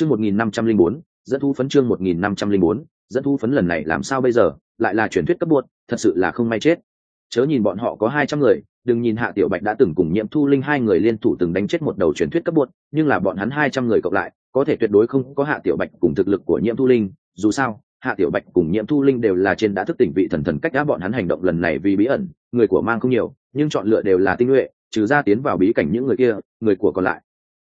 chương một nghìn năm trăm linh bốn, dẫn thu phấn chương một nghìn năm trăm linh bốn, dẫn thu phấn lần này làm sao bây giờ, lại là truyền thuyết cấp buộc, thật sự là không may chết. Chớ nhìn bọn họ có hai trăm người, đừng nhìn hạ tiểu bạch đã từng cùng nhiễm thu linh hai người liên thủ từng đánh chết một đầu truyền thuyết cấp buộc, nhưng là bọn hắn hai trăm người cộng lại, có thể tuyệt đối không có hạ tiểu bạch cùng thực lực của nhiễm thu linh. Dù sao, hạ tiểu bạch cùng nhiễm thu linh đều là trên đã thức tỉnh vị thần thần cách đã bọn hắn hành động lần này vì bí ẩn, người của mang không nhiều, nhưng chọn lựa đều là tinh nhuệ, trừ ra tiến vào bí cảnh những người kia, người của còn lại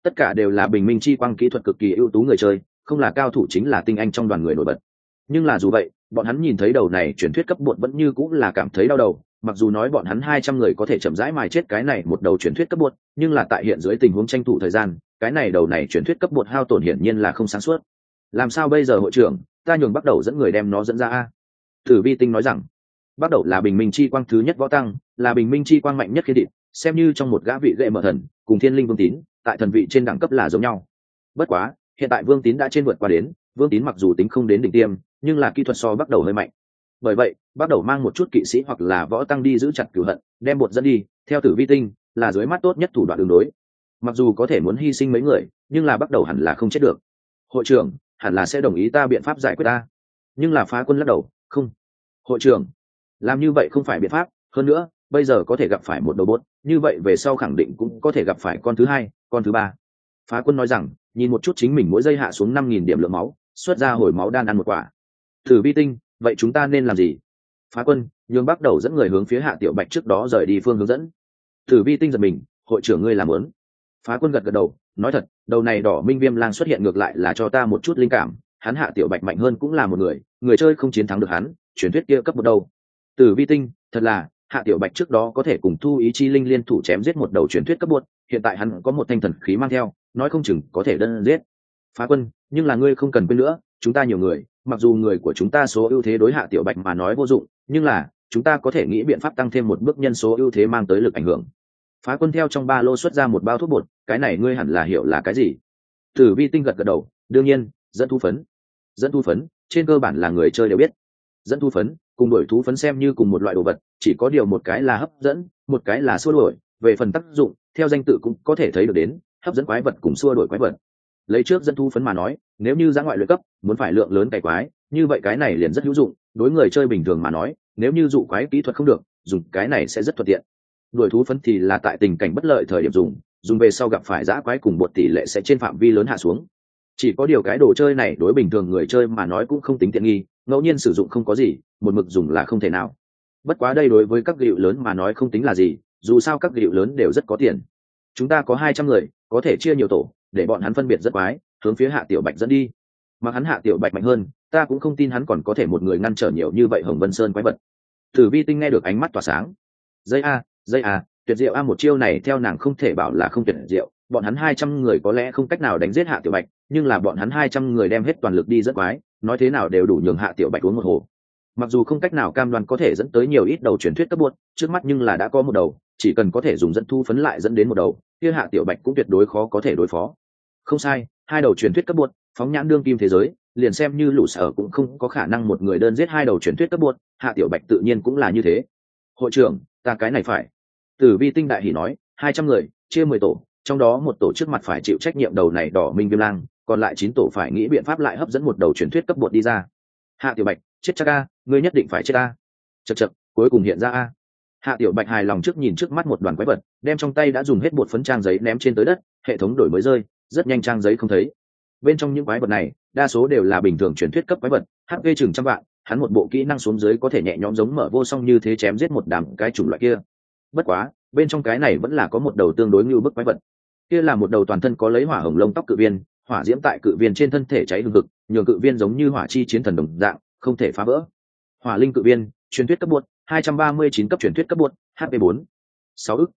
tất cả đều là bình minh chi quang kỹ thuật cực kỳ ưu tú người chơi, không là cao thủ chính là tinh anh trong đoàn người nổi bật. Nhưng là dù vậy, bọn hắn nhìn thấy đầu này truyền thuyết cấp bột vẫn như cũng là cảm thấy đau đầu, mặc dù nói bọn hắn hai trăm người có thể chậm rãi mài chết cái này một đầu truyền thuyết cấp bột, nhưng là tại hiện dưới tình huống tranh thủ thời gian, cái này đầu này truyền thuyết cấp bột hao tổn hiển nhiên là không sáng suốt. Làm sao bây giờ hội trưởng, ta nhường bắt đầu dẫn người đem nó dẫn ra a? Tử vi tinh nói rằng, bắt đầu là bình minh chi quang thứ nhất võ tăng, là bình minh chi quang mạnh nhất khi địch, xem như trong một gã vị gệ mở thần, cùng thiên linh vương tín tại thần vị trên đẳng cấp là giống nhau. Bất quá, hiện tại vương tín đã trên vượt qua đến, vương tín mặc dù tính không đến đỉnh tiêm, nhưng là kỹ thuật so bắt đầu hơi mạnh. Bởi vậy, bắt đầu mang một chút kỵ sĩ hoặc là võ tăng đi giữ chặt cửu hận, đem bột dẫn đi, theo tử vi tinh, là dưới mắt tốt nhất thủ đoạn đường đối. Mặc dù có thể muốn hy sinh mấy người, nhưng là bắt đầu hẳn là không chết được. Hội trưởng, hẳn là sẽ đồng ý ta biện pháp giải quyết ta. Nhưng là phá quân lắc đầu, không. Hội trưởng, làm như vậy không phải biện pháp, hơn nữa, bây giờ có thể gặp phải một đầu bốt như vậy về sau khẳng định cũng có thể gặp phải con thứ hai, con thứ ba. Phá quân nói rằng, nhìn một chút chính mình mỗi giây hạ xuống năm nghìn điểm lượng máu, xuất ra hồi máu đan ăn một quả. Thử vi tinh, vậy chúng ta nên làm gì? Phá quân, nhường bắt đầu dẫn người hướng phía hạ tiểu bạch trước đó rời đi phương hướng dẫn. Thử vi tinh giật mình, hội trưởng ngươi làm lớn phá quân gật gật đầu, nói thật, đầu này đỏ minh viêm lang xuất hiện ngược lại là cho ta một chút linh cảm, hắn hạ tiểu bạch mạnh hơn cũng là một người người chơi không chiến thắng được hắn, truyền thuyết kia cấp một đâu. Từ vi tinh, thật là hạ tiểu bạch trước đó có thể cùng thu ý chi linh liên thủ chém giết một đầu truyền thuyết cấp bột hiện tại hắn có một thanh thần khí mang theo, nói không chừng có thể đơn giết. Phá quân, nhưng là ngươi không cần quên nữa, chúng ta nhiều người, mặc dù người của chúng ta số ưu thế đối hạ tiểu bạch mà nói vô dụng, nhưng là, chúng ta có thể nghĩ biện pháp tăng thêm một bước nhân số ưu thế mang tới lực ảnh hưởng. Phá quân theo trong ba lô xuất ra một bao thuốc bột, cái này ngươi hẳn là hiểu là cái gì? Tử vi tinh gật gật đầu, đương nhiên, dẫn thu phấn. Dẫn thu phấn, trên cơ bản là người chơi đều biết. Dẫn thu phấn, cùng đuổi thú phấn xem như cùng một loại đồ vật chỉ có điều một cái là hấp dẫn, một cái là xua đuổi. Về phần tác dụng, theo danh tự cũng có thể thấy được đến, hấp dẫn quái vật cùng xua đuổi quái vật. Lấy trước dân thu phấn mà nói, nếu như ra ngoại luyện cấp, muốn phải lượng lớn cày quái, như vậy cái này liền rất hữu dụng. Đối người chơi bình thường mà nói, nếu như dụ quái kỹ thuật không được, dùng cái này sẽ rất thuận tiện. Đuổi thú phấn thì là tại tình cảnh bất lợi thời điểm dùng dùng về sau gặp phải giã quái cùng một tỷ lệ sẽ trên phạm vi lớn hạ xuống. Chỉ có điều cái đồ chơi này đối bình thường người chơi mà nói cũng không tính tiện nghi, ngẫu nhiên sử dụng không có gì, một mực dùng là không thể nào bất quá đây đối với các gịu lớn mà nói không tính là gì, dù sao các gịu lớn đều rất có tiền. Chúng ta có hai trăm người, có thể chia nhiều tổ, để bọn hắn phân biệt rất quái, hướng phía hạ tiểu bạch dẫn đi. Mà hắn hạ tiểu bạch mạnh hơn, ta cũng không tin hắn còn có thể một người ngăn trở nhiều như vậy hồng vân sơn quái vật. Tử vi tinh nghe được ánh mắt tỏa sáng. Dây a dây a, tuyệt diệu a một chiêu này theo nàng không thể bảo là không tuyệt diệu. Bọn hắn hai trăm người có lẽ không cách nào đánh giết hạ tiểu bạch, nhưng là bọn hắn hai trăm người đem hết toàn lực đi rất quái, nói thế nào đều đủ nhường hạ tiểu bạch uống một hồ mặc dù không cách nào cam đoan có thể dẫn tới nhiều ít đầu truyền thuyết cấp buốt, trước mắt nhưng là đã có một đầu, chỉ cần có thể dùng dẫn thu phấn lại dẫn đến một đầu, kia hạ tiểu bạch cũng tuyệt đối khó có thể đối phó. Không sai, hai đầu truyền thuyết cấp buốt, phóng nhãn đương kim thế giới, liền xem như lũ sở cũng không có khả năng một người đơn giết hai đầu truyền thuyết cấp buốt, hạ tiểu bạch tự nhiên cũng là như thế. Hội trưởng, ta cái này phải. Tử vi tinh đại hỉ nói, hai trăm người, chia mười tổ, trong đó một tổ trước mặt phải chịu trách nhiệm đầu này đỏ minh viêm lang, còn lại chín tổ phải nghĩ biện pháp lại hấp dẫn một đầu truyền thuyết cấp bột đi ra. Hạ tiểu bạch chết chắc a, ngươi nhất định phải chết a. Chật chật cuối cùng hiện ra a. Hạ tiểu bạch hài lòng trước nhìn trước mắt một đoàn quái vật, đem trong tay đã dùng hết bột phấn trang giấy ném trên tới đất, hệ thống đổi mới rơi, rất nhanh trang giấy không thấy. Bên trong những quái vật này, đa số đều là bình thường truyền thuyết cấp quái vật hp chừng trăm vạn, hắn một bộ kỹ năng xuống dưới có thể nhẹ nhõm giống mở vô song như thế chém giết một đám cái chủng loại kia. Bất quá, bên trong cái này vẫn là có một đầu tương đối như bức quái vật. Kia là một đầu toàn thân có lấy hỏa hồng lông tóc cự viên, hỏa diễm tại cự viên trên thân thể cháy hừng hực, nhường cự viên giống như hỏa chi chiến thần đồng dạng không thể phá vỡ. Hỏa linh cự viên, truyền thuyết cấp buốt, hai trăm ba mươi chín cấp truyền thuyết cấp buốt hp bốn. Sáu ức.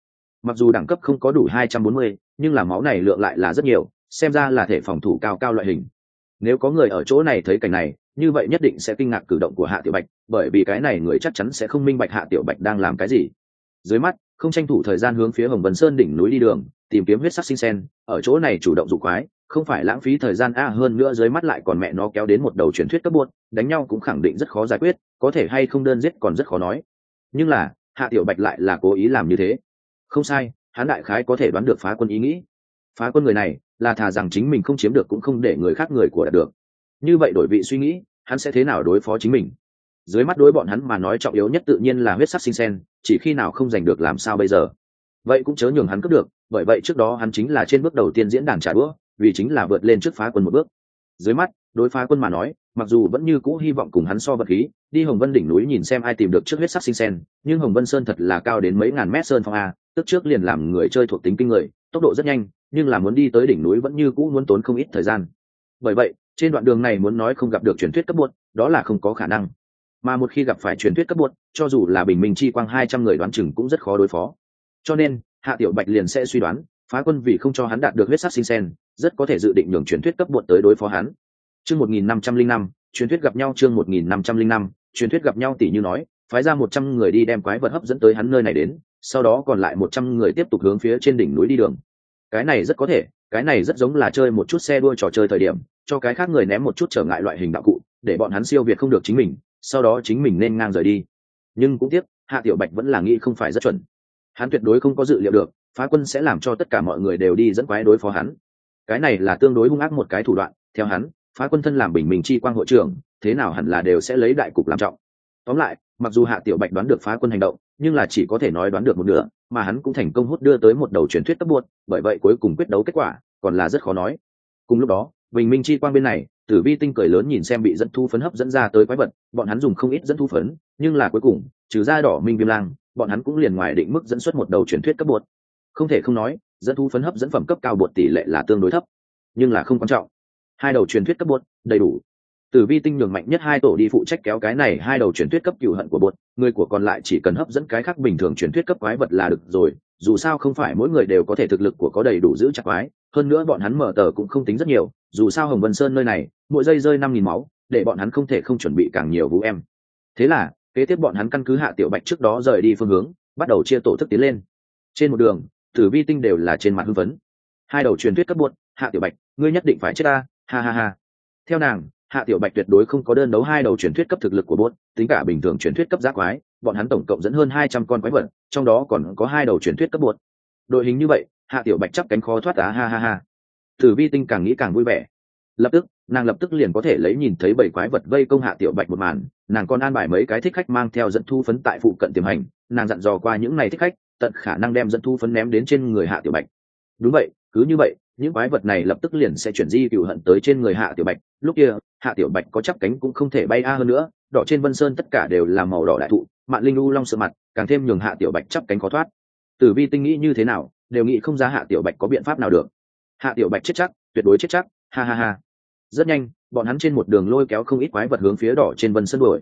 Mặc dù đẳng cấp không có đủ hai trăm bốn mươi, nhưng là máu này lượng lại là rất nhiều, xem ra là thể phòng thủ cao cao loại hình. Nếu có người ở chỗ này thấy cảnh này, như vậy nhất định sẽ kinh ngạc cử động của hạ tiểu bạch, bởi vì cái này người chắc chắn sẽ không minh bạch hạ tiểu bạch đang làm cái gì. Dưới mắt, không tranh thủ thời gian hướng phía hồng vân sơn đỉnh núi đi đường, tìm kiếm huyết sắc sinh sen, ở chỗ này chủ động dụ quái không phải lãng phí thời gian a hơn nữa dưới mắt lại còn mẹ nó kéo đến một đầu truyền thuyết cấp buốt đánh nhau cũng khẳng định rất khó giải quyết, có thể hay không đơn giết còn rất khó nói. Nhưng là, hạ tiểu bạch lại là cố ý làm như thế. Không sai, hắn đại khái có thể đoán được phá quân ý nghĩ. Phá quân người này, là thà rằng chính mình không chiếm được cũng không để người khác người của đạt được. Như vậy đổi vị suy nghĩ, hắn sẽ thế nào đối phó chính mình? Dưới mắt đối bọn hắn mà nói trọng yếu nhất tự nhiên là huyết sắc sinh sen, chỉ khi nào không giành được làm sao bây giờ? Vậy cũng chớ nhường hắn cướp được, bởi vậy trước đó hắn chính là trên bước đầu tiên diễn đàn trả đũa vì chính là vượt lên trước phá quân một bước. Dưới mắt đối phá quân mà nói mặc dù vẫn như cũ hy vọng cùng hắn so vật khí đi hồng vân đỉnh núi nhìn xem ai tìm được trước huyết sắc sinh sen nhưng hồng vân sơn thật là cao đến mấy ngàn mét sơn phong a tức trước liền làm người chơi thuộc tính kinh người tốc độ rất nhanh nhưng là muốn đi tới đỉnh núi vẫn như cũ muốn tốn không ít thời gian. Bởi vậy trên đoạn đường này muốn nói không gặp được truyền thuyết cấp bột, đó là không có khả năng. Mà một khi gặp phải truyền thuyết cấp bột, cho dù là bình minh chi quang hai trăm người đoán chừng cũng rất khó đối phó. Cho nên hạ tiểu bạch liền sẽ suy đoán phá quân vì không cho hắn đạt được huyết sắc sinh sen rất có thể dự định nhường truyền thuyết cấp bột tới đối phó hắn. Chương một nghìn năm trăm linh năm, truyền thuyết gặp nhau chương một nghìn năm trăm linh năm, truyền thuyết gặp nhau tỷ như nói, phái ra một trăm người đi đem quái vật hấp dẫn tới hắn nơi này đến, sau đó còn lại một trăm người tiếp tục hướng phía trên đỉnh núi đi đường. Cái này rất có thể, cái này rất giống là chơi một chút xe đua trò chơi thời điểm, cho cái khác người ném một chút trở ngại loại hình đạo cụ, để bọn hắn siêu việt không được chính mình, sau đó chính mình nên ngang rời đi. Nhưng cũng tiếc, hạ tiểu bạch vẫn là nghĩ không phải rất chuẩn. Hắn tuyệt đối không có dự liệu được, phá quân sẽ làm cho tất cả mọi người đều đi dẫn quái đối phó hắn cái này là tương đối hung ác một cái thủ đoạn, theo hắn, phá quân thân làm bình minh chi quang hội trưởng, thế nào hẳn là đều sẽ lấy đại cục làm trọng. Tóm lại, mặc dù hạ tiểu bạch đoán được phá quân hành động, nhưng là chỉ có thể nói đoán được một nửa, mà hắn cũng thành công hút đưa tới một đầu truyền thuyết cấp buốt bởi vậy cuối cùng quyết đấu kết quả, còn là rất khó nói. Cùng lúc đó, bình minh chi quang bên này, tử vi tinh cười lớn nhìn xem bị dẫn thu phấn hấp dẫn ra tới quái vật, bọn hắn dùng không ít dẫn thu phấn, nhưng là cuối cùng, trừ ra đỏ minh viêm lang, bọn hắn cũng liền ngoài định mức dẫn xuất một đầu truyền thuyết cấp bột không thể không nói dẫn thu phấn hấp dẫn phẩm cấp cao bột tỷ lệ là tương đối thấp, nhưng là không quan trọng. Hai đầu truyền thuyết cấp bột, đầy đủ. Tử vi tinh nhường mạnh nhất hai tổ đi phụ trách kéo cái này hai đầu truyền thuyết cấp cựu hận của bột, người của còn lại chỉ cần hấp dẫn cái khác bình thường truyền thuyết cấp quái vật là được rồi, dù sao không phải mỗi người đều có thể thực lực của có đầy đủ giữ chặt quái, hơn nữa bọn hắn mở tờ cũng không tính rất nhiều, dù sao hồng vân sơn nơi này, mỗi giây rơi năm nghìn máu, để bọn hắn không thể không chuẩn bị càng nhiều vũ em. Thế là, kế tiếp bọn hắn căn cứ hạ tiểu bạch trước đó rời đi phương hướng, bắt đầu chia tổ thức tiến lên. Trên một đường tử vi tinh đều là trên mặt hưng phấn. Hai đầu truyền thuyết cấp buốt, hạ tiểu bạch, ngươi nhất định phải chết ta, ha ha ha. Theo nàng, hạ tiểu bạch tuyệt đối không có đơn đấu hai đầu truyền thuyết cấp thực lực của buốt, tính cả bình thường truyền thuyết cấp giác quái, bọn hắn tổng cộng dẫn hơn hai trăm con quái vật, trong đó còn có hai đầu truyền thuyết cấp buốt. Đội hình như vậy, hạ tiểu bạch chắp cánh khó thoát, á ha ha ha. Tử vi tinh càng nghĩ càng vui vẻ. Lập tức, nàng lập tức liền có thể lấy nhìn thấy bảy quái vật vây công hạ tiểu bạch một màn, nàng còn an bài mấy cái thích khách mang theo dẫn thu phấn tại phụ cận tiềm hành, nàng dặn dò qua những này thích khách tận khả năng đem dẫn thu phấn ném đến trên người hạ tiểu bạch. Đúng vậy, cứ như vậy, những quái vật này lập tức liền sẽ chuyển di cựu hận tới trên người hạ tiểu bạch. Lúc kia, hạ tiểu bạch có chắp cánh cũng không thể bay a hơn nữa, đỏ trên vân sơn tất cả đều là màu đỏ đại thụ, mạn linh u long sợ mặt, càng thêm nhường hạ tiểu bạch chắp cánh khó thoát. Tử vi tinh nghĩ như thế nào, đều nghĩ không ra hạ tiểu bạch có biện pháp nào được. Hạ tiểu bạch chết chắc, tuyệt đối chết chắc, ha ha ha. Rất nhanh, bọn hắn trên một đường lôi kéo không ít quái vật hướng phía đỏ trên vân sơn đuổi.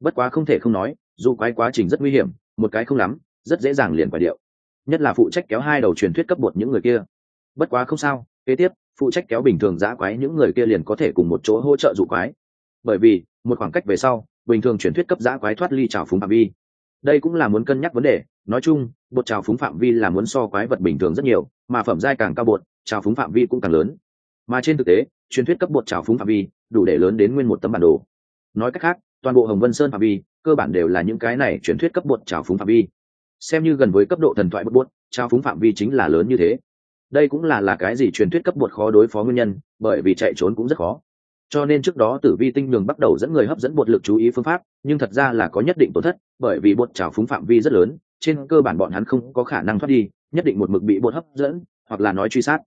Bất quá không thể không nói, dù quái quá trình rất nguy hiểm, một cái không lắm rất dễ dàng liền quả điệu. Nhất là phụ trách kéo hai đầu truyền thuyết cấp bột những người kia. Bất quá không sao, kế tiếp, phụ trách kéo bình thường giã quái những người kia liền có thể cùng một chỗ hỗ trợ dụ quái. Bởi vì, một khoảng cách về sau, bình thường truyền thuyết cấp giã quái thoát ly trào phúng phạm vi. Đây cũng là muốn cân nhắc vấn đề, nói chung, bột trào phúng phạm vi là muốn so quái vật bình thường rất nhiều, mà phẩm giai càng cao bột, trào phúng phạm vi cũng càng lớn. Mà trên thực tế, truyền thuyết cấp bột trào phúng phạm vi, đủ để lớn đến nguyên một tấm bản đồ. Nói cách khác, toàn bộ hồng vân sơn phạm vi, cơ bản đều là những cái này truyền thuyết cấp bột trào phúng phạm vi xem như gần với cấp độ thần thoại bất bột trào phúng phạm vi chính là lớn như thế. Đây cũng là là cái gì truyền thuyết cấp bột khó đối phó nguyên nhân, bởi vì chạy trốn cũng rất khó. Cho nên trước đó tử vi tinh đường bắt đầu dẫn người hấp dẫn bột lực chú ý phương pháp, nhưng thật ra là có nhất định tổn thất, bởi vì bột trào phúng phạm vi rất lớn, trên cơ bản bọn hắn không có khả năng thoát đi, nhất định một mực bị bột hấp dẫn, hoặc là nói truy sát.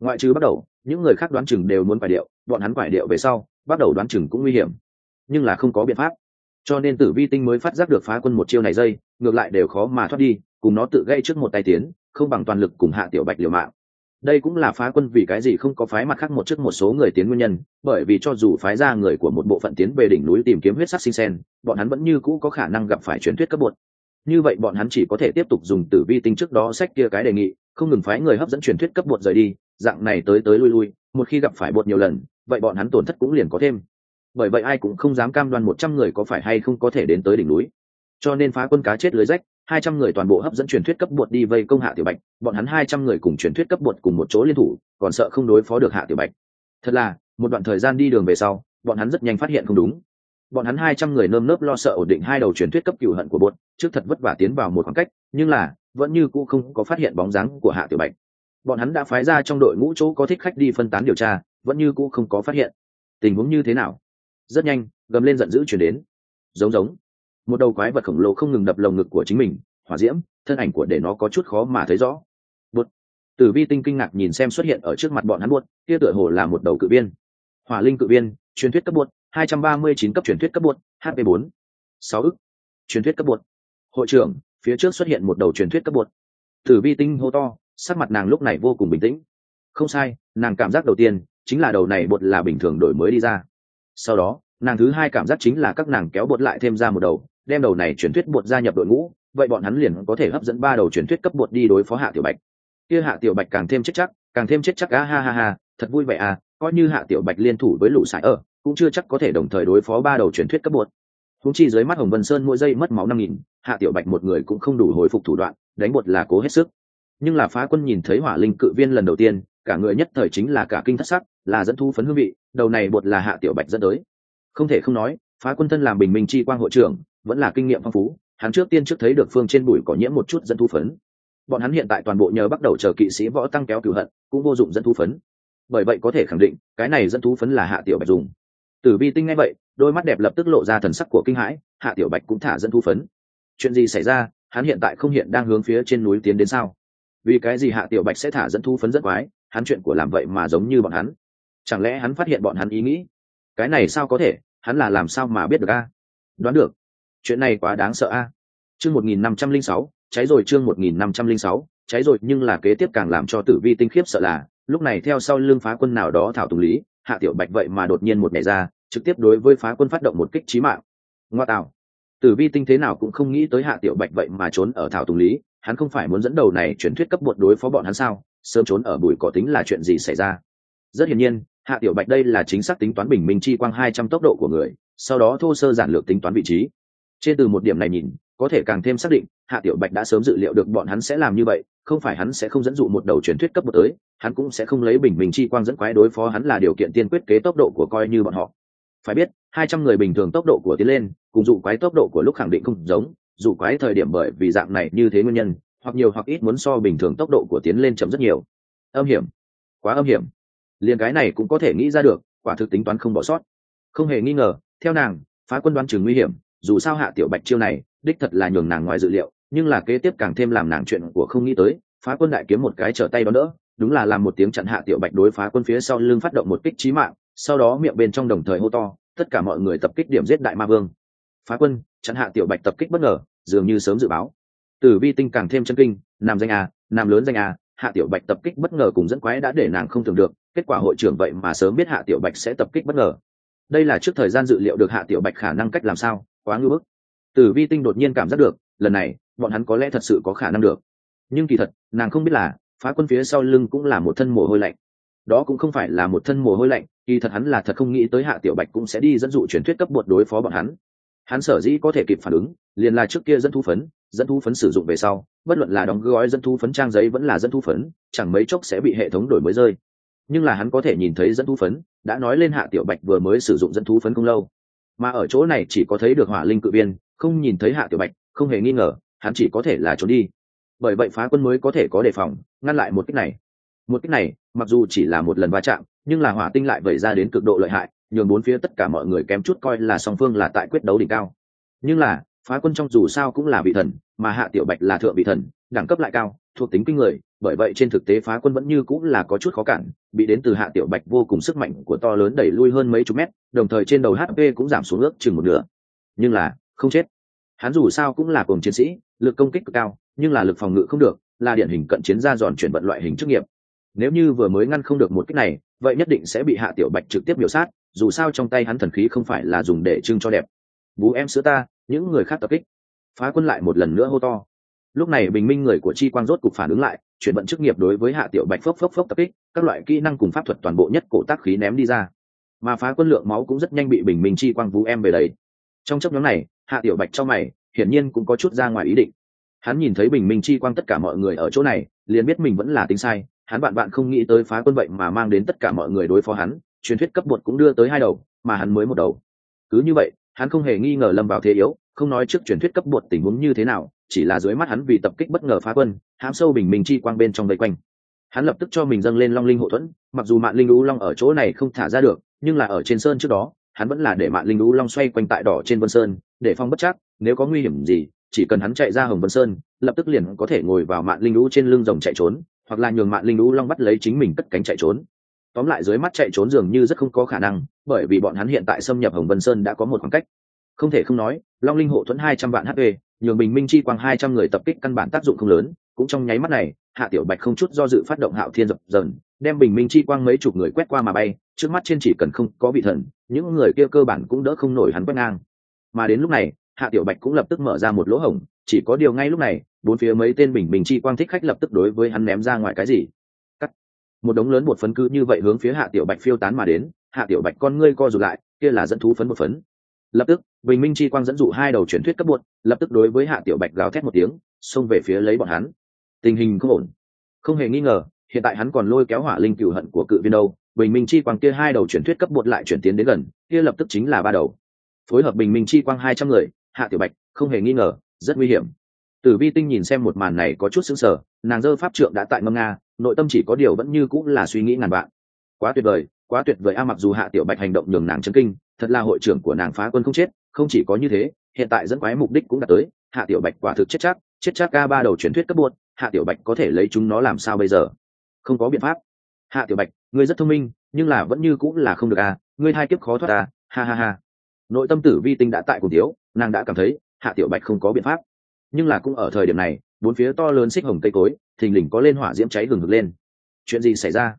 Ngoại trừ bắt đầu, những người khác đoán chừng đều muốn phải điệu, bọn hắn phải điệu về sau, bắt đầu đoán chừng cũng nguy hiểm. Nhưng là không có biện pháp cho nên tử vi tinh mới phát giác được phá quân một chiêu này dây, ngược lại đều khó mà thoát đi, cùng nó tự gây trước một tay tiến, không bằng toàn lực cùng hạ tiểu bạch liều mạng. Đây cũng là phá quân vì cái gì không có phái mặt khác một trước một số người tiến nguyên nhân, bởi vì cho dù phái ra người của một bộ phận tiến về đỉnh núi tìm kiếm huyết sắc sinh sen, bọn hắn vẫn như cũ có khả năng gặp phải truyền thuyết cấp bột. Như vậy bọn hắn chỉ có thể tiếp tục dùng tử vi tinh trước đó sách kia cái đề nghị, không ngừng phái người hấp dẫn truyền thuyết cấp bột rời đi, dạng này tới tới lui lui, một khi gặp phải bột nhiều lần, vậy bọn hắn tổn thất cũng liền có thêm bởi vậy ai cũng không dám cam đoan một trăm người có phải hay không có thể đến tới đỉnh núi. Cho nên phá quân cá chết lưới rách, hai trăm người toàn bộ hấp dẫn truyền thuyết cấp bột đi vây công hạ tiểu bạch, bọn hắn hai trăm người cùng truyền thuyết cấp bột cùng một chỗ liên thủ, còn sợ không đối phó được hạ tiểu bạch. Thật là, một đoạn thời gian đi đường về sau, bọn hắn rất nhanh phát hiện không đúng. Bọn hắn hai trăm người nơm nớp lo sợ ổn định hai đầu truyền thuyết cấp cựu hận của bột, trước thật vất vả tiến vào một khoảng cách, nhưng là, vẫn như cũ không có phát hiện bóng dáng của hạ tiểu bạch. Bọn hắn đã phái ra trong đội ngũ chỗ có thích khách đi phân tán điều tra, vẫn như cũ không có phát hiện. Tình huống như thế nào? Rất nhanh, gầm lên giận dữ chuyển đến. Giống giống. Một đầu quái vật khổng lồ không ngừng đập lồng ngực của chính mình, hỏa diễm, thân ảnh của để nó có chút khó mà thấy rõ. Bút tử vi tinh kinh ngạc nhìn xem xuất hiện ở trước mặt bọn hắn buốt kia tựa hồ là một đầu cự viên. Hỏa linh cự viên, truyền thuyết cấp buốt hai trăm ba mươi chín cấp truyền thuyết cấp buốt hp bốn. Sáu ức. Truyền thuyết cấp buốt hội trưởng, phía trước xuất hiện một đầu truyền thuyết cấp buốt tử vi tinh hô to, sắc mặt nàng lúc này vô cùng bình tĩnh. Không sai, nàng cảm giác đầu tiên, chính là đầu này bột là bình thường đổi mới đi ra sau đó, nàng thứ hai cảm giác chính là các nàng kéo bột lại thêm ra một đầu, đem đầu này truyền thuyết bột gia nhập đội ngũ, vậy bọn hắn liền có thể hấp dẫn ba đầu truyền thuyết cấp bột đi đối phó hạ tiểu bạch. Kia hạ tiểu bạch càng thêm chết chắc, càng thêm chết chắc, á ha ha ha, thật vui vẻ à coi như hạ tiểu bạch liên thủ với lũ sải ở, cũng chưa chắc có thể đồng thời đối phó ba đầu truyền thuyết cấp bột. Húng chi dưới mắt hồng vân sơn mỗi giây mất máu năm nghìn, hạ tiểu bạch một người cũng không đủ hồi phục thủ đoạn, đánh bột là cố hết sức. Nhưng là phá quân nhìn thấy hỏa linh cự viên lần đầu tiên cả người nhất thời chính là cả kinh thất sắc, là dẫn thu phấn hương vị, đầu này bột là hạ tiểu bạch dẫn tới. Không thể không nói, phá quân thân làm bình minh chi quang hội trưởng, vẫn là kinh nghiệm phong phú, hắn trước tiên trước thấy được phương trên bụi có nhiễm một chút dẫn thu phấn. Bọn hắn hiện tại toàn bộ nhờ bắt đầu chờ kỵ sĩ võ tăng kéo cửu hận, cũng vô dụng dẫn thu phấn. Bởi vậy có thể khẳng định, cái này dẫn thu phấn là hạ tiểu bạch dùng. Tử vi tinh ngay vậy, đôi mắt đẹp lập tức lộ ra thần sắc của kinh hãi, hạ tiểu bạch cũng thả dẫn thu phấn. Chuyện gì xảy ra? Hắn hiện tại không hiện đang hướng phía trên núi tiến đến sao? Vì cái gì hạ tiểu bạch sẽ thả dẫn thu phấn rất quái? Hắn chuyện của làm vậy mà giống như bọn hắn. Chẳng lẽ hắn phát hiện bọn hắn ý nghĩ? Cái này sao có thể? Hắn là làm sao mà biết được a? Đoán được. Chuyện này quá đáng sợ a. Chương một nghìn năm trăm linh sáu, cháy rồi chương một nghìn năm trăm linh sáu, cháy rồi, nhưng là kế tiếp càng làm cho tử vi tinh khiếp sợ là, lúc này theo sau lưng phá quân nào đó thảo tùng lý, hạ tiểu bạch vậy mà đột nhiên một nhảy ra, trực tiếp đối với phá quân phát động một kích trí mạng. Ngoa tạo. Tử vi tinh thế nào cũng không nghĩ tới hạ tiểu bạch vậy mà trốn ở thảo tùng lý, hắn không phải muốn dẫn đầu này chuyển thuyết cấp bột đối phó bọn hắn sao? Sớm trốn ở bụi cỏ tính là chuyện gì xảy ra? Rất hiển nhiên, hạ tiểu bạch đây là chính xác tính toán bình minh chi quang hai trăm tốc độ của người, sau đó thô sơ giản lược tính toán vị trí. Trên từ một điểm này nhìn, có thể càng thêm xác định, hạ tiểu bạch đã sớm dự liệu được bọn hắn sẽ làm như vậy, không phải hắn sẽ không dẫn dụ một đầu truyền thuyết cấp một tới, hắn cũng sẽ không lấy bình minh chi quang dẫn quái đối phó hắn là điều kiện tiên quyết kế tốc độ của coi như bọn họ. Phải biết, hai trăm người bình thường tốc độ của tiến lên, cùng dụ quái tốc độ của lúc khẳng định không giống, dụ quái thời điểm bởi vì dạng này như thế nguyên nhân hoặc nhiều hoặc ít muốn so bình thường tốc độ của tiến lên chậm rất nhiều. Âm hiểm. Quá âm hiểm. Liền cái này cũng có thể nghĩ ra được, quả thực tính toán không bỏ sót. Không hề nghi ngờ, theo nàng, phá quân đoán chừng nguy hiểm, dù sao hạ tiểu bạch chiêu này, đích thật là nhường nàng ngoài dự liệu, nhưng là kế tiếp càng thêm làm nàng chuyện của không nghĩ tới, phá quân đại kiếm một cái trở tay đó nữa, đúng là làm một tiếng chặn hạ tiểu bạch đối phá quân phía sau lưng phát động một kích trí mạng, sau đó miệng bên trong đồng thời hô to, tất cả mọi người tập kích điểm giết đại ma vương. Phá quân, chặn hạ tiểu bạch tập kích bất ngờ, dường như sớm dự báo tử vi tinh càng thêm chân kinh, nam danh a, nam lớn danh a, hạ tiểu bạch tập kích bất ngờ cùng dẫn quái đã để nàng không tưởng được, kết quả hội trưởng vậy mà sớm biết hạ tiểu bạch sẽ tập kích bất ngờ. Đây là trước thời gian dự liệu được hạ tiểu bạch khả năng cách làm sao, quá ngưỡng bức. Tử vi tinh đột nhiên cảm giác được, lần này, bọn hắn có lẽ thật sự có khả năng được. Nhưng kỳ thật, nàng không biết là, phá quân phía sau lưng cũng là một thân mồ hôi lạnh. Đó cũng không phải là một thân mồ hôi lạnh, kỳ thật hắn là thật không nghĩ tới hạ tiểu bạch cũng sẽ đi dẫn dụ truyền thuyết cấp bột đối phó bọn hắn hắn sở dĩ có thể kịp phản ứng, liền là trước kia dẫn thu phấn, dẫn thu phấn sử dụng về sau, bất luận là đóng gói dẫn thu phấn trang giấy vẫn là dẫn thu phấn, chẳng mấy chốc sẽ bị hệ thống đổi mới rơi. Nhưng là hắn có thể nhìn thấy dẫn thu phấn, đã nói lên hạ tiểu bạch vừa mới sử dụng dẫn thu phấn không lâu. Mà ở chỗ này chỉ có thấy được hỏa linh cự viên, không nhìn thấy hạ tiểu bạch, không hề nghi ngờ, hắn chỉ có thể là trốn đi. Bởi vậy phá quân mới có thể có đề phòng, ngăn lại một cách này. Một cách này, mặc dù chỉ là một lần va chạm, nhưng là hỏa tinh lại vẩy ra đến cực độ lợi hại nhường bốn phía tất cả mọi người kém chút coi là song phương là tại quyết đấu đỉnh cao. Nhưng là, phá quân trong dù sao cũng là vị thần, mà hạ tiểu bạch là thượng vị thần, đẳng cấp lại cao, thuộc tính kinh người, bởi vậy trên thực tế phá quân vẫn như cũng là có chút khó cản, bị đến từ hạ tiểu bạch vô cùng sức mạnh của to lớn đẩy lui hơn mấy chục mét, đồng thời trên đầu hp cũng giảm xuống ước chừng một nửa. Nhưng là, không chết. Hắn dù sao cũng là cùng chiến sĩ, lực công kích cực cao, nhưng là lực phòng ngự không được, là điển hình cận chiến ra giòn chuyển vận loại hình chức nghiệp. Nếu như vừa mới ngăn không được một cách này, vậy nhất định sẽ bị hạ tiểu bạch trực tiếp biểu sát dù sao trong tay hắn thần khí không phải là dùng để trưng cho đẹp. Bú em sữa ta, những người khác tập kích. Phá quân lại một lần nữa hô to. Lúc này bình minh người của chi quang rốt cục phản ứng lại, chuyển vận chức nghiệp đối với hạ tiểu bạch phốc phốc phốc tập kích, các loại kỹ năng cùng pháp thuật toàn bộ nhất cổ tác khí ném đi ra. Mà phá quân lượng máu cũng rất nhanh bị bình minh chi quang vũ em về đấy. Trong chấp nhóm này, hạ tiểu bạch trong mày, hiển nhiên cũng có chút ra ngoài ý định. Hắn nhìn thấy bình minh chi quang tất cả mọi người ở chỗ này, liền biết mình vẫn là tính sai, hắn bạn bạn không nghĩ tới phá quân vậy mà mang đến tất cả mọi người đối phó hắn truyền thuyết cấp bột cũng đưa tới hai đầu, mà hắn mới một đầu. Cứ như vậy, hắn không hề nghi ngờ lâm vào thế yếu, không nói trước truyền thuyết cấp bột tình huống như thế nào, chỉ là dưới mắt hắn vì tập kích bất ngờ phá quân, hãm sâu bình minh chi quang bên trong vây quanh. Hắn lập tức cho mình dâng lên long linh hộ thuẫn, mặc dù mạng linh lũ long ở chỗ này không thả ra được, nhưng là ở trên sơn trước đó, hắn vẫn là để mạng linh lũ long xoay quanh tại đỏ trên vân sơn, để phong bất chắc, nếu có nguy hiểm gì, chỉ cần hắn chạy ra hồng vân sơn, lập tức liền có thể ngồi vào mạng linh lũ trên lưng rồng chạy trốn, hoặc là nhường mạng linh lũ long bắt lấy chính mình cất cánh chạy trốn tóm lại dưới mắt chạy trốn dường như rất không có khả năng, bởi vì bọn hắn hiện tại xâm nhập hồng vân sơn đã có một khoảng cách. Không thể không nói, long linh hộ thuẫn hai trăm vạn hp nhường bình minh chi quang hai trăm người tập kích căn bản tác dụng không lớn, cũng trong nháy mắt này, hạ tiểu bạch không chút do dự phát động hạo thiên dập dần đem bình minh chi quang mấy chục người quét qua mà bay, trước mắt trên chỉ cần không có vị thần, những người kia cơ bản cũng đỡ không nổi hắn quét ngang. Mà đến lúc này, hạ tiểu bạch cũng lập tức mở ra một lỗ hổng, chỉ có điều ngay lúc này, bốn phía mấy tên bình minh chi quang thích khách lập tức đối với hắn ném ra ngoài cái gì một đống lớn một phấn cư như vậy hướng phía hạ tiểu bạch phiêu tán mà đến. Hạ tiểu bạch con ngươi co rụt lại, kia là dẫn thú phấn một phấn. Lập tức, bình minh chi quang dẫn dụ hai đầu truyền thuyết cấp bột, lập tức đối với hạ tiểu bạch gào thét một tiếng, xông về phía lấy bọn hắn. Tình hình không ổn. Không hề nghi ngờ, hiện tại hắn còn lôi kéo hỏa linh cựu hận của cự viên đâu. Bình minh chi quang kia hai đầu truyền thuyết cấp bột lại chuyển tiến đến gần, kia lập tức chính là ba đầu. Phối hợp bình minh chi quang hai trăm người, hạ tiểu bạch, không hề nghi ngờ, rất nguy hiểm. Tử vi tinh nhìn xem một màn này có chút sững sờ, nàng dơ pháp trượng đã tại ngâm nga nội tâm chỉ có điều vẫn như cũng là suy nghĩ ngàn vạn. Quá tuyệt vời, quá tuyệt vời a, mặc dù hạ tiểu bạch hành động nhường nàng chấn kinh, thật là hội trưởng của nàng phá quân không chết, không chỉ có như thế, hiện tại dẫn quái mục đích cũng đã tới, hạ tiểu bạch quả thực chết chắc chết chắc ca ba đầu truyền thuyết cấp buộc, hạ tiểu bạch có thể lấy chúng nó làm sao bây giờ? Không có biện pháp. Hạ tiểu bạch, ngươi rất thông minh, nhưng là vẫn như cũng là không được à ngươi hai kiếp khó thoát à ha ha ha. Nội tâm tử vi tinh đã tại cùng thiếu, nàng đã cảm thấy hạ tiểu bạch không có biện pháp. Nhưng là cũng ở thời điểm này bốn phía to lớn xích hồng cây cối, thình lình có lên hỏa diễm cháy gừng ngực lên. Chuyện gì xảy ra?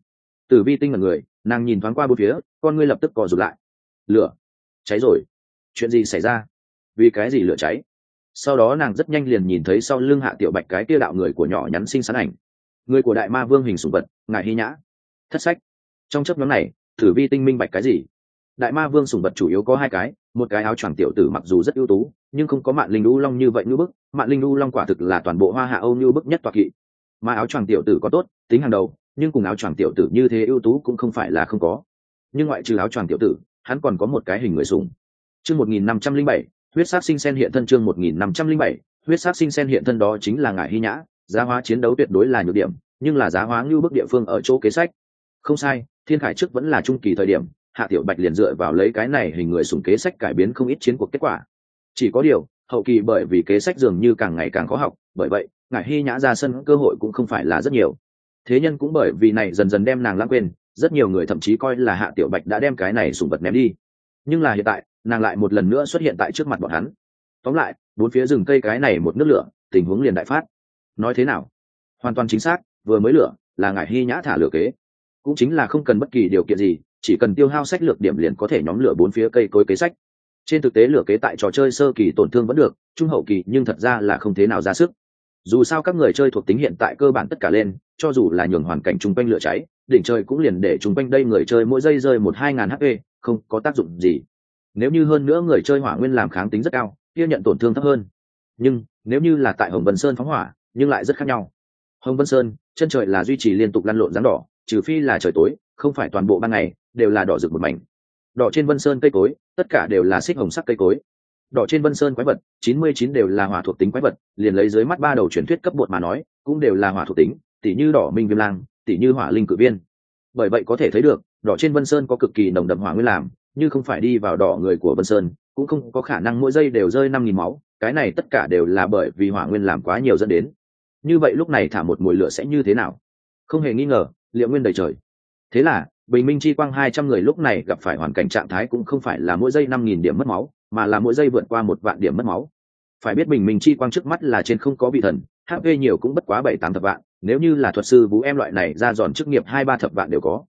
Tử vi tinh là người, nàng nhìn thoáng qua bốn phía, con ngươi lập tức cò rụt lại. Lửa. Cháy rồi. Chuyện gì xảy ra? Vì cái gì lửa cháy? Sau đó nàng rất nhanh liền nhìn thấy sau lưng hạ tiểu bạch cái kia đạo người của nhỏ nhắn sinh xắn ảnh. Người của đại ma vương hình sùng vật ngài hy nhã. Thất sách. Trong chấp nhóm này thử vi tinh minh bạch cái gì? Đại ma vương sùng vật chủ yếu có hai cái, một cái áo choàng tiểu tử mặc dù rất ưu tú, nhưng không có mạng linh lũ long như vậy ngữ bức mạng linh U long quả thực là toàn bộ hoa hạ âu như bức nhất toạc kỵ. Mà áo choàng tiểu tử có tốt, tính hàng đầu, nhưng cùng áo choàng tiểu tử như thế ưu tú cũng không phải là không có. Nhưng ngoại trừ áo choàng tiểu tử, hắn còn có một cái hình người sùng chương một nghìn năm trăm linh bảy, huyết sát sinh sen hiện thân chương một nghìn năm trăm linh bảy, huyết sát sinh sen hiện thân đó chính là ngải hy nhã, giá hóa chiến đấu tuyệt đối là nhược điểm, nhưng là giá hóa ngưu bức địa phương ở chỗ kế sách. Không sai, thiên khải trước vẫn là trung kỳ thời điểm, hạ tiểu bạch liền dựa vào lấy cái này hình người sùng kế sách cải biến không ít chiến cuộc kết quả. Chỉ có điều hậu kỳ bởi vì kế sách dường như càng ngày càng khó học, bởi vậy ngài hy nhã ra sân cơ hội cũng không phải là rất nhiều. Thế nhân cũng bởi vì này dần dần đem nàng lãng quên, rất nhiều người thậm chí coi là hạ tiểu bạch đã đem cái này sùng vật ném đi. Nhưng là hiện tại, nàng lại một lần nữa xuất hiện tại trước mặt bọn hắn. Tóm lại, bốn phía rừng cây cái này một nước lửa, tình huống liền đại phát. Nói thế nào? Hoàn toàn chính xác, vừa mới lửa, là ngài hy nhã thả lửa kế. Cũng chính là không cần bất kỳ điều kiện gì, chỉ cần tiêu hao sách lược điểm liền có thể nhóm lửa bốn phía cây cối kế sách trên thực tế lửa kế tại trò chơi sơ kỳ tổn thương vẫn được, trung hậu kỳ nhưng thật ra là không thế nào ra sức. Dù sao các người chơi thuộc tính hiện tại cơ bản tất cả lên, cho dù là nhường hoàn cảnh chung quanh lửa cháy, đỉnh chơi cũng liền để chung quanh đây người chơi mỗi giây rơi một hai ngàn hp không có tác dụng gì. Nếu như hơn nữa người chơi hỏa nguyên làm kháng tính rất cao, kia nhận tổn thương thấp hơn. Nhưng, nếu như là tại hồng vân sơn phóng hỏa, nhưng lại rất khác nhau. Hồng vân sơn, chân trời là duy trì liên tục lăn lộn rắn đỏ, trừ phi là trời tối, không phải toàn bộ ban ngày, đều là đỏ rực một mảnh đỏ trên vân sơn cây cối, tất cả đều là xích hồng sắc cây cối. Đỏ trên vân sơn quái vật, chín mươi chín đều là hỏa thuộc tính quái vật, liền lấy dưới mắt ba đầu truyền thuyết cấp bột mà nói, cũng đều là hỏa thuộc tính, tỉ như đỏ minh viêm lang, tỉ như hỏa linh cử viên. Bởi vậy có thể thấy được, đỏ trên vân sơn có cực kỳ nồng đậm hỏa nguyên làm, như không phải đi vào đỏ người của vân sơn, cũng không có khả năng mỗi giây đều rơi năm nghìn máu, cái này tất cả đều là bởi vì hỏa nguyên làm quá nhiều dẫn đến. Như vậy lúc này thả một mùi lửa sẽ như thế nào? Không hề nghi ngờ, liệu nguyên đầy trời. Thế là bình minh chi quang hai trăm người lúc này gặp phải hoàn cảnh trạng thái cũng không phải là mỗi giây năm nghìn điểm mất máu, mà là mỗi giây vượt qua một vạn điểm mất máu. Phải biết bình minh chi quang trước mắt là trên không có vị thần hp nhiều cũng bất quá bảy tám thập vạn, nếu như là thuật sư vũ em loại này ra giòn chức nghiệp hai ba thập vạn đều có.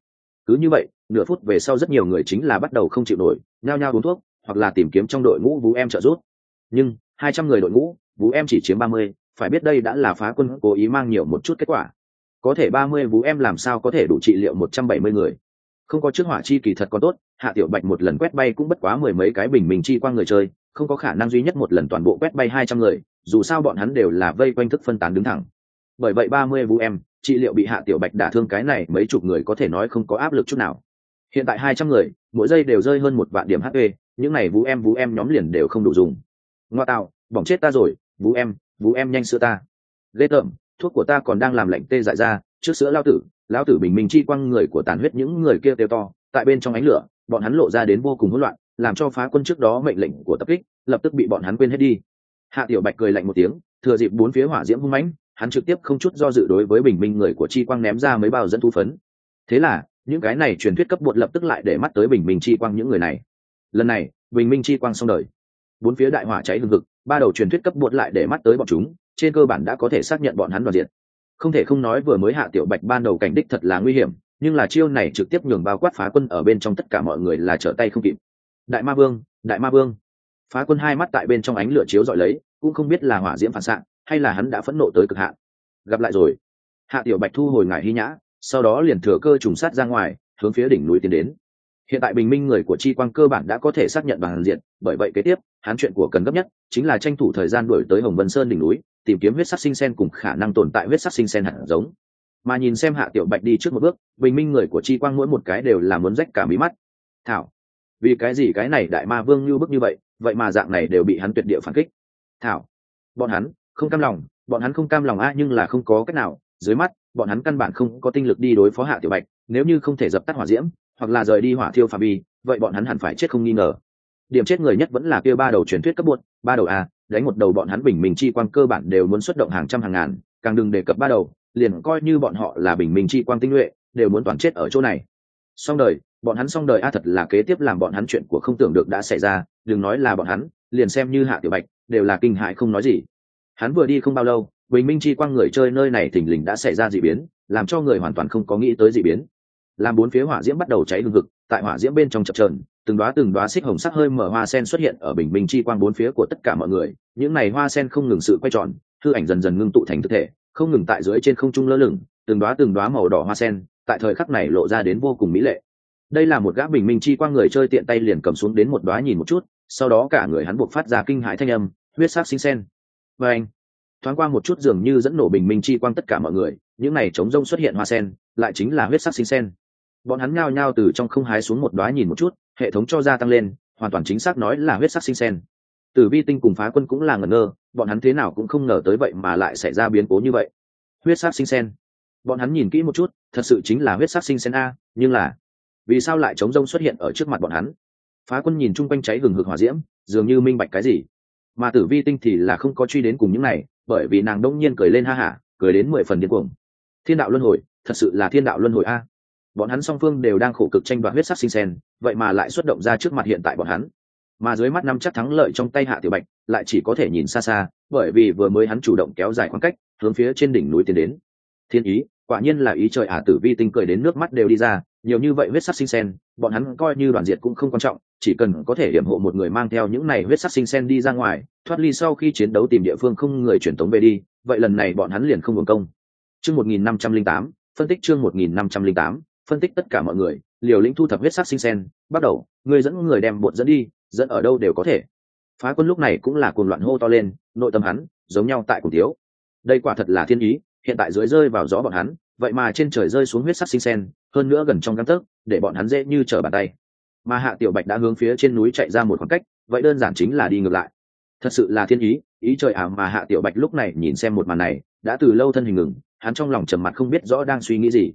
Cứ như vậy, nửa phút về sau rất nhiều người chính là bắt đầu không chịu nổi, nhao nhao uống thuốc, hoặc là tìm kiếm trong đội ngũ vũ em trợ giúp. Nhưng, hai trăm người đội ngũ, vũ em chỉ chiếm ba mươi, phải biết đây đã là phá quân, cố ý mang nhiều một chút kết quả. Có thể ba mươi vũ em làm sao có thể đủ trị liệu một trăm bảy mươi người? Không có trước hỏa chi kỳ thật còn tốt, hạ tiểu bạch một lần quét bay cũng bất quá mười mấy cái bình mình chi qua người chơi, không có khả năng duy nhất một lần toàn bộ quét bay hai trăm người, dù sao bọn hắn đều là vây quanh thức phân tán đứng thẳng. Bởi vậy ba mươi vũ em, trị liệu bị hạ tiểu bạch đả thương cái này mấy chục người có thể nói không có áp lực chút nào. Hiện tại hai trăm người, mỗi giây đều rơi hơn một vạn điểm hp những này vũ em vũ em nhóm liền đều không đủ dùng. Ngoa tạo, bỏng chết ta rồi, vũ em vũ em nhanh sữa ta. Ghê tởm, thuốc của ta còn đang làm lạnh tê dại ra trước sữa lao tử lão tử bình minh chi quang người của tàn huyết những người kia kêu to, tại bên trong ánh lửa, bọn hắn lộ ra đến vô cùng hỗn loạn, làm cho phá quân trước đó mệnh lệnh của tập kích, lập tức bị bọn hắn quên hết đi. Hạ tiểu bạch cười lạnh một tiếng, thừa dịp bốn phía hỏa diễm hung mãnh, hắn trực tiếp không chút do dự đối với bình minh người của chi quang ném ra mấy bao dẫn thu phấn. Thế là, những cái này truyền thuyết cấp bột lập tức lại để mắt tới bình minh chi quang những người này. Lần này, bình minh chi quang xong đời. Bốn phía đại hỏa cháy hừng hực, ba đầu truyền thuyết cấp bột lại để mắt tới bọn chúng, trên cơ bản đã có thể xác nhận bọn hắn đoàn diện không thể không nói vừa mới hạ tiểu bạch ban đầu cảnh đích thật là nguy hiểm, nhưng là chiêu này trực tiếp nhường bao quát phá quân ở bên trong tất cả mọi người là trở tay không kịp. Đại ma vương, đại ma vương. Phá quân hai mắt tại bên trong ánh lửa chiếu dọi lấy, cũng không biết là hỏa diễm phản xạ, hay là hắn đã phẫn nộ tới cực hạn. Gặp lại rồi. Hạ tiểu bạch thu hồi ngải hy nhã, sau đó liền thừa cơ trùng sát ra ngoài, hướng phía đỉnh núi tiến đến. Hiện tại bình minh người của chi quang cơ bản đã có thể xác nhận bằng diện, bởi vậy kế tiếp, hắn chuyện của cần gấp nhất chính là tranh thủ thời gian đuổi tới hồng vân sơn đỉnh núi tìm kiếm huyết sắc sinh sen cùng khả năng tồn tại huyết sắc sinh sen hạt giống. Mà nhìn xem hạ tiểu bạch đi trước một bước, bình minh người của chi quang mỗi một cái đều là muốn rách cả mí mắt. Thảo, vì cái gì cái này đại ma vương như bức như vậy vậy mà dạng này đều bị hắn tuyệt địa phản kích? Thảo, bọn hắn không cam lòng, bọn hắn không cam lòng a nhưng là không có cách nào. Dưới mắt, bọn hắn căn bản không có tinh lực đi đối phó hạ tiểu bạch, nếu như không thể dập tắt hỏa diễm, hoặc là rời đi hỏa thiêu phạm vi, vậy bọn hắn hẳn phải chết không nghi ngờ. Điểm chết người nhất vẫn là kia ba đầu truyền thuyết cấp bột, ba đầu a đánh một đầu bọn hắn bình minh chi quang cơ bản đều muốn xuất động hàng trăm hàng ngàn, càng đừng đề cập ba đầu, liền coi như bọn họ là bình minh chi quang tinh nhuệ, đều muốn toàn chết ở chỗ này. Xong đời, bọn hắn xong đời a thật là kế tiếp làm bọn hắn chuyện của không tưởng được đã xảy ra, đừng nói là bọn hắn, liền xem như hạ tiểu bạch, đều là kinh hại không nói gì. Hắn vừa đi không bao lâu, bình minh chi quang người chơi nơi này thình lình đã xảy ra d ị biến, làm cho người hoàn toàn không có nghĩ tới d ị biến. Làm bốn phía hỏa diễm bắt đầu cháy hương thực tại hỏa diễm bên trong chập trờn từng đoá từng đoá xích hồng sắc hơi mở hoa sen xuất hiện ở bình minh chi quang bốn phía của tất cả mọi người. Những n à y hoa sen không ngừng sự quay tròn thư ảnh dần dần ngưng tụ thành thực thể, không ngừng tại dưới trên không trung lơ lửng, từng đoá từng đoá màu đỏ hoa sen, tại thời khắc này lộ ra đến vô cùng mỹ lệ. Đây là một gã bình minh chi quang người chơi tiện tay liền cầm xuống đến một đoá nhìn một chút, sau đó cả người hắn buộc phát ra kinh hãi thanh âm, huyết sắc sinh sen và anh, thoáng qua một chút dường như dẫn nổ bình minh chi quang tất cả mọi người, những này chống rông xuất hiện hoa sen, lại chính là huyết sắc sinh sen bọn hắn nhao nhao từ trong không hái xuống một đoá nhìn một chút, hệ thống cho gia tăng lên, hoàn toàn chính xác nói là huyết sắc sinh sen. Tử vi tinh cùng phá quân cũng là ngẩn ngơ, bọn hắn thế nào cũng không ngờ tới vậy mà lại xảy ra biến cố như vậy. Huyết sắc sinh sen. Bọn hắn nhìn kỹ một chút, thật sự chính là huyết sắc sinh sen a, nhưng là, vì sao lại chống rông xuất hiện ở trước mặt bọn hắn? Phá quân nhìn chung quanh cháy gừng hực hỏa diễm, dường như minh bạch cái gì. Mà tử vi tinh thì là không có truy đến cùng những này, bởi vì nàng đông nhiên cười lên ha hả, cười đến mười phần điên cuồng. Thiên đạo luân hồi, thật sự là thiên đạo luân hồi a bọn hắn song phương đều đang khổ cực tranh đoạt huyết sắc sinh sen vậy mà lại xuất động ra trước mặt hiện tại bọn hắn. Mà dưới mắt năm chắc thắng lợi trong tay hạ tiểu bạch lại chỉ có thể nhìn xa xa bởi vì vừa mới hắn chủ động kéo dài khoảng cách hướng phía trên đỉnh núi tiến đến. Thiên ý quả nhiên là ý trời ả à, tử vi tinh cười đến nước mắt đều đi ra nhiều như vậy huyết sắc sinh sen bọn hắn coi như đoàn diệt cũng không quan trọng chỉ cần có thể hiểm hộ một người mang theo những này huyết sắc sinh sen đi ra ngoài thoát ly sau khi chiến đấu tìm địa phương không người truyền tống về đi vậy lần này bọn hắn liền không hưởng công. Chương 1508, phân tích chương 1508, phân tích tất cả mọi người, liều lĩnh thu thập huyết sắc sinh sen, bắt đầu, người dẫn người đem bột dẫn đi, dẫn ở đâu đều có thể. Phá quân lúc này cũng là cuồng loạn hô to lên, nội tâm hắn giống nhau tại cùng thiếu. Đây quả thật là thiên ý, hiện tại dưới rơi vào gió bọn hắn, vậy mà trên trời rơi xuống huyết sắc sinh sen, hơn nữa gần trong găng tấc, để bọn hắn dễ như trở bàn tay. Mà hạ tiểu bạch đã hướng phía trên núi chạy ra một khoảng cách, vậy đơn giản chính là đi ngược lại. Thật sự là thiên ý ý trời ảo mà hạ tiểu bạch lúc này nhìn xem một màn này, đã từ lâu thân hình ngừng, hắn trong lòng trầm mặt không biết rõ đang suy nghĩ gì.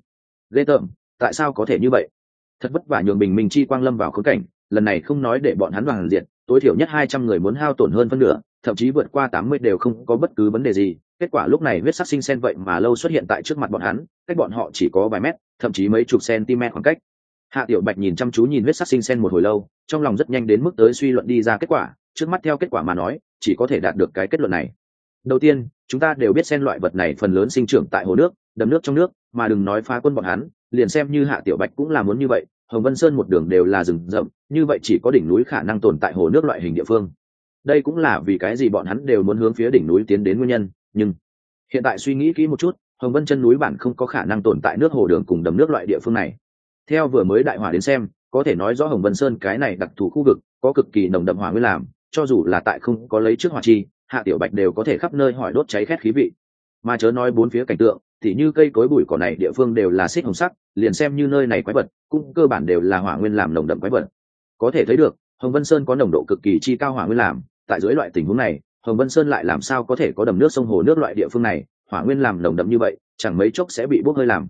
Ghê tởm tại sao có thể như vậy? Thật vất vả nhường bình minh chi quang lâm vào khốn cảnh, lần này không nói để bọn hắn đoàn diện tối thiểu nhất hai trăm người muốn hao tổn hơn phân nửa, thậm chí vượt qua tám mươi đều không có bất cứ vấn đề gì. Kết quả lúc này huyết sắc sinh sen vậy mà lâu xuất hiện tại trước mặt bọn hắn, cách bọn họ chỉ có vài mét, thậm chí mấy chục cm khoảng cách. Hạ tiểu bạch nhìn chăm chú nhìn huyết sắc sinh sen một hồi lâu, trong lòng rất nhanh đến mức tới suy luận đi ra kết quả, trước mắt theo kết quả mà nói, chỉ có thể đạt được cái kết luận này. Đầu tiên, chúng ta đều biết sen loại vật này phần lớn sinh trưởng tại hồ nước, đầm nước trong nước, mà đừng nói phá quân bọn hắn liền xem như hạ tiểu bạch cũng là muốn như vậy, hồng vân sơn một đường đều là rừng rậm, như vậy chỉ có đỉnh núi khả năng tồn tại hồ nước loại hình địa phương. Đây cũng là vì cái gì bọn hắn đều muốn hướng phía đỉnh núi tiến đến nguyên nhân, nhưng hiện tại suy nghĩ kỹ một chút, hồng vân chân núi bản không có khả năng tồn tại nước hồ đường cùng đầm nước loại địa phương này. Theo vừa mới đại hỏa đến xem, có thể nói rõ hồng vân sơn cái này đặc thù khu vực, có cực kỳ nồng đậm hỏa nguyên làm, cho dù là tại không có lấy trước hỏa chi, hạ tiểu bạch đều có thể khắp nơi hỏi đốt cháy khét khí vị. Mà chớ nói bốn phía cảnh tượng, thì như cây cối bụi cỏ này địa phương đều là xích hồng sắc liền xem như nơi này quái vật, cũng cơ bản đều là hỏa nguyên làm nồng đậm quái vật. Có thể thấy được, hồng vân sơn có nồng độ cực kỳ chi cao hỏa nguyên làm, tại dưới loại tình huống này, hồng vân sơn lại làm sao có thể có đầm nước sông hồ nước loại địa phương này, hỏa nguyên làm nồng đậm như vậy, chẳng mấy chốc sẽ bị bốc hơi làm.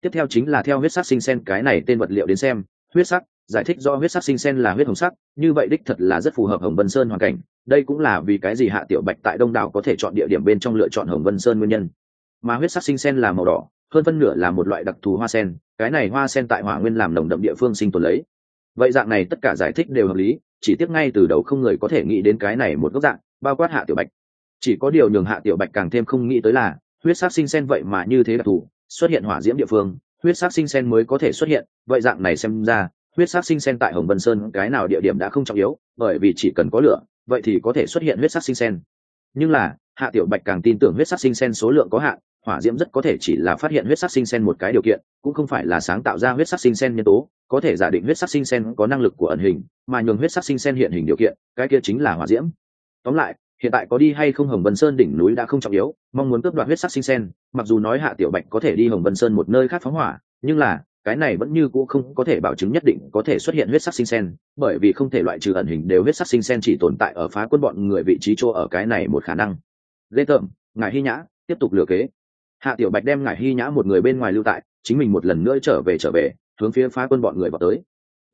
Tiếp theo chính là theo huyết sắc sinh sen cái này tên vật liệu đến xem, huyết sắc, giải thích do huyết sắc sinh sen là huyết hồng sắc, như vậy đích thật là rất phù hợp hồng vân sơn hoàn cảnh, đây cũng là vì cái gì hạ tiểu bạch tại đông đảo có thể chọn địa điểm bên trong lựa chọn hồng vân sơn nguyên nhân. Mà huyết sắc sinh sen là màu đỏ hơn phân nửa là một loại đặc thù hoa sen, cái này hoa sen tại hỏa nguyên làm nồng đậm địa phương sinh tồn lấy. Vậy dạng này tất cả giải thích đều hợp lý, chỉ tiếc ngay từ đầu không người có thể nghĩ đến cái này một góc dạng, bao quát hạ tiểu bạch. Chỉ có điều nhường hạ tiểu bạch càng thêm không nghĩ tới là, huyết sắc sinh sen vậy mà như thế đặc thù, xuất hiện hỏa diễm địa phương, huyết sắc sinh sen mới có thể xuất hiện. Vậy dạng này xem ra, huyết sắc sinh sen tại hồng vân sơn cái nào địa điểm đã không trọng yếu, bởi vì chỉ cần có lửa, vậy thì có thể xuất hiện huyết sắc sinh sen. Nhưng là, hạ tiểu bạch càng tin tưởng huyết sắc sinh sen số lượng có hạn hỏa diễm rất có thể chỉ là phát hiện huyết sắc sinh sen một cái điều kiện, cũng không phải là sáng tạo ra huyết sắc sinh sen nhân tố, có thể giả định huyết sắc sinh sen có năng lực của ẩn hình, mà nhường huyết sắc sinh sen hiện hình điều kiện, cái kia chính là hỏa diễm. Tóm lại, hiện tại có đi hay không hồng vân sơn đỉnh núi đã không trọng yếu, mong muốn cướp đoạt huyết sắc sinh sen, mặc dù nói hạ tiểu bạch có thể đi hồng vân sơn một nơi khác phóng hỏa, nhưng là, cái này vẫn như cũ không có thể bảo chứng nhất định có thể xuất hiện huyết sắc sinh sen, bởi vì không thể loại trừ ẩn hình đều huyết sắc sinh sen chỉ tồn tại ở phá quân bọn người vị trí chỗ ở cái này một khả năng. Lê tởm ngài hy nhã, tiếp tục lừa kế hạ tiểu bạch đem ngải hy nhã một người bên ngoài lưu tại, chính mình một lần nữa trở về trở về, hướng phía phá quân bọn người vào tới.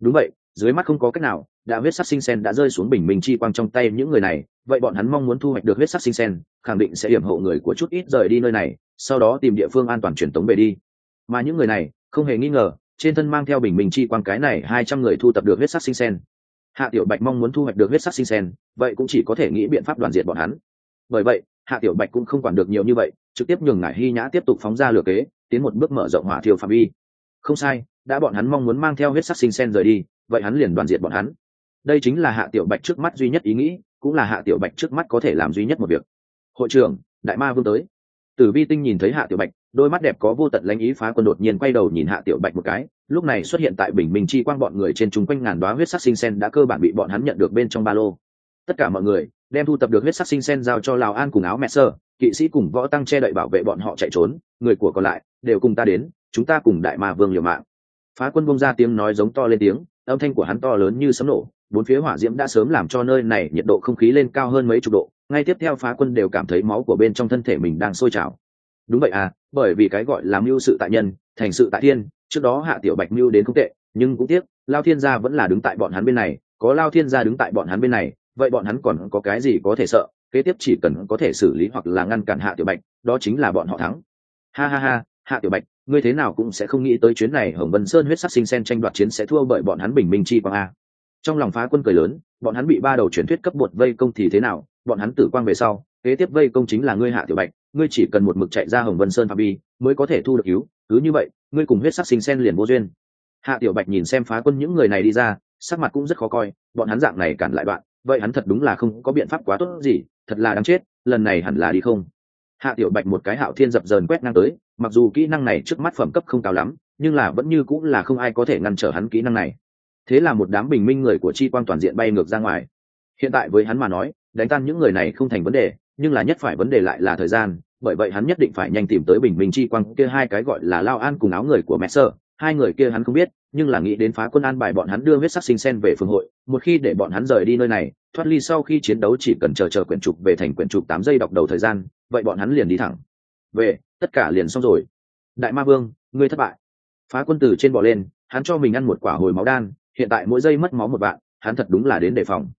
Đúng vậy, dưới mắt không có cách nào, đã huyết sắc sinh sen đã rơi xuống bình minh chi quang trong tay những người này, vậy bọn hắn mong muốn thu hoạch được huyết sắc sinh sen, khẳng định sẽ hiểm hộ người của chút ít rời đi nơi này, sau đó tìm địa phương an toàn truyền tống về đi. Mà những người này, không hề nghi ngờ, trên thân mang theo bình minh chi quang cái này hai trăm người thu tập được huyết sắc sinh sen. Hạ tiểu bạch mong muốn thu hoạch được huyết sắc sinh sen, vậy cũng chỉ có thể nghĩ biện pháp đoàn diệt bọn hắn. Bởi vậy, hạ tiểu bạch cũng không quản được nhiều như vậy trực tiếp nhường ngải hy nhã tiếp tục phóng ra lửa kế, tiến một bước mở rộng hỏa thiêu phạm vi. Không sai, đã bọn hắn mong muốn mang theo huyết sắc sinh sen rời đi, vậy hắn liền đoàn diệt bọn hắn. Đây chính là hạ tiểu bạch trước mắt duy nhất ý nghĩ, cũng là hạ tiểu bạch trước mắt có thể làm duy nhất một việc. Hội trưởng, đại ma vương tới. Tử vi tinh nhìn thấy hạ tiểu bạch, đôi mắt đẹp có vô tận lãnh ý phá quân đột nhiên quay đầu nhìn hạ tiểu bạch một cái, lúc này xuất hiện tại bình minh chi quang bọn người trên chung quanh ngàn đoá huyết sắc sinh sen đã cơ bản bị bọn hắn nhận được bên trong ba lô. Tất cả mọi người, đem thu tập được huyết sắc sinh sen giao cho lào an cùng áo mẹ sơ kỵ sĩ cùng võ tăng che đậy bảo vệ bọn họ chạy trốn, người của còn lại đều cùng ta đến, chúng ta cùng đại ma vương liều mạng. Phá quân bông ra tiếng nói giống to lên tiếng, âm thanh của hắn to lớn như sấm nổ, bốn phía hỏa diễm đã sớm làm cho nơi này nhiệt độ không khí lên cao hơn mấy chục độ, ngay tiếp theo phá quân đều cảm thấy máu của bên trong thân thể mình đang sôi trào. Đúng vậy à bởi vì cái gọi là mưu sự tại nhân, thành sự tại thiên, trước đó hạ tiểu bạch mưu đến không tệ, nhưng cũng tiếc, lao thiên gia vẫn là đứng tại bọn hắn bên này, có lao thiên gia đứng tại bọn hắn bên này, vậy bọn hắn còn có cái gì có thể sợ? Kế tiếp chỉ cần có thể xử lý hoặc là ngăn cản hạ tiểu bạch, đó chính là bọn họ thắng. Ha ha ha, hạ tiểu bạch, ngươi thế nào cũng sẽ không nghĩ tới chuyến này hồng vân sơn huyết sắc sinh sen tranh đoạt chiến sẽ thua bởi bọn hắn bình minh chi quang a. Trong lòng phá quân cười lớn, bọn hắn bị ba đầu truyền thuyết cấp bột vây công thì thế nào, bọn hắn tử quang về sau, kế tiếp vây công chính là ngươi hạ tiểu bạch, ngươi chỉ cần một mực chạy ra hồng vân sơn phạm vi, mới có thể thu được cứu, cứ như vậy, ngươi cùng huyết sắc sinh sen liền vô duyên. Hạ tiểu bạch nhìn xem phá quân những người này đi ra, sắc mặt cũng rất khó coi, bọn hắn dạng này cản lại đoạn, vậy hắn thật đúng là không có biện pháp quá tốt gì thật là đáng chết, lần này hẳn là đi không. Hạ tiểu bạch một cái hạo thiên dập dờn quét ngang tới, mặc dù kỹ năng này trước mắt phẩm cấp không cao lắm, nhưng là vẫn như cũng là không ai có thể ngăn trở hắn kỹ năng này. Thế là một đám bình minh người của chi quang toàn diện bay ngược ra ngoài. Hiện tại với hắn mà nói, đánh tan những người này không thành vấn đề, nhưng là nhất phải vấn đề lại là thời gian, bởi vậy hắn nhất định phải nhanh tìm tới bình minh chi quang, kia hai cái gọi là lao an cùng áo người của mẹ sơ. Hai người kia hắn không biết, nhưng là nghĩ đến phá quân an bài bọn hắn đưa huyết sắc sinh sen về phương hội, một khi để bọn hắn rời đi nơi này thoát ly sau khi chiến đấu chỉ cần chờ chờ quyển trục về thành quyển trục tám giây đọc đầu thời gian, vậy bọn hắn liền đi thẳng. Về, tất cả liền xong rồi. Đại ma vương, ngươi thất bại. Phá quân tử trên bỏ lên, hắn cho mình ăn một quả hồi máu đan, hiện tại mỗi giây mất máu một bạn hắn thật đúng là đến đề phòng.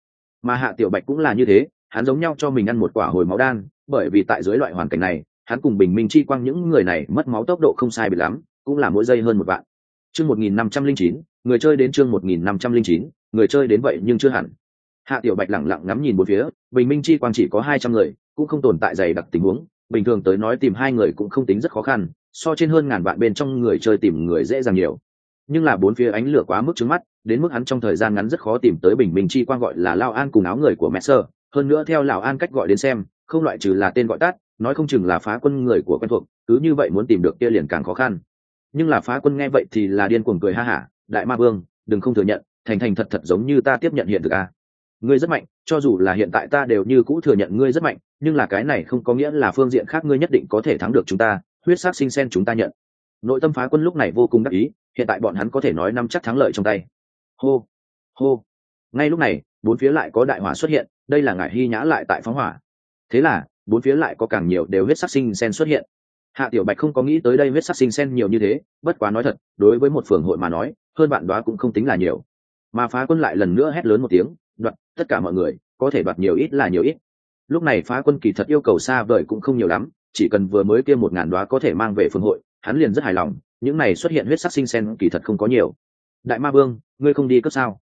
Mà hạ tiểu bạch cũng là như thế, hắn giống nhau cho mình ăn một quả hồi máu đan, bởi vì tại dưới loại hoàn cảnh này, hắn cùng bình minh chi quang những người này mất máu tốc độ không sai bị lắm, cũng là mỗi giây hơn một bạn chương một nghìn năm trăm linh chín, người chơi đến chương một nghìn năm trăm linh chín, người chơi đến vậy nhưng chưa hẳn hạ tiểu bạch lẳng lặng ngắm nhìn một phía, bình minh chi quang chỉ có hai trăm người, cũng không tồn tại dày đặc tình huống, bình thường tới nói tìm hai người cũng không tính rất khó khăn, so trên hơn ngàn bạn bên trong người chơi tìm người dễ dàng nhiều. Nhưng là bốn phía ánh lửa quá mức trứng mắt, đến mức hắn trong thời gian ngắn rất khó tìm tới bình minh chi quang gọi là lao an cùng áo người của mẹ sơ hơn nữa theo lão an cách gọi đến xem, không loại trừ là tên gọi tắt, nói không chừng là phá quân người của quen thuộc, cứ như vậy muốn tìm được kia liền càng khó khăn. Nhưng là phá quân nghe vậy thì là điên cuồng cười ha hả, đại ma vương, đừng không thừa nhận, thành thành thật thật giống như ta tiếp nhận hiện thực à ngươi rất mạnh, cho dù là hiện tại ta đều như cũ thừa nhận ngươi rất mạnh, nhưng là cái này không có nghĩa là phương diện khác ngươi nhất định có thể thắng được chúng ta, huyết sắc sinh sen chúng ta nhận. Nội tâm phá quân lúc này vô cùng đắc ý, hiện tại bọn hắn có thể nói năm chắc thắng lợi trong tay. Hô hô. Ngay lúc này, bốn phía lại có đại hỏa xuất hiện, đây là ngải hy nhã lại tại phóng hỏa. Thế là, bốn phía lại có càng nhiều đều huyết sắc sinh sen xuất hiện. Hạ tiểu bạch không có nghĩ tới đây huyết sắc sinh sen nhiều như thế, bất quá nói thật, đối với một phường hội mà nói, hơn bạn đó cũng không tính là nhiều. Mà phá quân lại lần nữa hét lớn một tiếng đoạt tất cả mọi người, có thể đoạt nhiều ít là nhiều ít. Lúc này phá quân kỳ thật yêu cầu xa vời cũng không nhiều lắm, chỉ cần vừa mới kia một ngàn đoá có thể mang về phương hội, hắn liền rất hài lòng, những này xuất hiện huyết sắc sinh sen kỳ thật không có nhiều. Đại ma vương, ngươi không đi cấp sao?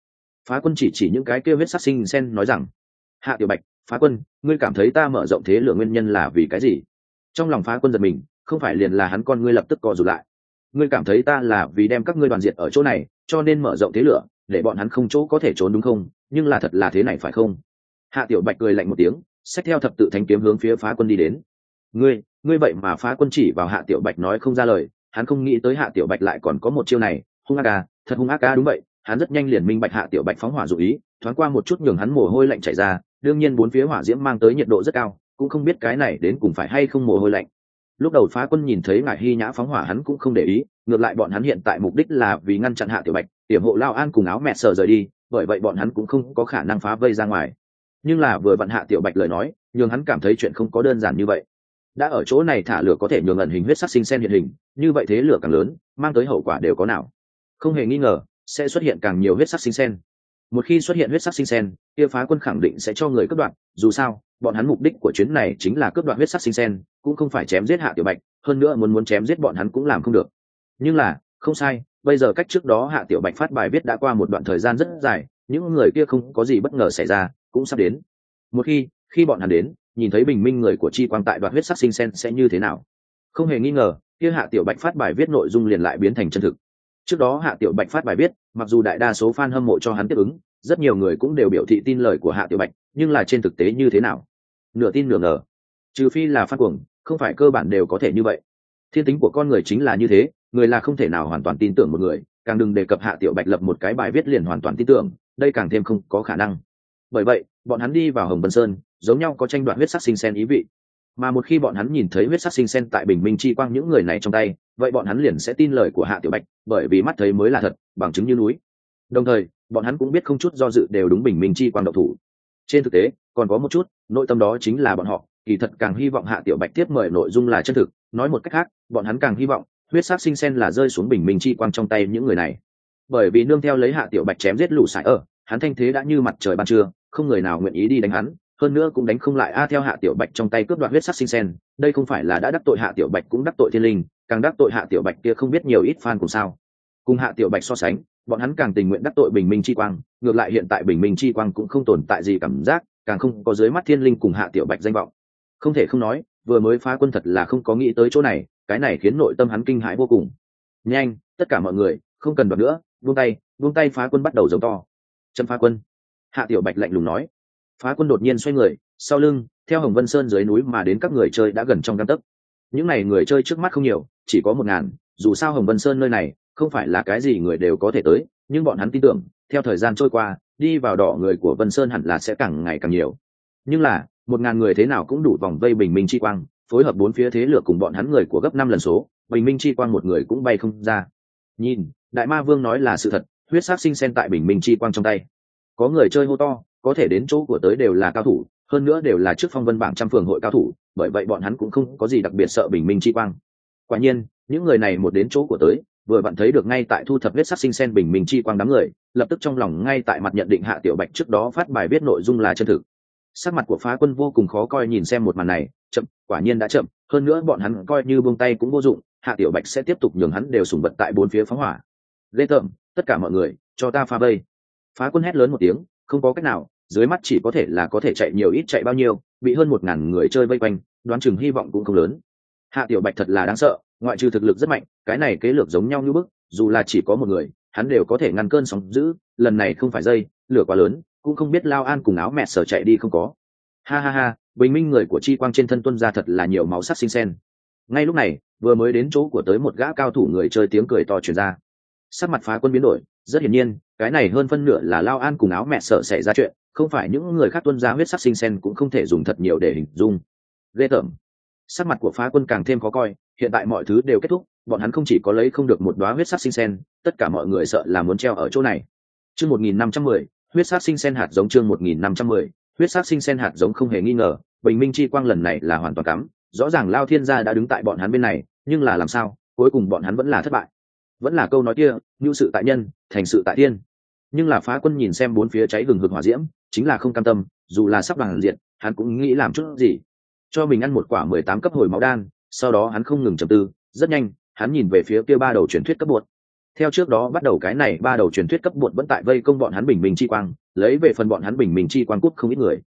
Phá quân chỉ chỉ những cái kia huyết sắc sinh sen nói rằng, hạ tiểu bạch, phá quân, ngươi cảm thấy ta mở rộng thế lửa nguyên nhân là vì cái gì? Trong lòng phá quân giật mình, không phải liền là hắn con ngươi lập tức co rụt lại. Ngươi cảm thấy ta là vì đem các ngươi đoàn diệt ở chỗ này, cho nên mở rộng thế lửa để bọn hắn không chỗ có thể trốn đúng không? Nhưng là thật là thế này phải không? Hạ tiểu bạch cười lạnh một tiếng, xách theo thập tự thanh kiếm hướng phía phá quân đi đến. Ngươi ngươi vậy mà phá quân chỉ vào hạ tiểu bạch nói không ra lời, hắn không nghĩ tới hạ tiểu bạch lại còn có một chiêu này. Hung ác à thật hung ác à đúng vậy, hắn rất nhanh liền minh bạch hạ tiểu bạch phóng hỏa dụ ý, thoáng qua một chút nhường hắn mồ hôi lạnh chảy ra, đương nhiên bốn phía hỏa diễm mang tới nhiệt độ rất cao, cũng không biết cái này đến cùng phải hay không mồ hôi lạnh. Lúc đầu phá quân nhìn thấy ngải hy nhã phóng hỏa hắn cũng không để ý, ngược lại bọn hắn hiện tại mục đích là vì ngăn chặn hạ tiểu bạch tiểu hộ lao an cùng áo mẹ sờ rời đi, bởi vậy bọn hắn cũng không có khả năng phá vây ra ngoài. Nhưng là vừa vặn hạ tiểu bạch lời nói, nhường hắn cảm thấy chuyện không có đơn giản như vậy. Đã ở chỗ này thả lửa có thể nhường ẩn hình huyết sắc sinh sen hiện hình, như vậy thế lửa càng lớn, mang tới hậu quả đều có nào. Không hề nghi ngờ, sẽ xuất hiện càng nhiều huyết sắc sinh sen. Một khi xuất hiện huyết sắc sinh sen, kia phá quân khẳng định sẽ cho người cướp đoạt. Dù sao, bọn hắn mục đích của chuyến này chính là cướp đoạt huyết sắc sinh sen, cũng không phải chém giết hạ tiểu bạch, hơn nữa muốn muốn chém giết bọn hắn cũng làm không được. Nhưng là, không sai bây giờ cách trước đó hạ tiểu bạch phát bài viết đã qua một đoạn thời gian rất dài, những người kia không có gì bất ngờ xảy ra, cũng sắp đến. Một khi khi bọn hắn đến, nhìn thấy bình minh người của chi quang tại đoạn huyết sắc sinh sen sẽ như thế nào? Không hề nghi ngờ, kia hạ tiểu bạch phát bài viết nội dung liền lại biến thành chân thực. Trước đó hạ tiểu bạch phát bài viết, mặc dù đại đa số fan hâm mộ cho hắn tiếp ứng, rất nhiều người cũng đều biểu thị tin lời của hạ tiểu bạch, nhưng là trên thực tế như thế nào? Nửa tin nửa ngờ. Trừ phi là phát cuồng, không phải cơ bản đều có thể như vậy. Thiên tính của con người chính là như thế người là không thể nào hoàn toàn tin tưởng một người, càng đừng đề cập hạ tiểu bạch lập một cái bài viết liền hoàn toàn tin tưởng, đây càng thêm không có khả năng. Bởi vậy, bọn hắn đi vào hồng vân sơn, giống nhau có tranh đoạt huyết sắc sinh sen ý vị. Mà một khi bọn hắn nhìn thấy huyết sắc sinh sen tại bình minh chi quang những người này trong tay, vậy bọn hắn liền sẽ tin lời của hạ tiểu bạch, bởi vì mắt thấy mới là thật, bằng chứng như núi. Đồng thời, bọn hắn cũng biết không chút do dự đều đúng bình minh chi quang độc thủ. Trên thực tế, còn có một chút, nội tâm đó chính là bọn họ, kỳ thật càng hy vọng hạ tiểu bạch tiếp mời nội dung là chân thực, nói một cách khác, bọn hắn càng hy vọng huyết sắc sinh sen là rơi xuống bình minh chi quang trong tay những người này. Bởi vì nương theo lấy hạ tiểu bạch chém giết lũ sải ở, hắn thanh thế đã như mặt trời ban trưa, không người nào nguyện ý đi đánh hắn, hơn nữa cũng đánh không lại a theo hạ tiểu bạch trong tay cướp đoạt huyết sắc sinh sen đây không phải là đã đắc tội hạ tiểu bạch cũng đắc tội thiên linh, càng đắc tội hạ tiểu bạch kia không biết nhiều ít fan cùng sao. Cùng hạ tiểu bạch so sánh, bọn hắn càng tình nguyện đắc tội bình minh chi quang, ngược lại hiện tại bình minh chi quang cũng không tồn tại gì cảm giác, càng không có dưới mắt thiên linh cùng hạ tiểu bạch danh vọng. Không thể không nói vừa mới phá quân thật là không có nghĩ tới chỗ này, cái này khiến nội tâm hắn kinh hãi vô cùng. Nhanh, tất cả mọi người, không cần đoạt nữa, buông tay buông tay phá quân bắt đầu giống to. Châm phá quân. Hạ tiểu bạch lạnh lùng nói. Phá quân đột nhiên xoay người, sau lưng, theo hồng vân sơn dưới núi mà đến các người chơi đã gần trong căn tấc. Những n à y người chơi trước mắt không nhiều, chỉ có một ngàn, dù sao hồng vân sơn nơi này, không phải là cái gì người đều có thể tới, nhưng bọn hắn tin tưởng, theo thời gian trôi qua, đi vào đỏ người của vân sơn hẳn là sẽ càng ngày càng nhiều. Nhưng là một ngàn người thế nào cũng đủ vòng vây bình minh chi quang, phối hợp bốn phía thế lửa cùng bọn hắn người của gấp năm lần số, bình minh chi quang một người cũng bay không ra. Nhìn, đại ma vương nói là sự thật, huyết sát sinh sen tại bình minh chi quang trong tay. Có người chơi hô to, có thể đến chỗ của tới đều là cao thủ, hơn nữa đều là trước phong vân bảng trăm phường hội cao thủ, bởi vậy bọn hắn cũng không có gì đặc biệt sợ bình minh chi quang. Quả nhiên, những người này một đến chỗ của tới, vừa bạn thấy được ngay tại thu thập huyết sắc sinh sen bình minh chi quang đám người, lập tức trong lòng ngay tại mặt nhận định hạ tiểu bạch trước đó phát bài viết nội dung là chân thực sắc mặt của phá quân vô cùng khó coi nhìn xem một màn này, chậm, quả nhiên đã chậm, hơn nữa bọn hắn coi như buông tay cũng vô dụng, hạ tiểu bạch sẽ tiếp tục nhường hắn đều sùng bật tại bốn phía phóng hỏa. Ghê tởm tất cả mọi người, cho ta pha vây. Phá quân hét lớn một tiếng, không có cách nào, dưới mắt chỉ có thể là có thể chạy nhiều ít chạy bao nhiêu, bị hơn một ngàn người chơi vây quanh, đoán chừng hy vọng cũng không lớn. Hạ tiểu bạch thật là đáng sợ, ngoại trừ thực lực rất mạnh, cái này kế lược giống nhau như bức, dù là chỉ có một người, hắn đều có thể ngăn cơn sóng giữ lần này không phải dây, lửa quá lớn cũng không biết lao an cùng áo mẹ sở chạy đi không có. Ha ha ha, bình minh người của chi quang trên thân tuân ra thật là nhiều máu sắc xinh sen ngay lúc này, vừa mới đến chỗ của tới một gã cao thủ người chơi tiếng cười to truyền ra. Sắc mặt phá quân biến đổi, rất hiển nhiên, cái này hơn phân nửa là lao an cùng áo mẹ sợ xảy ra chuyện, không phải những người khác tuân ra huyết sắc sinh sen cũng không thể dùng thật nhiều để hình dung. Ghê tởm. Sắc mặt của phá quân càng thêm khó coi, hiện tại mọi thứ đều kết thúc, bọn hắn không chỉ có lấy không được một đoá huyết sắc sinh sen tất cả mọi người sợ là muốn treo ở chỗ này. Chương một nghìn năm trăm mười huyết sắc sinh sen hạt giống chương một nghìn năm trăm mười, huyết sắc sinh sen hạt giống không hề nghi ngờ, bình minh chi quang lần này là hoàn toàn cắm rõ ràng lao thiên gia đã đứng tại bọn hắn bên này, nhưng là làm sao, cuối cùng bọn hắn vẫn là thất bại. Vẫn là câu nói kia như sự tại nhân, thành sự tại thiên. Nhưng là phá quân nhìn xem bốn phía cháy gừng hực hỏa diễm, chính là không cam tâm, dù là sắp bằng diện hắn cũng nghĩ làm chút gì. Cho mình ăn một quả mười tám cấp hồi máu đan, sau đó hắn không ngừng trầm tư, rất nhanh, hắn nhìn về phía kia ba đầu truyền thuyết cấp bột theo trước đó bắt đầu cái này ba đầu truyền thuyết cấp bột vẫn tại vây công bọn hắn bình minh chi quang, lấy về phần bọn hắn bình minh chi quang cút không ít người.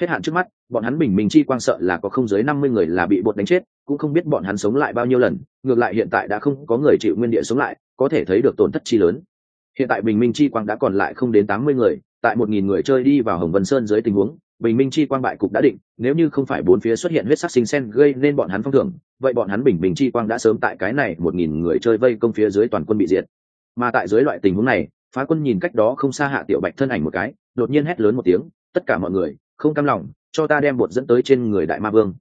Hết hạn trước mắt, bọn hắn bình minh chi quang sợ là có không dưới năm mươi người là bị bột đánh chết, cũng không biết bọn hắn sống lại bao nhiêu lần, ngược lại hiện tại đã không có người chịu nguyên địa sống lại, có thể thấy được tổn thất chi lớn. Hiện tại bình minh chi quang đã còn lại không đến tám mươi người, tại một nghìn người chơi đi vào hồng vân sơn dưới tình huống, bình minh chi quang bại cục đã định, nếu như không phải bốn phía xuất hiện huyết sắc sinh sen gây nên bọn hắn phong thưởng vậy bọn hắn bình bình chi quang đã sớm tại cái này một nghìn người chơi vây công phía dưới toàn quân bị diệt. Mà tại dưới loại tình huống này, phá quân nhìn cách đó không xa hạ tiểu bạch thân ảnh một cái, đột nhiên hét lớn một tiếng, tất cả mọi người, không cam lòng, cho ta đem bột dẫn tới trên người đại ma vương.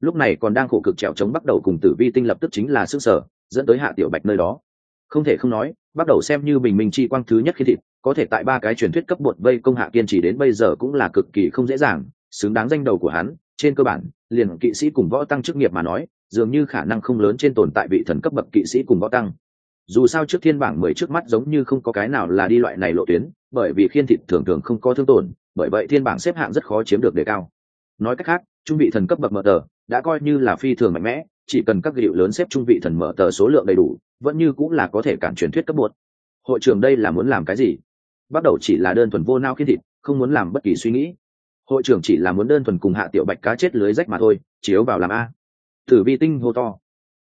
Lúc này còn đang khổ cực trèo chống bắt đầu cùng tử vi tinh lập tức chính là sức sở, dẫn tới hạ tiểu bạch nơi đó. Không thể không nói, bắt đầu xem như bình minh chi quang thứ nhất khi thịt, có thể tại ba cái truyền thuyết cấp bột vây công hạ kiên trì đến bây giờ cũng là cực kỳ không dễ dàng, xứng đáng danh đầu của hắn. Trên cơ bản, liền kỵ sĩ cùng võ tăng chức nghiệp mà nói dường như khả năng không lớn trên tồn tại vị thần cấp bậc kỵ sĩ cùng võ tăng. Dù sao trước thiên bảng mười trước mắt giống như không có cái nào là đi loại này lộ tuyến, bởi vì khiên thịt thường thường không có thương tổn, bởi vậy thiên bảng xếp hạng rất khó chiếm được đề cao. Nói cách khác, trung vị thần cấp bậc mở tờ đã coi như là phi thường mạnh mẽ, chỉ cần các hiệu lớn xếp trung vị thần mở tờ số lượng đầy đủ, vẫn như cũng là có thể cản truyền thuyết cấp bột. Hội trưởng đây là muốn làm cái gì? Bắt đầu chỉ là đơn thuần vô nao khiên thịt, không muốn làm bất kỳ suy nghĩ. Hội trưởng chỉ là muốn đơn thuần cùng hạ tiểu bạch cá chết lưới rách mà thôi, chiếu vào làm a tử vi tinh hô to.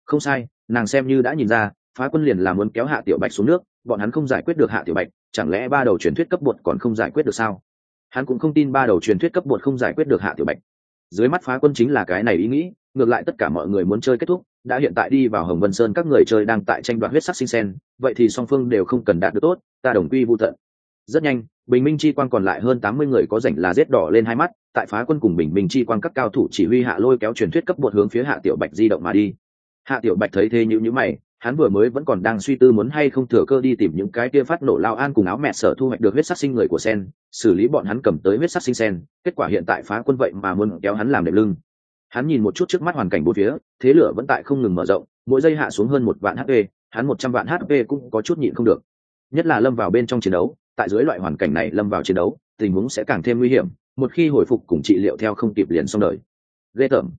Không sai, nàng xem như đã nhìn ra, phá quân liền là muốn kéo hạ tiểu bạch xuống nước, bọn hắn không giải quyết được hạ tiểu bạch, chẳng lẽ ba đầu truyền thuyết cấp bột còn không giải quyết được sao? Hắn cũng không tin ba đầu truyền thuyết cấp bột không giải quyết được hạ tiểu bạch. Dưới mắt phá quân chính là cái này ý nghĩ, ngược lại tất cả mọi người muốn chơi kết thúc, đã hiện tại đi vào hồng vân sơn các người chơi đang tại tranh đoạt huyết sắc sinh sen, vậy thì song phương đều không cần đạt được tốt, ta đồng quy vô tận. Rất nhanh bình minh chi quan còn lại hơn tám mươi người có rảnh là rết đỏ lên hai mắt, tại phá quân cùng bình minh chi quan các cao thủ chỉ huy hạ lôi kéo truyền thuyết cấp bột hướng phía hạ tiểu bạch di động mà đi. Hạ tiểu bạch thấy thế nhữ nhữ mày, hắn vừa mới vẫn còn đang suy tư muốn hay không thừa cơ đi tìm những cái kia phát nổ lao an cùng áo mẹ sở thu hoạch được huyết sắc sinh người của sen, xử lý bọn hắn cầm tới huyết sắc sinh sen, kết quả hiện tại phá quân vậy mà muốn kéo hắn làm đệm lưng. Hắn nhìn một chút trước mắt hoàn cảnh bốn phía, thế lửa vẫn tại không ngừng mở rộng, mỗi giây hạ xuống hơn một vạn hp hắn một trăm vạn hp cũng có chút nhịn không được. Nhất là lâm vào bên trong chiến đấu tại dưới loại hoàn cảnh này lâm vào chiến đấu, tình huống sẽ càng thêm nguy hiểm, một khi hồi phục cùng trị liệu theo không kịp liền xong đời. Ghê tởm.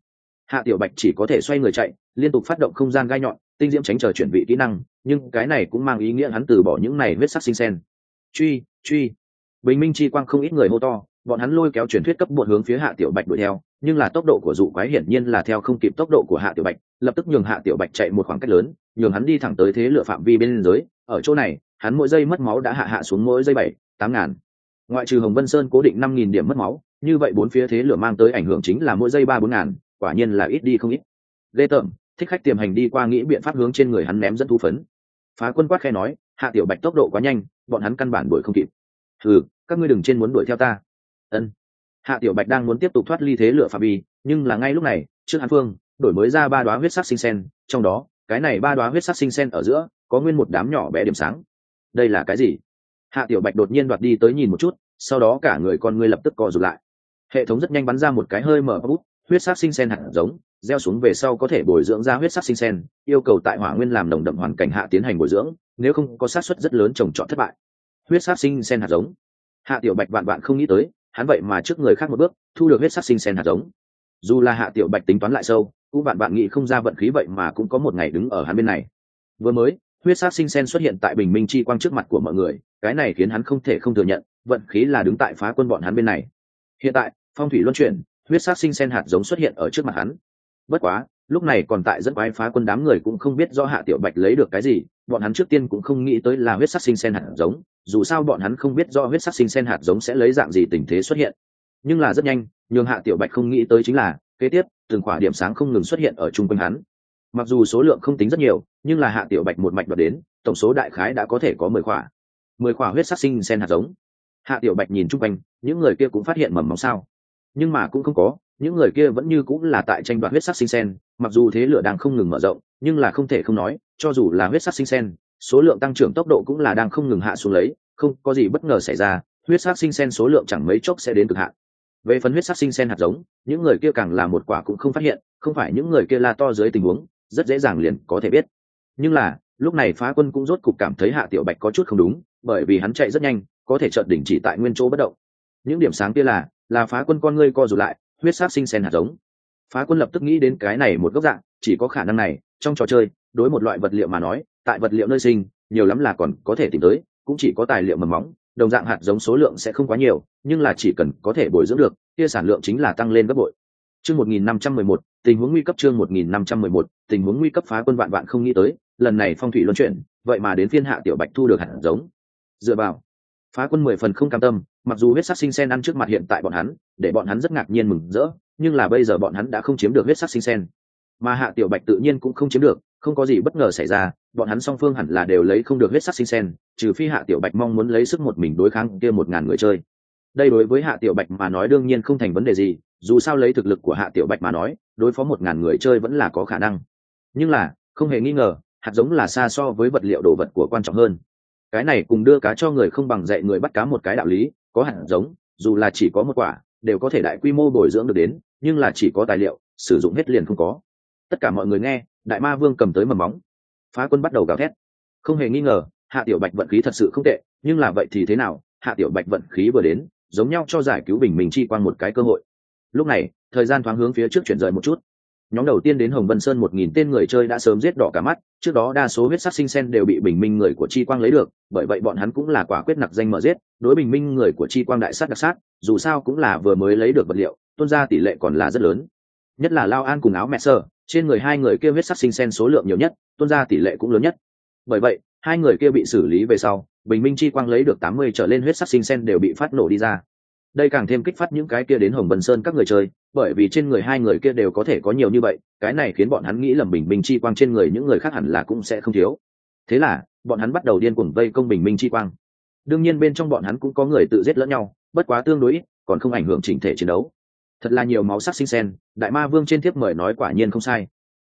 Hạ tiểu bạch chỉ có thể xoay người chạy, liên tục phát động không gian gai nhọn, tinh diễm tránh chờ chuyển vị kỹ năng, nhưng cái này cũng mang ý nghĩa hắn từ bỏ những này huyết sắc sinh sen truy truy. Bình minh chi quang không ít người hô to, bọn hắn lôi kéo truyền thuyết cấp bột hướng phía hạ tiểu bạch đuổi theo, nhưng là tốc độ của dụ quái hiển nhiên là theo không kịp tốc độ của hạ tiểu bạch, lập tức nhường hạ tiểu bạch chạy một khoảng cách lớn, nhường hắn đi thẳng tới thế lựa phạm vi bên dưới, ở chỗ này hắn mỗi giây mất máu đã hạ hạ xuống mỗi giây bảy, tám ngàn. Ngoại trừ hồng vân sơn cố định năm nghìn điểm mất máu, như vậy bốn phía thế lửa mang tới ảnh hưởng chính là mỗi giây ba bốn ngàn, quả nhiên là ít đi không ít. Lê tởm thích khách tiềm hành đi qua nghĩ biện pháp hướng trên người hắn ném dẫn thu phấn. Phá quân quát khe nói, hạ tiểu bạch tốc độ quá nhanh, bọn hắn căn bản đuổi không kịp. Ừ các ngươi đừng trên muốn đuổi theo ta. Ân. Hạ tiểu bạch đang muốn tiếp tục thoát ly thế lửa phạm vi, nhưng là ngay lúc này, trước hắn phương, đổi mới ra ba đoá huyết sắc sinh sen, trong đó, cái này ba đoá huyết sắc sinh sen ở giữa, có nguyên một đám nhỏ bé điểm sáng đây là cái gì? Hạ tiểu bạch đột nhiên đoạt đi tới nhìn một chút, sau đó cả người con ngươi lập tức co rụt lại. Hệ thống rất nhanh bắn ra một cái hơi mở bút, huyết sắc sinh sen hạt giống, gieo xuống về sau có thể bồi dưỡng ra huyết sắc sinh sen, yêu cầu tại hỏa nguyên làm nồng đậm hoàn cảnh hạ tiến hành bồi dưỡng, nếu không có xác suất rất lớn trồng trọt thất bại. Huyết sắc sinh sen hạt giống. Hạ tiểu bạch vạn vạn không nghĩ tới, hắn vậy mà trước người khác một bước, thu được huyết sắc sinh sen hạt giống. Dù là hạ tiểu bạch tính toán lại sâu, cũng vạn vạn nghĩ không ra vận khí vậy mà cũng có một ngày đứng ở hắn bên này. Vừa mới huyết sắc sinh sen xuất hiện tại bình minh chi quang trước mặt của mọi người, cái này khiến hắn không thể không thừa nhận, vận khí là đứng tại phá quân bọn hắn bên này. Hiện tại, phong thủy luân chuyển, huyết sắc sinh sen hạt giống xuất hiện ở trước mặt hắn. Bất quá, lúc này còn tại dẫn quái phá quân đám người cũng không biết do hạ tiểu bạch lấy được cái gì, bọn hắn trước tiên cũng không nghĩ tới là huyết sắc sinh sen hạt giống, dù sao bọn hắn không biết do huyết sắc sinh sen hạt giống sẽ lấy dạng gì tình thế xuất hiện. Nhưng là rất nhanh, nhường hạ tiểu bạch không nghĩ tới chính là, kế tiếp, từng khỏa điểm sáng không ngừng xuất hiện ở chung quanh hắn mặc dù số lượng không tính rất nhiều, nhưng là hạ tiểu bạch một mạch đoạt đến, tổng số đại khái đã có thể có mười khỏa. Mười khỏa huyết sắc sinh sen hạt giống. Hạ tiểu bạch nhìn chung quanh, những người kia cũng phát hiện mầm móng sao. Nhưng mà cũng không có, những người kia vẫn như cũng là tại tranh đoạt huyết sắc sinh sen, mặc dù thế lửa đang không ngừng mở rộng, nhưng là không thể không nói, cho dù là huyết sắc sinh sen, số lượng tăng trưởng tốc độ cũng là đang không ngừng hạ xuống lấy, không có gì bất ngờ xảy ra, huyết sắc sinh sen số lượng chẳng mấy chốc sẽ đến cực hạn. Về phần huyết sắc sinh sen hạt giống, những người kia càng là một quả cũng không phát hiện, không phải những người kia la to dưới tình huống rất dễ dàng liền có thể biết. Nhưng là, lúc này phá quân cũng rốt cục cảm thấy hạ tiểu bạch có chút không đúng, bởi vì hắn chạy rất nhanh, có thể chợt đỉnh chỉ tại nguyên chỗ bất động. Những điểm sáng kia là là phá quân con ngươi co rụt lại, huyết sắc sinh sen hạt giống. Phá quân lập tức nghĩ đến cái này một góc dạng, chỉ có khả năng này, trong trò chơi, đối một loại vật liệu mà nói, tại vật liệu nơi sinh, nhiều lắm là còn có thể tìm tới, cũng chỉ có tài liệu mầm móng, đồng dạng hạt giống số lượng sẽ không quá nhiều, nhưng là chỉ cần có thể bồi dưỡng được, kia sản lượng chính là tăng lên gấp bội chương 1511, tình huống nguy cấp chương 1511, tình huống nguy cấp phá quân vạn vạn không nghĩ tới lần này phong thủy luân chuyển vậy mà đến phiên hạ tiểu bạch thu được hạt giống. Dựa vào phá quân mười phần không cam tâm mặc dù huyết sắc sinh sen ăn trước mặt hiện tại bọn hắn để bọn hắn rất ngạc nhiên mừng rỡ nhưng là bây giờ bọn hắn đã không chiếm được huyết sắc sinh sen. Mà hạ tiểu bạch tự nhiên cũng không chiếm được không có gì bất ngờ xảy ra bọn hắn song phương hẳn là đều lấy không được huyết sắc sinh sen trừ phi hạ tiểu bạch mong muốn lấy sức một mình đối kháng kia một ngàn người chơi đây đối với hạ tiểu bạch mà nói đương nhiên không thành vấn đề gì, dù sao lấy thực lực của hạ tiểu bạch mà nói, đối phó một ngàn người chơi vẫn là có khả năng. Nhưng là, không hề nghi ngờ, hạt giống là xa so với vật liệu đồ vật của quan trọng hơn. Cái này cùng đưa cá cho người không bằng dạy người bắt cá một cái đạo lý, có hạt giống, dù là chỉ có một quả, đều có thể đại quy mô bồi dưỡng được đến, nhưng là chỉ có tài liệu, sử dụng hết liền không có. Tất cả mọi người nghe, đại ma vương cầm tới mầm móng. Phá quân bắt đầu gào thét. Không hề nghi ngờ, hạ tiểu bạch vận khí thật sự không tệ, nhưng là vậy thì thế nào? Hạ tiểu bạch vận khí vừa đến giống nhau cho giải cứu bình minh chi quan một cái cơ hội. Lúc này, thời gian thoáng hướng phía trước chuyển rời một chút. Nhóm đầu tiên đến hồng vân sơn một nghìn tên người chơi đã sớm giết đỏ cả mắt, trước đó đa số huyết sắc sinh sen đều bị bình minh người của chi quang lấy được, bởi vậy bọn hắn cũng là quả quyết nặc danh mở giết, đối bình minh người của chi quang đại sát đặc sát, dù sao cũng là vừa mới lấy được vật liệu tuân ra tỷ lệ còn là rất lớn. Nhất là lao an cùng áo mẹ sơ trên người hai người kia huyết sắc sinh sen số lượng nhiều nhất tuân ra tỷ lệ cũng lớn nhất. Bởi vậy hai người kia bị xử lý về sau, bình minh chi quang lấy được tám mươi trở lên huyết sắc sinh sen đều bị phát nổ đi ra. Đây càng thêm kích phát những cái kia đến hồng vân sơn các người chơi, bởi vì trên người hai người kia đều có thể có nhiều như vậy, cái này khiến bọn hắn nghĩ lầm bình minh chi quang trên người những người khác hẳn là cũng sẽ không thiếu. Thế là, bọn hắn bắt đầu điên cuồng vây công bình minh chi quang. Đương nhiên bên trong bọn hắn cũng có người tự giết lẫn nhau, bất quá tương đối ít, còn không ảnh hưởng chỉnh thể chiến đấu. Thật là nhiều máu sắc sinh sen, đại ma vương trên thiếp mời nói quả nhiên không sai.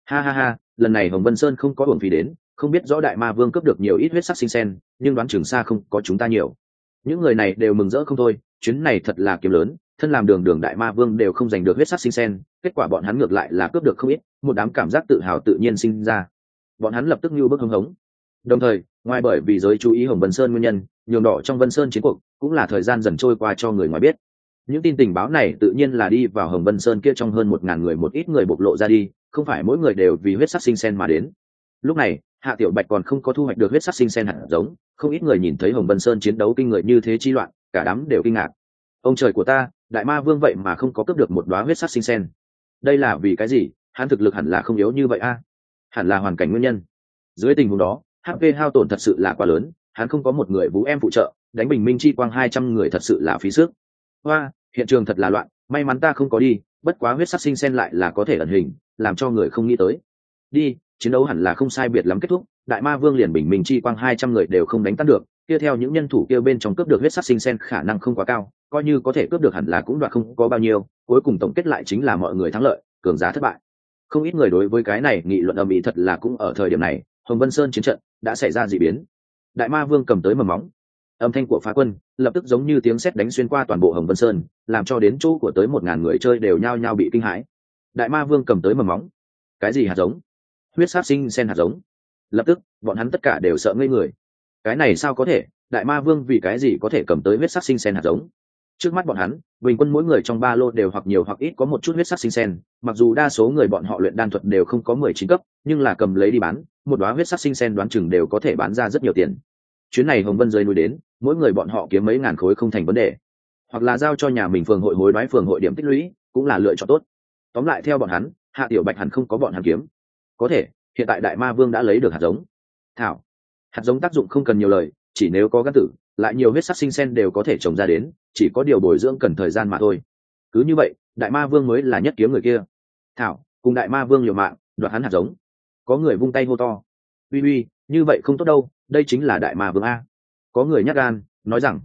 Ha ha ha, lần này hồng vân sơn không có hưởng phí đến không biết rõ đại ma vương cướp được nhiều ít huyết sắc sinh sen, nhưng đoán chừng xa không có chúng ta nhiều. Những người này đều mừng rỡ không thôi, chuyến này thật là kiếm lớn, thân làm đường đường đại ma vương đều không giành được huyết sắc sinh sen, kết quả bọn hắn ngược lại là cướp được không ít, một đám cảm giác tự hào tự nhiên sinh ra. Bọn hắn lập tức như bước hưng hống. Đồng thời, ngoài bởi vì giới chú ý hồng vân sơn nguyên nhân, nhường đỏ trong vân sơn chiến cuộc, cũng là thời gian dần trôi qua cho người ngoài biết. Những tin tình báo này tự nhiên là đi vào hồng vân sơn kia trong hơn một ngàn người một ít người bộc lộ ra đi, không phải mỗi người đều vì huyết sắc sinh sen mà đến. Lúc này hạ tiểu bạch còn không có thu hoạch được huyết sắc sinh sen hạt giống, không ít người nhìn thấy hồng vân sơn chiến đấu kinh người như thế chi loạn, cả đám đều kinh ngạc. Ông trời của ta, đại ma vương vậy mà không có cướp được một đoá huyết sắc sinh sen. Đây là vì cái gì? Hắn thực lực hẳn là không yếu như vậy a. Hẳn là hoàn cảnh nguyên nhân. Dưới tình huống đó hp hao tổn thật sự là quá lớn, hắn không có một người vũ em phụ trợ, đánh bình minh chi quang hai trăm người thật sự là phí sức. Hoa, hiện trường thật là loạn, may mắn ta không có đi, bất quá huyết sắc sinh sen lại là có thể ẩn hình, làm cho người không nghĩ tới. Đi chiến đấu hẳn là không sai biệt lắm kết thúc, đại ma vương liền bình minh chi quang hai trăm người đều không đánh tan được, kia theo những nhân thủ kia bên trong cướp được huyết sắc sinh sen khả năng không quá cao, coi như có thể cướp được hẳn là cũng đoạt không có bao nhiêu, cuối cùng tổng kết lại chính là mọi người thắng lợi, cường giá thất bại. Không ít người đối với cái này nghị luận âm ý thật là cũng ở thời điểm này, hồng vân sơn chiến trận đã xảy ra d ị biến. Đại ma vương cầm tới mầm móng. Âm thanh của phá quân lập tức giống như tiếng sét đánh xuyên qua toàn bộ hồng vân sơn, làm cho đến chỗ của tới một ngàn người chơi đều nhao nhao bị kinh hãi. Đại ma vương cầm tới mầm móng. Cái gì hạt giống? Huyết sát sinh sen hạt giống. Lập tức, bọn hắn tất cả đều sợ ngây người. Cái này sao có thể? Đại ma vương vì cái gì có thể cầm tới huyết sát sinh sen hạt giống? Trước mắt bọn hắn, bình quân mỗi người trong ba lô đều hoặc nhiều hoặc ít có một chút huyết sắc sinh sen. Mặc dù đa số người bọn họ luyện đan thuật đều không có mười chín cấp, nhưng là cầm lấy đi bán, một đoá huyết sắc sinh sen đoán chừng đều có thể bán ra rất nhiều tiền. Chuyến này hồng vân rơi núi đến, mỗi người bọn họ kiếm mấy ngàn khối không thành vấn đề. Hoặc là giao cho nhà mình phường hội hối đoái phường hội điểm tích lũy, cũng là lựa chọn tốt. Tóm lại theo bọn hắn, hạ tiểu bạch hẳn không có bọn hắn kiếm có thể, hiện tại đại ma vương đã lấy được hạt giống. Thảo. Hạt giống tác dụng không cần nhiều lời, chỉ nếu có gắn tử, lại nhiều huyết sắc sinh sen đều có thể trồng ra đến, chỉ có điều bồi dưỡng cần thời gian mà thôi. Cứ như vậy, đại ma vương mới là nhất kiếm người kia. Thảo, cùng đại ma vương liều mạng, đoạt hắn hạt giống. Có người vung tay hô to. Uy uy, như vậy không tốt đâu, đây chính là đại ma vương a. Có người nhắc gan, nói rằng,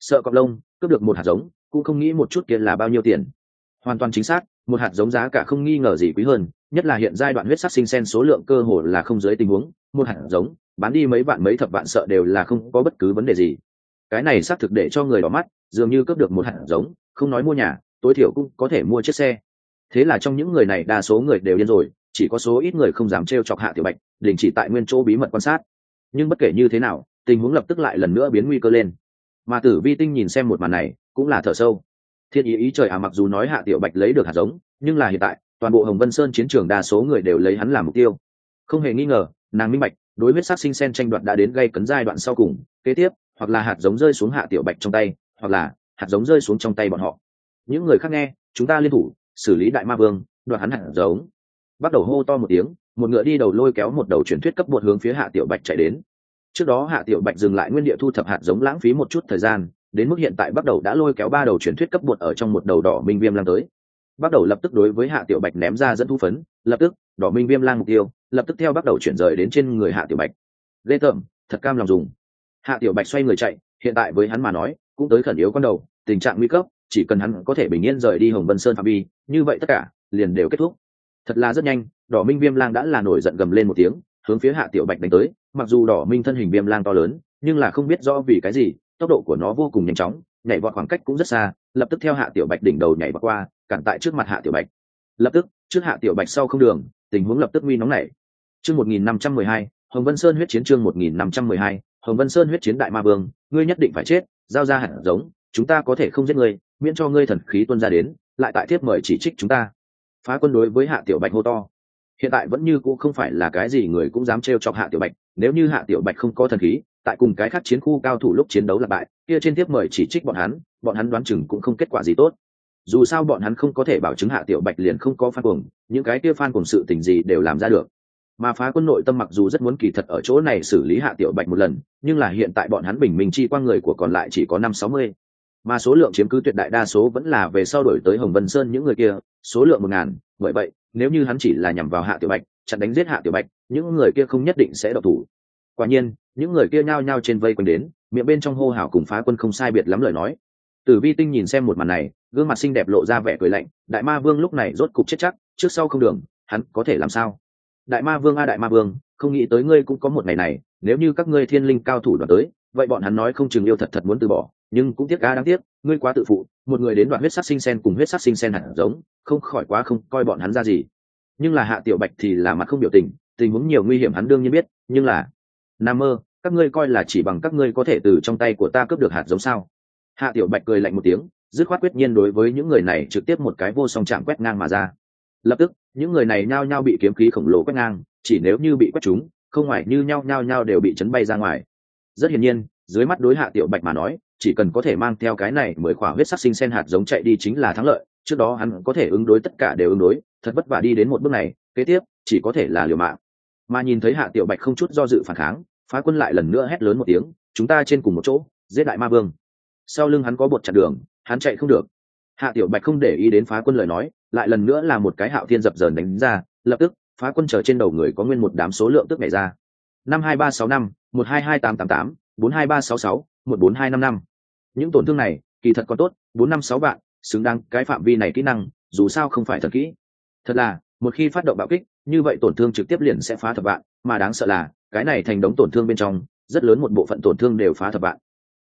sợ cọp lông, cướp được một hạt giống, cũng không nghĩ một chút kia là bao nhiêu tiền. Hoàn toàn chính xác, một hạt giống giá cả không nghi ngờ gì quý hơn nhất là hiện giai đoạn huyết sắc sinh sen số lượng cơ hồ là không dưới tình huống, một hạt giống, bán đi mấy vạn mấy thập vạn sợ đều là không có bất cứ vấn đề gì. Cái này xác thực để cho người đỏ mắt, dường như cướp được một hạt giống, không nói mua nhà, tối thiểu cũng có thể mua chiếc xe. Thế là trong những người này đa số người đều điên rồi, chỉ có số ít người không dám t chọc hạ tiểu bạch, đình chỉ tại nguyên chỗ bí mật quan sát. Nhưng bất kể như thế nào, tình huống lập tức lại lần nữa biến nguy cơ lên. Mà tử vi tinh nhìn xem một màn này, cũng là thở sâu. Thiên ý ý trời à mặc dù nói hạ tiểu bạch lấy được hạt giống, nhưng là hiện tại toàn bộ hồng vân sơn chiến trường đa số người đều lấy hắn làm mục tiêu. Không hề nghi ngờ, nàng minh bạch, đối huyết sắc sinh sen tranh đoạt đã đến gây cấn giai đoạn sau cùng, kế tiếp, hoặc là hạt giống rơi xuống hạ tiểu bạch trong tay, hoặc là hạt giống rơi xuống trong tay bọn họ. Những người khác nghe, chúng ta liên thủ, xử lý đại ma vương, đoạt hắn hạt giống. Bắt đầu hô to một tiếng, một ngựa đi đầu lôi kéo một đầu truyền thuyết cấp bột hướng phía hạ tiểu bạch chạy đến. Trước đó hạ tiểu bạch dừng lại nguyên địa thu thập hạt giống lãng phí một chút thời gian, đến mức hiện tại bắt đầu đã lôi kéo ba đầu truyền thuyết cấp bột ở trong một đầu đỏ minh viêm lan tới bắt đầu lập tức đối với hạ tiểu bạch ném ra dẫn thu phấn, lập tức, đỏ minh viêm lang mục tiêu, lập tức theo bắt đầu chuyển rời đến trên người hạ tiểu bạch. Ghê tởm, thật cam lòng dùng. Hạ tiểu bạch xoay người chạy, hiện tại với hắn mà nói, cũng tới khẩn yếu con đầu, tình trạng nguy cấp, chỉ cần hắn có thể bình yên rời đi hồng vân sơn phạm vi, như vậy tất cả, liền đều kết thúc. Thật là rất nhanh, đỏ minh viêm lang đã là nổi giận gầm lên một tiếng, hướng phía hạ tiểu bạch đánh tới, mặc dù đỏ minh thân hình viêm lang to lớn, nhưng là không biết rõ vì cái gì, tốc độ của nó vô cùng nhanh chóng, nhảy vọt khoảng cách cũng rất xa, lập tức theo hạ tiểu bạch đỉnh đầu nhảy vọt qua cản tại trước mặt hạ tiểu bạch. Lập tức, trước hạ tiểu bạch sau không đường, tình huống lập tức nguy nóng nảy. Chương một nghìn năm trăm mười hai, hồng vân sơn huyết chiến chương một nghìn năm trăm mười hai, hồng vân sơn huyết chiến đại ma vương, ngươi nhất định phải chết, giao ra hạt giống, chúng ta có thể không giết ngươi, miễn cho ngươi thần khí tuân ra đến, lại tại tiếp mời chỉ trích chúng ta. Phá quân đối với hạ tiểu bạch hô to. Hiện tại vẫn như cũng không phải là cái gì người cũng dám trêu chọc hạ tiểu bạch, nếu như hạ tiểu bạch không có thần khí, tại cùng cái khác chiến khu cao thủ lúc chiến đấu là bại, kia trên tiếp mời chỉ trích bọn hắn bọn hắn đoán chừng cũng không kết quả gì tốt dù sao bọn hắn không có thể bảo chứng hạ tiểu bạch liền không có phan cuồng, những cái kia phan cuồng sự tình gì đều làm ra được. Mà phá quân nội tâm mặc dù rất muốn kỳ thật ở chỗ này xử lý hạ tiểu bạch một lần, nhưng là hiện tại bọn hắn bình minh chi qua người của còn lại chỉ có năm sáu mươi. Mà số lượng chiếm cứ tuyệt đại đa số vẫn là về sau đổi tới hồng vân sơn những người kia, số lượng một ngàn, bởi vậy, nếu như hắn chỉ là nhằm vào hạ tiểu bạch, chặn đánh giết hạ tiểu bạch, những người kia không nhất định sẽ độc thủ. Quả nhiên, những người kia nhao nhao trên vây quanh đến, miệng bên trong hô hào cùng phá quân không sai biệt lắm lời nói. Tử vi tinh nhìn xem một màn này gương mặt xinh đẹp lộ ra vẻ cười lạnh, đại ma vương lúc này rốt cục chết chắc, trước sau không đường, hắn có thể làm sao? Đại ma vương a, đại ma vương, không nghĩ tới ngươi cũng có một ngày này, nếu như các ngươi thiên linh cao thủ đoạt tới, vậy bọn hắn nói không chừng yêu thật thật muốn từ bỏ, nhưng cũng tiếc a, đáng tiếc, ngươi quá tự phụ, một người đến đoạn huyết sắc sinh sen cùng huyết sắc sinh sen hẳn giống, không khỏi quá không coi bọn hắn ra gì. Nhưng là hạ tiểu bạch thì là mặt không biểu tình tình huống nhiều nguy hiểm hắn đương nhiên biết, nhưng là, nam mơ, các ngươi coi là chỉ bằng các ngươi có thể từ trong tay của ta cướp được hạt giống sao? Hạ tiểu bạch cười lạnh một tiếng dứt khoát quyết nhiên đối với những người này trực tiếp một cái vô song chạm quét ngang mà ra. Lập tức, những người này nhao nhao bị kiếm khí khổng lồ quét ngang, chỉ nếu như bị quét chúng, không ngoài như nhao nhao nhao đều bị chấn bay ra ngoài. Rất hiển nhiên, dưới mắt đối hạ tiểu bạch mà nói, chỉ cần có thể mang theo cái này mười khỏa huyết sắc sinh sen hạt giống chạy đi chính là thắng lợi, trước đó hắn có thể ứng đối tất cả đều ứng đối, thật vất vả đi đến một bước này, kế tiếp, chỉ có thể là liều mạng. Mà nhìn thấy hạ tiểu bạch không chút do dự phản kháng, phá quân lại lần nữa hét lớn một tiếng, chúng ta trên cùng một chỗ, giết đại ma vương. Sau lưng hắn có bột chặt đường hắn chạy không được. Hạ tiểu bạch không để ý đến phá quân lời nói, lại lần nữa là một cái hạo thiên dập dờn đánh ra, lập tức, phá quân trở trên đầu người có nguyên một đám số lượng tức nhảy ra. Năm hai ba sáu năm, một hai hai tám tám tám, bốn hai ba sáu sáu, một bốn hai năm năm. Những tổn thương này, kỳ thật còn tốt, bốn năm sáu bạn xứng đáng cái phạm vi này kỹ năng, dù sao không phải thật kỹ. Thật là, một khi phát động bạo kích, như vậy tổn thương trực tiếp liền sẽ phá thập bạn mà đáng sợ là, cái này thành đống tổn thương bên trong, rất lớn một bộ phận tổn thương đều phá thập bạn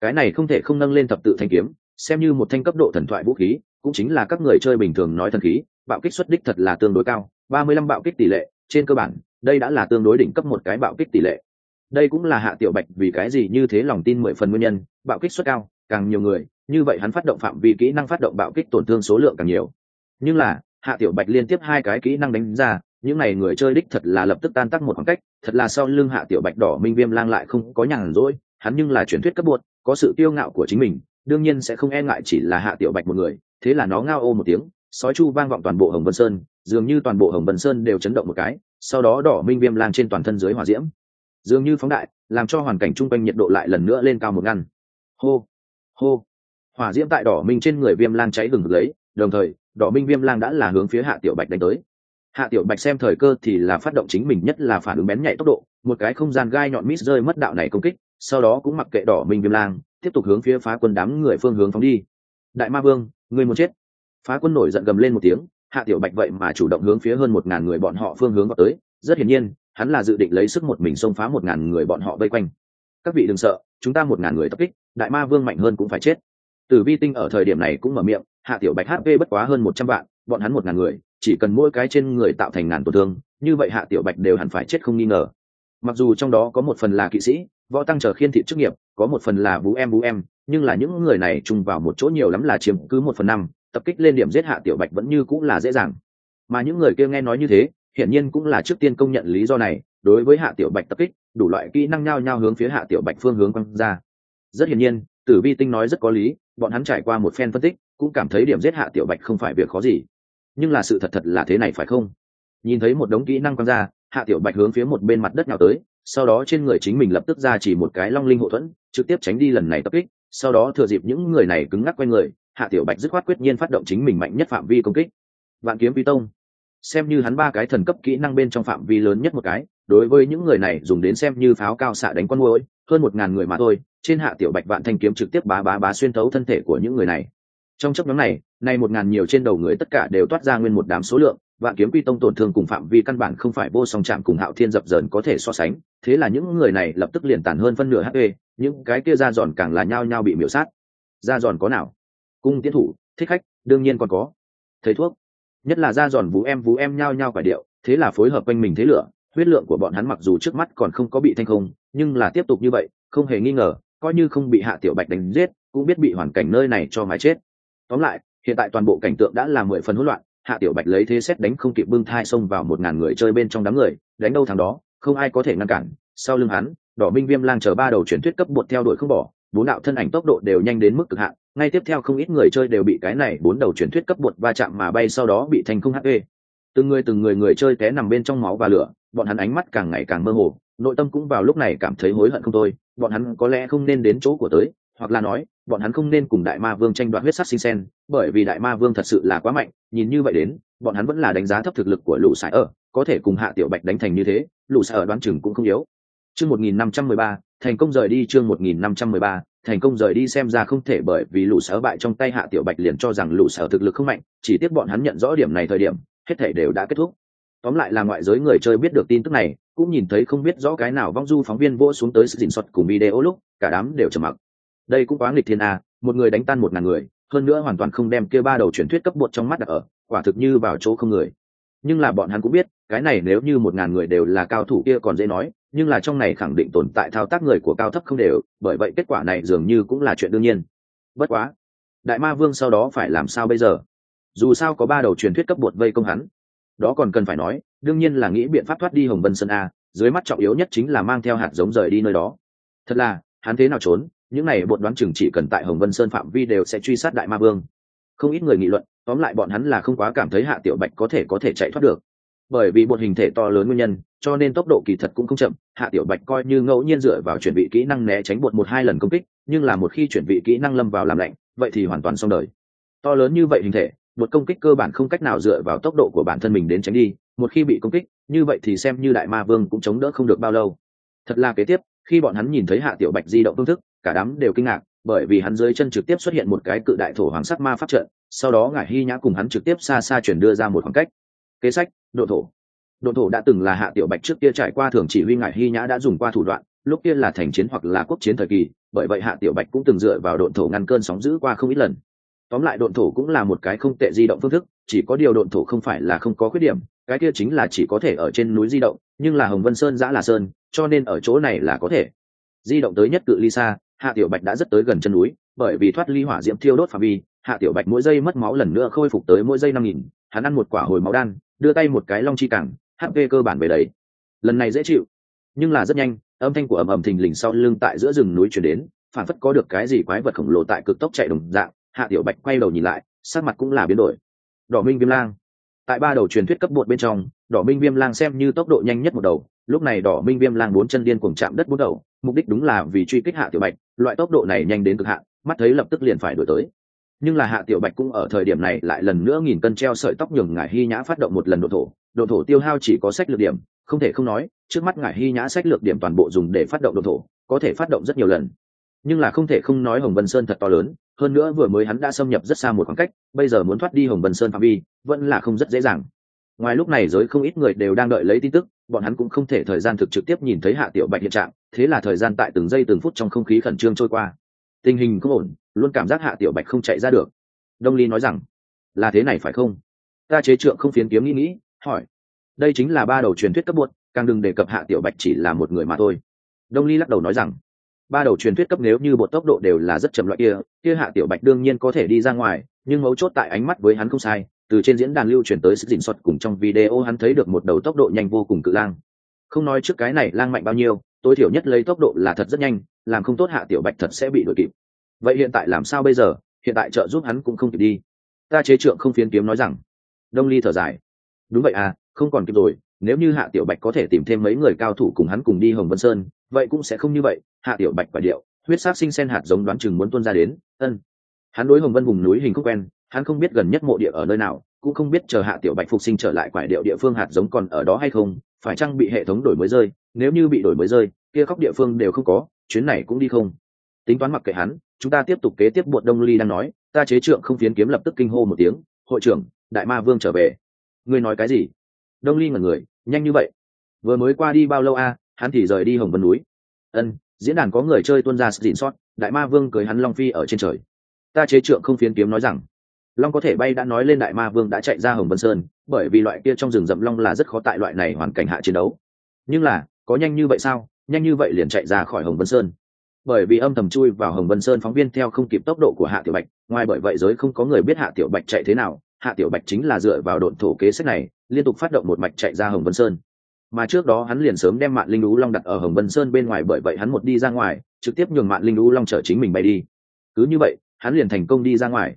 cái này không thể không nâng lên thập tự thanh kiếm xem như một thanh cấp độ thần thoại vũ khí, cũng chính là các người chơi bình thường nói thần khí, bạo kích xuất đích thật là tương đối cao, ba mươi lăm bạo kích tỷ lệ, trên cơ bản, đây đã là tương đối đỉnh cấp một cái bạo kích tỷ lệ. Đây cũng là hạ tiểu bạch vì cái gì như thế lòng tin mười phần nguyên nhân, bạo kích suất cao, càng nhiều người, như vậy hắn phát động phạm vi kỹ năng phát động bạo kích tổn thương số lượng càng nhiều. Nhưng là, hạ tiểu bạch liên tiếp hai cái kỹ năng đánh ra, những n à y người chơi đích thật là lập tức tan tác một khoảng cách, thật là sau lưng hạ tiểu bạch đỏ minh viêm lang lại không có nhàn rỗi, hắn nhưng là truyền thuyết cấp bột, có sự tiêu ngạo của chính mình đương nhiên sẽ không e ngại chỉ là hạ tiểu bạch một người, thế là nó ngao ô một tiếng, sói chu vang vọng toàn bộ hồng vân sơn, dường như toàn bộ hồng vân sơn đều chấn động một cái, sau đó đỏ minh viêm lang trên toàn thân dưới hỏa diễm. Dường như phóng đại, làm cho hoàn cảnh chung quanh nhiệt độ lại lần nữa lên cao một ngăn. Hô hô. Hỏa diễm tại đỏ minh trên người viêm lang cháy gừng lấy, đồng thời, đỏ minh viêm lang đã là hướng phía hạ tiểu bạch đánh tới. Hạ tiểu bạch xem thời cơ thì là phát động chính mình nhất là phản ứng bén nhạy tốc độ, một cái không gian gai nhọn mít rơi mất đạo này công kích, sau đó cũng mặc kệ đỏ minh viêm lang tiếp tục hướng phía phá quân đám người phương hướng phóng đi. Đại ma vương người muốn chết. Phá quân nổi giận gầm lên một tiếng, hạ tiểu bạch vậy mà chủ động hướng phía hơn một ngàn người bọn họ phương hướng vào tới. Rất hiển nhiên, hắn là dự định lấy sức một mình xông phá một ngàn người bọn họ vây quanh. Các vị đừng sợ, chúng ta một ngàn người tập kích, đại ma vương mạnh hơn cũng phải chết. Tử vi tinh ở thời điểm này cũng mở miệng, hạ tiểu bạch hp bất quá hơn một trăm vạn, bọn hắn một ngàn người, chỉ cần mỗi cái trên người tạo thành ngàn tổn thương, như vậy hạ tiểu bạch đều hẳn phải chết không nghi ngờ mặc dù trong đó có một phần là kỵ sĩ, võ tăng trở khiên thị chức nghiệp, có một phần là bú em bú em, nhưng là những người này chung vào một chỗ nhiều lắm là chiếm cứ một phần năm, tập kích lên điểm giết hạ tiểu bạch vẫn như cũng là dễ dàng. Mà những người kia nghe nói như thế, hiển nhiên cũng là trước tiên công nhận lý do này, đối với hạ tiểu bạch tập kích, đủ loại kỹ năng nhao nhao hướng phía hạ tiểu bạch phương hướng quăng ra. Rất hiển nhiên, tử vi tinh nói rất có lý, bọn hắn trải qua một phen phân tích, cũng cảm thấy điểm giết hạ tiểu bạch không phải việc khó gì. Nhưng là sự thật thật là thế này phải không? Nhìn thấy một đống kỹ năng quăng ra hạ tiểu bạch hướng phía một bên mặt đất nào tới, sau đó trên người chính mình lập tức ra chỉ một cái long linh hộ thuẫn, trực tiếp tránh đi lần này tập kích, sau đó thừa dịp những người này cứng ngắc q người, hạ tiểu bạch dứt khoát quyết nhiên phát động chính mình mạnh nhất phạm vi công kích. Vạn kiếm vi tông. Xem như hắn ba cái thần cấp kỹ năng bên trong phạm vi lớn nhất một cái, đối với những người này dùng đến xem như pháo cao xạ đánh con môi hơn một ngàn người mà thôi, trên hạ tiểu bạch vạn thanh kiếm trực tiếp bá bá bá xuyên thấu thân thể của những người này trong chấp nhóm này, nay một ngàn nhiều trên đầu người tất cả đều toát ra nguyên một đám số lượng, vạn kiếm quy tông tổn thương cùng phạm vi căn bản không phải vô song chạm cùng hạo thiên dập dờn có thể so sánh, thế là những người này lập tức liền tàn hơn phân nửa hp những cái kia ra giòn càng là nhao nhao bị miễu sát. Ra giòn có nào? Cung tiến thủ, thích khách, đương nhiên còn có. Thầy thuốc, nhất là ra giòn vũ em vũ em nhao nhao phải điệu, thế là phối hợp quanh mình thế lửa, huyết lượng của bọn hắn mặc dù trước mắt còn không có bị thanh không, nhưng là tiếp tục như vậy, không hề nghi ngờ, coi như không bị hạ tiểu bạch đánh giết, cũng biết bị hoàn cảnh nơi này cho mái chết tóm lại, hiện tại toàn bộ cảnh tượng đã là mười phần hỗn loạn, hạ tiểu bạch lấy thế xét đánh không kịp bưng thai xông vào một ngàn người chơi bên trong đám người, đánh đâu thằng đó, không ai có thể ngăn cản. Sau lưng hắn, đỏ minh viêm lang chờ ba đầu chuyển thuyết cấp bột theo đuổi không bỏ, bốn đạo thân ảnh tốc độ đều nhanh đến mức cực hạn, ngay tiếp theo không ít người chơi đều bị cái này bốn đầu chuyển thuyết cấp bột va chạm mà bay sau đó bị thành không hp từng người từng người người chơi té nằm bên trong máu và lửa, bọn hắn ánh mắt càng ngày càng mơ hồ, nội tâm cũng vào lúc này cảm thấy hối hận không thôi, bọn hắn có lẽ không nên đến chỗ của tới hoặc là nói, bọn hắn không nên cùng đại ma vương tranh đoạt huyết sắc sinh sen, bởi vì đại ma vương thật sự là quá mạnh, nhìn như vậy đến, bọn hắn vẫn là đánh giá thấp thực lực của lũ sải ở, có thể cùng hạ tiểu bạch đánh thành như thế, lũ sải ở đoán chừng cũng không yếu. Chương một nghìn năm trăm mười ba, thành công rời đi chương một nghìn năm trăm mười ba, thành công rời đi xem ra không thể bởi vì lũ sở bại trong tay hạ tiểu bạch liền cho rằng lũ sở thực lực không mạnh, chỉ tiếc bọn hắn nhận rõ điểm này thời điểm, hết thể đều đã kết thúc. Tóm lại là ngoại giới người chơi biết được tin tức này, cũng nhìn thấy không biết rõ cái nào vong du phóng viên vỗ xuống tới sự dình xuất cùng video lúc, cả đám đều trầm mặc đây cũng quá nghịch thiên a một người đánh tan một ngàn người, hơn nữa hoàn toàn không đem kia ba đầu truyền thuyết cấp bột trong mắt đặt ở, quả thực như vào chỗ không người. Nhưng là bọn hắn cũng biết, cái này nếu như một ngàn người đều là cao thủ kia còn dễ nói, nhưng là trong này khẳng định tồn tại thao tác người của cao thấp không đều, bởi vậy kết quả này dường như cũng là chuyện đương nhiên. Bất quá, đại ma vương sau đó phải làm sao bây giờ? Dù sao có ba đầu truyền thuyết cấp bột vây công hắn. Đó còn cần phải nói, đương nhiên là nghĩ biện pháp thoát đi hồng vân sơn a, dưới mắt trọng yếu nhất chính là mang theo hạt giống rời đi nơi đó. Thật là, hắn thế nào trốn những này bọn đoán chừng chỉ cần tại hồng vân sơn phạm vi đều sẽ truy sát đại ma vương. Không ít người nghị luận, tóm lại bọn hắn là không quá cảm thấy hạ tiểu bạch có thể có thể chạy thoát được. Bởi vì bột hình thể to lớn nguyên nhân, cho nên tốc độ kỳ thật cũng không chậm, hạ tiểu bạch coi như ngẫu nhiên dựa vào chuẩn bị kỹ năng né tránh bột một hai lần công kích, nhưng là một khi chuẩn bị kỹ năng lâm vào làm lạnh, vậy thì hoàn toàn xong đời. To lớn như vậy hình thể, một công kích cơ bản không cách nào dựa vào tốc độ của bản thân mình đến tránh đi, một khi bị công kích, như vậy thì xem như đại ma vương cũng chống đỡ không được bao lâu. Thật là kế tiếp, khi bọn hắn nhìn thấy hạ tiểu bạch di động phương thức cả đám đều kinh ngạc, bởi vì hắn dưới chân trực tiếp xuất hiện một cái cự đại thổ hoàng sắc ma pháp trận, sau đó ngải hy nhã cùng hắn trực tiếp xa xa chuyển đưa ra một khoảng cách. Kế sách, độ thổ. Độ thổ đã từng là hạ tiểu bạch trước kia trải qua thường chỉ huy ngải hy nhã đã dùng qua thủ đoạn, lúc kia là thành chiến hoặc là quốc chiến thời kỳ, bởi vậy hạ tiểu bạch cũng từng dựa vào độn thổ ngăn cơn sóng giữ qua không ít lần. Tóm lại độn thổ cũng là một cái không tệ di động phương thức, chỉ có điều độn thổ không phải là không có khuyết điểm, cái kia chính là chỉ có thể ở trên núi di động, nhưng là hồng vân sơn giã là sơn, cho nên ở chỗ này là có thể. Di động tới nhất cự ly xa hạ tiểu bạch đã rất tới gần chân núi, bởi vì thoát ly hỏa diễm thiêu đốt phạm vi, hạ tiểu bạch mỗi giây mất máu lần nữa khôi phục tới mỗi giây năm nghìn, hắn ăn một quả hồi máu đan, đưa tay một cái long chi cẳng hp cơ bản về đấy. Lần này dễ chịu, nhưng là rất nhanh, âm thanh của ầm ầm thình lình sau lưng tại giữa rừng núi chuyển đến, phản phất có được cái gì quái vật khổng lồ tại cực tốc chạy đồng dạng, hạ tiểu bạch quay đầu nhìn lại, sắc mặt cũng là biến đổi. Đỏ minh viêm lang. Tại ba đầu truyền thuyết cấp bột bên trong, đỏ minh viêm lang xem như tốc độ nhanh nhất một đầu, lúc này đỏ minh viêm lang bốn chân điên cuồng chạm đất bốn đầu, mục đích đúng là vì truy kích hạ tiểu bạch loại tốc độ này nhanh đến cực hạn, mắt thấy lập tức liền phải đổi tới. Nhưng là hạ tiểu bạch cũng ở thời điểm này lại lần nữa nghìn cân treo sợi tóc nhường ngải hy nhã phát động một lần độ thổ. Độ thổ tiêu hao chỉ có sách lược điểm, không thể không nói, trước mắt ngải hy nhã sách lược điểm toàn bộ dùng để phát động độ thổ, có thể phát động rất nhiều lần. Nhưng là không thể không nói hồng vân sơn thật to lớn, hơn nữa vừa mới hắn đã xâm nhập rất xa một khoảng cách, bây giờ muốn thoát đi hồng vân sơn phạm vi, vẫn là không rất dễ dàng ngoài lúc này giới không ít người đều đang đợi lấy tin tức, bọn hắn cũng không thể thời gian thực trực tiếp nhìn thấy hạ tiểu bạch hiện trạng, thế là thời gian tại từng giây từng phút trong không khí khẩn trương trôi qua. Tình hình không ổn, luôn cảm giác hạ tiểu bạch không chạy ra được. Đông ly nói rằng, là thế này phải không? Ta chế trượng không phiến kiếm nghĩ nghĩ, hỏi, đây chính là ba đầu truyền thuyết cấp bột, càng đừng đề cập hạ tiểu bạch chỉ là một người mà thôi. Đông ly lắc đầu nói rằng, ba đầu truyền thuyết cấp nếu như bột tốc độ đều là rất chậm loại kia kia hạ tiểu bạch đương nhiên có thể đi ra ngoài, nhưng mấu chốt tại ánh mắt với hắn không sai từ trên diễn đàn lưu chuyển tới sức dình xuất cùng trong video hắn thấy được một đầu tốc độ nhanh vô cùng cự lang. Không nói trước cái này lang mạnh bao nhiêu, tối thiểu nhất lấy tốc độ là thật rất nhanh, làm không tốt hạ tiểu bạch thật sẽ bị đuổi kịp. Vậy hiện tại làm sao bây giờ? Hiện tại trợ giúp hắn cũng không kịp đi. Ta chế trượng không phiến kiếm nói rằng. Đông ly thở dài. Đúng vậy à không còn kịp rồi, nếu như hạ tiểu bạch có thể tìm thêm mấy người cao thủ cùng hắn cùng đi hồng vân sơn, vậy cũng sẽ không như vậy. Hạ tiểu bạch và điệu, huyết sát sinh sen hạt giống đoán chừng muốn tuôn ra đến. Ân. Hắn đối hồng vân vùng núi hình khúc quen hắn không biết gần nhất mộ địa ở nơi nào, cũng không biết chờ hạ tiểu bạch phục sinh trở lại quải điệu địa phương hạt giống còn ở đó hay không, phải chăng bị hệ thống đổi mới rơi, nếu như bị đổi mới rơi, kia khóc địa phương đều không có, chuyến này cũng đi không. Tính toán mặc kệ hắn, chúng ta tiếp tục kế tiếp buộc đông ly đang nói, ta chế trượng không phiến kiếm lập tức kinh hô một tiếng, hội trưởng, đại ma vương trở về. Ngươi nói cái gì? Đông ly ngẩn người, nhanh như vậy. Vừa mới qua đi bao lâu a, hắn thì rời đi hồng vân núi. Ân, diễn đàn có người chơi tuân ra dịn sót, đại ma vương cưới hắn long phi ở trên trời. Ta chế trượng không phiến kiếm nói rằng long có thể bay đã nói lên đại ma vương đã chạy ra hồng vân sơn, bởi vì loại kia trong rừng rậm long là rất khó tại loại này hoàn cảnh hạ chiến đấu. Nhưng là, có nhanh như vậy sao? Nhanh như vậy liền chạy ra khỏi hồng vân sơn. Bởi vì âm thầm chui vào hồng vân sơn phóng viên theo không kịp tốc độ của hạ tiểu bạch, ngoài bởi vậy giới không có người biết hạ tiểu bạch chạy thế nào, hạ tiểu bạch chính là dựa vào độn thổ kế sách này, liên tục phát động một mạch chạy ra hồng vân sơn. Mà trước đó hắn liền sớm đem mạng linh lũ long đặt ở hồng vân sơn bên ngoài bởi vậy hắn một đi ra ngoài, trực tiếp nhường mạng linh lũ long chở chính mình bay đi. Cứ như vậy, hắn liền thành công đi ra ngoài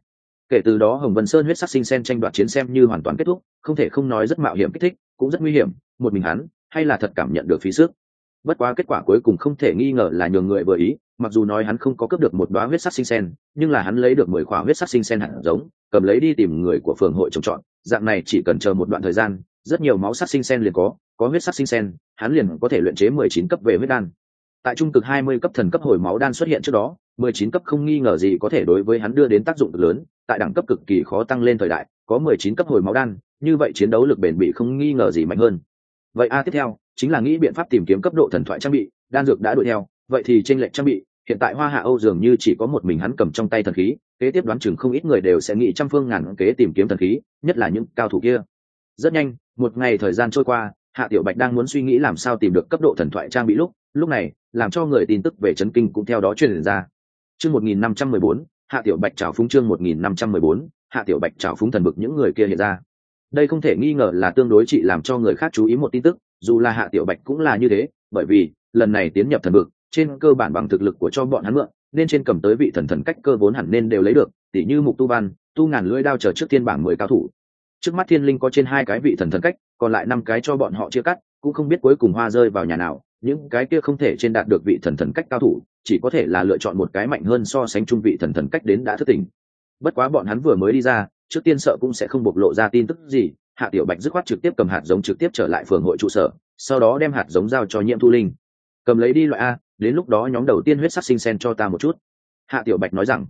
kể từ đó hồng vân sơn huyết sắc sinh sen tranh đoạt chiến xem như hoàn toàn kết thúc, không thể không nói rất mạo hiểm kích thích, cũng rất nguy hiểm, một mình hắn, hay là thật cảm nhận được phí sức. Bất quá kết quả cuối cùng không thể nghi ngờ là nhường người vừa ý, mặc dù nói hắn không có cướp được một đoá huyết sắc sinh sen, nhưng là hắn lấy được mười khỏa huyết sắc sinh sen hạt giống, cầm lấy đi tìm người của phường hội trồng trọt, dạng này chỉ cần chờ một đoạn thời gian, rất nhiều máu sắc sinh sen liền có có huyết sắc sinh sen, hắn liền có thể luyện chế mười chín cấp về huyết đan. Tại trung cực hai mươi cấp thần cấp hồi máu đan xuất hiện trước đó, mười chín cấp không nghi ngờ gì có thể đối với hắn đưa đến tác dụng lớn tại đẳng cấp cực kỳ khó tăng lên thời đại, có mười chín cấp hồi máu đan, như vậy chiến đấu lực bền bỉ không nghi ngờ gì mạnh hơn. Vậy a tiếp theo, chính là nghĩ biện pháp tìm kiếm cấp độ thần thoại trang bị, đan dược đã đuổi theo, vậy thì tranh lệch trang bị, hiện tại hoa hạ âu dường như chỉ có một mình hắn cầm trong tay thần khí, kế tiếp đoán chừng không ít người đều sẽ nghĩ trăm phương ngàn kế tìm kiếm thần khí, nhất là những cao thủ kia. Rất nhanh, một ngày thời gian trôi qua, hạ tiểu bạch đang muốn suy nghĩ làm sao tìm được cấp độ thần thoại trang bị lúc lúc này, làm cho người tin tức về chấn kinh cũng theo đó truyền ra. Chương một nghìn năm trăm mười bốn hạ tiểu bạch trào phúng chương một nghìn năm trăm mười bốn, hạ tiểu bạch trào phúng thần bực những người kia hiện ra. Đây không thể nghi ngờ là tương đối trị làm cho người khác chú ý một tin tức, dù là hạ tiểu bạch cũng là như thế, bởi vì, lần này tiến nhập thần bực trên cơ bản bằng thực lực của cho bọn hắn mượn, nên trên cầm tới vị thần thần cách cơ vốn hẳn nên đều lấy được, tỉ như mục tu văn, tu ngàn lưỡi đao chờ trước thiên bảng mười cao thủ. Trước mắt thiên linh có trên hai cái vị thần thần cách, còn lại năm cái cho bọn họ chia cắt, cũng không biết cuối cùng hoa rơi vào nhà nào những cái kia không thể trên đạt được vị thần thần cách cao thủ, chỉ có thể là lựa chọn một cái mạnh hơn so sánh chung vị thần thần cách đến đã thất tình bất quá bọn hắn vừa mới đi ra, trước tiên sợ cũng sẽ không bộc lộ ra tin tức gì, hạ tiểu bạch dứt khoát trực tiếp cầm hạt giống trực tiếp trở lại phường hội trụ sở, sau đó đem hạt giống giao cho nhiễm thu linh. Cầm lấy đi loại a, đến lúc đó nhóm đầu tiên huyết sắc sinh sen cho ta một chút. Hạ tiểu bạch nói rằng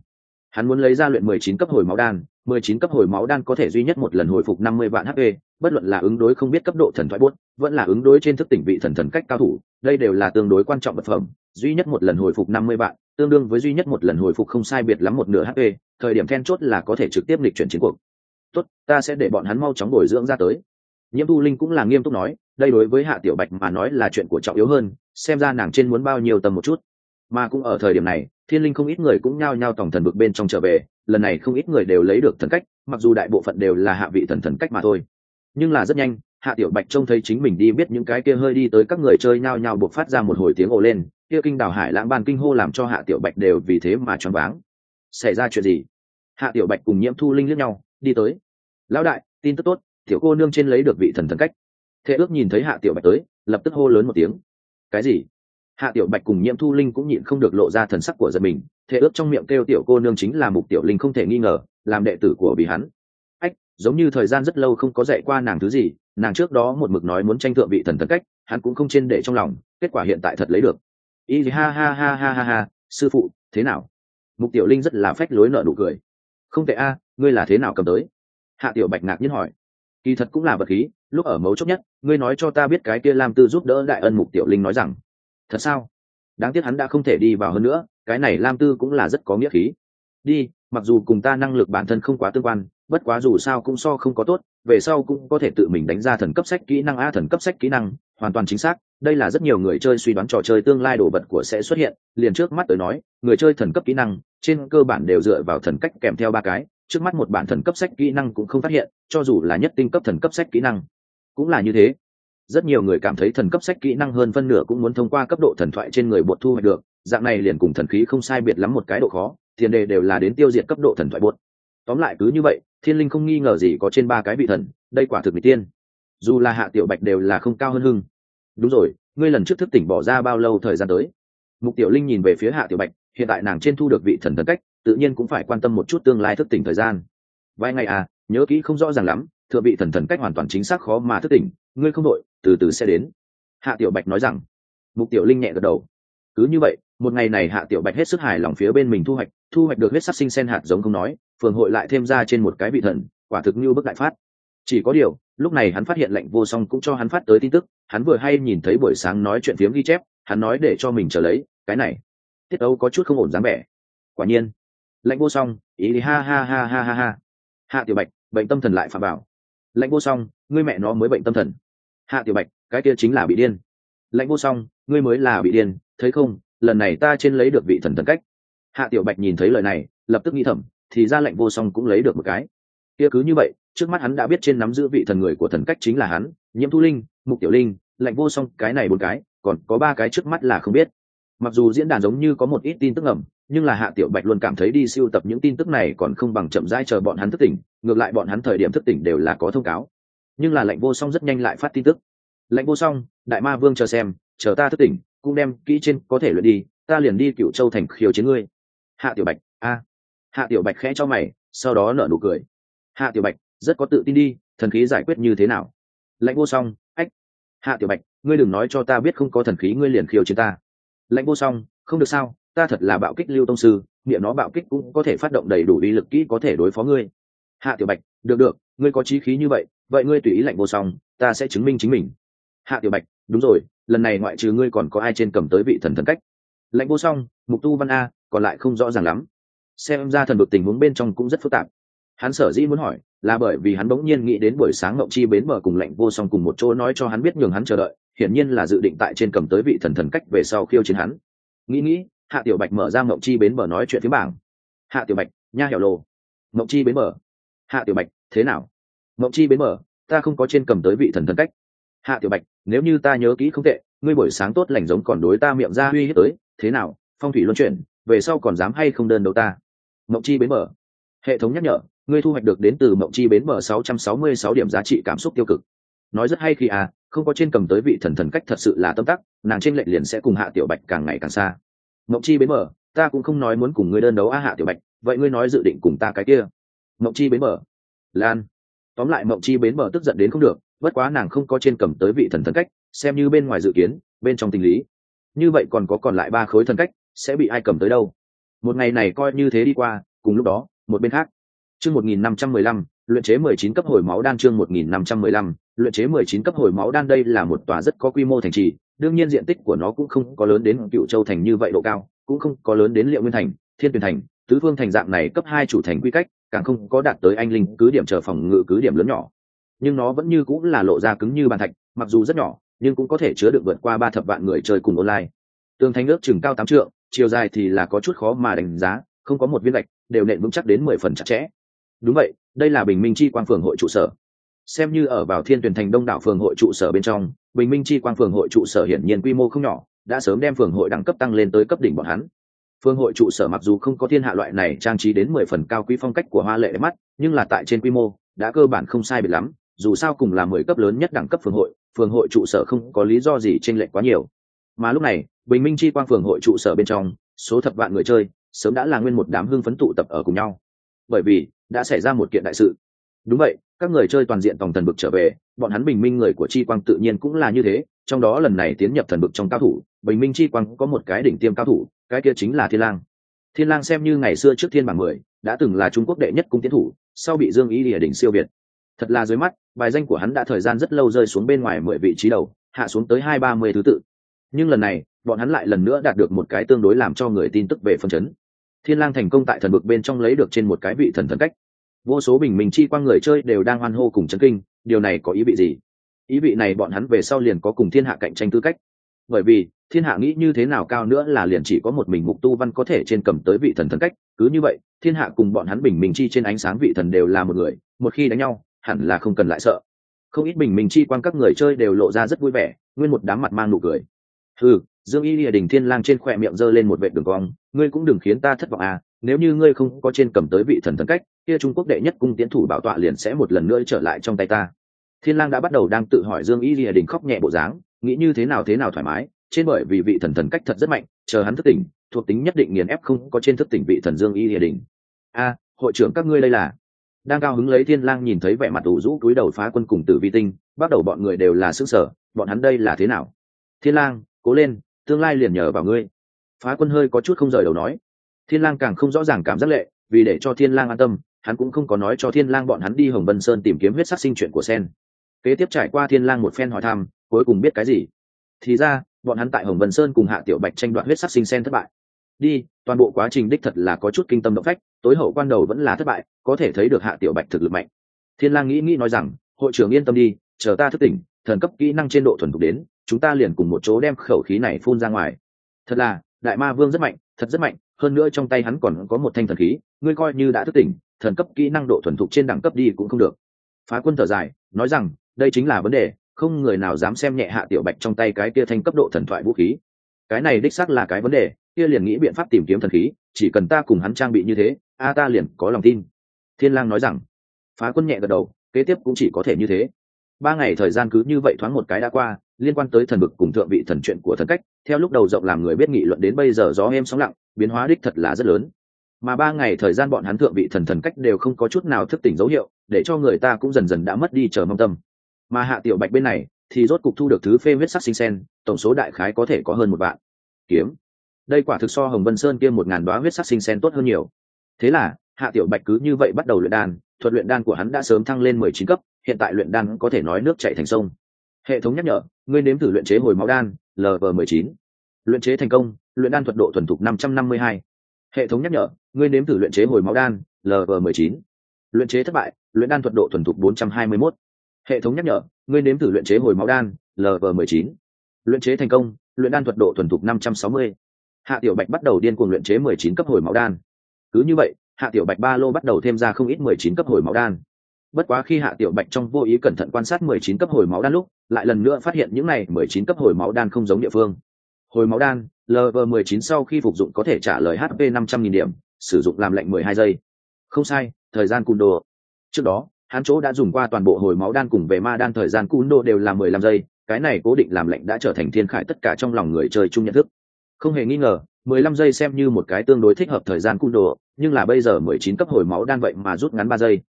hắn muốn lấy ra luyện mười chín cấp hồi máu đan mười chín cấp hồi máu đan có thể duy nhất một lần hồi phục năm mươi vạn hp bất luận là ứng đối không biết cấp độ thần thoại buốt, vẫn là ứng đối trên thức tỉnh vị thần thần cách cao thủ đây đều là tương đối quan trọng vật phẩm duy nhất một lần hồi phục năm mươi vạn tương đương với duy nhất một lần hồi phục không sai biệt lắm một nửa hp thời điểm then chốt là có thể trực tiếp lịch chuyển chiến cuộc. Tốt ta sẽ để bọn hắn mau chóng bồi dưỡng ra tới. Nhiễm tu linh cũng là nghiêm túc nói đây đối với hạ tiểu bạch mà nói là chuyện của trọng yếu hơn xem ra nàng trên muốn bao nhiêu tầm một chút. Mà cũng ở thời điểm này thiên linh không ít người cũng nhao nhao tổng thần vực bên trong trở về, lần này không ít người đều lấy được thần cách, mặc dù đại bộ phận đều là hạ vị thần thần cách mà thôi. Nhưng là rất nhanh, hạ tiểu bạch trông thấy chính mình đi biết những cái kia hơi đi tới các người chơi nhao nhao buộc phát ra một hồi tiếng ồ lên, kia kinh đảo hải lãng ban kinh hô làm cho hạ tiểu bạch đều vì thế mà choáng váng. Xảy ra chuyện gì? Hạ tiểu bạch cùng nhiễm thu linh lướt nhau, đi tới. Lão đại, tin tức tốt, tiểu cô nương trên lấy được vị thần thần cách. Thế ước nhìn thấy hạ tiểu bạch tới, lập tức hô lớn một tiếng. Cái gì? Hạ tiểu bạch cùng nhiễm thu linh cũng nhịn không được lộ ra thần sắc của giật mình thế ước trong miệng kêu tiểu cô nương chính là mục tiểu linh không thể nghi ngờ, làm đệ tử của vì hắn. Ách, giống như thời gian rất lâu không có dạy qua nàng thứ gì, nàng trước đó một mực nói muốn tranh thượng vị thần thần cách, hắn cũng không trên để trong lòng, kết quả hiện tại thật lấy được. Y ha ha ha ha ha ha, sư phụ, thế nào? Mục tiểu linh rất là phách lối nợ nụ cười. Không tệ a, ngươi là thế nào cầm tới? Hạ tiểu bạch ngạc nhiên hỏi. Kỳ thật cũng là vật khí, lúc ở mấu chốt nhất, ngươi nói cho ta biết cái kia làm tư giúp đỡ đại ân mục tiểu linh nói rằng thật sao? Đáng tiếc hắn đã không thể đi vào hơn nữa, cái này lam tư cũng là rất có nghĩa khí. Đi, mặc dù cùng ta năng lực bản thân không quá tương quan, bất quá dù sao cũng so không có tốt, về sau cũng có thể tự mình đánh ra thần cấp sách kỹ năng a thần cấp sách kỹ năng, hoàn toàn chính xác, đây là rất nhiều người chơi suy đoán trò chơi tương lai đồ vật của sẽ xuất hiện. Liền trước mắt tới nói, người chơi thần cấp kỹ năng, trên cơ bản đều dựa vào thần cách kèm theo ba cái, trước mắt một bản thần cấp sách kỹ năng cũng không phát hiện, cho dù là nhất tinh cấp thần cấp sách kỹ năng, cũng là như thế rất nhiều người cảm thấy thần cấp sách kỹ năng hơn phân nửa cũng muốn thông qua cấp độ thần thoại trên người bột thu hoạch được, dạng này liền cùng thần khí không sai biệt lắm một cái độ khó, tiền đề đều là đến tiêu diệt cấp độ thần thoại bột. Tóm lại cứ như vậy, thiên linh không nghi ngờ gì có trên ba cái vị thần, đây quả thực n tiên. Dù là hạ tiểu bạch đều là không cao hơn hưng. Đúng rồi, ngươi lần trước thức tỉnh bỏ ra bao lâu thời gian tới? Mục tiểu linh nhìn về phía hạ tiểu bạch, hiện tại nàng trên thu được vị thần thần cách, tự nhiên cũng phải quan tâm một chút tương lai thức tỉnh thời gian. Vài ngày à nhớ kỹ không rõ ràng lắm, thượng vị thần thần cách hoàn toàn chính xác khó mà thức tỉnh, ngươi không đội từ từ sẽ đến. Hạ tiểu bạch nói rằng. Mục tiểu linh nhẹ gật đầu. Cứ như vậy, một ngày này hạ tiểu bạch hết sức hài lòng phía bên mình thu hoạch thu hoạch được huyết sắc sinh sen hạt giống không nói, phường hội lại thêm ra trên một cái vị thần, quả thực như bức đại phát. Chỉ có điều, lúc này hắn phát hiện lệnh vô song cũng cho hắn phát tới tin tức, hắn vừa hay nhìn thấy buổi sáng nói chuyện phiếm ghi chép, hắn nói để cho mình trở lấy, cái này. Tiết ấu có chút không ổn dáng vẻ. Quả nhiên. Lệnh vô song, ý đi ha ha ha ha ha ha. Hạ tiểu bạch, bệnh tâm thần lại phạm bảo. Lệnh vô song, ngươi mẹ nó mới bệnh tâm thần hạ tiểu bạch, cái kia chính là bị điên. Lệnh vô song, ngươi mới là bị điên, thấy không, lần này ta trên lấy được vị thần thần cách. Hạ tiểu bạch nhìn thấy lời này, lập tức nghĩ thầm, thì ra lệnh vô song cũng lấy được một cái. Kia cứ như vậy, trước mắt hắn đã biết trên nắm giữ vị thần người của thần cách chính là hắn, nhiễm thu linh, mục tiểu linh lệnh vô song, cái này một cái, còn có ba cái trước mắt là không biết. Mặc dù diễn đàn giống như có một ít tin tức ẩm nhưng là hạ tiểu bạch luôn cảm thấy đi siêu tập những tin tức này còn không bằng chậm rãi chờ bọn hắn thức tỉnh, ngược lại bọn hắn thời điểm thức tỉnh đều là có thông cáo nhưng là lệnh vô song rất nhanh lại phát tin tức. Lệnh vô song, đại ma vương chờ xem, chờ ta thức tỉnh, cũng đem kỹ trên có thể luyện đi, ta liền đi cựu châu thành khiêu chiến ngươi. Hạ tiểu bạch, a. Hạ tiểu bạch khẽ cho mày, sau đó nở nụ cười. Hạ tiểu bạch, rất có tự tin đi, thần khí giải quyết như thế nào? Lãnh vô song, ách. Hạ tiểu bạch, ngươi đừng nói cho ta biết không có thần khí ngươi liền khiêu chiến ta. Lãnh vô song, không được sao, ta thật là bạo kích lưu tông sư, miệng nó bạo kích cũng có thể phát động đầy đủ uy lực kỹ có thể đối phó ngươi. Hạ tiểu bạch, được được, ngươi có trí khí như vậy vậy ngươi tùy ý lạnh vô song, ta sẽ chứng minh chính mình. Hạ tiểu bạch, đúng rồi, lần này ngoại trừ ngươi còn có ai trên cầm tới vị thần thần cách? Lạnh vô song, mục tu văn a, còn lại không rõ ràng lắm. Xem ra thần vực tình huống bên trong cũng rất phức tạp. Hắn sở dĩ muốn hỏi, là bởi vì hắn bỗng nhiên nghĩ đến buổi sáng ngậu chi bến mở cùng lạnh vô song cùng một chỗ nói cho hắn biết nhường hắn chờ đợi, hiển nhiên là dự định tại trên cầm tới vị thần thần cách về sau khiêu chiến hắn. Nghĩ nghĩ, hạ tiểu bạch mở ra ngậu chi bến mở nói chuyện phía bảng. Hạ tiểu bạch, nha hẻo lồ. Ngậu chi bến mở. hạ tiểu bạch, thế nào? Mộng chi bến mở, ta không có trên cầm tới vị thần thần cách. Hạ tiểu bạch nếu như ta nhớ kỹ không tệ ngươi buổi sáng tốt lành giống còn đối ta miệng ra uy hiếp tới thế nào phong thủy luân chuyển về sau còn dám hay không đơn đấu ta? Mộng chi bến mở, hệ thống nhắc nhở ngươi thu hoạch được đến từ mộng chi bến bờ 666 điểm giá trị cảm xúc tiêu cực. Nói rất hay khi à không có trên cầm tới vị thần thần cách thật sự là tâm tắc nàng trên lệnh liền sẽ cùng hạ tiểu bạch càng ngày càng xa. Mộng chi bến mở, ta cũng không nói muốn cùng ngươi đơn đấu a hạ tiểu bạch vậy ngươi nói dự định cùng ta cái kia? Mộng chi bến mở, lan tóm lại mộng chi bến bờ tức giận đến không được, bất quá nàng không có trên cầm tới vị thần thần cách, xem như bên ngoài dự kiến, bên trong tình lý. Như vậy còn có còn lại ba khối thần cách, sẽ bị ai cầm tới đâu? Một ngày này coi như thế đi qua, cùng lúc đó, một bên khác. Chương một nghìn năm trăm mười lăm, luyện chế mười chín cấp hồi máu đan chương một nghìn năm trăm mười lăm, luyện chế mười chín cấp hồi máu đan đây là một tòa rất có quy mô thành trì, đương nhiên diện tích của nó cũng không có lớn đến cựu châu thành như vậy độ cao, cũng không có lớn đến liệu nguyên thành, thiên tuyển thành, tứ phương thành dạng này cấp hai chủ thành quy cách càng không có đạt tới anh linh cứ điểm chờ phòng ngự cứ điểm lớn nhỏ. Nhưng nó vẫn như cũng là lộ ra cứng như bàn thạch, mặc dù rất nhỏ, nhưng cũng có thể chứa được vượt qua ba thập vạn người chơi cùng online. Tường thành ước chừng cao tám trượng, chiều dài thì là có chút khó mà đánh giá, không có một viên gạch, đều nện vững chắc đến mười phần chặt chẽ. Đúng vậy, đây là bình minh chi quang phường hội trụ sở. Xem như ở vào thiên tuyển thành đông đảo phường hội trụ sở bên trong, bình minh chi quang phường hội trụ sở hiển nhiên quy mô không nhỏ, đã sớm đem phường hội đẳng cấp tăng lên tới cấp đỉnh bọn hắn phường hội trụ sở mặc dù không có thiên hạ loại này trang trí đến mười phần cao quý phong cách của hoa lệ đẹp mắt, nhưng là tại trên quy mô, đã cơ bản không sai biệt lắm, dù sao cùng là mười cấp lớn nhất đẳng cấp phường hội phường hội trụ sở không có lý do gì chênh lệch quá nhiều. Mà lúc này, bình minh chi quang phường hội trụ sở bên trong, số thập vạn người chơi, sớm đã là nguyên một đám hưng phấn tụ tập ở cùng nhau. Bởi vì, đã xảy ra một kiện đại sự. Đúng vậy, các người chơi toàn diện tòng thần bực trở về, bọn hắn bình minh người của chi quang tự nhiên cũng là như thế trong đó lần này tiến nhập thần bực trong cao thủ, bình minh chi quang có một cái đỉnh tiêm cao thủ, cái kia chính là thiên lang. Thiên lang xem như ngày xưa trước thiên bảng mười, đã từng là trung quốc đệ nhất cung tiến thủ, sau bị dương ý địa đỉnh siêu việt. Thật là dưới mắt, bài danh của hắn đã thời gian rất lâu rơi xuống bên ngoài mười vị trí đầu, hạ xuống tới hai ba mươi thứ tự. Nhưng lần này, bọn hắn lại lần nữa đạt được một cái tương đối làm cho người tin tức về phân chấn. Thiên lang thành công tại thần vực bên trong lấy được trên một cái vị thần thần cách. Vô số bình minh chi quang người chơi đều đang hoan hô cùng chấn kinh, điều này có ý vị gì? Ý vị này bọn hắn về sau liền có cùng thiên hạ cạnh tranh tư cách. Bởi vì, thiên hạ nghĩ như thế nào cao nữa là liền chỉ có một mình mục tu văn có thể trên cầm tới vị thần thần cách. Cứ như vậy, thiên hạ cùng bọn hắn bình minh chi trên ánh sáng vị thần đều là một người, một khi đánh nhau, hẳn là không cần lại sợ. Không ít bình minh chi quan các người chơi đều lộ ra rất vui vẻ, nguyên một đám mặt mang nụ cười. Ừ dương y lìa đình thiên lang trên khỏe miệng giơ lên một vệ đường cong, ngươi cũng đừng khiến ta thất vọng à nếu như ngươi không có trên cầm tới vị thần thần cách, kia trung quốc đệ nhất cung tiến thủ bảo tọa liền sẽ một lần nữa trở lại trong tay ta thiên lang đã bắt đầu đang tự hỏi dương y lìa đình khóc nhẹ bộ dáng, nghĩ như thế nào thế nào thoải mái, trên bởi vì vị thần thần cách thật rất mạnh, chờ hắn thức tỉnh, thuộc tính nhất định nghiền ép không có trên thức tỉnh vị thần dương y lìa đình. A, hội trưởng các ngươi đây là? Đang cao hứng lấy thiên lang nhìn thấy vẻ mặt ủ rũ cúi đầu phá quân cùng tử vi tinh, bắt đầu bọn người đều là sững sở bọn hắn đây là thế nào? Thiên lang, cố lên, tương lai liền nhờ vào ngươi. Phá quân hơi có chút không rời đầu nói. Thiên lang càng không rõ ràng cảm giác lệ, vì để cho thiên lang an tâm, hắn cũng không có nói cho thiên lang bọn hắn đi hồng vân sơn tìm kiếm huyết sắc sinh chuyện của sen kế tiếp trải qua thiên lang một phen hỏi thăm, cuối cùng biết cái gì? Thì ra, bọn hắn tại hồng vân sơn cùng hạ tiểu bạch tranh đoạt huyết sắc sinh sen thất bại. Đi, toàn bộ quá trình đích thật là có chút kinh tâm động phách, tối hậu quan đầu vẫn là thất bại, có thể thấy được hạ tiểu bạch thực lực mạnh. Thiên lang nghĩ nghĩ nói rằng, hội trưởng yên tâm đi, chờ ta thức tỉnh, thần cấp kỹ năng trên độ thuần thục đến, chúng ta liền cùng một chỗ đem khẩu khí này phun ra ngoài. Thật là, đại ma vương rất mạnh, thật rất mạnh, hơn nữa trong tay hắn còn có một thanh thần khí, ngươi coi như đã thức tỉnh, thần cấp kỹ năng độ thuần thục trên đẳng cấp đi cũng không được. Phá quân thở dài, nói rằng đây chính là vấn đề, không người nào dám xem nhẹ hạ tiểu bạch trong tay cái kia thanh cấp độ thần thoại vũ khí. Cái này đích xác là cái vấn đề, kia liền nghĩ biện pháp tìm kiếm thần khí, chỉ cần ta cùng hắn trang bị như thế, a ta liền có lòng tin. Thiên lang nói rằng, phá quân nhẹ gật đầu, kế tiếp cũng chỉ có thể như thế. Ba ngày thời gian cứ như vậy thoáng một cái đã qua, liên quan tới thần vực cùng thượng vị thần chuyện của thần cách, theo lúc đầu rộng làm người biết nghị luận đến bây giờ gió êm sóng lặng, biến hóa đích thật là rất lớn. Mà ba ngày thời gian bọn hắn thượng vị thần thần cách đều không có chút nào thức tỉnh dấu hiệu, để cho người ta cũng dần dần đã mất đi chờ mong tâm mà hạ tiểu bạch bên này, thì rốt cục thu được thứ phê huyết sắc sinh sen, tổng số đại khái có thể có hơn một vạn. Kiếm. Đây quả thực so hồng vân sơn kia một ngàn đoá huyết sắc sinh sen tốt hơn nhiều. Thế là, hạ tiểu bạch cứ như vậy bắt đầu luyện đan, thuật luyện đan của hắn đã sớm thăng lên mười chín cấp, hiện tại luyện đan có thể nói nước chảy thành sông. Hệ thống nhắc nhở, ngươi nếm thử luyện chế hồi máu đan lv mười chín. Luyện chế thành công, luyện đan thuật độ thuần thục năm trăm năm mươi hai. Hệ thống nhắc nhở, ngươi nếm thử luyện chế hồi máu đan lv mười chín. Luyện chế thất bại, luyện đan thuật độ thuần thục bốn trăm hai mươi mốt hệ thống nhắc nhở, ngươi nếm thử luyện chế hồi máu đan lv mười chín. Luyện chế thành công, luyện đan thuật độ thuần thục năm trăm sáu mươi. Hạ tiểu bạch bắt đầu điên cuồng luyện chế mười chín cấp hồi máu đan. Cứ như vậy, hạ tiểu bạch ba lô bắt đầu thêm ra không ít mười chín cấp hồi máu đan. Bất quá khi hạ tiểu bạch trong vô ý cẩn thận quan sát mười chín cấp hồi máu đan lúc, lại lần nữa phát hiện những này mười chín cấp hồi máu đan không giống địa phương. Hồi máu đan lv mười chín sau khi phục dụng có thể trả lời hp năm trăm nghìn điểm, sử dụng làm lệnh mười hai giây. Không sai, thời gian cùn đồ. Trước đó hắn chỗ đã dùng qua toàn bộ hồi máu đan cùng về ma đan thời gian cún đô đều là mười lăm giây, cái này cố định làm lệnh đã trở thành thiên khải tất cả trong lòng người chơi chung nhận thức. Không hề nghi ngờ, mười lăm giây xem như một cái tương đối thích hợp thời gian cung đồ nhưng là bây giờ mười chín cấp hồi máu đan vậy mà rút ngắn ba giây.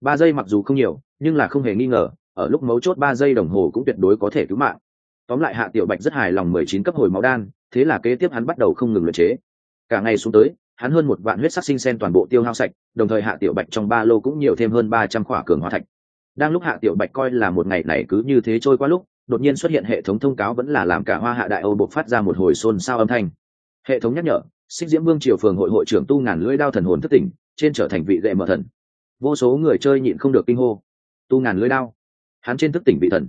Ba giây mặc dù không nhiều, nhưng là không hề nghi ngờ, ở lúc mấu chốt ba giây đồng hồ cũng tuyệt đối có thể cứu mạng. Tóm lại hạ tiểu bạch rất hài lòng mười chín cấp hồi máu đan, thế là kế tiếp hắn bắt đầu không ngừng luyện chế. Cả ngày xuống tới hắn hơn một vạn huyết sắc sinh sen toàn bộ tiêu hao sạch, đồng thời hạ tiểu bạch trong ba lô cũng nhiều thêm hơn ba trăm khỏa cường hóa thạch. Đang lúc hạ tiểu bạch coi là một ngày này cứ như thế trôi qua lúc, đột nhiên xuất hiện hệ thống thông cáo vẫn là làm cả hoa hạ đại âu buộc phát ra một hồi xôn xao âm thanh. Hệ thống nhắc nhở, xích diễm vương triều phường hội hội trưởng tu ngàn lưỡi đao thần hồn thất tỉnh, trên trở thành vị lệ mở thần. Vô số người chơi nhịn không được kinh hô. Tu ngàn lưỡi đao. Hắn trên thức tỉnh vị thần.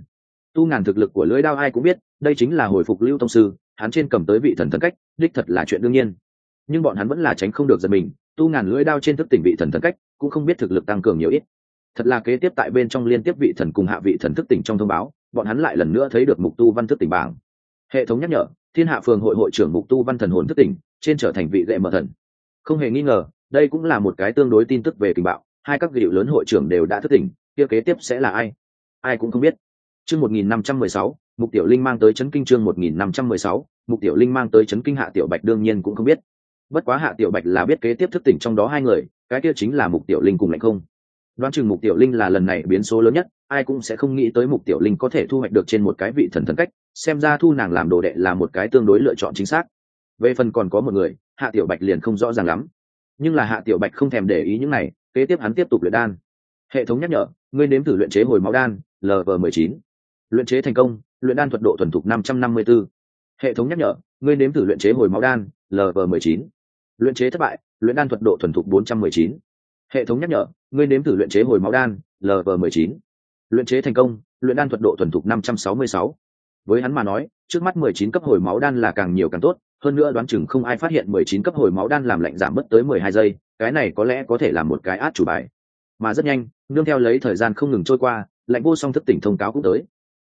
Tu ngàn thực lực của lưỡi đao ai cũng biết, đây chính là hồi phục lưu tông sư, hắn trên cầm tới vị thần thần cách, đích thật là chuyện đương nhiên nhưng bọn hắn vẫn là tránh không được giật mình, tu ngàn lưỡi đao trên thức tỉnh vị thần thần cách, cũng không biết thực lực tăng cường nhiều ít. Thật là kế tiếp tại bên trong liên tiếp vị thần cùng hạ vị thần thức tỉnh trong thông báo, bọn hắn lại lần nữa thấy được mục tu văn thức tỉnh bảng. Hệ thống nhắc nhở, thiên hạ phường hội hội trưởng mục tu văn thần hồn thức tỉnh, trên trở thành vị lệ mở thần. Không hề nghi ngờ, đây cũng là một cái tương đối tin tức về tình bạo, hai các vị lớn hội trưởng đều đã thức tỉnh, kia kế tiếp sẽ là ai? Ai cũng không biết. Chương một nghìn năm trăm mười sáu, mục tiểu linh mang tới chấn kinh chương một nghìn năm trăm mười sáu, mục tiểu linh mang tới chấn kinh hạ tiểu bạch đương nhiên cũng không biết bất quá hạ tiểu bạch là biết kế tiếp thức tỉnh trong đó hai người, cái kia chính là mục tiểu linh cùng lạnh không. Đoán chừng mục tiểu linh là lần này biến số lớn nhất, ai cũng sẽ không nghĩ tới mục tiểu linh có thể thu hoạch được trên một cái vị thần thần cách, xem ra thu nàng làm đồ đệ là một cái tương đối lựa chọn chính xác. Về phần còn có một người, hạ tiểu bạch liền không rõ ràng lắm. Nhưng là hạ tiểu bạch không thèm để ý những này, kế tiếp hắn tiếp tục luyện đan. Hệ thống nhắc nhở, ngươi nếm thử luyện chế hồi máu đan lv m ộ chín. Luyện chế thành công, luyện đan thuật độ thuần thục năm trăm năm mươi b ố hệ thống nhắc nhở, ngươi nếm thử luyện chế hồi máu đan lv m ộ chín luyện chế thất bại, luyện đan thuật độ thuần thục 419. hệ thống nhắc nhở, ngươi nếm thử luyện chế hồi máu đan lv 19. luyện chế thành công, luyện đan thuật độ thuần thục 566. với hắn mà nói, trước mắt 19 cấp hồi máu đan là càng nhiều càng tốt, hơn nữa đoán chừng không ai phát hiện 19 cấp hồi máu đan làm lạnh giảm mất tới 12 giây, cái này có lẽ có thể là một cái át chủ bài mà rất nhanh, nương theo lấy thời gian không ngừng trôi qua, lạnh vô song thức tỉnh thông cáo cũng tới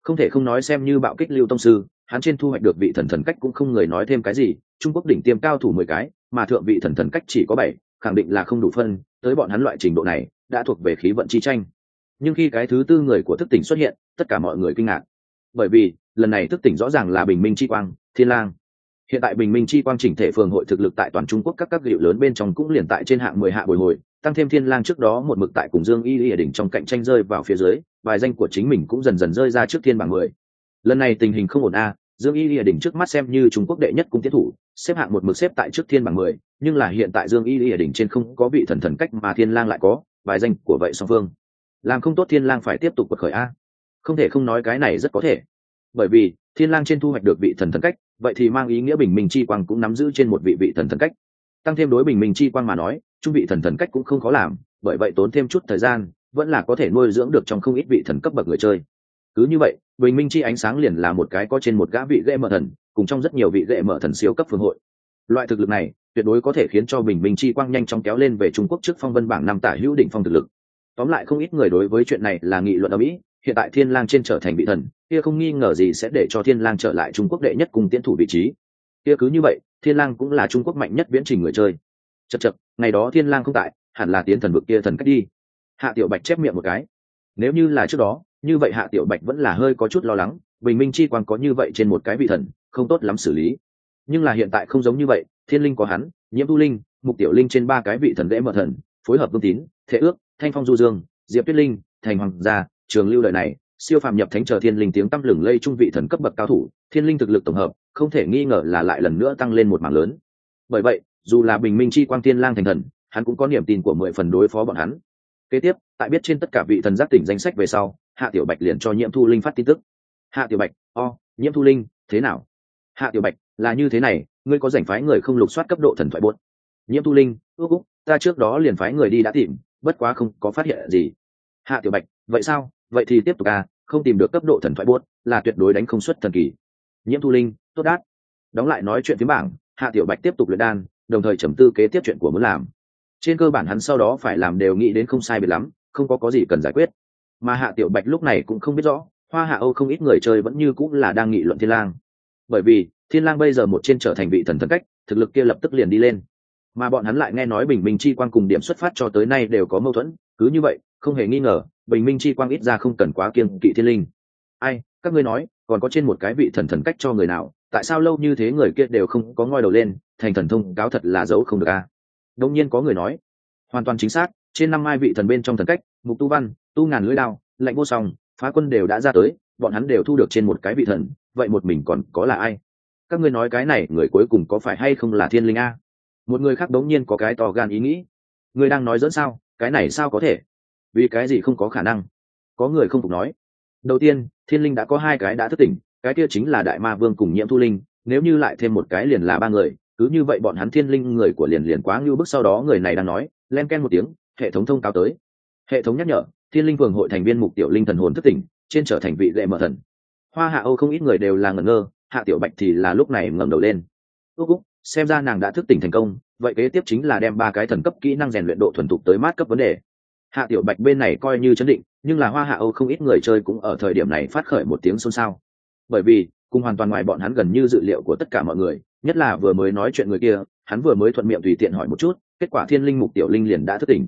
không thể không nói xem như bạo kích lưu tông sư hắn trên thu hoạch được vị thần thần cách cũng không người nói thêm cái gì, trung quốc đỉnh tiêm cao thủ mười cái, mà thượng vị thần thần cách chỉ có bảy, khẳng định là không đủ phân, tới bọn hắn loại trình độ này, đã thuộc về khí vận chi tranh. Nhưng khi cái thứ tư người của thức tỉnh xuất hiện, tất cả mọi người kinh ngạc. Bởi vì, lần này thức tỉnh rõ ràng là bình minh chi quang, thiên lang. Hiện tại bình minh chi quang chỉnh thể phường hội thực lực tại toàn trung quốc các các hiệu lớn bên trong cũng liền tại trên hạng mười hạ bồi hồi, tăng thêm thiên lang trước đó một mực tại cùng dương y y đỉnh trong cạnh tranh rơi vào phía dưới vài danh của chính mình cũng dần dần rơi ra trước thiên bảng mười lần này tình hình không ổn a, dương y Lìa đỉnh trước mắt xem như trung quốc đệ nhất cung tiến thủ, xếp hạng một mực xếp tại trước thiên bảng mười, nhưng là hiện tại dương y Lìa đỉnh trên không có vị thần thần cách mà thiên lang lại có vài danh của vậy song phương. Làm không tốt thiên lang phải tiếp tục vượt khởi a. Không thể không nói cái này rất có thể. Bởi vì, thiên lang trên thu hoạch được vị thần thần cách, vậy thì mang ý nghĩa bình minh chi quang cũng nắm giữ trên một vị vị thần thần cách. Tăng thêm đối bình minh chi quang mà nói, trung vị thần thần cách cũng không khó làm, bởi vậy tốn thêm chút thời gian, vẫn là có thể nuôi dưỡng được trong không ít vị thần cấp bậc người chơi cứ như vậy, bình minh chi ánh sáng liền là một cái có trên một gã vị ghệ mở thần, cùng trong rất nhiều vị ghệ mở thần siêu cấp phương hội. Loại thực lực này, tuyệt đối có thể khiến cho bình minh chi quang nhanh chóng kéo lên về trung quốc trước phong vân bảng năm tả hữu đỉnh phong thực lực. Tóm lại không ít người đối với chuyện này là nghị luận ở mỹ, hiện tại thiên lang trên trở thành vị thần, kia không nghi ngờ gì sẽ để cho thiên lang trở lại trung quốc đệ nhất cùng tiến thủ vị trí. Kia cứ như vậy, thiên lang cũng là trung quốc mạnh nhất viễn trình người chơi. Chật chật ngày đó thiên lang không tại, hẳn là tiến thần vực kia thần cách đi. Hạ tiểu bạch chép miệng một cái nếu như là trước đó, như vậy hạ tiểu bạch vẫn là hơi có chút lo lắng, bình minh chi quang có như vậy trên một cái vị thần, không tốt lắm xử lý. Nhưng là hiện tại không giống như vậy, thiên linh có hắn, nhiễm tu linh, mục tiểu linh trên ba cái vị thần dễ mở thần, phối hợp vương tín thế ước, thanh phong du dương, diệp tuyết linh, thành hoàng gia, trường lưu đời này, siêu phàm nhập thánh chờ thiên linh tiếng tăm lừng lây trung vị thần cấp bậc cao thủ, thiên linh thực lực tổng hợp, không thể nghi ngờ là lại lần nữa tăng lên một mảng lớn. Bởi vậy, dù là bình minh chi quang thiên lang thành thần, hắn cũng có niềm tin của mười phần đối phó bọn hắn kế tiếp, tại biết trên tất cả vị thần giác tỉnh danh sách về sau, hạ tiểu bạch liền cho nhiễm thu linh phát tin tức. Hạ tiểu bạch, o, nhiễm thu linh, thế nào? Hạ tiểu bạch, là như thế này, ngươi có giành phái người không lục soát cấp độ thần thoại bốt nhiễm thu linh, ước úc ta trước đó liền phái người đi đã tìm, bất quá không có phát hiện gì. Hạ tiểu bạch, vậy sao? Vậy thì tiếp tục à không tìm được cấp độ thần thoại bốt là tuyệt đối đánh không xuất thần kỳ. Nhiễm thu linh, tốt đát đóng lại nói chuyện phiếm bảng, hạ tiểu bạch tiếp tục luyện đan, đồng thời trầm tư kế tiếp chuyện của muốn làm trên cơ bản hắn sau đó phải làm đều nghĩ đến không sai biệt lắm, không có có gì cần giải quyết. Mà hạ tiểu bạch lúc này cũng không biết rõ, hoa hạ âu không ít người chơi vẫn như cũng là đang nghị luận thiên lang. Bởi vì, thiên lang bây giờ một trên trở thành vị thần thần cách, thực lực kia lập tức liền đi lên. Mà bọn hắn lại nghe nói bình minh chi quang cùng điểm xuất phát cho tới nay đều có mâu thuẫn, cứ như vậy, không hề nghi ngờ, bình minh chi quang ít ra không cần quá kiêng kỵ thiên linh. Ai, các ngươi nói, còn có trên một cái vị thần thần cách cho người nào, tại sao lâu như thế người kia đều không có ngoi đầu lên, thành thần thông cáo thật là giấu không được a? à? Đông nhiên có người nói, hoàn toàn chính xác, trên năm mai vị thần bên trong thần cách, mục tu văn, tu ngàn lưỡi đao, lạnh vô song, phá quân đều đã ra tới, bọn hắn đều thu được trên một cái vị thần, vậy một mình còn có là ai? Các ngươi nói cái này, người cuối cùng có phải hay không là thiên linh a? Một người khác đống nhiên có cái to gan ý nghĩ. Người đang nói dẫn sao, cái này sao có thể? Vì cái gì không có khả năng? Có người không phục nói. Đầu tiên, thiên linh đã có hai cái đã thức tỉnh, cái kia chính là đại ma vương cùng nhiễm thu linh, nếu như lại thêm một cái liền là ba người cứ như vậy bọn hắn thiên linh người của liền liền quá ngưu bức sau đó người này đang nói, len ken một tiếng, hệ thống thông cáo tới. Hệ thống nhắc nhở, thiên linh phường hội thành viên mục tiểu linh thần hồn thức tỉnh, trên trở thành vị lệ mở thần. Hoa hạ âu không ít người đều là ngẩn ngơ, hạ tiểu bạch thì là lúc này ngẩng đầu lên. Ước úc, xem ra nàng đã thức tỉnh thành công, vậy kế tiếp chính là đem ba cái thần cấp kỹ năng rèn luyện độ thuần thục tới mát cấp vấn đề. Hạ tiểu bạch bên này coi như chấn định, nhưng là hoa hạ âu không ít người chơi cũng ở thời điểm này phát khởi một tiếng xôn xao. Bởi vì, cùng hoàn toàn ngoài bọn hắn gần như dự liệu của tất cả mọi người nhất là vừa mới nói chuyện người kia, hắn vừa mới thuận miệng tùy tiện hỏi một chút, kết quả thiên linh mục tiểu linh liền đã thất tỉnh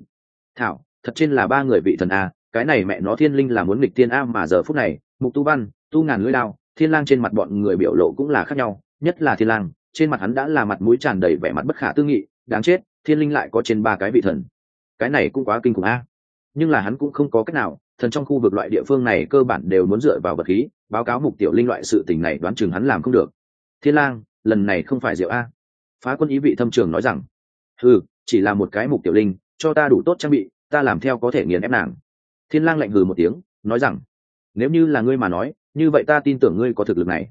thảo, thật trên là ba người vị thần a, cái này mẹ nó thiên linh là muốn nghịch thiên a mà giờ phút này, mục tu văn, tu ngàn lưỡi lao thiên lang trên mặt bọn người biểu lộ cũng là khác nhau, nhất là thiên lang, trên mặt hắn đã là mặt mũi tràn đầy vẻ mặt bất khả tư nghị, đáng chết, thiên linh lại có trên ba cái vị thần. Cái này cũng quá kinh khủng a. Nhưng là hắn cũng không có cách nào, thần trong khu vực loại địa phương này cơ bản đều muốn dựa vào vật khí, báo cáo mục tiểu linh loại sự tình này đoán chừng hắn làm không được. Thiên lang lần này không phải rượu a. Phá quân ý vị thâm trường nói rằng ừ, chỉ là một cái mục tiểu linh cho ta đủ tốt trang bị ta làm theo có thể nghiền ép nàng. Thiên lang lạnh hừ một tiếng nói rằng nếu như là ngươi mà nói như vậy ta tin tưởng ngươi có thực lực này.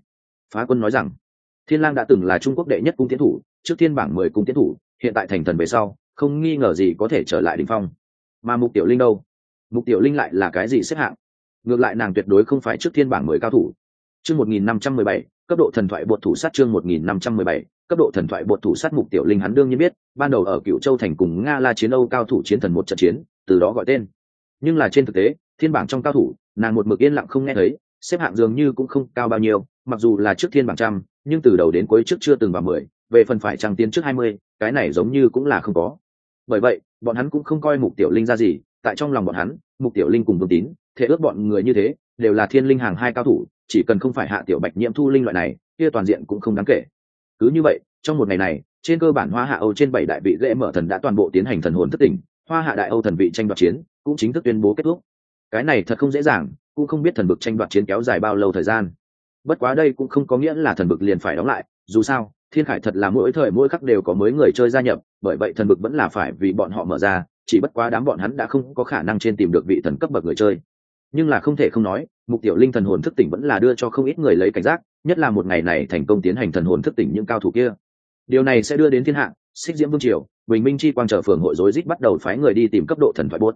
Phá quân nói rằng thiên lang đã từng là trung quốc đệ nhất cung tiến thủ trước thiên bảng mười cung tiến thủ hiện tại thành thần về sau không nghi ngờ gì có thể trở lại đỉnh phong. Mà mục tiểu linh đâu? Mục tiểu linh lại là cái gì xếp hạng? Ngược lại nàng tuyệt đối không phải trước thiên bảng mười cao thủ. Chương một nghìn năm trăm mười bảy cấp độ thần thoại bột thủ sát chương một nghìn năm trăm mười bảy, cấp độ thần thoại bột thủ sát mục tiểu linh hắn đương nhiên biết, ban đầu ở cựu châu thành cùng nga la chiến âu cao thủ chiến thần một trận chiến, từ đó gọi tên. Nhưng là trên thực tế, thiên bảng trong cao thủ, nàng một mực yên lặng không nghe thấy, xếp hạng dường như cũng không cao bao nhiêu, mặc dù là trước thiên bảng trăm, nhưng từ đầu đến cuối trước chưa từng vào mười, về phần phải trăng tiến trước hai mươi, cái này giống như cũng là không có. Bởi vậy, bọn hắn cũng không coi mục tiểu linh ra gì, tại trong lòng bọn hắn, mục tiểu linh cùng vương tín thể ước bọn người như thế, đều là thiên linh hàng hai cao thủ chỉ cần không phải hạ tiểu bạch nhiễm thu linh loại này, kia toàn diện cũng không đáng kể. Cứ như vậy, trong một ngày này, trên cơ bản hoa hạ âu trên bảy đại vị dễ mở thần đã toàn bộ tiến hành thần hồn thất tỉnh, hoa hạ đại âu thần vị tranh đoạt chiến cũng chính thức tuyên bố kết thúc. Cái này thật không dễ dàng, cũng không biết thần vực tranh đoạt chiến kéo dài bao lâu thời gian. Bất quá đây cũng không có nghĩa là thần vực liền phải đóng lại, dù sao, thiên khải thật là mỗi thời mỗi khắc đều có mới người chơi gia nhập, bởi vậy thần vực vẫn là phải vì bọn họ mở ra, chỉ bất quá đám bọn hắn đã không có khả năng trên tìm được vị thần cấp bậc người chơi nhưng là không thể không nói, mục tiểu linh thần hồn thức tỉnh vẫn là đưa cho không ít người lấy cảnh giác, nhất là một ngày này thành công tiến hành thần hồn thức tỉnh những cao thủ kia. Điều này sẽ đưa đến thiên hạ, xích diễm vương triều, bình minh chi quang trở phường hội rối rít bắt đầu phái người đi tìm cấp độ thần thoại bốt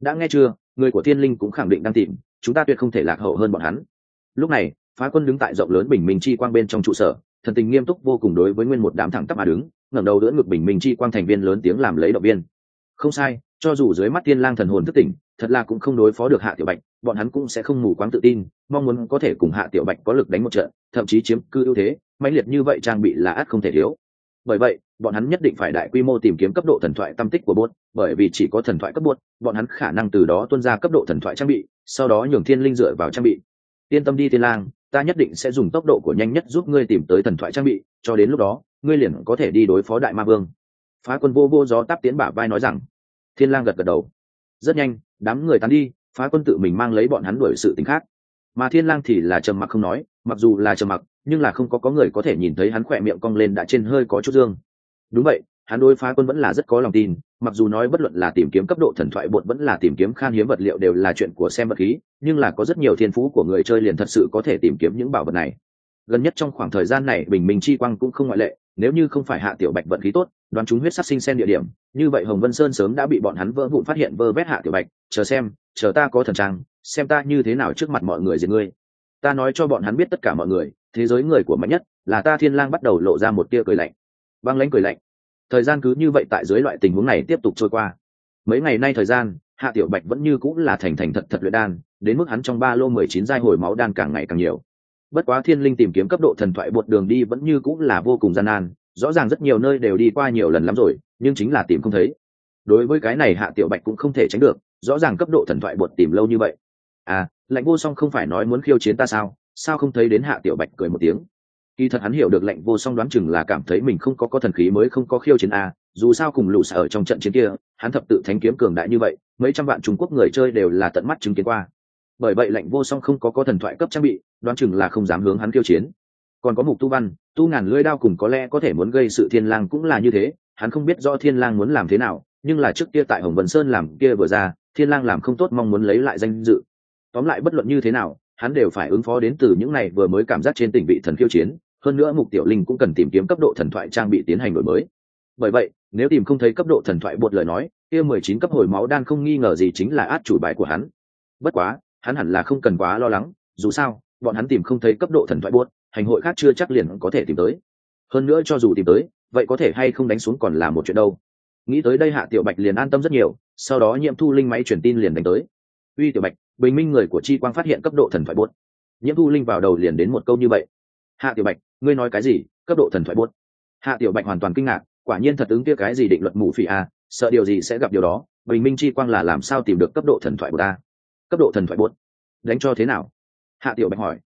đã nghe chưa? Người của thiên linh cũng khẳng định đang tìm, chúng ta tuyệt không thể lạc hậu hơn bọn hắn. Lúc này, phá quân đứng tại rộng lớn bình minh chi quang bên trong trụ sở, thần tình nghiêm túc vô cùng đối với nguyên một đám thẳng tắp mà đứng, ngẩng đầu đỡ ngực bình minh chi quang thành viên lớn tiếng làm lấy động viên. Không sai, cho dù dưới mắt tiên lang thần hồn thức tỉnh thật là cũng không đối phó được hạ tiểu bạch, bọn hắn cũng sẽ không mù quáng tự tin, mong muốn có thể cùng hạ tiểu bạch có lực đánh một trận, thậm chí chiếm cư ưu thế, mãnh liệt như vậy trang bị là ắt không thể thiếu. Bởi vậy, bọn hắn nhất định phải đại quy mô tìm kiếm cấp độ thần thoại tâm tích của bốt, bởi vì chỉ có thần thoại cấp bốt, bọn hắn khả năng từ đó tuân ra cấp độ thần thoại trang bị, sau đó nhường thiên linh dựa vào trang bị. Yên tâm đi thiên lang, ta nhất định sẽ dùng tốc độ của nhanh nhất giúp ngươi tìm tới thần thoại trang bị, cho đến lúc đó, ngươi liền có thể đi đối phó đại ma vương. Phá quân vô vô gió táp tiến bả vai nói rằng. Thiên lang gật gật đầu rất nhanh, đám người tán đi, phá quân tự mình mang lấy bọn hắn đuổi sự tình khác. Mà thiên lang thì là trầm mặc không nói, mặc dù là trầm mặc, nhưng là không có có người có thể nhìn thấy hắn khỏe miệng cong lên đã trên hơi có chút dương. Đúng vậy, hắn đối phá quân vẫn là rất có lòng tin, mặc dù nói bất luận là tìm kiếm cấp độ thần thoại bột vẫn là tìm kiếm khan hiếm vật liệu đều là chuyện của xem vật khí, nhưng là có rất nhiều thiên phú của người chơi liền thật sự có thể tìm kiếm những bảo vật này. Gần nhất trong khoảng thời gian này bình minh chi quang cũng không ngoại lệ nếu như không phải hạ tiểu bạch vận khí tốt, đoán chúng huyết sắc sinh sen địa điểm, như vậy hồng vân sơn sớm đã bị bọn hắn vỡ vụn phát hiện vơ vét hạ tiểu bạch, chờ xem, chờ ta có thần trang, xem ta như thế nào trước mặt mọi người diệt ngươi. Ta nói cho bọn hắn biết tất cả mọi người, thế giới người của mạnh nhất là ta thiên lang bắt đầu lộ ra một tia cười lạnh. Băng lãnh cười lạnh. Thời gian cứ như vậy tại dưới loại tình huống này tiếp tục trôi qua. Mấy ngày nay thời gian, hạ tiểu bạch vẫn như cũng là thành thành thật thật luyện đan, đến mức hắn trong ba lô mười chín giai hồi máu đan càng ngày càng nhiều bất quá thiên linh tìm kiếm cấp độ thần thoại bột đường đi vẫn như cũng là vô cùng gian nan, rõ ràng rất nhiều nơi đều đi qua nhiều lần lắm rồi, nhưng chính là tìm không thấy. Đối với cái này hạ tiểu bạch cũng không thể tránh được, rõ ràng cấp độ thần thoại bột tìm lâu như vậy. À lạnh vô song không phải nói muốn khiêu chiến ta sao? Sao không thấy đến hạ tiểu bạch cười một tiếng? Kỳ thật hắn hiểu được lệnh vô song đoán chừng là cảm thấy mình không có có thần khí mới không có khiêu chiến a, dù sao cùng lũ sở ở trong trận chiến kia, hắn thập tự thánh kiếm cường đại như vậy, mấy trăm vạn trung quốc người chơi đều là tận mắt chứng kiến qua. Bởi vậy lệnh vô song không có có thần thoại cấp trang bị đoán chừng là không dám hướng hắn kiêu chiến. Còn có mục tu văn, tu ngàn lưỡi đao cùng có lẽ có thể muốn gây sự thiên lang cũng là như thế, hắn không biết rõ thiên lang muốn làm thế nào, nhưng là trước kia tại hồng vân sơn làm kia vừa ra, thiên lang làm không tốt mong muốn lấy lại danh dự. Tóm lại bất luận như thế nào, hắn đều phải ứng phó đến từ những này vừa mới cảm giác trên tỉnh vị thần khiêu chiến, hơn nữa mục tiểu linh cũng cần tìm kiếm cấp độ thần thoại trang bị tiến hành đổi mới. Bởi vậy, nếu tìm không thấy cấp độ thần thoại bột lời nói, kia mười chín cấp hồi máu đan không nghi ngờ gì chính là át chủ bài của hắn. Bất quá, hắn hẳn là không cần quá lo lắng, dù sao bọn hắn tìm không thấy cấp độ thần thoại buốt, hành hội khác chưa chắc liền có thể tìm tới hơn nữa cho dù tìm tới vậy có thể hay không đánh xuống còn là một chuyện đâu nghĩ tới đây hạ tiểu bạch liền an tâm rất nhiều sau đó nhiễm thu linh máy truyền tin liền đánh tới uy tiểu bạch bình minh người của chi quang phát hiện cấp độ thần thoại buốt. nhiễm thu linh vào đầu liền đến một câu như vậy hạ tiểu bạch ngươi nói cái gì cấp độ thần thoại buốt. hạ tiểu bạch hoàn toàn kinh ngạc quả nhiên thật ứng kia cái gì định luật mù phỉ a à, sợ điều gì sẽ gặp điều đó bình minh chi quang là làm sao tìm được cấp độ thần thoại của ta? cấp độ thần thoại buốt, đánh cho thế nào hạ tiểu bạch hỏi,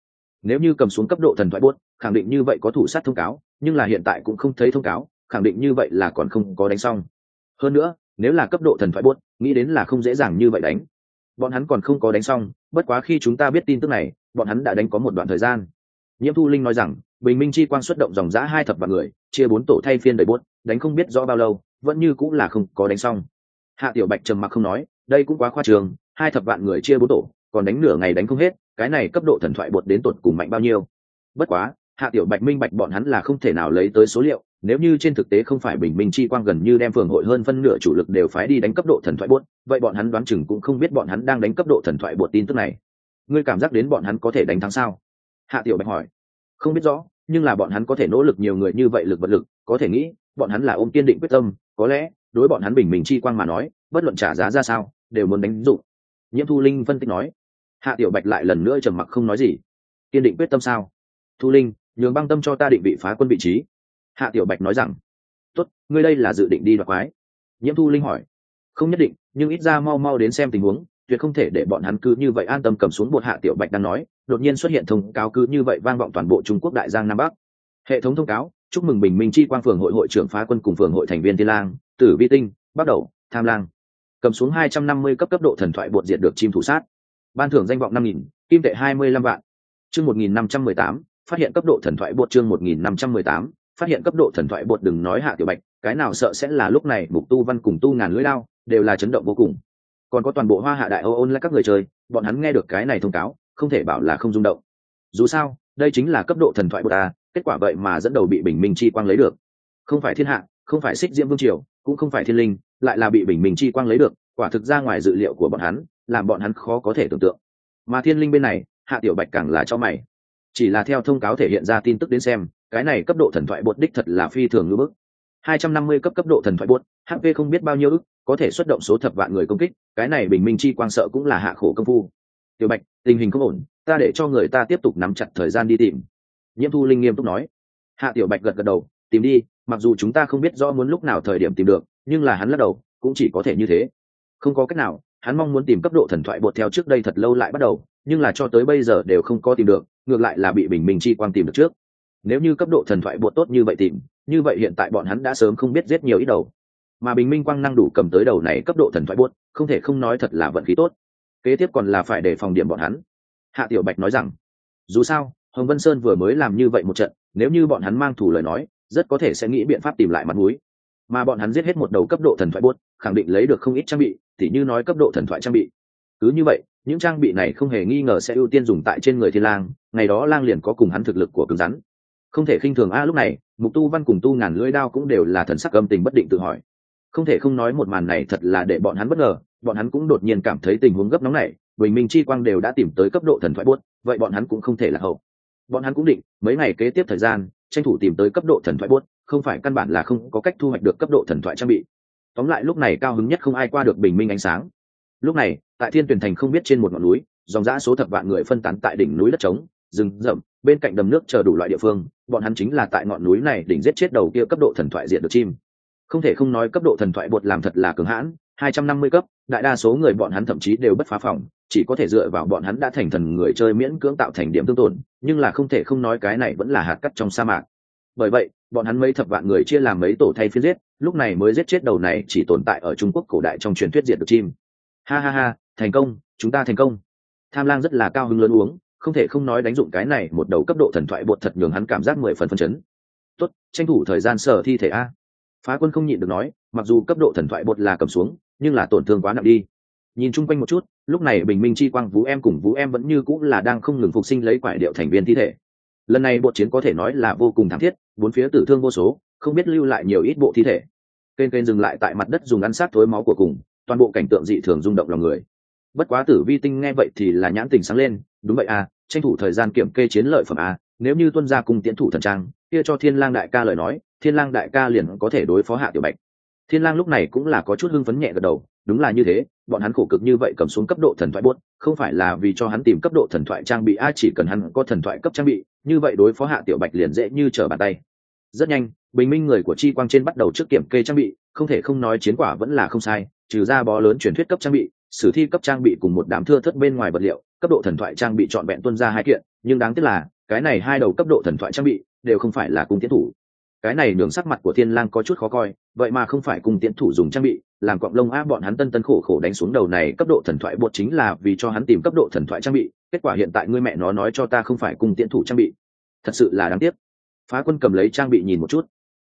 nếu như cầm xuống cấp độ thần thoại buốt, khẳng định như vậy có thủ sát thông cáo, nhưng là hiện tại cũng không thấy thông cáo, khẳng định như vậy là còn không có đánh xong. Hơn nữa, nếu là cấp độ thần thoại buốt, nghĩ đến là không dễ dàng như vậy đánh. Bọn hắn còn không có đánh xong, bất quá khi chúng ta biết tin tức này, bọn hắn đã đánh có một đoạn thời gian. Nhiễm thu linh nói rằng, bình minh chi quang xuất động dòng giã hai thập vạn người, chia bốn tổ thay phiên đầy bốt đánh không biết rõ bao lâu, vẫn như cũng là không có đánh xong. Hạ tiểu bạch trầm mặc không nói, đây cũng quá khoa trường, hai thập vạn người chia bốn tổ, còn đánh nửa ngày đánh không hết cái này cấp độ thần thoại bột đến tột cùng mạnh bao nhiêu. Bất quá, hạ tiểu bạch minh bạch bọn hắn là không thể nào lấy tới số liệu, nếu như trên thực tế không phải bình minh chi quang gần như đem phường hội hơn phân nửa chủ lực đều phái đi đánh cấp độ thần thoại bột, vậy bọn hắn đoán chừng cũng không biết bọn hắn đang đánh cấp độ thần thoại bột tin tức này. Ngươi cảm giác đến bọn hắn có thể đánh thắng sao? Hạ tiểu bạch hỏi. Không biết rõ, nhưng là bọn hắn có thể nỗ lực nhiều người như vậy lực vật lực, có thể nghĩ, bọn hắn là ôm kiên định quyết tâm, có lẽ, đối bọn hắn bình minh chi quang mà nói, bất luận trả giá ra sao, đều muốn đánh dụng. Nhiễm thu linh phân tích nói hạ tiểu bạch lại lần nữa trầm mặc không nói gì. Kiên định quyết tâm sao? Thu linh, nhường băng tâm cho ta định vị phá quân vị trí. Hạ tiểu bạch nói rằng, tốt, ngươi đây là dự định đi đoạt quái. Nhiễm thu linh hỏi, không nhất định, nhưng ít ra mau mau đến xem tình huống, tuyệt không thể để bọn hắn cứ như vậy an tâm cầm xuống một hạ tiểu bạch đang nói, đột nhiên xuất hiện thông cáo cứ như vậy vang vọng toàn bộ trung quốc đại giang nam bắc. Hệ thống thông cáo, chúc mừng bình minh chi quang phường hội hội trưởng phá quân cùng phường hội thành viên thiên lang, tử vi tinh bắt đầu, tham lang. Cầm xuống hai trăm năm mươi cấp cấp độ thần thoại bột diệt được chim thủ sát ban thưởng danh vọng năm nghìn, kim tệ hai mươi lăm vạn. Chương một nghìn năm trăm mười tám, phát hiện cấp độ thần thoại bột chương một nghìn năm trăm mười tám, phát hiện cấp độ thần thoại bột đừng nói hạ tiểu bạch, cái nào sợ sẽ là lúc này mục tu văn cùng tu ngàn lưỡi lao, đều là chấn động vô cùng. Còn có toàn bộ hoa hạ đại âu ôn là các người chơi, bọn hắn nghe được cái này thông cáo, không thể bảo là không rung động. Dù sao, đây chính là cấp độ thần thoại bột ta kết quả vậy mà dẫn đầu bị bình minh chi quang lấy được. Không phải thiên hạ, không phải xích diễm vương triều, cũng không phải thiên linh, lại là bị bình minh chi quang lấy được, quả thực ra ngoài dự liệu của bọn hắn làm bọn hắn khó có thể tưởng tượng. Mà thiên linh bên này, hạ tiểu bạch càng là cho mày. Chỉ là theo thông cáo thể hiện ra tin tức đến xem, cái này cấp độ thần thoại bột đích thật là phi thường ngưỡng bức. 250 cấp cấp độ thần thoại bột hp không biết bao nhiêu ức, có thể xuất động số thập vạn người công kích, cái này bình minh chi quang sợ cũng là hạ khổ công phu. Tiểu bạch, tình hình không ổn, ta để cho người ta tiếp tục nắm chặt thời gian đi tìm. Nhiễm thu linh nghiêm túc nói. Hạ tiểu bạch gật gật đầu, tìm đi, mặc dù chúng ta không biết rõ muốn lúc nào thời điểm tìm được, nhưng là hắn lắc đầu, cũng chỉ có thể như thế. Không có cách nào hắn mong muốn tìm cấp độ thần thoại bột theo trước đây thật lâu lại bắt đầu, nhưng là cho tới bây giờ đều không có tìm được, ngược lại là bị bình minh chi quang tìm được trước. Nếu như cấp độ thần thoại bột tốt như vậy tìm, như vậy hiện tại bọn hắn đã sớm không biết giết nhiều ít đầu. Mà bình minh quang năng đủ cầm tới đầu này cấp độ thần thoại bột, không thể không nói thật là vận khí tốt. Kế tiếp còn là phải để phòng điểm bọn hắn. Hạ tiểu bạch nói rằng, dù sao, hồng vân sơn vừa mới làm như vậy một trận, nếu như bọn hắn mang thủ lời nói, rất có thể sẽ nghĩ biện pháp tìm lại mặt mũi. Mà bọn hắn giết hết một đầu cấp độ thần thoại buốt khẳng định lấy được không ít trang bị tỉ như nói cấp độ thần thoại trang bị. Cứ như vậy, những trang bị này không hề nghi ngờ sẽ ưu tiên dùng tại trên người thiên lang, ngày đó lang liền có cùng hắn thực lực của cứng rắn. Không thể khinh thường a, lúc này, mục tu văn cùng tu ngàn lưỡi đao cũng đều là thần sắc âm tình bất định tự hỏi. Không thể không nói một màn này thật là để bọn hắn bất ngờ, bọn hắn cũng đột nhiên cảm thấy tình huống gấp nóng này, bình minh chi quang đều đã tìm tới cấp độ thần thoại buốt, vậy bọn hắn cũng không thể là hậu. Bọn hắn cũng định, mấy ngày kế tiếp thời gian, tranh thủ tìm tới cấp độ thần thoại buốt, không phải căn bản là không có cách thu hoạch được cấp độ thần thoại trang bị tóm lại lúc này cao hứng nhất không ai qua được bình minh ánh sáng. Lúc này, tại thiên tuyển thành không biết trên một ngọn núi, dòng giã số thập vạn người phân tán tại đỉnh núi đất trống, rừng rậm, bên cạnh đầm nước chờ đủ loại địa phương, bọn hắn chính là tại ngọn núi này đỉnh giết chết đầu kia cấp độ thần thoại diện được chim. Không thể không nói cấp độ thần thoại bột làm thật là cường hãn, hai trăm năm mươi cấp, đại đa số người bọn hắn thậm chí đều bất phá phòng, chỉ có thể dựa vào bọn hắn đã thành thần người chơi miễn cưỡng tạo thành điểm tương tổn, nhưng là không thể không nói cái này vẫn là hạt cắt trong sa mạc. Bởi vậy bọn hắn mấy thập vạn người chia làm mấy tổ thay phiên giết, lúc này mới giết chết đầu này chỉ tồn tại ở trung quốc cổ đại trong truyền thuyết diệt được chim. Ha ha ha, thành công, chúng ta thành công. Tham lang rất là cao hứng lớn uống, không thể không nói đánh dụng cái này một đầu cấp độ thần thoại bột thật nhường hắn cảm giác mười phần phân chấn. Tốt, tranh thủ thời gian sở thi thể a. Phá quân không nhịn được nói, mặc dù cấp độ thần thoại bột là cầm xuống, nhưng là tổn thương quá nặng đi. Nhìn chung quanh một chút, lúc này bình minh chi quang vũ em cùng vũ em vẫn như cũng là đang không ngừng phục sinh lấy quải điệu thành viên thi thể lần này bộ chiến có thể nói là vô cùng thảm thiết, bốn phía tử thương vô số, không biết lưu lại nhiều ít bộ thi thể. Kênh kênh dừng lại tại mặt đất dùng ăn sát thối máu của cùng, toàn bộ cảnh tượng dị thường rung động lòng người. Bất quá tử vi tinh nghe vậy thì là nhãn tình sáng lên, đúng vậy à tranh thủ thời gian kiểm kê chiến lợi phẩm à nếu như tuân gia cùng tiến thủ thần trang, kia cho thiên lang đại ca lời nói, thiên lang đại ca liền có thể đối phó hạ tiểu bạch. Thiên lang lúc này cũng là có chút hưng phấn nhẹ gật đầu đúng là như thế, bọn hắn khổ cực như vậy cầm xuống cấp độ thần thoại buốt, không phải là vì cho hắn tìm cấp độ thần thoại trang bị, a, chỉ cần hắn có thần thoại cấp trang bị, như vậy đối phó hạ tiểu bạch liền dễ như trở bàn tay. Rất nhanh, bình minh người của chi quang trên bắt đầu trước kiểm kê trang bị, không thể không nói chiến quả vẫn là không sai, trừ ra bó lớn truyền thuyết cấp trang bị, sử thi cấp trang bị cùng một đám thưa thất bên ngoài vật liệu, cấp độ thần thoại trang bị trọn vẹn tuân ra hai kiện, nhưng đáng tiếc là, cái này hai đầu cấp độ thần thoại trang bị đều không phải là cung tiến thủ. Cái này đường sắc mặt của thiên lang có chút khó coi, vậy mà không phải cung tiến thủ dùng trang bị làm quặng lông á, bọn hắn tân tân khổ khổ đánh xuống đầu này, cấp độ thần thoại bột chính là vì cho hắn tìm cấp độ thần thoại trang bị. Kết quả hiện tại ngươi mẹ nó nói cho ta không phải cung tiễn thủ trang bị. Thật sự là đáng tiếc. Phá quân cầm lấy trang bị nhìn một chút.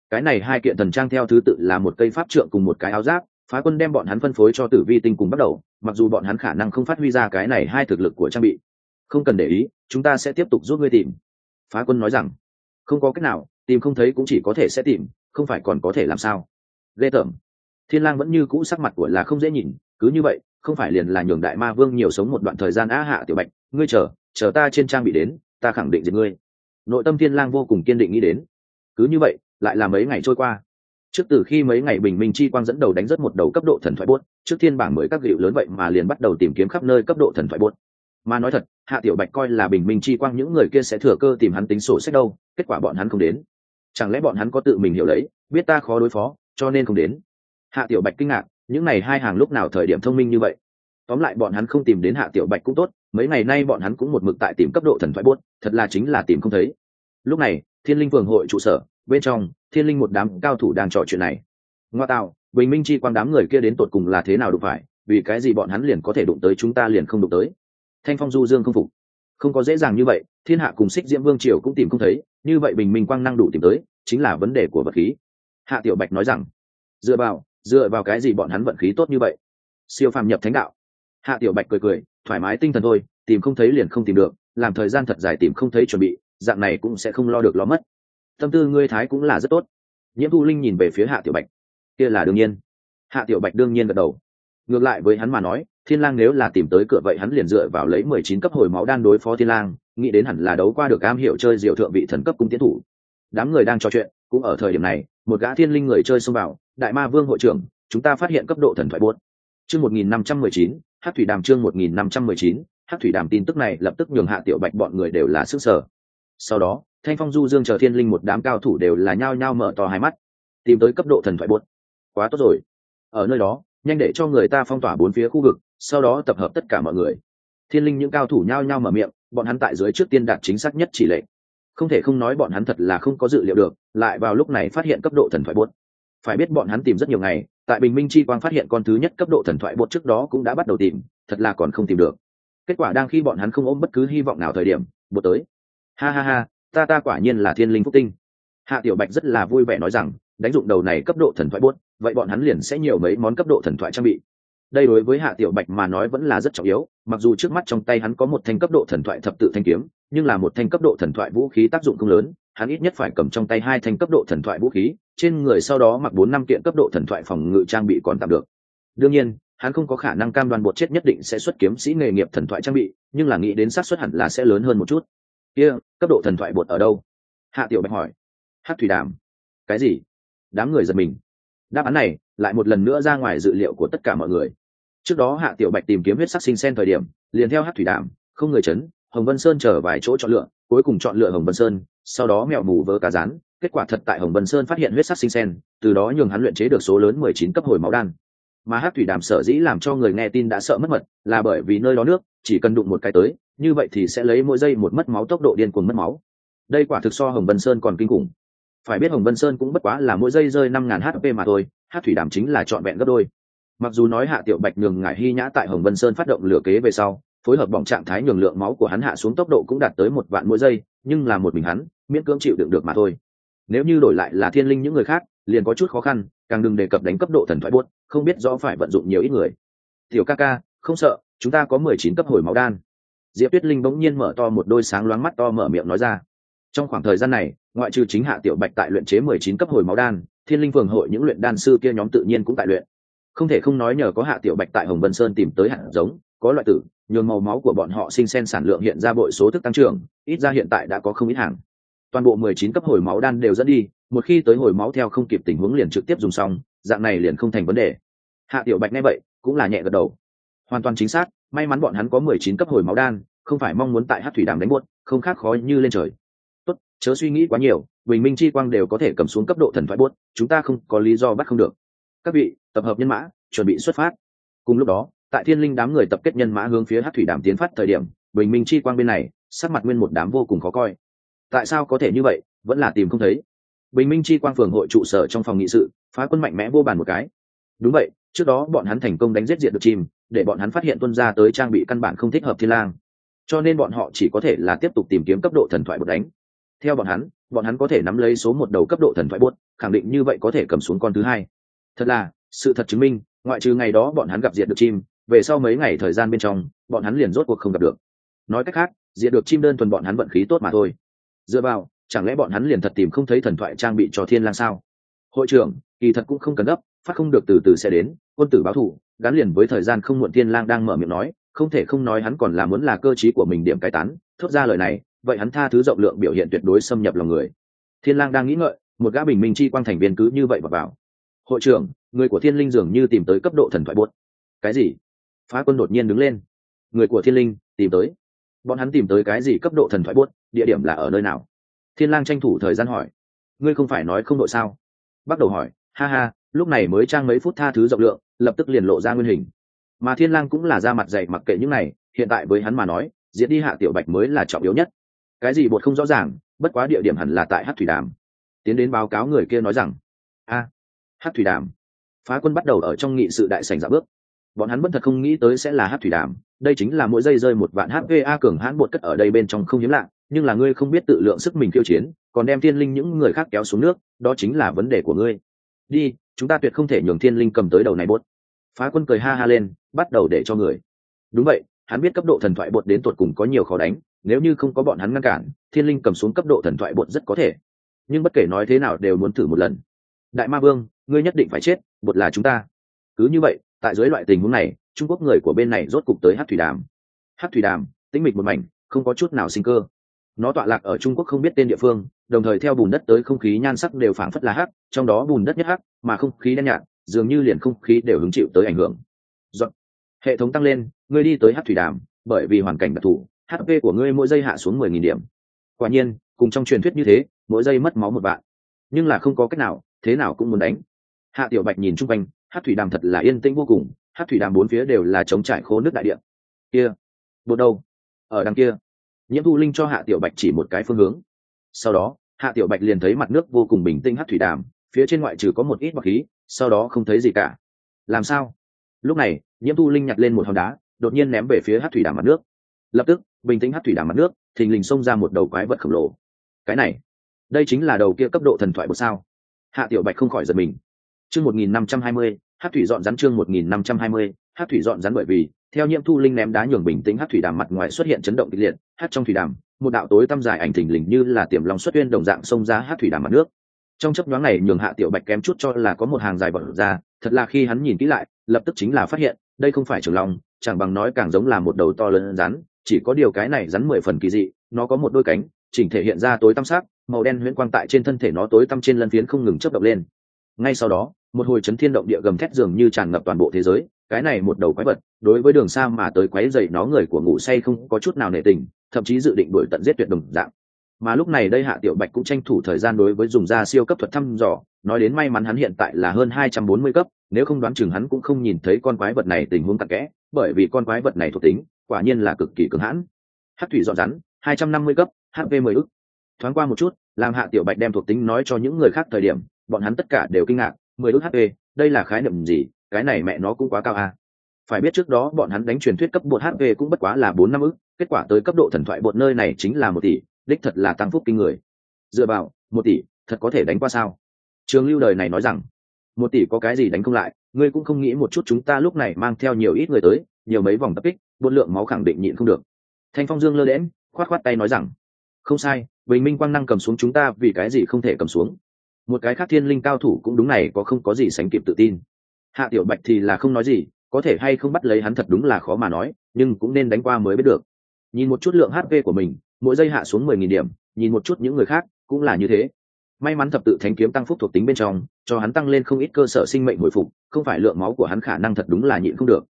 Cái này hai kiện thần trang theo thứ tự là một cây pháp trượng cùng một cái áo giáp. Phá quân đem bọn hắn phân phối cho tử vi tinh cùng bắt đầu, mặc dù bọn hắn khả năng không phát huy ra cái này hai thực lực của trang bị. Không cần để ý, chúng ta sẽ tiếp tục giúp ngươi tìm. Phá quân nói rằng, không có cách nào, tìm không thấy cũng chỉ có thể sẽ tìm, không phải còn có thể làm sao. Ghê tởm thiên lang vẫn như cũ sắc mặt của là không dễ nhìn, cứ như vậy, không phải liền là nhường đại ma vương nhiều sống một đoạn thời gian á hạ tiểu bạch, ngươi chờ chờ ta trên trang bị đến, ta khẳng định giết ngươi. Nội tâm thiên lang vô cùng kiên định nghĩ đến. Cứ như vậy, lại là mấy ngày trôi qua. Trước từ khi mấy ngày bình minh chi quang dẫn đầu đánh rất một đầu cấp độ thần thoại buốt, trước thiên bảng mới các gịu lớn vậy mà liền bắt đầu tìm kiếm khắp nơi cấp độ thần thoại buốt. Mà nói thật, hạ tiểu bạch coi là bình minh chi quang những người kia sẽ thừa cơ tìm hắn tính sổ sách đâu, kết quả bọn hắn không đến. Chẳng lẽ bọn hắn có tự mình hiểu lấy, biết ta khó đối phó, cho nên không đến? Hạ tiểu bạch kinh ngạc, những này hai hàng lúc nào thời điểm thông minh như vậy? Tóm lại bọn hắn không tìm đến hạ tiểu bạch cũng tốt, mấy ngày nay bọn hắn cũng một mực tại tìm cấp độ thần thoại buốt, thật là chính là tìm không thấy. Lúc này, thiên linh phường hội trụ sở, bên trong, thiên linh một đám cao thủ đang trò chuyện này. Ngoa tạo, bình minh chi quang đám người kia đến tột cùng là thế nào đụng phải, vì cái gì bọn hắn liền có thể đụng tới chúng ta liền không đụng tới? Thanh phong du dương không phục. Không có dễ dàng như vậy, thiên hạ cùng xích diễm vương triều cũng tìm không thấy, như vậy bình minh quang năng đủ tìm tới, chính là vấn đề của vật khí. Hạ tiểu bạch nói rằng, dựa vào dựa vào cái gì bọn hắn vận khí tốt như vậy? Siêu phàm nhập thánh đạo. Hạ tiểu bạch cười cười, thoải mái tinh thần thôi, tìm không thấy liền không tìm được, làm thời gian thật dài tìm không thấy chuẩn bị, dạng này cũng sẽ không lo được lo mất. Tâm tư ngươi thái cũng là rất tốt. Nhiễm thu linh nhìn về phía hạ tiểu bạch. Kia là đương nhiên. Hạ tiểu bạch đương nhiên gật đầu. Ngược lại với hắn mà nói, thiên lang nếu là tìm tới cửa vậy hắn liền dựa vào lấy mười chín cấp hồi máu đan đối phó thiên lang, nghĩ đến hẳn là đấu qua được am hiểu chơi diệu thượng vị thần cấp cung tiến thủ. Đám người đang trò chuyện cũng ở thời điểm này, một gã thiên linh người chơi xông vào, đại ma vương hội trưởng, chúng ta phát hiện cấp độ thần thoại buốt. Chương một nghìn năm trăm mười chín hát thủy đàm chương một nghìn năm trăm mười chín hát thủy đàm tin tức này lập tức nhường hạ tiểu bạch bọn người đều là sức sở. Sau đó, thanh phong du dương chờ thiên linh một đám cao thủ đều là nhao nhao mở to hai mắt, tìm tới cấp độ thần thoại buốt. Quá tốt rồi. Ở nơi đó, nhanh để cho người ta phong tỏa bốn phía khu vực, sau đó tập hợp tất cả mọi người. Thiên linh những cao thủ nhao nhao mở miệng, bọn hắn tại dưới trước tiên đạt chính xác nhất chỉ lệnh không thể không nói bọn hắn thật là không có dự liệu được lại vào lúc này phát hiện cấp độ thần thoại bột. phải biết bọn hắn tìm rất nhiều ngày tại bình minh chi quang phát hiện con thứ nhất cấp độ thần thoại bột trước đó cũng đã bắt đầu tìm thật là còn không tìm được. Kết quả đang khi bọn hắn không ôm bất cứ hy vọng nào thời điểm bột tới. Ha ha ha ta ta quả nhiên là thiên linh phúc tinh. Hạ tiểu bạch rất là vui vẻ nói rằng đánh dụng đầu này cấp độ thần thoại bột, vậy bọn hắn liền sẽ nhiều mấy món cấp độ thần thoại trang bị. Đây đối với hạ tiểu bạch mà nói vẫn là rất trọng yếu mặc dù trước mắt trong tay hắn có một thanh cấp độ thần thoại thập tự thanh kiếm nhưng là một thanh cấp độ thần thoại vũ khí tác dụng không lớn hắn ít nhất phải cầm trong tay hai thanh cấp độ thần thoại vũ khí trên người sau đó mặc bốn năm kiện cấp độ thần thoại phòng ngự trang bị còn tạm được. Đương nhiên hắn không có khả năng cam đoan bột chết nhất định sẽ xuất kiếm sĩ nghề nghiệp thần thoại trang bị nhưng là nghĩ đến xác suất hẳn là sẽ lớn hơn một chút. Kia、yeah, cấp độ thần thoại bột ở đâu? Hạ tiểu bạch hỏi. Hát thủy đàm. Cái gì? Đám người giật mình. Đáp án này lại một lần nữa ra ngoài dự liệu của tất cả mọi người. Trước đó hạ tiểu bạch tìm kiếm huyết sắc sinh sen thời điểm liền theo hát thủy đàm không người chấn hồng vân sơn chở vài chỗ chọn lựa, cuối cùng chọn lựa hồng vân sơn, sau đó mẹo mù vỡ cá rán, kết quả thật tại hồng vân sơn phát hiện huyết sắc sinh sen, từ đó nhường hắn luyện chế được số lớn mười chín cấp hồi máu đan. Mà hát thủy đàm sở dĩ làm cho người nghe tin đã sợ mất mật, là bởi vì nơi đó nước, chỉ cần đụng một cái tới, như vậy thì sẽ lấy mỗi giây một mất máu tốc độ điên cuồng mất máu. Đây quả thực so hồng vân sơn còn kinh khủng. Phải biết hồng vân sơn cũng bất quá là mỗi giây rơi năm ngàn hp mà thôi hát thủy đàm chính là trọn vẹn gấp đôi. Mặc dù nói hạ tiểu bạch nhường ngải hy nhã tại hồng vân sơn phát động lửa kế về sau phối hợp bỏng trạng thái nhường lượng máu của hắn hạ xuống tốc độ cũng đạt tới một vạn mỗi giây, nhưng là một mình hắn, miễn cưỡng chịu đựng được mà thôi. Nếu như đổi lại là thiên linh những người khác, liền có chút khó khăn, càng đừng đề cập đánh cấp độ thần thoại buốt, không biết rõ phải vận dụng nhiều ít người. Tiểu ca ca, không sợ, chúng ta có mười chín cấp hồi máu đan. Diệp tuyết linh bỗng nhiên mở to một đôi sáng loáng mắt to mở miệng nói ra. Trong khoảng thời gian này, ngoại trừ chính hạ tiểu bạch tại luyện chế mười chín cấp hồi máu đan, thiên linh phường hội những luyện đan sư kia nhóm tự nhiên cũng tại luyện. Không thể không nói nhờ có hạ tiểu bạch tại hồng vân sơn tìm tới hạt giống có loại tử, nhường màu máu của bọn họ sinh sen sản lượng hiện ra bội số thức tăng trưởng, ít ra hiện tại đã có không ít hàng. Toàn bộ mười chín cấp hồi máu đan đều dẫn đi, một khi tới hồi máu theo không kịp tình huống liền trực tiếp dùng xong, dạng này liền không thành vấn đề. Hạ tiểu bạch nghe vậy, cũng là nhẹ gật đầu. Hoàn toàn chính xác, may mắn bọn hắn có mười chín cấp hồi máu đan, không phải mong muốn tại hát thủy đàm đánh buốt, không khác khó như lên trời. Tốt, chớ suy nghĩ quá nhiều, bình minh chi quang đều có thể cầm xuống cấp độ thần thoại buốt, chúng ta không có lý do bắt không được. Các vị, tập hợp nhân mã, chuẩn bị xuất phát. Cùng lúc đó tại thiên linh đám người tập kết nhân mã hướng phía hát thủy đàm tiến phát thời điểm, bình minh chi quang bên này, sắc mặt nguyên một đám vô cùng khó coi. Tại sao có thể như vậy, vẫn là tìm không thấy. Bình minh chi quang phường hội trụ sở trong phòng nghị sự, phá quân mạnh mẽ vô bàn một cái. Đúng vậy, trước đó bọn hắn thành công đánh giết diện được chim để bọn hắn phát hiện tuân ra tới trang bị căn bản không thích hợp thiên lang. Cho nên bọn họ chỉ có thể là tiếp tục tìm kiếm cấp độ thần thoại bột đánh. Theo bọn hắn bọn hắn có thể nắm lấy số một đầu cấp độ thần thoại bột, khẳng định như vậy có thể cầm xuống con thứ hai. Thật là, sự thật chứng minh, ngoại trừ ngày đó bọn hắn gặp diệt được chim về sau mấy ngày thời gian bên trong, bọn hắn liền rốt cuộc không gặp được. Nói cách khác, diệt được chim đơn thuần bọn hắn vận khí tốt mà thôi. Dựa vào, chẳng lẽ bọn hắn liền thật tìm không thấy thần thoại trang bị cho thiên lang sao? Hội trưởng, kỳ thật cũng không cần gấp, phát không được từ từ sẽ đến, quân tử báo thủ gắn liền với thời gian không muộn thiên lang đang mở miệng nói, không thể không nói hắn còn là muốn là cơ trí của mình điểm cai tán, thốt ra lời này, vậy hắn tha thứ rộng lượng biểu hiện tuyệt đối xâm nhập lòng người. Thiên lang đang nghĩ ngợi, một gã bình minh chi quang thành viên cứ như vậy vào vào. Hội trưởng, người của thiên linh dường như tìm tới cấp độ thần thoại buốt. Cái gì? Phá quân đột nhiên đứng lên. Người của thiên linh tìm tới. Bọn hắn tìm tới cái gì cấp độ thần thoại buốt địa điểm là ở nơi nào? Thiên lang tranh thủ thời gian hỏi. Ngươi không phải nói không đội sao? Bắt đầu hỏi. Ha ha lúc này mới trang mấy phút tha thứ rộng lượng lập tức liền lộ ra nguyên hình. Mà thiên lang cũng là ra mặt dày mặc kệ những này hiện tại với hắn mà nói diễn đi hạ tiểu bạch mới là trọng yếu nhất. Cái gì bột không rõ ràng bất quá địa điểm hẳn là tại hát thủy đàm. Tiến đến báo cáo người kia nói rằng a à, hát thủy đàm phá quân bắt đầu ở trong nghị sự đại sảnh dạ bước bọn hắn vẫn thật không nghĩ tới sẽ là hát thủy đàm, đây chính là mỗi giây rơi một vạn hva cường hãn bột cất ở đây bên trong không hiếm lạ, nhưng là ngươi không biết tự lượng sức mình khiêu chiến, còn đem thiên linh những người khác kéo xuống nước, đó chính là vấn đề của ngươi. Đi, chúng ta tuyệt không thể nhường thiên linh cầm tới đầu này bốt phá quân cười ha ha lên, bắt đầu để cho người. Đúng vậy, hắn biết cấp độ thần thoại bột đến tột cùng có nhiều khó đánh, nếu như không có bọn hắn ngăn cản, thiên linh cầm xuống cấp độ thần thoại bột rất có thể. Nhưng bất kể nói thế nào đều muốn thử một lần. Đại ma vương, ngươi nhất định phải chết, bột là chúng ta. Cứ như vậy tại dưới loại tình huống này, trung quốc người của bên này rốt cục tới hát thủy đàm. Hát thủy đàm, tĩnh mịch một mảnh, không có chút nào sinh cơ. Nó tọa lạc ở trung quốc không biết tên địa phương, đồng thời theo bùn đất tới không khí nhan sắc đều phảng phất là hắc, trong đó bùn đất nhất hắc, mà không khí đen nhạt, dường như liền không khí đều hứng chịu tới ảnh hưởng. Dọn. hệ thống tăng lên, ngươi đi tới hát thủy đàm, bởi vì hoàn cảnh đặc thù hp của ngươi mỗi giây hạ xuống mười nghìn điểm. Quả nhiên, cùng trong truyền thuyết như thế, mỗi giây mất máu một bạn nhưng là không có cách nào, thế nào cũng muốn đánh. Hạ tiểu bạch nhìn chung quanh hát thủy đàm thật là yên tĩnh vô cùng, hát thủy đàm bốn phía đều là chống trải khô nước đại điện kia, bột đâu? Ở đằng kia. Nhiễm thu linh cho hạ tiểu bạch chỉ một cái phương hướng. Sau đó, hạ tiểu bạch liền thấy mặt nước vô cùng bình tĩnh hát thủy đàm, phía trên ngoại trừ có một ít bọc khí, sau đó không thấy gì cả. Làm sao? Lúc này, nhiễm thu linh nhặt lên một hòn đá, đột nhiên ném về phía hát thủy đàm mặt nước. Lập tức, bình tĩnh hát thủy đàm mặt nước, thình lình xông ra một đầu quái vật khổng lồ. Cái này, đây chính là đầu kia cấp độ thần thoại một sao? Hạ tiểu bạch không khỏi giật mình chương một nghìn năm trăm hai mươi, hát thủy dọn rắn chương một nghìn năm trăm hai mươi, hát thủy dọn rắn bởi vì, theo nhiễm thu linh ném đá nhường bình tĩnh hát thủy đàm mặt ngoài xuất hiện chấn động kịch liệt, hát trong thủy đàm, một đạo tối tăm dài ảnh thình lình như là tiềm lòng xuất uyên đồng dạng xông ra hát thủy đàm mặt nước. Trong chấp nhoáng này nhường hạ tiểu bạch kém chút cho là có một hàng dài bẩn ra, thật là khi hắn nhìn kỹ lại, lập tức chính là phát hiện, đây không phải trường long, chẳng bằng nói càng giống là một đầu to lớn rắn, chỉ có điều cái này rắn mười phần kỳ dị, nó có một đôi cánh, chỉnh thể hiện ra tối tăm sắc, màu đen huyễn quang tại trên thân thể nó tối tăm trên lân phiến không ngừng chớp động lên ngay sau đó, một hồi chấn thiên động địa gầm thét dường như tràn ngập toàn bộ thế giới, cái này một đầu quái vật, đối với đường xa mà tới quái dậy nó người của ngủ say không có chút nào nể tình, thậm chí dự định đuổi tận giết tuyệt đồng dạng. Mà lúc này đây hạ tiểu bạch cũng tranh thủ thời gian đối với dùng da siêu cấp thuật thăm dò, nói đến may mắn hắn hiện tại là hơn hai trăm bốn mươi cấp, nếu không đoán chừng hắn cũng không nhìn thấy con quái vật này tình huống tặc kẽ, bởi vì con quái vật này thuộc tính, quả nhiên là cực kỳ cứng hãn. Hát thủy dọn rắn, hai trăm năm mươi cấp hp mười ức. Thoáng qua một chút, làm hạ tiểu bạch đem thuộc tính nói cho những người khác thời điểm bọn hắn tất cả đều kinh ngạc, mười ước hp đây là khái niệm gì? Cái này mẹ nó cũng quá cao à. phải biết trước đó bọn hắn đánh truyền thuyết cấp bột hp cũng bất quá là bốn năm ức, kết quả tới cấp độ thần thoại bột nơi này chính là một tỷ, đích thật là tăng phúc kinh người. Dựa vào, một tỷ, thật có thể đánh qua sao? Trường lưu đời này nói rằng, một tỷ có cái gì đánh không lại, ngươi cũng không nghĩ một chút chúng ta lúc này mang theo nhiều ít người tới, nhiều mấy vòng tập kích buôn lượng máu khẳng định nhịn không được. Thanh phong dương lơ lẽn khoát khoát tay nói rằng, không sai, bình minh quang năng cầm xuống chúng ta vì cái gì không thể cầm xuống? Một cái khác thiên linh cao thủ cũng đúng này có không có gì sánh kịp tự tin. Hạ tiểu bạch thì là không nói gì, có thể hay không bắt lấy hắn thật đúng là khó mà nói, nhưng cũng nên đánh qua mới biết được. Nhìn một chút lượng hp của mình, mỗi giây hạ xuống mười nghìn điểm, nhìn một chút những người khác, cũng là như thế. May mắn thập tự thánh kiếm tăng phúc thuộc tính bên trong, cho hắn tăng lên không ít cơ sở sinh mệnh hồi phục, không phải lượng máu của hắn khả năng thật đúng là nhịn không được.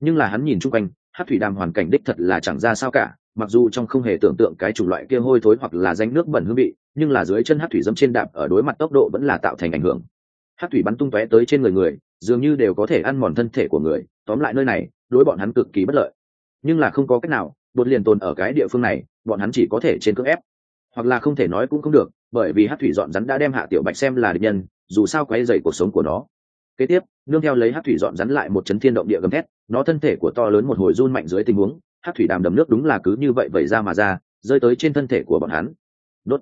Nhưng là hắn nhìn chung quanh, hát thủy đàm hoàn cảnh đích thật là chẳng ra sao cả mặc dù trong không hề tưởng tượng cái chủng loại kia hôi thối hoặc là danh nước bẩn hương vị, nhưng là dưới chân hát thủy dâm trên đạp ở đối mặt tốc độ vẫn là tạo thành ảnh hưởng. Hát thủy bắn tung tóe tới trên người người, dường như đều có thể ăn mòn thân thể của người, tóm lại nơi này, đối bọn hắn cực kỳ bất lợi. Nhưng là không có cách nào bột liền tồn ở cái địa phương này, bọn hắn chỉ có thể trên cưỡng ép. Hoặc là không thể nói cũng không được, bởi vì hát thủy dọn rắn đã đem hạ tiểu bạch xem là địch nhân, dù sao quay dày cuộc sống của nó. Kế tiếp, nương theo lấy hát thủy dọn rắn lại một chấn thiên động địa gầm thét, nó thân thể của to lớn một hồi run mạnh dưới tình huống hát thủy đàm đầm nước đúng là cứ như vậy vẩy ra mà ra, rơi tới trên thân thể của bọn hắn. Đốt.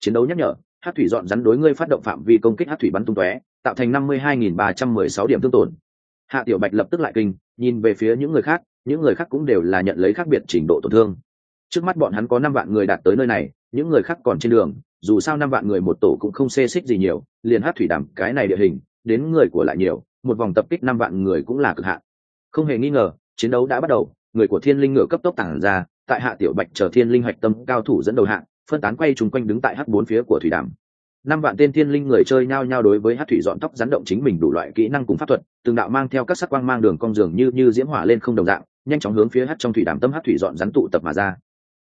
Chiến đấu nhắc nhở, hát thủy dọn rắn đối ngươi phát động phạm vi công kích hát thủy bắn tung tóe, tạo thành năm mươi hai nghìn ba trăm mười sáu điểm thương tổn. Hạ tiểu bạch lập tức lại kinh, nhìn về phía những người khác, những người khác cũng đều là nhận lấy khác biệt trình độ tổn thương. Trước mắt bọn hắn có năm vạn người đạt tới nơi này, những người khác còn trên đường, dù sao năm vạn người một tổ cũng không xê xích gì nhiều, liền hát thủy đàm, cái này địa hình, đến người của lại nhiều, một vòng tập kích năm vạn người cũng là cực hạn. Không hề nghi ngờ, chiến đấu đã bắt đầu người của thiên linh ngựa cấp tốc tản ra, tại hạ tiểu bạch chờ thiên linh hoạch tâm cao thủ dẫn đầu hạng phân tán quay chung quanh đứng tại h bốn phía của thủy đàm. Năm vạn tên thiên linh người chơi nhao nhao đối với hát thủy dọn tóc rắn động chính mình đủ loại kỹ năng cùng pháp thuật, từng đạo mang theo các sắc quang mang đường cong giường như như diễm hỏa lên không đồng dạng, nhanh chóng hướng phía hát trong thủy đàm tâm hát thủy dọn rắn tụ tập mà ra.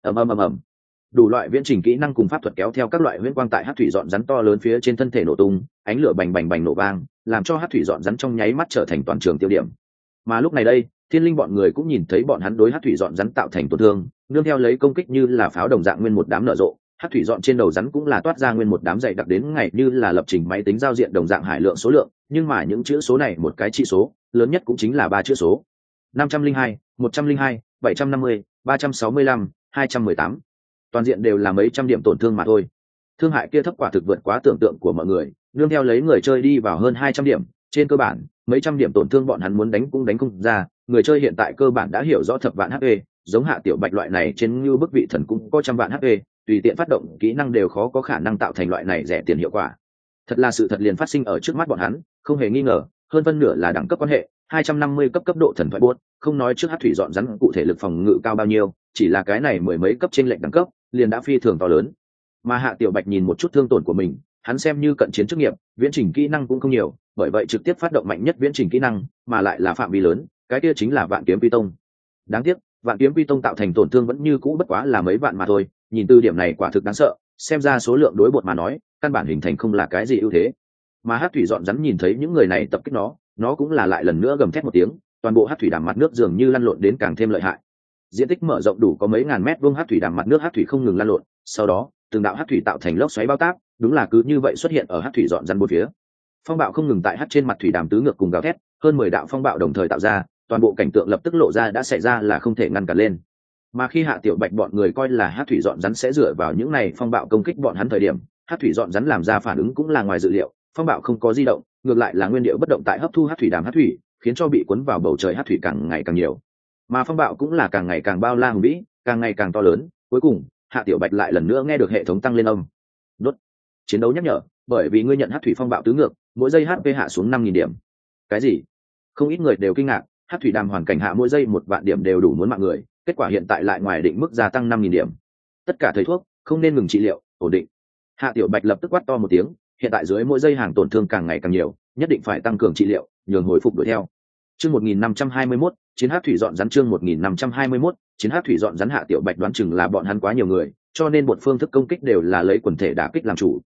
Ầm ầm ầm ầm. Đủ loại viễn trình kỹ năng cùng pháp thuật kéo theo các loại huyễn quang tại hát thủy dọn rắn to lớn phía trên thân thể nổ tung, ánh lửa bành bành bành nổ vang, làm cho hát thủy dọn rắn trong nháy mắt trở thành toàn trường tiêu điểm. Mà lúc này đây thiên linh bọn người cũng nhìn thấy bọn hắn đối hát thủy dọn rắn tạo thành tổn thương, nương theo lấy công kích như là pháo đồng dạng nguyên một đám nở rộ. Hát thủy dọn trên đầu rắn cũng là toát ra nguyên một đám dày đặc đến ngày như là lập trình máy tính giao diện đồng dạng hải lượng số lượng, nhưng mà những chữ số này một cái trị số, lớn nhất cũng chính là ba chữ số. năm trăm linh hai, một trăm linh hai, bảy trăm năm mươi, ba trăm sáu mươi lăm, hai trăm mười tám. Toàn diện đều là mấy trăm điểm tổn thương mà thôi. Thương hại kia thấp quả thực vượt quá tưởng tượng của mọi người, nương theo lấy người chơi đi vào hơn hai trăm điểm, trên cơ bản mấy trăm điểm tổn thương bọn hắn muốn đánh cũng đánh không ra, người chơi hiện tại cơ bản đã hiểu rõ thập vạn hp giống hạ tiểu bạch loại này trên như bức vị thần cũng có trăm vạn hp tùy tiện phát động, kỹ năng đều khó có khả năng tạo thành loại này rẻ tiền hiệu quả. Thật là sự thật liền phát sinh ở trước mắt bọn hắn, không hề nghi ngờ, hơn phân nửa là đẳng cấp quan hệ 250 cấp cấp độ thần thoại buốt, không nói trước hát thủy dọn rắn cụ thể lực phòng ngự cao bao nhiêu, chỉ là cái này mười mấy cấp trên lệnh đẳng cấp, liền đã phi thường to lớn. Mà hạ tiểu bạch nhìn một chút thương tổn của mình, hắn xem như cận chiến chức nghiệp, viễn trình kỹ năng cũng không nhiều bởi vậy trực tiếp phát động mạnh nhất viễn trình kỹ năng, mà lại là phạm vi lớn, cái kia chính là vạn kiếm phi tông. Đáng tiếc, vạn kiếm phi tông tạo thành tổn thương vẫn như cũ bất quá là mấy vạn mà thôi, nhìn từ điểm này quả thực đáng sợ, xem ra số lượng đối bột mà nói, căn bản hình thành không là cái gì ưu thế. Mà hát thủy dọn rắn nhìn thấy những người này tập kích nó nó cũng là lại lần nữa gầm thét một tiếng, toàn bộ hát thủy đàm mặt nước dường như lăn lộn đến càng thêm lợi hại. Diện tích mở rộng đủ có mấy ngàn mét vuông hát thủy đàm mặt nước hát thủy không ngừng lăn lộn, sau đó, từng đạo hát thủy tạo thành lốc xoáy bao tác, đúng là cứ như vậy xuất hiện ở hát thủy dọn rắn bốn phía phong bạo không ngừng tại hắt trên mặt thủy đàm tứ ngược cùng gào thét, hơn mười đạo phong bạo đồng thời tạo ra, toàn bộ cảnh tượng lập tức lộ ra đã xảy ra là không thể ngăn cản lên. Mà khi hạ tiểu bạch bọn người coi là hát thủy dọn rắn sẽ dựa vào những này phong bạo công kích bọn hắn thời điểm, hát thủy dọn rắn làm ra phản ứng cũng là ngoài dự liệu, phong bạo không có di động, ngược lại là nguyên liệu bất động tại hấp thu hát thủy đàm hát thủy, khiến cho bị cuốn vào bầu trời hát thủy càng ngày càng nhiều. Mà phong bạo cũng là càng ngày càng bao la hùng vĩ, càng ngày càng to lớn, cuối cùng, hạ tiểu bạch lại lần nữa nghe được hệ thống tăng lên âm. Đốt. Chiến đấu nhắc nhở bởi vì ngươi nhận hát thủy phong bạo tứ ngược, mỗi giây hp hạ xuống năm nghìn điểm. Cái gì? Không ít người đều kinh ngạc, hát thủy đàm hoàn cảnh hạ mỗi giây một vạn điểm đều đủ muốn mạng người, kết quả hiện tại lại ngoài định mức gia tăng năm nghìn điểm. Tất cả thầy thuốc, không nên ngừng trị liệu, ổn định. Hạ tiểu bạch lập tức quát to một tiếng, hiện tại dưới mỗi giây hàng tổn thương càng ngày càng nhiều, nhất định phải tăng cường trị liệu, nhường hồi phục đuổi theo. Chương một nghìn năm trăm hai mươi mốt, chiến hát thủy dọn rắn chương một nghìn năm trăm hai mươi mốt, chiến hát thủy dọn rắn hạ tiểu bạch đoán chừng là bọn hắn quá nhiều người, cho nên một phương thức công kích đều là lấy quần thể đả kích làm chủ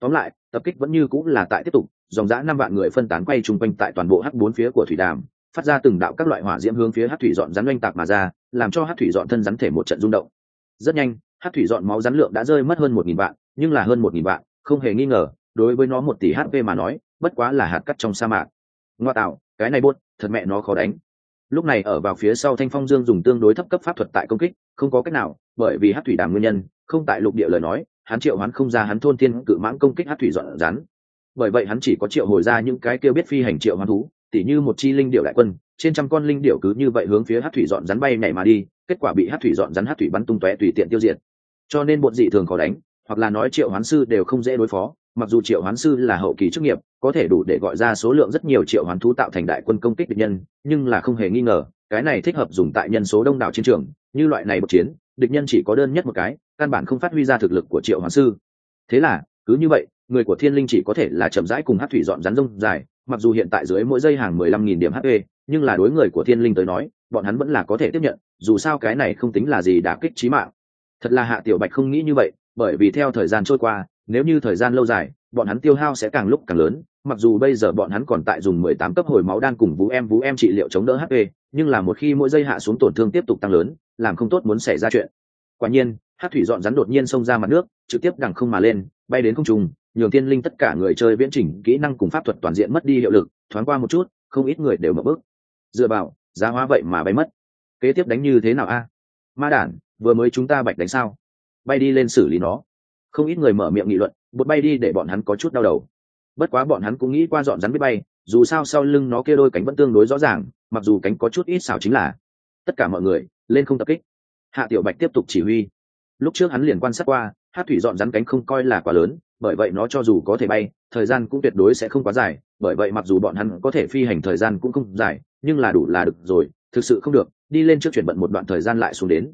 tóm lại, tập kích vẫn như cũng là tại tiếp tục, dòng dã năm vạn người phân tán quay chung quanh tại toàn bộ h bốn phía của thủy đàm, phát ra từng đạo các loại hỏa diễm hướng phía hát thủy dọn rắn oanh tạc mà ra, làm cho hát thủy dọn thân rắn thể một trận rung động. Rất nhanh hát thủy dọn máu rắn lượng đã rơi mất hơn một nghìn vạn, nhưng là hơn một nghìn vạn, không hề nghi ngờ, đối với nó một tỷ hp mà nói, bất quá là hạt cắt trong sa mạc. Ngoa tạo, cái này buốt, thật mẹ nó khó đánh. Lúc này ở vào phía sau thanh phong dương dùng tương đối thấp cấp pháp thuật tại công kích, không có cách nào, bởi vì hát thủy đàm nguyên nhân, không tại lục địa lời nói hắn triệu hoán không ra hắn thôn thiên cự mãng công kích hát thủy dọn rắn. Bởi vậy hắn chỉ có triệu hồi ra những cái kêu biết phi hành triệu hoán thú, tỉ như một chi linh điệu đại quân, trên trăm con linh điệu cứ như vậy hướng phía hát thủy dọn rắn bay nhảy mà đi, kết quả bị hát thủy dọn rắn hát thủy bắn tung tóe tùy tiện tiêu diệt. Cho nên bột dị thường khó đánh, hoặc là nói triệu hoán sư đều không dễ đối phó, mặc dù triệu hoán sư là hậu kỳ chức nghiệp, có thể đủ để gọi ra số lượng rất nhiều triệu hoán thú tạo thành đại quân công kích địch nhân, nhưng là không hề nghi ngờ, cái này thích hợp dùng tại nhân số đông đảo chiến trường, như loại này một chiến, địch nhân chỉ có đơn nhất một cái căn bản không phát huy ra thực lực của triệu hoàng sư. Thế là, cứ như vậy, người của thiên linh chỉ có thể là chậm rãi cùng hát thủy dọn rắn rông dài, mặc dù hiện tại dưới mỗi giây hàng mười lăm nghìn điểm hp nhưng là đối người của thiên linh tới nói, bọn hắn vẫn là có thể tiếp nhận, dù sao cái này không tính là gì đã kích trí mạng. Thật là hạ tiểu bạch không nghĩ như vậy, bởi vì theo thời gian trôi qua, nếu như thời gian lâu dài, bọn hắn tiêu hao sẽ càng lúc càng lớn, mặc dù bây giờ bọn hắn còn tại dùng mười tám cấp hồi máu đan cùng vũ em vũ em trị liệu chống đỡ hp nhưng là một khi mỗi giây hạ xuống tổn thương tiếp tục tăng lớn, làm không tốt muốn xảy ra chuyện quả nhiên, hát thủy dọn rắn đột nhiên xông ra mặt nước, trực tiếp đằng không mà lên, bay đến không trung, nhường tiên linh tất cả người chơi viễn chỉnh, kỹ năng cùng pháp thuật toàn diện mất đi hiệu lực, thoáng qua một chút, không ít người đều mở bước. Dựa vào, giá hóa vậy mà bay mất. Kế tiếp đánh như thế nào a? Ma đản, vừa mới chúng ta bạch đánh sao? Bay đi lên xử lý nó. Không ít người mở miệng nghị luận, bột bay đi để bọn hắn có chút đau đầu. Bất quá bọn hắn cũng nghĩ qua dọn rắn biết bay, dù sao sau lưng nó kia đôi cánh vẫn tương đối rõ ràng, mặc dù cánh có chút ít xảo chính là, tất cả mọi người, lên không tập kích hạ tiểu bạch tiếp tục chỉ huy. Lúc trước hắn liền quan sát qua, hát thủy dọn rắn cánh không coi là quá lớn, bởi vậy nó cho dù có thể bay, thời gian cũng tuyệt đối sẽ không quá dài, bởi vậy mặc dù bọn hắn có thể phi hành thời gian cũng không dài, nhưng là đủ là được rồi, thực sự không được, đi lên trước chuyển bận một đoạn thời gian lại xuống đến.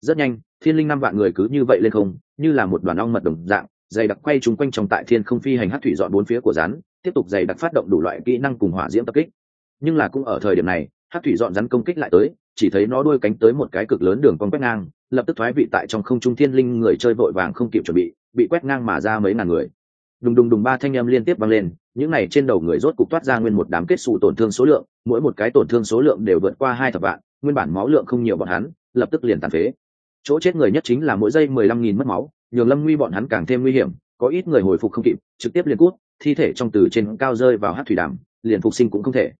Rất nhanh, thiên linh năm vạn người cứ như vậy lên không, như là một đoàn ong mật đồng dạng, dày đặc quay chúng quanh trong tại thiên không phi hành hát thủy dọn bốn phía của rắn, tiếp tục dày đặc phát động đủ loại kỹ năng cùng hỏa diễm tập kích. Nhưng là cũng ở thời điểm này, hát thủy dọn rắn công kích lại tới chỉ thấy nó đuôi cánh tới một cái cực lớn đường con quét ngang, lập tức thoái vị tại trong không trung thiên linh người chơi vội vàng không kịp chuẩn bị bị quét ngang mà ra mấy ngàn người. Đùng đùng đùng ba thanh em liên tiếp vang lên, những này trên đầu người rốt cục toát ra nguyên một đám kết xù tổn thương số lượng, mỗi một cái tổn thương số lượng đều vượt qua hai thập vạn, nguyên bản máu lượng không nhiều bọn hắn, lập tức liền tàn phế. Chỗ chết người nhất chính là mỗi giây mười lăm nghìn mất máu, nhường lâm nguy bọn hắn càng thêm nguy hiểm, có ít người hồi phục không kịp, trực tiếp liền cút, thi thể trong từ trên cao rơi vào hát thủy đàm, liền phục sinh cũng không thể.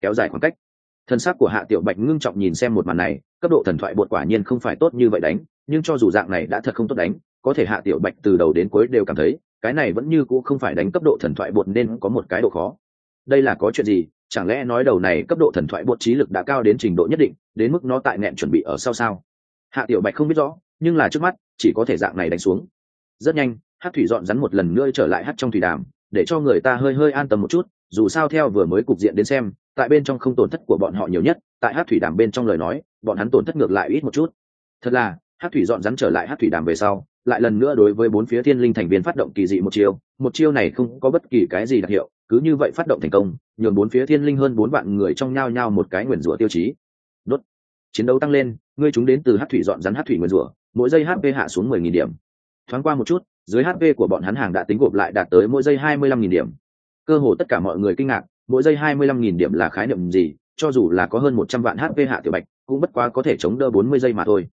Kéo dài khoảng cách thân xác của hạ tiểu bạch ngưng trọng nhìn xem một màn này, cấp độ thần thoại bột quả nhiên không phải tốt như vậy đánh, nhưng cho dù dạng này đã thật không tốt đánh, có thể hạ tiểu bạch từ đầu đến cuối đều cảm thấy, cái này vẫn như cũ không phải đánh cấp độ thần thoại bột nên có một cái độ khó. Đây là có chuyện gì? Chẳng lẽ nói đầu này cấp độ thần thoại bột trí lực đã cao đến trình độ nhất định, đến mức nó tại nẹn chuẩn bị ở sau sao? Hạ tiểu bạch không biết rõ, nhưng là trước mắt, chỉ có thể dạng này đánh xuống. Rất nhanh, hát thủy dọn rắn một lần nữa trở lại hát trong thủy đàm, để cho người ta hơi hơi an tâm một chút dù sao theo vừa mới cục diện đến xem, tại bên trong không tổn thất của bọn họ nhiều nhất, tại hát thủy đàm bên trong lời nói, bọn hắn tổn thất ngược lại ít một chút. Thật là, hát thủy dọn rắn trở lại hát thủy đàm về sau, lại lần nữa đối với bốn phía thiên linh thành viên phát động kỳ dị một chiêu một chiêu này không có bất kỳ cái gì đặc hiệu, cứ như vậy phát động thành công, nhường bốn phía thiên linh hơn bốn vạn người trong nhao nhao một cái nguyền rủa tiêu chí. Đốt. Chiến đấu tăng lên, ngươi chúng đến từ hát thủy dọn rắn hát thủy nguyền rủa, mỗi giây hp hạ xuống mười nghìn điểm. Thoáng qua một chút, dưới hp của bọn hắn hàng đã tính gộp lại đạt tới mỗi giây hai mươi lăm nghìn điểm cơ hồ tất cả mọi người kinh ngạc, mỗi giây hai mươi lăm nghìn điểm là khái niệm gì, cho dù là có hơn một trăm vạn hp hạ tiểu bạch, cũng bất quá có thể chống đỡ bốn mươi giây mà thôi.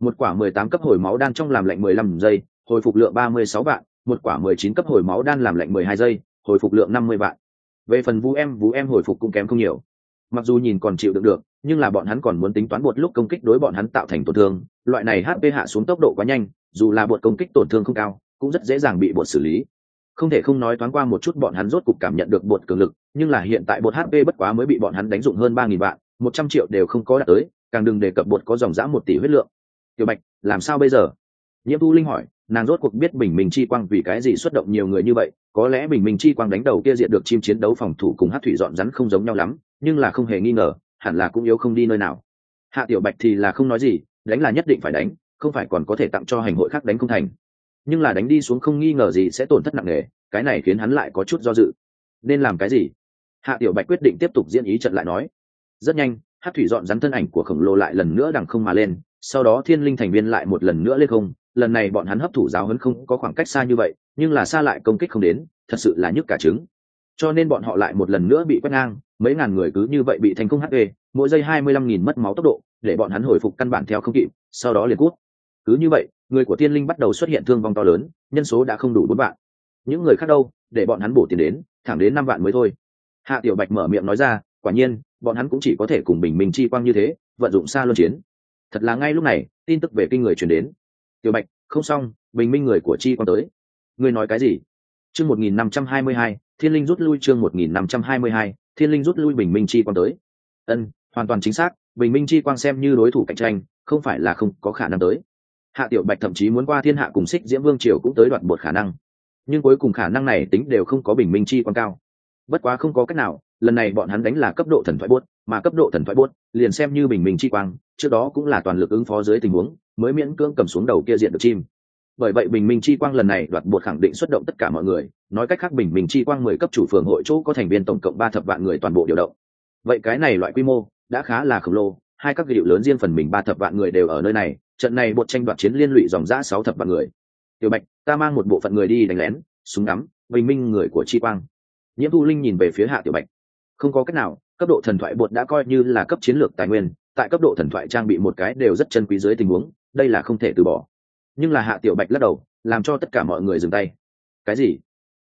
Một quả mười tám cấp hồi máu đan trong làm lạnh mười lăm giây, hồi phục lượng ba mươi sáu vạn, một quả mười chín cấp hồi máu đan làm lạnh mười hai giây, hồi phục lượng năm mươi vạn. Về phần vũ em vũ em hồi phục cũng kém không nhiều. Mặc dù nhìn còn chịu được được, nhưng là bọn hắn còn muốn tính toán bột lúc công kích đối bọn hắn tạo thành tổn thương. Loại này hp hạ xuống tốc độ quá nhanh, dù là bột công kích tổn thương không cao, cũng rất dễ dàng bị bột xử lý không thể không nói thoáng qua một chút bọn hắn rốt cục cảm nhận được bột cường lực, nhưng là hiện tại bột hp bất quá mới bị bọn hắn đánh dụng hơn ba nghìn vạn, một trăm triệu đều không có đạt tới, càng đừng đề cập bột có dòng dã một tỷ huyết lượng. Tiểu bạch, làm sao bây giờ? Nhiễm thu linh hỏi, nàng rốt cuộc biết bình minh chi quang vì cái gì xuất động nhiều người như vậy, có lẽ bình minh chi quang đánh đầu kia diện được chim chiến đấu phòng thủ cùng hát thủy dọn rắn không giống nhau lắm, nhưng là không hề nghi ngờ, hẳn là cũng yếu không đi nơi nào. Hạ tiểu bạch thì là không nói gì, đánh là nhất định phải đánh, không phải còn có thể tặng cho hành hội khác đánh không thành nhưng là đánh đi xuống không nghi ngờ gì sẽ tổn thất nặng nề, cái này khiến hắn lại có chút do dự. Nên làm cái gì? Hạ tiểu bạch quyết định tiếp tục diễn ý trận lại nói. Rất nhanh, hát thủy dọn rắn thân ảnh của khổng lồ lại lần nữa đằng không mà lên, sau đó thiên linh thành viên lại một lần nữa lên không. Lần này bọn hắn hấp thụ giáo hấn không có khoảng cách xa như vậy, nhưng là xa lại công kích không đến, thật sự là nhức cả trứng. Cho nên bọn họ lại một lần nữa bị quét ngang, mấy ngàn người cứ như vậy bị thành công hp mỗi giây hai mươi lăm nghìn mất máu tốc độ, để bọn hắn hồi phục căn bản theo không kịp, sau đó liền cút cứ như vậy, người của tiên linh bắt đầu xuất hiện thương vong to lớn, nhân số đã không đủ bốn vạn. Những người khác đâu, để bọn hắn bổ tiền đến, thẳng đến năm vạn mới thôi. Hạ tiểu bạch mở miệng nói ra, quả nhiên, bọn hắn cũng chỉ có thể cùng bình minh chi quang như thế, vận dụng xa luân chiến. Thật là ngay lúc này, tin tức về kinh người truyền đến. Tiểu bạch, không xong, bình minh người của chi quang tới. Ngươi nói cái gì? Chương một nghìn năm trăm hai mươi hai, thiên linh rút lui chương một nghìn năm trăm hai mươi hai, thiên linh rút lui bình minh chi quang tới. Ân, hoàn toàn chính xác, bình minh chi quang xem như đối thủ cạnh tranh, không phải là không có khả năng tới hạ tiểu bạch thậm chí muốn qua thiên hạ cùng xích diễm vương triều cũng tới đoạt một khả năng. Nhưng cuối cùng khả năng này tính đều không có bình minh chi quang cao. Bất quá không có cách nào, lần này bọn hắn đánh là cấp độ thần thoại buốt, mà cấp độ thần thoại buốt, liền xem như bình minh chi quang, trước đó cũng là toàn lực ứng phó dưới tình huống, mới miễn cưỡng cầm xuống đầu kia diện được chim. Bởi vậy bình minh chi quang lần này đoạt buộc khẳng định xuất động tất cả mọi người, nói cách khác bình minh chi quang mười cấp chủ phường hội chỗ có thành viên tổng cộng ba thập vạn người toàn bộ điều động. Vậy cái này loại quy mô, đã khá là khổng lồ, hai các hiệu lớn riêng phần mình ba thập vạn người đều ở nơi này trận này bột tranh đoạt chiến liên lụy dòng giã sáu thập vạn người. Tiểu bạch, ta mang một bộ phận người đi đánh lén, súng ngắm, bình minh người của chi quang. Nhiễm thu linh nhìn về phía hạ tiểu bạch. Không có cách nào, cấp độ thần thoại bột đã coi như là cấp chiến lược tài nguyên, tại cấp độ thần thoại trang bị một cái đều rất chân quý dưới tình huống, đây là không thể từ bỏ. Nhưng là hạ tiểu bạch lắc đầu, làm cho tất cả mọi người dừng tay. Cái gì?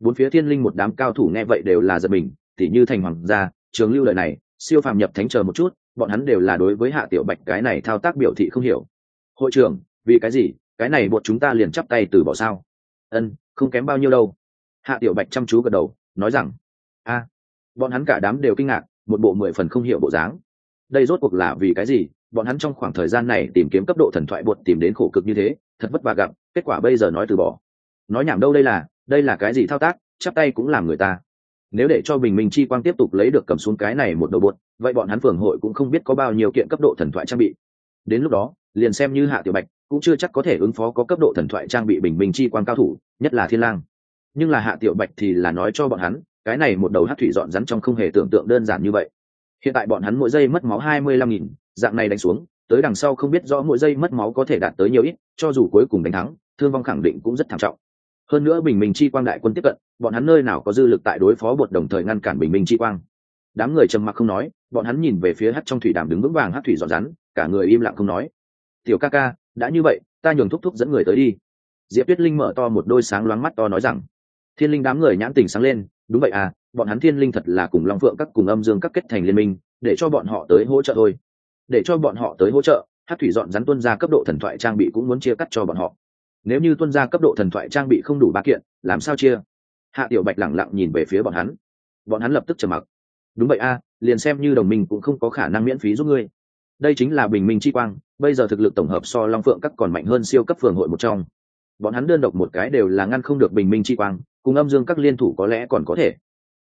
Bốn phía thiên linh một đám cao thủ nghe vậy đều là giật mình, tỉ như thành hoàng gia, trường lưu lời này, siêu phàm nhập thánh chờ một chút, bọn hắn đều là đối với hạ tiểu bạch cái này thao tác biểu thị không hiểu hội trưởng, vì cái gì? Cái này bột chúng ta liền chắp tay từ bỏ sao? Ân, không kém bao nhiêu đâu. Hạ tiểu bạch chăm chú gật đầu, nói rằng, a. Bọn hắn cả đám đều kinh ngạc, một bộ mười phần không hiểu bộ dáng. Đây rốt cuộc là vì cái gì? Bọn hắn trong khoảng thời gian này tìm kiếm cấp độ thần thoại bột tìm đến khổ cực như thế, thật vất vả gặp, kết quả bây giờ nói từ bỏ. Nói nhảm đâu đây là đây là cái gì thao tác, chắp tay cũng làm người ta. Nếu để cho bình minh chi quang tiếp tục lấy được cầm xuống cái này một đầu bột vậy bọn hắn phường hội cũng không biết có bao nhiêu kiện cấp độ thần thoại trang bị. Đến lúc đó liền xem như hạ tiểu bạch, cũng chưa chắc có thể ứng phó có cấp độ thần thoại trang bị bình minh chi quang cao thủ, nhất là thiên lang. Nhưng là hạ tiểu bạch thì là nói cho bọn hắn, cái này một đầu hát thủy dọn rắn trong không hề tưởng tượng đơn giản như vậy. Hiện tại bọn hắn mỗi giây mất máu hai mươi lăm nghìn, dạng này đánh xuống, tới đằng sau không biết rõ mỗi giây mất máu có thể đạt tới nhiều ít, cho dù cuối cùng đánh thắng, thương vong khẳng định cũng rất thảm trọng. Hơn nữa bình minh chi quang đại quân tiếp cận, bọn hắn nơi nào có dư lực tại đối phó bột đồng thời ngăn cản bình minh chi quang. Đám người trầm mặc không nói, bọn hắn nhìn về phía hát trong thủy đàm đứng vững vàng hát thủy dọn rắn, cả người im lặng không nói tiểu ca ca, đã như vậy, ta nhường thúc thúc dẫn người tới đi. Diệp tuyết linh mở to một đôi sáng loáng mắt to nói rằng, thiên linh đám người nhãn tình sáng lên, đúng vậy à bọn hắn thiên linh thật là cùng long phượng các cùng âm dương các kết thành liên minh, để cho bọn họ tới hỗ trợ thôi. Để cho bọn họ tới hỗ trợ hát thủy dọn rắn tuân ra cấp độ thần thoại trang bị cũng muốn chia cắt cho bọn họ. Nếu như tuân ra cấp độ thần thoại trang bị không đủ ba kiện, làm sao chia? Hạ tiểu bạch lẳng lặng nhìn về phía bọn hắn. Bọn hắn lập tức trầm mặc. Đúng vậy a liền xem như đồng minh cũng không có khả năng miễn phí giúp ngươi. Đây chính là bình minh chi quang bây giờ thực lực tổng hợp so long phượng các còn mạnh hơn siêu cấp phường hội một trong. Bọn hắn đơn độc một cái đều là ngăn không được bình minh chi quang, cùng âm dương các liên thủ có lẽ còn có thể.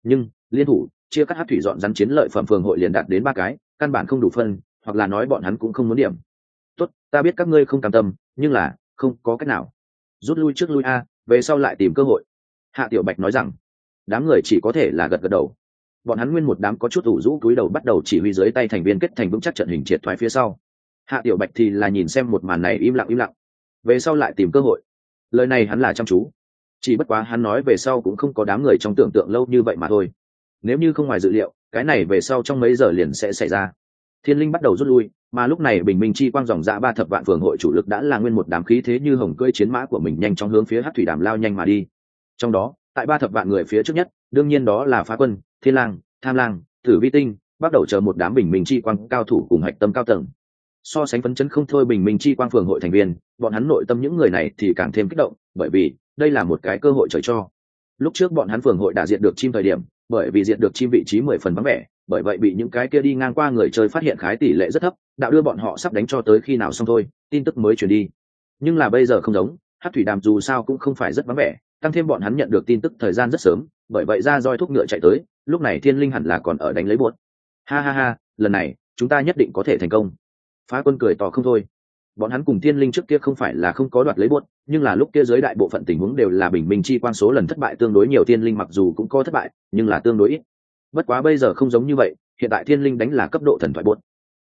Nhưng, liên thủ, chia cắt hát thủy dọn rắn chiến lợi phẩm phường hội liền đạt đến ba cái, căn bản không đủ phân, hoặc là nói bọn hắn cũng không muốn điểm. Tốt, ta biết các ngươi không cam tâm, nhưng là, không có cách nào. Rút lui trước lui a, về sau lại tìm cơ hội. Hạ tiểu bạch nói rằng, đám người chỉ có thể là gật gật đầu. Bọn hắn nguyên một đám có chút ủ rũ cúi đầu bắt đầu chỉ huy dưới tay thành viên kết thành vững chắc trận hình triệt thoái phía sau hạ tiểu bạch thì là nhìn xem một màn này im lặng im lặng. Về sau lại tìm cơ hội. Lời này hắn là chăm chú. Chỉ bất quá hắn nói về sau cũng không có đám người trong tưởng tượng lâu như vậy mà thôi. Nếu như không ngoài dự liệu, cái này về sau trong mấy giờ liền sẽ xảy ra. Thiên linh bắt đầu rút lui, mà lúc này bình minh chi quang dòng dã ba thập vạn phường hội chủ lực đã là nguyên một đám khí thế như hồng cưỡi chiến mã của mình nhanh chóng hướng phía hát thủy đàm lao nhanh mà đi. Trong đó, tại ba thập vạn người phía trước nhất, đương nhiên đó là phá quân, thiên lang, tham lang, tử vi tinh, bắt đầu chờ một đám bình minh chi quang cao thủ cùng hạch tâm cao tầng so sánh phấn chấn không thôi bình minh chi quang phường hội thành viên, bọn hắn nội tâm những người này thì càng thêm kích động, bởi vì đây là một cái cơ hội trời cho. Lúc trước bọn hắn phường hội đã diện được chim thời điểm, bởi vì diện được chim vị trí mười phần vắng vẻ, bởi vậy bị những cái kia đi ngang qua người chơi phát hiện khái tỷ lệ rất thấp đạo đưa bọn họ sắp đánh cho tới khi nào xong thôi, tin tức mới chuyển đi. Nhưng là bây giờ không giống, hát thủy đàm dù sao cũng không phải rất vắng vẻ, tăng thêm bọn hắn nhận được tin tức thời gian rất sớm, bởi vậy ra roi thuốc ngựa chạy tới, lúc này thiên linh hẳn là còn ở đánh lấy buốt. Ha ha ha, lần này, chúng ta nhất định có thể thành công phá quân cười tỏ không thôi. Bọn hắn cùng thiên linh trước kia không phải là không có đoạt lấy buốt, nhưng là lúc kia giới đại bộ phận tình huống đều là bình minh chi quan số lần thất bại, tương đối nhiều thiên linh mặc dù cũng có thất bại, nhưng là tương đối ít. Bất quá bây giờ không giống như vậy, hiện tại thiên linh đánh là cấp độ thần thoại bột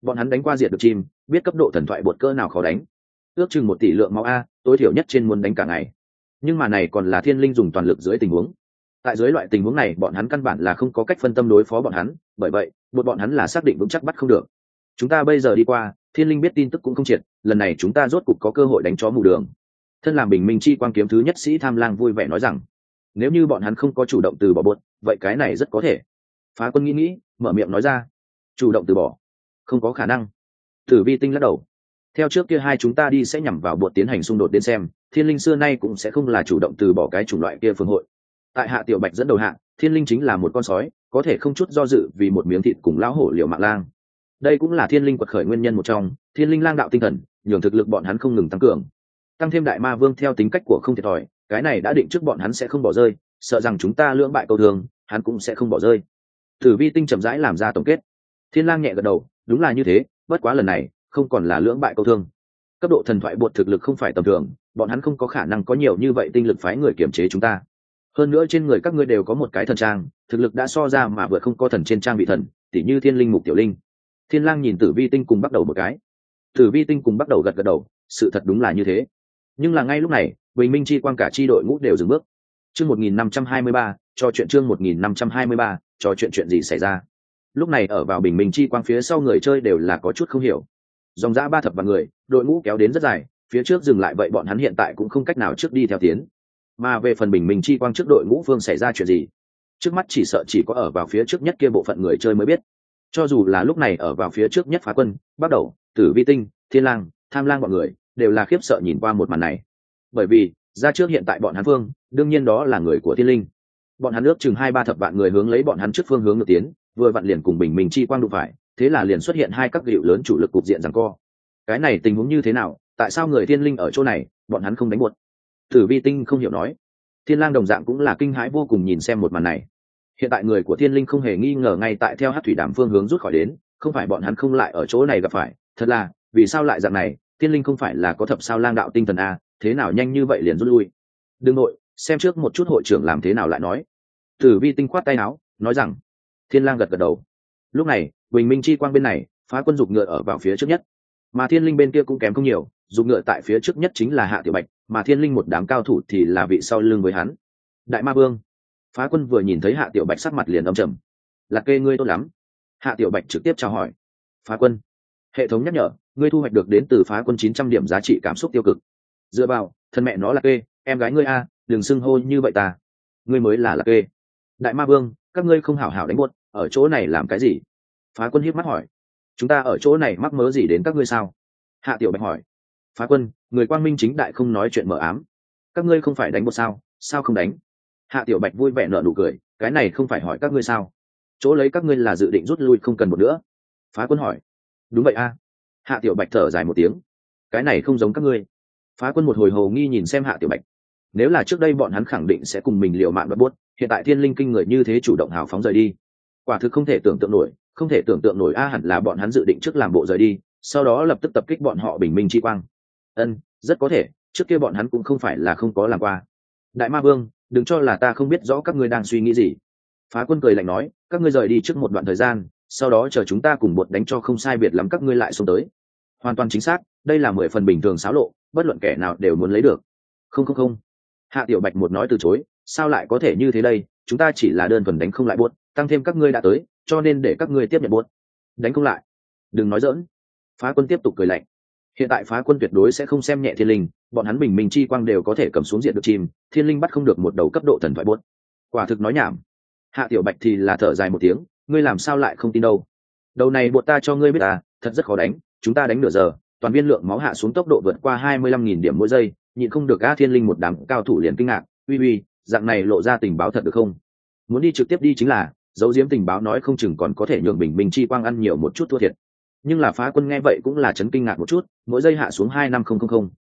bọn hắn đánh qua diệt được chim, biết cấp độ thần thoại bột cơ nào khó đánh. Ước chừng một tỷ lượng máu a, tối thiểu nhất trên muốn đánh cả ngày. Nhưng mà này còn là thiên linh dùng toàn lực dưới tình huống. Tại dưới loại tình huống này, bọn hắn căn bản là không có cách phân tâm đối phó bọn hắn, bởi vậy một bọn hắn là xác định vững chắc bắt không được. Chúng ta bây giờ đi qua thiên linh biết tin tức cũng không triệt, lần này chúng ta rốt cục có cơ hội đánh chó mù đường. Thân làm bình minh chi quan kiếm thứ nhất sĩ tham lang vui vẻ nói rằng, nếu như bọn hắn không có chủ động từ bỏ buột vậy cái này rất có thể. Phá quân nghĩ nghĩ, mở miệng nói ra, chủ động từ bỏ, không có khả năng. Tử vi tinh lắc đầu, theo trước kia hai chúng ta đi sẽ nhằm vào bột tiến hành xung đột đến xem, thiên linh xưa nay cũng sẽ không là chủ động từ bỏ cái chủng loại kia phương hội. Tại hạ tiểu bạch dẫn đầu hạ thiên linh chính là một con sói, có thể không chút do dự vì một miếng thịt cùng lão hổ liệu mạng lang đây cũng là thiên linh quật khởi nguyên nhân một trong, thiên linh lang đạo tinh thần, nhường thực lực bọn hắn không ngừng tăng cường. Tăng thêm đại ma vương theo tính cách của không thiệt thòi, cái này đã định trước bọn hắn sẽ không bỏ rơi, sợ rằng chúng ta lưỡng bại câu thường hắn cũng sẽ không bỏ rơi. Tử vi tinh chậm rãi làm ra tổng kết. Thiên lang nhẹ gật đầu, đúng là như thế, bất quá lần này, không còn là lưỡng bại câu thương. Cấp độ thần thoại bột thực lực không phải tầm thường, bọn hắn không có khả năng có nhiều như vậy tinh lực phái người kiểm chế chúng ta. Hơn nữa trên người các ngươi đều có một cái thần trang, thực lực đã so ra mà vừa không có thần trên trang bị thần, tỉ như thiên linh mục tiểu linh thiên lang nhìn tử vi tinh cùng bắt đầu một cái. Tử vi tinh cùng bắt đầu gật gật đầu sự thật đúng là như thế. Nhưng là ngay lúc này bình minh chi Quang cả chi đội ngũ đều dừng bước. Chương 1523, cho chuyện chương 1523, cho chuyện chuyện gì xảy ra? Lúc này ở vào bình minh chi quang phía sau người chơi đều là có chút không hiểu. Dòng dã ba thập và người đội ngũ kéo đến rất dài phía trước dừng lại vậy bọn hắn hiện tại cũng không cách nào trước đi theo tiến. Mà về phần bình minh chi quang trước đội ngũ phương xảy ra chuyện gì? Trước mắt chỉ sợ chỉ có ở vào phía trước nhất kia bộ phận người chơi mới biết cho dù là lúc này ở vào phía trước nhất phá quân bắt đầu, tử vi tinh, thiên lang, tham lang bọn người, đều là khiếp sợ nhìn qua một màn này. Bởi vì, ra trước hiện tại bọn hắn phương đương nhiên đó là người của thiên linh. Bọn hắn ước chừng hai ba thập vạn người hướng lấy bọn hắn trước phương hướng ngược tiến, vừa vặn liền cùng bình mình chi quang đụng phải, thế là liền xuất hiện hai các hiệu lớn chủ lực cục diện rằng co. Cái này tình huống như thế nào, tại sao người thiên linh ở chỗ này, bọn hắn không đánh buột? Tử vi tinh không hiểu nói. Thiên lang đồng dạng cũng là kinh hãi vô cùng nhìn xem một màn này hiện tại người của thiên linh không hề nghi ngờ ngay tại theo hát thủy đàm phương hướng rút khỏi đến, không phải bọn hắn không lại ở chỗ này gặp phải. Thật là, vì sao lại dạng này? Thiên linh không phải là có thập sao lang đạo tinh thần a, thế nào nhanh như vậy liền rút lui? Đương nội, xem trước một chút hội trưởng làm thế nào lại nói. Tử vi tinh khoát tay áo, nói rằng, thiên lang gật gật đầu. Lúc này bình minh chi quang bên này, phá quân dục ngựa ở vào phía trước nhất. Mà thiên linh bên kia cũng kém không nhiều, dục ngựa tại phía trước nhất chính là hạ tiểu bạch, mà thiên linh một đám cao thủ thì là vị sau lưng với hắn. Đại ma vương phá quân vừa nhìn thấy hạ tiểu bạch sắc mặt liền âm trầm. Là kê ngươi tốt lắm. Hạ tiểu bạch trực tiếp chào hỏi. Phá quân, hệ thống nhắc nhở, ngươi thu hoạch được đến từ phá quân chín trăm điểm giá trị cảm xúc tiêu cực. Dựa vào, thân mẹ nó là kê, em gái ngươi a, đừng xưng hô như vậy ta. Ngươi mới là là kê. Đại ma vương, các ngươi không hảo hảo đánh buốt, ở chỗ này làm cái gì? Phá quân hiếp mắt hỏi. Chúng ta ở chỗ này mắc mớ gì đến các ngươi sao? Hạ tiểu bạch hỏi. Phá quân, người quang minh chính đại không nói chuyện mờ ám. Các ngươi không phải đánh một sao? Sao không đánh? Hạ tiểu bạch vui vẻ nở nụ cười, cái này không phải hỏi các ngươi sao? Chỗ lấy các ngươi là dự định rút lui không cần một nữa. Phá quân hỏi. Đúng vậy a. Hạ tiểu bạch thở dài một tiếng. Cái này không giống các ngươi. Phá quân một hồi hồ nghi nhìn xem hạ tiểu bạch. Nếu là trước đây bọn hắn khẳng định sẽ cùng mình liều mạng bắt buốt hiện tại thiên linh kinh người như thế chủ động hào phóng rời đi. Quả thực không thể tưởng tượng nổi, không thể tưởng tượng nổi a hẳn là bọn hắn dự định trước làm bộ rời đi, sau đó lập tức tập kích bọn họ bình minh chi quang. Ân, rất có thể, trước kia bọn hắn cũng không phải là không có làm qua. Đại ma vương đừng cho là ta không biết rõ các ngươi đang suy nghĩ gì. Phá quân cười lạnh nói, các ngươi rời đi trước một đoạn thời gian, sau đó chờ chúng ta cùng bột đánh cho không sai biệt lắm các ngươi lại xuống tới. Hoàn toàn chính xác, đây là mười phần bình thường xáo lộ, bất luận kẻ nào đều muốn lấy được. Không không không. Hạ tiểu bạch một nói từ chối, sao lại có thể như thế đây? Chúng ta chỉ là đơn thuần đánh không lại buốt, tăng thêm các ngươi đã tới, cho nên để các ngươi tiếp nhận buốt. Đánh không lại. Đừng nói dỡn phá quân tiếp tục cười lạnh. Hiện tại phá quân tuyệt đối sẽ không xem nhẹ thiên linh bọn hắn bình minh chi quang đều có thể cầm xuống diện được chim, thiên linh bắt không được một đầu cấp độ thần thoại buốt. Quả thực nói nhảm. Hạ tiểu bạch thì là thở dài một tiếng, ngươi làm sao lại không tin đâu? Đầu này buộc ta cho ngươi biết à thật rất khó đánh, chúng ta đánh nửa giờ, toàn viên lượng máu hạ xuống tốc độ vượt qua hai mươi lăm nghìn điểm mỗi giây, nhịn không được a thiên linh một đám cao thủ liền kinh ngạc, uy uy, dạng này lộ ra tình báo thật được không? Muốn đi trực tiếp đi chính là dấu diếm tình báo nói không chừng còn có thể nhường bình minh chi quang ăn nhiều một chút thua thiệt. Nhưng là phá quân nghe vậy cũng là chấn kinh ngạc một chút, mỗi giây hạ xuống hai năm không không không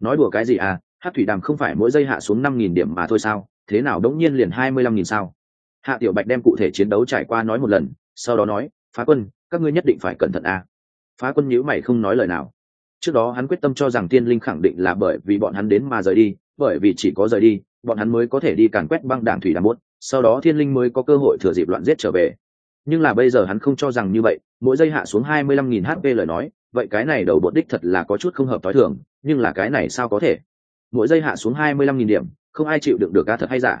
nói đùa cái gì à hát thủy đàm không phải mỗi giây hạ xuống năm nghìn điểm mà thôi sao, thế nào đống nhiên liền hai mươi lăm nghìn sao? Hạ tiểu bạch đem cụ thể chiến đấu trải qua nói một lần, sau đó nói, phá quân, các ngươi nhất định phải cẩn thận à. phá quân nhữ mày không nói lời nào. Trước đó hắn quyết tâm cho rằng tiên linh khẳng định là bởi vì bọn hắn đến mà rời đi, bởi vì chỉ có rời đi, bọn hắn mới có thể đi càn quét băng đảng thủy đàm bốt sau đó thiên linh mới có cơ hội thừa dịp loạn giết trở về. Nhưng là bây giờ hắn không cho rằng như vậy, mỗi giây hạ xuống hai mươi lăm nghìn hp lời nói vậy cái này đầu bột đích thật là có chút không hợp t h i thường, nhưng là cái này sao có thể? Mỗi giây hạ xuống hai mươi lăm nghìn điểm, không ai chịu đựng được ca thật hay giả.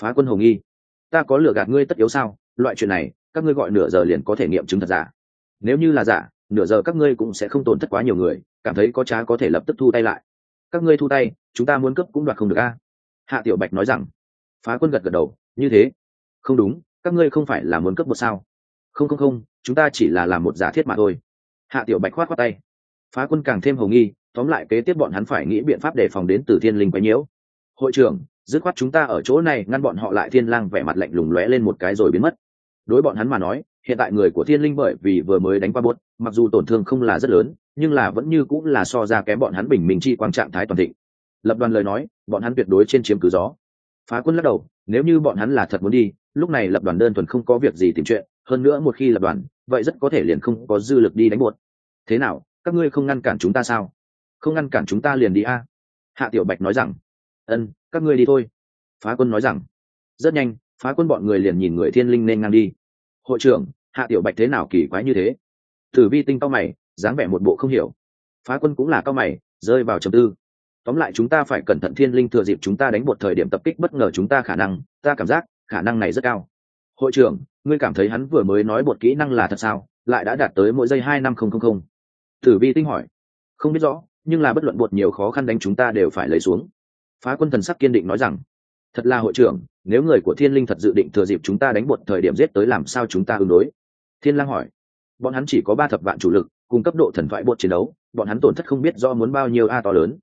Phá quân hồng nghi, ta có lừa gạt ngươi tất yếu sao? Loại chuyện này, các ngươi gọi nửa giờ liền có thể nghiệm chứng thật giả. Nếu như là giả, nửa giờ các ngươi cũng sẽ không tổn thất quá nhiều người, cảm thấy có trá có thể lập tức thu tay lại. Các ngươi thu tay, chúng ta muốn cấp cũng đoạt không được a. Hạ tiểu bạch nói rằng. Phá quân gật gật đầu, như thế. Không đúng, các ngươi không phải là muốn cấp một sao? Không không không, chúng ta chỉ là làm một giả thiết mà thôi hạ tiểu bạch khoát khoát tay. Phá quân càng thêm hầu nghi, tóm lại kế tiếp bọn hắn phải nghĩ biện pháp đề phòng đến từ thiên linh quấy nhiễu. Hội trưởng, dứt khoát chúng ta ở chỗ này ngăn bọn họ lại thiên lang vẻ mặt lạnh lùng lóe lên một cái rồi biến mất. Đối bọn hắn mà nói, hiện tại người của thiên linh bởi vì vừa mới đánh qua bốt mặc dù tổn thương không là rất lớn, nhưng là vẫn như cũng là so ra kém bọn hắn bình minh chi quang trạng thái toàn thịnh. Lập đoàn lời nói, bọn hắn tuyệt đối trên chiếm cứ gió. Phá quân lắc đầu, nếu như bọn hắn là thật muốn đi, lúc này lập đoàn đơn thuần không có việc gì tìm chuyện, hơn nữa một khi lập đoàn vậy rất có thể liền không có dư lực đi đánh buột thế nào, các ngươi không ngăn cản chúng ta sao? Không ngăn cản chúng ta liền đi a. Hạ tiểu bạch nói rằng, ân, các ngươi đi thôi. Phá quân nói rằng, rất nhanh, phá quân bọn người liền nhìn người thiên linh nên ngang đi. Hội trưởng, hạ tiểu bạch thế nào kỳ quái như thế? Thử vi tinh cao mày, dáng vẻ một bộ không hiểu. Phá quân cũng là cao mày, rơi vào trầm tư. Tóm lại chúng ta phải cẩn thận thiên linh thừa dịp chúng ta đánh một thời điểm tập kích bất ngờ chúng ta khả năng, ta cảm giác khả năng này rất cao hội trưởng, ngươi cảm thấy hắn vừa mới nói bột kỹ năng là thật sao? Lại đã đạt tới mỗi giây hai năm không không không. Tử vi tinh hỏi. Không biết rõ, nhưng là bất luận bột nhiều khó khăn đánh chúng ta đều phải lấy xuống. Phá quân thần sắc kiên định nói rằng. Thật là hội trưởng, nếu người của thiên linh thật dự định thừa dịp chúng ta đánh bột thời điểm giết tới làm sao chúng ta ứng đối? Thiên lang hỏi. Bọn hắn chỉ có ba thập vạn chủ lực, cùng cấp độ thần thoại bột chiến đấu, bọn hắn tổn thất không biết do muốn bao nhiêu a to lớn.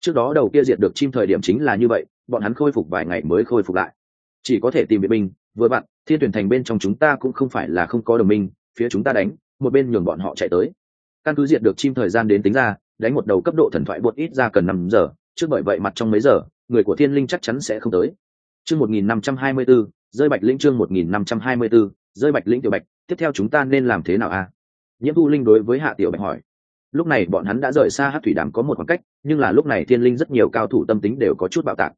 Trước đó đầu kia diệt được chim thời điểm chính là như vậy, bọn hắn khôi phục vài ngày mới khôi phục lại. Chỉ có thể tìm biện binh vừa bạn, thiên tuyển thành bên trong chúng ta cũng không phải là không có đồng minh, phía chúng ta đánh, một bên nhường bọn họ chạy tới. Căn cứ diệt được chim thời gian đến tính ra, đánh một đầu cấp độ thần thoại bột ít ra cần năm giờ, trước bởi vậy mặt trong mấy giờ, người của thiên linh chắc chắn sẽ không tới. Chương một nghìn năm trăm hai mươi b ố rơi bạch lĩnh chương một nghìn năm trăm hai mươi b ố rơi bạch lĩnh tiểu bạch, tiếp theo chúng ta nên làm thế nào a nhiễm thu linh đối với hạ tiểu bạch hỏi. Lúc này bọn hắn đã rời xa hát thủy đàm có một khoảng cách, nhưng là lúc này thiên linh rất nhiều cao thủ tâm tính đều có chút bạo tạc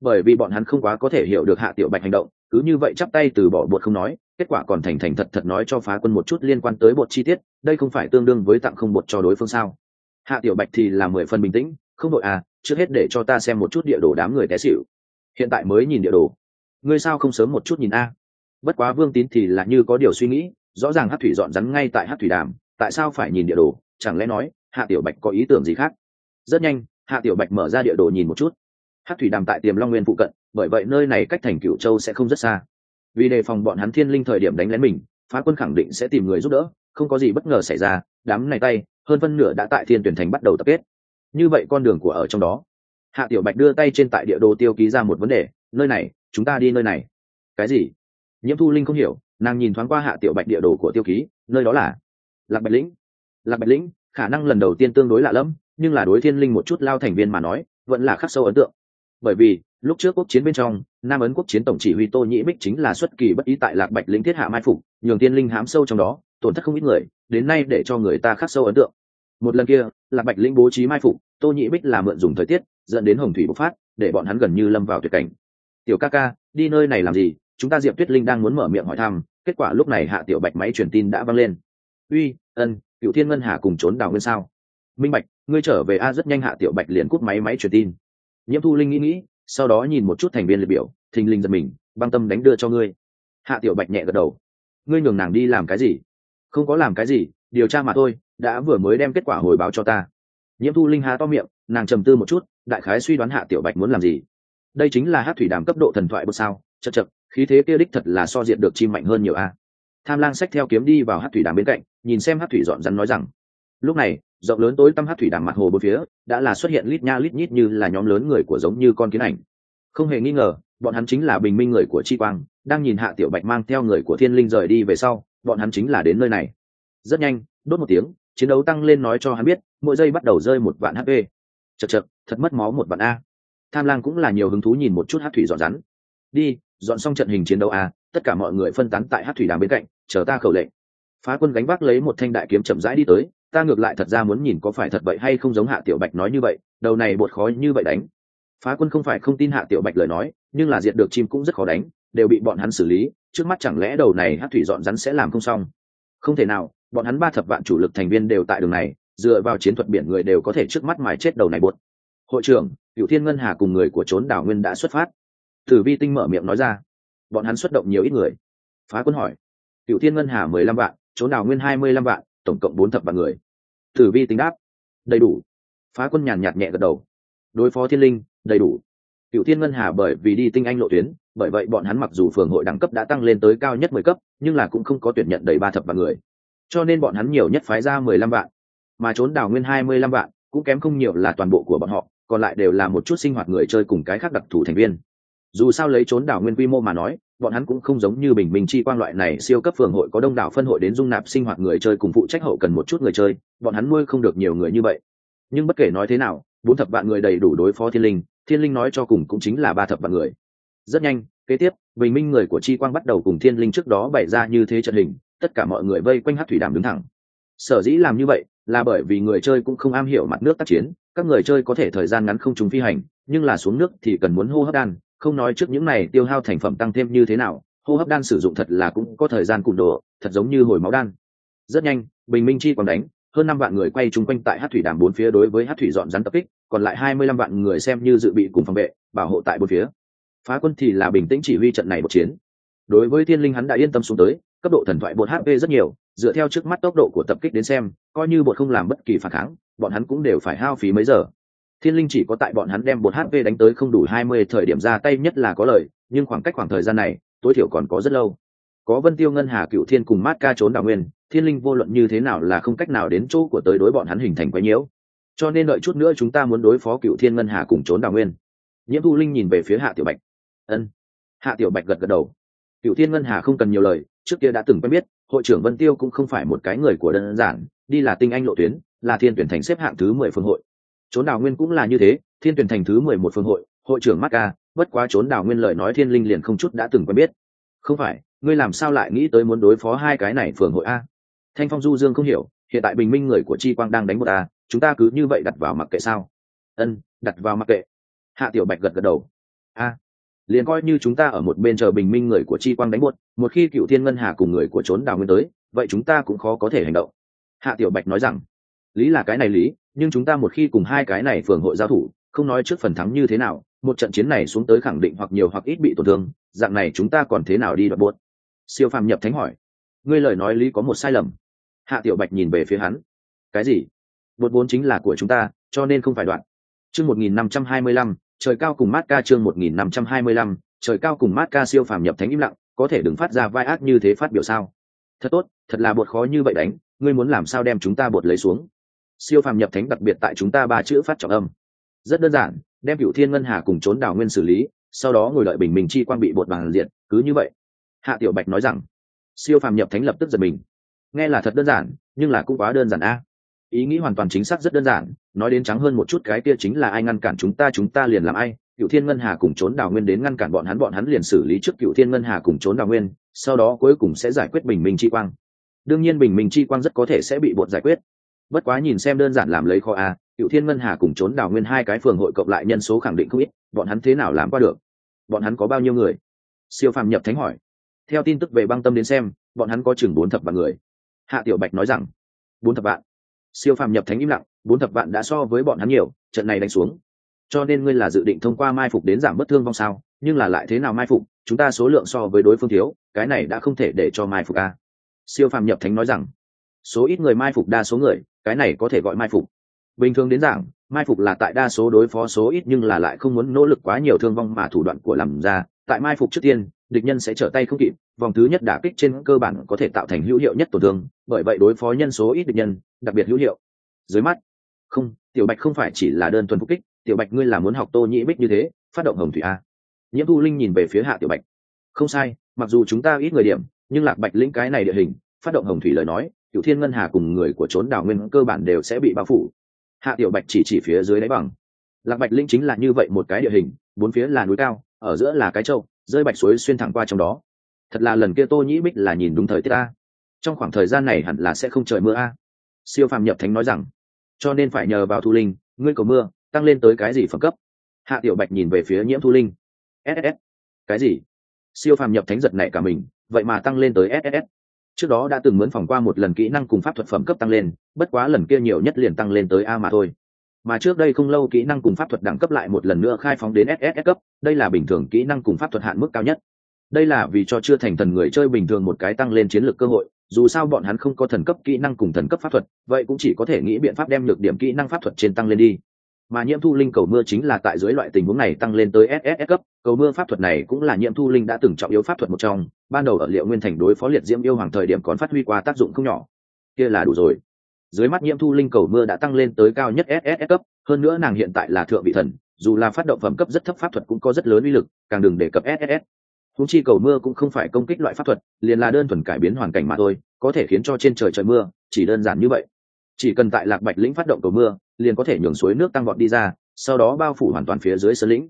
bởi vì bọn hắn không quá có thể hiểu được hạ tiểu bạch hành động, cứ như vậy chắp tay từ bỏ bột không nói, kết quả còn thành thành thật thật nói cho phá quân một chút liên quan tới bột chi tiết, đây không phải tương đương với tặng không bột cho đối phương sao? Hạ tiểu bạch thì là mười phần bình tĩnh, không đội à trước hết để cho ta xem một chút địa đồ đám người té xỉu. Hiện tại mới nhìn địa đồ. Ngươi sao không sớm một chút nhìn a? Bất quá vương tín thì là như có điều suy nghĩ, rõ ràng hát thủy dọn rắn ngay tại hát thủy đàm, tại sao phải nhìn địa đồ? Chẳng lẽ nói, hạ tiểu bạch có ý tưởng gì khác? Rất nhanh, hạ tiểu bạch mở ra địa đồ nhìn một chút hát thủy đàm tại tiềm long nguyên phụ cận, bởi vậy nơi này cách thành cửu châu sẽ không rất xa. Vì đề phòng bọn hắn thiên linh thời điểm đánh lén mình, phá quân khẳng định sẽ tìm người giúp đỡ, không có gì bất ngờ xảy ra, đám này tay, hơn phân nửa đã tại thiên tuyển thành bắt đầu tập kết. Như vậy con đường của ở trong đó. Hạ tiểu bạch đưa tay trên tại địa đồ tiêu ký ra một vấn đề, nơi này, chúng ta đi nơi này. Cái gì? Nhiễm thu linh không hiểu, nàng nhìn thoáng qua hạ tiểu bạch địa đồ của tiêu ký, nơi đó là? Lạc bạch lĩnh. Lạc bạch lĩnh, khả năng lần đầu tiên tương đối lạ lẫm, nhưng là đối thiên linh một chút lao thành viên mà nói, vẫn là khắc sâu ấn tượng bởi vì, lúc trước quốc chiến bên trong, nam ấn quốc chiến tổng chỉ huy tô nhĩ bích chính là xuất kỳ bất ý tại lạc bạch lĩnh thiết hạ mai phục, nhường tiên linh hám sâu trong đó, tổn thất không ít người, đến nay để cho người ta khắc sâu ấn tượng. Một lần kia, lạc bạch lĩnh bố trí mai phục, tô nhĩ bích là mượn dùng thời tiết, dẫn đến hồng thủy bộc phát, để bọn hắn gần như lâm vào tuyệt cảnh. Tiểu ca ca, đi nơi này làm gì? Chúng ta diệp tuyết linh đang muốn mở miệng hỏi thăm, kết quả lúc này hạ tiểu bạch máy truyền tin đã văng lên. Uy, ân cựu thiên ngân hà cùng trốn đào nguyên sao? Minh bạch, ngươi trở về a rất nhanh hạ tiểu bạch liền cút máy máy truyền tin nhiễm thu linh nghĩ nghĩ, sau đó nhìn một chút thành viên liệt biểu, thình linh giật mình, băng tâm đánh đưa cho ngươi. Hạ tiểu bạch nhẹ gật đầu. Ngươi nhường nàng đi làm cái gì? Không có làm cái gì, điều tra mà thôi, đã vừa mới đem kết quả hồi báo cho ta. Nhiễm thu linh há to miệng, nàng trầm tư một chút, đại khái suy đoán hạ tiểu bạch muốn làm gì. Đây chính là hát thủy đàm cấp độ thần thoại bậc sao, chật chật, khí thế kia đích thật là so diện được chim mạnh hơn nhiều a. Tham lang sách theo kiếm đi vào hát thủy đàm bên cạnh, nhìn xem hát thủy dọn rắn nói rằng lúc này, rộng lớn tối tăm hát thủy đàm mặt hồ bốn phía đã là xuất hiện lít nha lít nhít như là nhóm lớn người của giống như con kiến ảnh. Không hề nghi ngờ, bọn hắn chính là bình minh người của chi quang, đang nhìn hạ tiểu bạch mang theo người của thiên linh rời đi về sau, bọn hắn chính là đến nơi này. Rất nhanh, đốt một tiếng, chiến đấu tăng lên nói cho hắn biết, mỗi giây bắt đầu rơi một vạn hp chật chật thật mất máu một vạn a. Tham lang cũng là nhiều hứng thú nhìn một chút hát thủy dọn rắn. Đi, dọn xong trận hình chiến đấu a, tất cả mọi người phân tán tại hát thủy đàm bên cạnh, chờ ta khẩu lệnh. Phá quân gánh vác lấy một thanh đại kiếm chậm rãi đi tới ta ngược lại thật ra muốn nhìn có phải thật vậy hay không giống hạ tiểu bạch nói như vậy, đầu này bột khó như vậy đánh. Phá quân không phải không tin hạ tiểu bạch lời nói, nhưng là diệt được chim cũng rất khó đánh, đều bị bọn hắn xử lý, trước mắt chẳng lẽ đầu này hát thủy dọn rắn sẽ làm không xong? Không thể nào, bọn hắn ba thập vạn chủ lực thành viên đều tại đường này, dựa vào chiến thuật biển người đều có thể trước mắt mài chết đầu này bột. hội trưởng cựu thiên ngân hà cùng người của trốn đảo nguyên đã xuất phát. Tử vi tinh mở miệng nói ra. Bọn hắn xuất động nhiều ít người. Phá quân hỏi. Cựu thiên ngân hà mười lăm vạn, trốn đảo nguyên hai mươi lăm vạn tổng cộng bốn thập vạn người. Tử vi tính đáp. Đầy đủ. Phá quân nhàn nhạt nhẹ gật đầu. Đối phó thiên linh, đầy đủ. Cựu thiên ngân hà bởi vì đi tinh anh lộ tuyến, bởi vậy bọn hắn mặc dù phường hội đẳng cấp đã tăng lên tới cao nhất mười cấp, nhưng là cũng không có tuyển nhận đầy ba thập vạn người. Cho nên bọn hắn nhiều nhất phái ra mười lăm vạn. Mà trốn đào nguyên hai mươi lăm vạn, cũng kém không nhiều là toàn bộ của bọn họ, còn lại đều là một chút sinh hoạt người chơi cùng cái khác đặc thù thành viên. Dù sao lấy trốn đảo nguyên quy mô mà nói bọn hắn cũng không giống như bình minh chi quang loại này siêu cấp phường hội có đông đảo phân hội đến dung nạp sinh hoạt người chơi cùng phụ trách hậu cần một chút người chơi, bọn hắn nuôi không được nhiều người như vậy. Nhưng bất kể nói thế nào, bốn thập vạn người đầy đủ đối phó thiên linh thiên linh nói cho cùng cũng chính là ba thập vạn người. Rất nhanh, kế tiếp, bình minh người của chi quang bắt đầu cùng thiên linh trước đó bày ra như thế trận hình, tất cả mọi người vây quanh hát thủy đàm đứng thẳng. Sở dĩ làm như vậy, là bởi vì người chơi cũng không am hiểu mặt nước tác chiến, các người chơi có thể thời gian ngắn không trùng phi hành, nhưng là xuống nước thì cần muốn hô hấp đan không nói trước những này tiêu hao thành phẩm tăng thêm như thế nào, hô hấp đan sử dụng thật là cũng có thời gian cụm đồ, thật giống như hồi máu đan. Rất nhanh, bình minh chi còn đánh, hơn năm vạn người quay chung quanh tại hát thủy đàm bốn phía đối với hát thủy dọn rắn tập kích, còn lại hai mươi lăm vạn người xem như dự bị cùng phòng vệ, bảo hộ tại bốn phía. Phá quân thì là bình tĩnh chỉ huy trận này một chiến. Đối với thiên linh hắn đã yên tâm xuống tới, cấp độ thần thoại bột hp rất nhiều, dựa theo trước mắt tốc độ của tập kích đến xem, coi như bột không làm bất kỳ phản kháng, bọn hắn cũng đều phải hao phí mấy giờ thiên linh chỉ có tại bọn hắn đem bột hp đánh tới không đủ hai mươi thời điểm ra tay nhất là có lời, nhưng khoảng cách khoảng thời gian này, tối thiểu còn có rất lâu. Có vân tiêu ngân, hà cựu thiên cùng mát ca trốn đào nguyên, thiên linh vô luận như thế nào là không cách nào đến chỗ của tới đối bọn hắn hình thành quái nhiễu. Cho nên đợi chút nữa chúng ta muốn đối phó cựu thiên ngân, hà cùng trốn đào nguyên. Nhiễm thu linh nhìn về phía hạ tiểu bạch. Ân. Hạ tiểu bạch gật gật đầu. Cựu thiên ngân, hà không cần nhiều lời, trước kia đã từng quen biết, hội trưởng vân tiêu cũng không phải một cái người của đơn giản, đi là tinh anh lộ tuyến, là thiên tuyển thành xếp hạng thứ mười phương hội trốn đào nguyên cũng là như thế, thiên tuyển thành thứ mười một phương hội hội trưởng mắt ca bất quá trốn đào nguyên lời nói thiên linh liền không chút đã từng quen biết. Không phải, ngươi làm sao lại nghĩ tới muốn đối phó hai cái này phường hội a? Thanh phong du dương không hiểu, hiện tại bình minh người của chi quang đang đánh một a, chúng ta cứ như vậy đặt vào mặc kệ sao? Ân, đặt vào mặc kệ. Hạ tiểu bạch gật gật đầu. A, liền coi như chúng ta ở một bên chờ bình minh người của chi quang đánh một một khi cựu thiên ngân hà cùng người của trốn đào nguyên tới, vậy chúng ta cũng khó có thể hành động. Hạ tiểu bạch nói rằng lý là cái này lý, nhưng chúng ta một khi cùng hai cái này phường hội giao thủ, không nói trước phần thắng như thế nào, một trận chiến này xuống tới khẳng định hoặc nhiều hoặc ít bị tổn thương, dạng này chúng ta còn thế nào đi đoạt buốt siêu phàm nhập thánh hỏi. Ngươi lời nói lý có một sai lầm. Hạ tiểu bạch nhìn về phía hắn. Cái gì? Bột vốn chính là của chúng ta, cho nên không phải đoạn. Chương một nghìn năm trăm hai mươi lăm, trời cao cùng mát ca chương một nghìn năm trăm hai mươi lăm, trời cao cùng mát ca siêu phàm nhập thánh im lặng, có thể đừng phát ra vai ác như thế phát biểu sao? Thật tốt, thật là bột khó như vậy đánh, ngươi muốn làm sao đem chúng ta bột lấy xuống? Siêu phàm nhập thánh đặc biệt tại chúng ta ba chữ phát trọng âm. Rất đơn giản, đem cựu thiên ngân hà cùng trốn đào nguyên xử lý, sau đó ngồi đợi bình minh chi Quang bị bột bằng diện cứ như vậy. Hạ tiểu bạch nói rằng, siêu phàm nhập thánh lập tức giật mình. Nghe là thật đơn giản, nhưng là cũng quá đơn giản a. Ý nghĩ hoàn toàn chính xác rất đơn giản, nói đến trắng hơn một chút cái kia chính là ai ngăn cản chúng ta chúng ta liền làm ai. Cựu thiên ngân hà cùng trốn đào nguyên đến ngăn cản bọn hắn bọn hắn liền xử lý trước cựu thiên ngân hà cùng trốn đào nguyên, sau đó cuối cùng sẽ giải quyết bình minh chi quang. Đương nhiên bình minh chi quang rất có thể sẽ bị bột giải quyết bất quá nhìn xem đơn giản làm lấy kho a, cựu thiên ngân hà cùng trốn đào nguyên hai cái phường hội cộng lại nhân số khẳng định không ít, bọn hắn thế nào làm qua được? Bọn hắn có bao nhiêu người? Siêu phàm nhập thánh hỏi. Theo tin tức về băng tâm đến xem, bọn hắn có chừng bốn thập vạn người. Hạ tiểu bạch nói rằng, bốn thập vạn. Siêu phàm nhập thánh im lặng, bốn thập vạn đã so với bọn hắn nhiều, trận này đánh xuống. Cho nên ngươi là dự định thông qua mai phục đến giảm bất thương vong sao? Nhưng là lại thế nào mai phục? Chúng ta số lượng so với đối phương thiếu, cái này đã không thể để cho mai phục a. Siêu phàm nhập thánh nói rằng số ít người mai phục đa số người, cái này có thể gọi mai phục. Bình thường đến giảng, mai phục là tại đa số đối phó số ít nhưng là lại không muốn nỗ lực quá nhiều thương vong mà thủ đoạn của làm ra, tại mai phục trước tiên, địch nhân sẽ trở tay không kịp, vòng thứ nhất đả kích trên cơ bản có thể tạo thành hữu hiệu nhất tổn thương, bởi vậy đối phó nhân số ít địch nhân, đặc biệt hữu hiệu. Dưới mắt, không, tiểu bạch không phải chỉ là đơn thuần phục kích, tiểu bạch ngươi là muốn học tô nhĩ bích như thế, phát động hồng thủy a. Nhiễm thu linh nhìn về phía hạ tiểu bạch. Không sai, mặc dù chúng ta ít người điểm, nhưng lạc bạch lĩnh cái này địa hình, phát động hồng thủy lời nói cựu thiên ngân hà cùng người của trốn đảo nguyên cơ bản đều sẽ bị bao phủ. Hạ tiểu bạch chỉ chỉ phía dưới đáy bằng. Lạc bạch linh chính là như vậy một cái địa hình, bốn phía là núi cao, ở giữa là cái trâu rơi bạch suối xuyên thẳng qua trong đó. Thật là lần kia tô nhĩ bích là nhìn đúng thời tiết a trong khoảng thời gian này hẳn là sẽ không trời mưa a. Siêu phàm nhập thánh nói rằng, cho nên phải nhờ vào thu linh, ngươi cầu mưa, tăng lên tới cái gì phẩm cấp? Hạ tiểu bạch nhìn về phía nhiễm thu linh. Ss cái gì? Siêu phàm nhập thánh giật này cả mình, vậy mà tăng lên tới ss trước đó đã từng mướn phòng qua một lần kỹ năng cùng pháp thuật phẩm cấp tăng lên, bất quá lần kia nhiều nhất liền tăng lên tới a mà thôi. Mà trước đây không lâu kỹ năng cùng pháp thuật đẳng cấp lại một lần nữa khai phóng đến ss cấp, đây là bình thường kỹ năng cùng pháp thuật hạn mức cao nhất. Đây là vì cho chưa thành thần người chơi bình thường một cái tăng lên chiến lược cơ hội, dù sao bọn hắn không có thần cấp kỹ năng cùng thần cấp pháp thuật, vậy cũng chỉ có thể nghĩ biện pháp đem được điểm kỹ năng pháp thuật trên tăng lên đi mà nhiễm thu linh cầu mưa chính là tại dưới loại tình huống này tăng lên tới ss cấp. Cầu mưa pháp thuật này cũng là nhiễm thu linh đã từng trọng yếu pháp thuật một trong. Ban đầu ở liệu nguyên thành đối phó liệt diễm yêu hoàng thời điểm còn phát huy qua tác dụng không nhỏ. Kia là đủ rồi. Dưới mắt nhiễm thu linh cầu mưa đã tăng lên tới cao nhất ss cấp. Hơn nữa nàng hiện tại là thượng vị thần, dù là phát động phẩm cấp rất thấp pháp thuật cũng có rất lớn uy lực, càng đừng đề cập ss húng chi cầu mưa cũng không phải công kích loại pháp thuật, liền là đơn thuần cải biến hoàn cảnh mà thôi, có thể khiến cho trên trời trời mưa, chỉ đơn giản như vậy. Chỉ cần tại lạc bạch lĩnh phát động cầu mưa liền có thể nhường suối nước tăng vọt đi ra, sau đó bao phủ hoàn toàn phía dưới sơn lĩnh.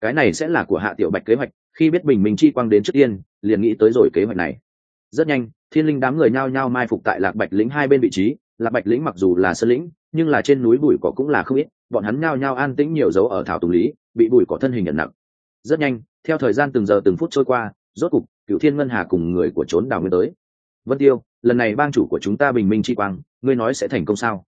Cái này sẽ là của hạ tiểu bạch kế hoạch, khi biết bình minh chi quang đến trước tiên, liền nghĩ tới rồi kế hoạch này. Rất nhanh, thiên linh đám người nhao nhao mai phục tại lạc bạch lĩnh hai bên vị trí. Lạc bạch lĩnh mặc dù là sơn lĩnh, nhưng là trên núi bụi cỏ cũng là không ít, bọn hắn nhao nhao an tĩnh nhiều dấu ở thảo tùng lý, bị bụi cỏ thân hình nhận nặng. Rất nhanh, theo thời gian từng giờ từng phút trôi qua, rốt cục cựu thiên ngân hà cùng người của trốn đào nguyên tới. Vân tiêu, lần này bang chủ của chúng ta bình minh chi quang, ngươi nói sẽ thành công sao?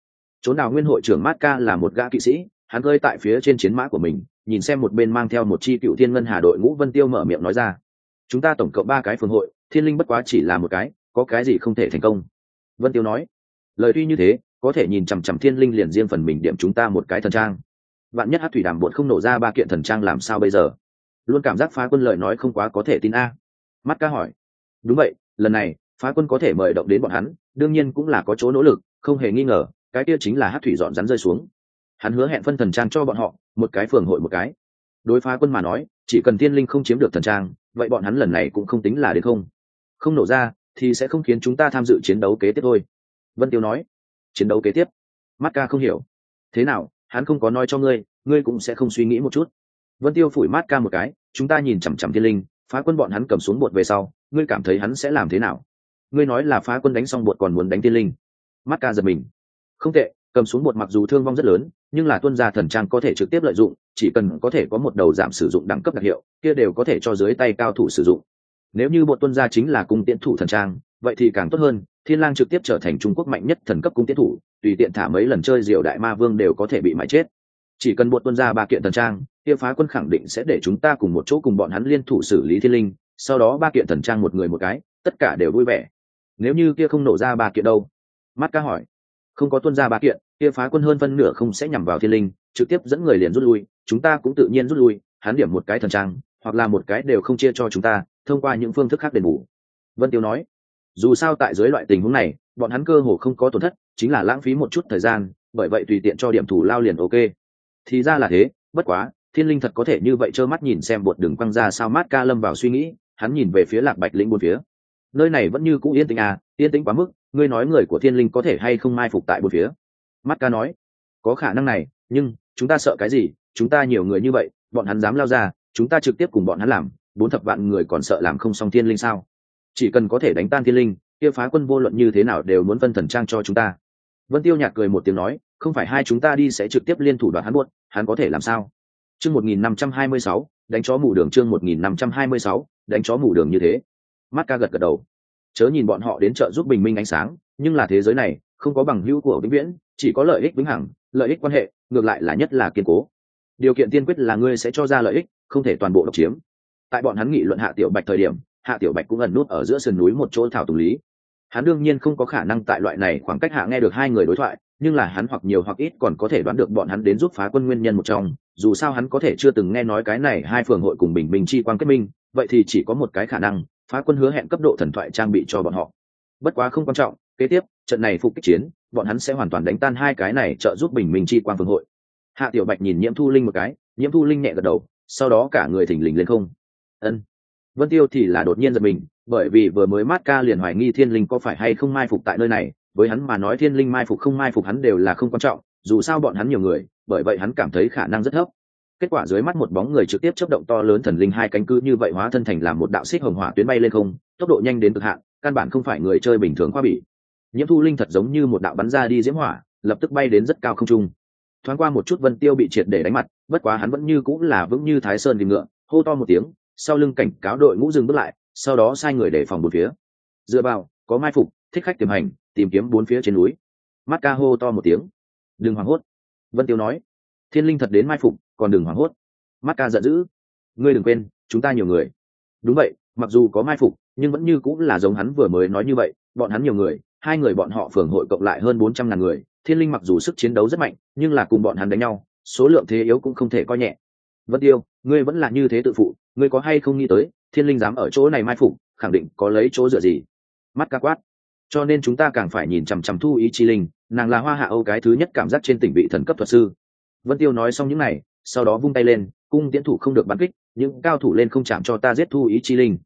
Trốn đào nguyên hội trưởng mát ca là một gã kỵ sĩ, hắn rơi tại phía trên chiến mã của mình, nhìn xem một bên mang theo một chi cựu thiên ngân hà đội ngũ vân tiêu mở miệng nói ra. Chúng ta tổng cộng ba cái phường hội, thiên linh bất quá chỉ là một cái, có cái gì không thể thành công? Vân tiêu nói. Lời tuy như thế, có thể nhìn chằm chằm thiên linh liền riêng phần mình điểm chúng ta một cái thần trang. Vạn nhất hát thủy đàm bột không nổ ra ba kiện thần trang làm sao bây giờ? Luôn cảm giác phá quân lời nói không quá có thể tin a. Mắt ca hỏi. Đúng vậy, lần này, phá quân có thể mời động đến bọn hắn, đương nhiên cũng là có chỗ nỗ lực, không hề nghi ngờ cái kia chính là hát thủy dọn rắn rơi xuống. Hắn hứa hẹn phân thần trang cho bọn họ, một cái phường hội một cái. Đối phá quân mà nói, chỉ cần tiên linh không chiếm được thần trang, vậy bọn hắn lần này cũng không tính là đến không. Không nổ ra, thì sẽ không khiến chúng ta tham dự chiến đấu kế tiếp thôi. Vân tiêu nói. Chiến đấu kế tiếp? Mắt ca không hiểu. Thế nào, hắn không có nói cho ngươi ngươi cũng sẽ không suy nghĩ một chút. Vân tiêu phủi mát ca một cái, chúng ta nhìn chằm chằm thiên linh, phá quân bọn hắn cầm xuống bột về sau, ngươi cảm thấy hắn sẽ làm thế nào? Ngươi nói là phá quân đánh xong bột còn muốn đánh thiên linh. Mắt ca giật mình không tệ, cầm xuống một mặc dù thương vong rất lớn, nhưng là tuân gia thần trang có thể trực tiếp lợi dụng, chỉ cần có thể có một đầu giảm sử dụng đẳng cấp đặc hiệu, kia đều có thể cho dưới tay cao thủ sử dụng. Nếu như bột tuân gia chính là cung tiễn thủ thần trang, vậy thì càng tốt hơn, thiên lang trực tiếp trở thành trung quốc mạnh nhất thần cấp cung tiễn thủ, tùy tiện thả mấy lần chơi diều đại ma vương đều có thể bị mãi chết. Chỉ cần bột tuân gia ba kiện thần trang, kia phá quân khẳng định sẽ để chúng ta cùng một chỗ cùng bọn hắn liên thủ xử lý thiên linh, sau đó ba kiện thần trang một người một cái, tất cả đều vui vẻ. Nếu như kia không nổ ra ba kiện đâu? Mắt ca hỏi không có tuân ra ba kiện, kia phá quân hơn phân nửa không sẽ nhằm vào thiên linh, trực tiếp dẫn người liền rút lui, chúng ta cũng tự nhiên rút lui, hắn điểm một cái thần trang, hoặc là một cái đều không chia cho chúng ta, thông qua những phương thức khác đền bù. Vân tiêu nói. Dù sao tại dưới loại tình huống này, bọn hắn cơ hồ không có tổn thất, chính là lãng phí một chút thời gian, bởi vậy tùy tiện cho điểm thủ lao liền ok. Thì ra là thế, bất quá, thiên linh thật có thể như vậy trơ mắt nhìn xem bột đường quăng ra sao mát ca lâm vào suy nghĩ, hắn nhìn về phía lạc bạch lĩnh bốn phía nơi này vẫn như cũ yên tĩnh à yên tĩnh quá mức, ngươi nói người của thiên linh có thể hay không mai phục tại bốn phía? Mắt ca nói, có khả năng này, nhưng, chúng ta sợ cái gì, chúng ta nhiều người như vậy, bọn hắn dám lao ra, chúng ta trực tiếp cùng bọn hắn làm, bốn thập vạn người còn sợ làm không xong thiên linh sao? Chỉ cần có thể đánh tan thiên linh, kia phá quân vô luận như thế nào đều muốn phân thần trang cho chúng ta. Vân tiêu nhạc cười một tiếng nói, không phải hai chúng ta đi sẽ trực tiếp liên thủ đoạt hắn buốt, hắn có thể làm sao? Chương một nghìn năm trăm hai mươi sáu, đánh chó mù đường chương một nghìn năm trăm hai mươi sáu, đánh chó mù đường như thế mắt ca gật gật đầu. Chớ nhìn bọn họ đến chợ giúp bình minh ánh sáng, nhưng là thế giới này, không có bằng hữu của vĩnh viễn, chỉ có lợi ích vĩnh hằng, lợi ích quan hệ, ngược lại là nhất là kiên cố. Điều kiện tiên quyết là ngươi sẽ cho ra lợi ích, không thể toàn bộ độc chiếm. Tại bọn hắn nghị luận hạ tiểu bạch thời điểm, hạ tiểu bạch cũng ẩn nút ở giữa sườn núi một chỗ thảo tùng lý. Hắn đương nhiên không có khả năng tại loại này khoảng cách hạ nghe được hai người đối thoại, nhưng là hắn hoặc nhiều hoặc ít còn có thể đoán được bọn hắn đến giúp phá quân nguyên nhân một trong. Dù sao hắn có thể chưa từng nghe nói cái này hai phường hội cùng bình minh chi quan kết minh, vậy thì chỉ có một cái khả năng phá quân hứa hẹn cấp độ thần thoại trang bị cho bọn họ. Bất quá không quan trọng, kế tiếp, trận này phục kích chiến, bọn hắn sẽ hoàn toàn đánh tan hai cái này trợ giúp bình minh chi quan phương hội. Hạ tiểu bạch nhìn nhiễm thu linh một cái, nhiễm thu linh nhẹ gật đầu, sau đó cả người thỉnh lình lên không. Ân. Vân tiêu thì là đột nhiên giật mình, bởi vì vừa mới mát ca liền hoài nghi thiên linh có phải hay không mai phục tại nơi này, với hắn mà nói thiên linh mai phục không mai phục hắn đều là không quan trọng, dù sao bọn hắn nhiều người, bởi vậy hắn cảm thấy khả năng rất thấp kết quả dưới mắt một bóng người trực tiếp chấp động to lớn thần linh hai cánh cứ như vậy hóa thân thành làm một đạo xích hồng hỏa tuyến bay lên không, tốc độ nhanh đến cực hạn, căn bản không phải người chơi bình thường khoa bỉ. Nhiễm thu linh thật giống như một đạo bắn ra đi diễm hỏa, lập tức bay đến rất cao không trung. Thoáng qua một chút vân tiêu bị triệt để đánh mặt, bất quá hắn vẫn như cũng là vững như thái sơn tìm ngựa, hô to một tiếng, sau lưng cảnh cáo đội ngũ dừng bước lại, sau đó sai người để phòng bốn phía. Dựa vào, có mai phục, thích khách tiềm hành, tìm kiếm bốn phía trên núi. Mắt ca hô to một tiếng. Đừng hoảng hốt. Vân tiêu nói thiên linh thật đến mai phục, còn đừng hoảng hốt. Mắt ca giận dữ. Ngươi đừng quên, chúng ta nhiều người. Đúng vậy, mặc dù có mai phục, nhưng vẫn như cũng là giống hắn vừa mới nói như vậy, bọn hắn nhiều người, hai người bọn họ phường hội cộng lại hơn bốn trăm ngàn người. Thiên linh mặc dù sức chiến đấu rất mạnh, nhưng là cùng bọn hắn đánh nhau, số lượng thế yếu cũng không thể coi nhẹ. Vân tiêu, ngươi vẫn là như thế tự phụ, ngươi có hay không nghĩ tới, thiên linh dám ở chỗ này mai phục, khẳng định có lấy chỗ dựa gì? Mắt ca quát. Cho nên chúng ta càng phải nhìn chằm chằm thu ý chi linh, nàng là hoa hạ âu cái thứ nhất cảm giác trên tỉnh vị thần cấp thuật sư vân tiêu nói xong những này, sau đó vung tay lên, cung tiến thủ không được bắn kích những cao thủ lên không chạm cho ta giết thu ý chi linh.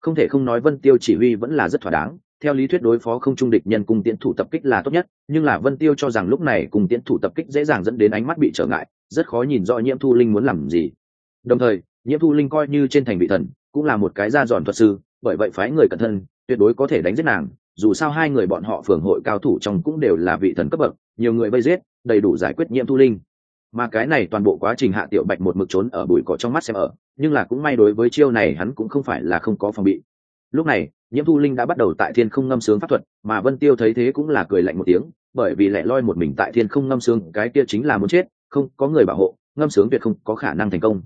Không thể không nói vân tiêu chỉ huy vẫn là rất thỏa đáng, theo lý thuyết đối phó không trung địch nhân cung tiến thủ tập kích là tốt nhất, nhưng là vân tiêu cho rằng lúc này cung tiến thủ tập kích dễ dàng dẫn đến ánh mắt bị trở ngại, rất khó nhìn rõ nhiễm thu linh muốn làm gì. Đồng thời, nhiễm thu linh coi như trên thành vị thần, cũng là một cái gia giòn thuật sư, bởi vậy phái người cẩn thân, tuyệt đối có thể đánh giết nàng, dù sao hai người bọn họ phường hội cao thủ trong cũng đều là vị thần cấp bậc, nhiều người vây giết, đầy đủ giải quyết nhiễm thu linh mà cái này toàn bộ quá trình hạ tiểu bạch một mực trốn ở bụi cỏ trong mắt xem ở, nhưng là cũng may đối với chiêu này hắn cũng không phải là không có phòng bị. Lúc này, nhiễm thu linh đã bắt đầu tại thiên không ngâm sướng pháp thuật, mà vân tiêu thấy thế cũng là cười lạnh một tiếng, bởi vì lẻ loi một mình tại thiên không ngâm sướng, cái kia chính là muốn chết, không có người bảo hộ, ngâm sướng tuyệt không có khả năng thành công.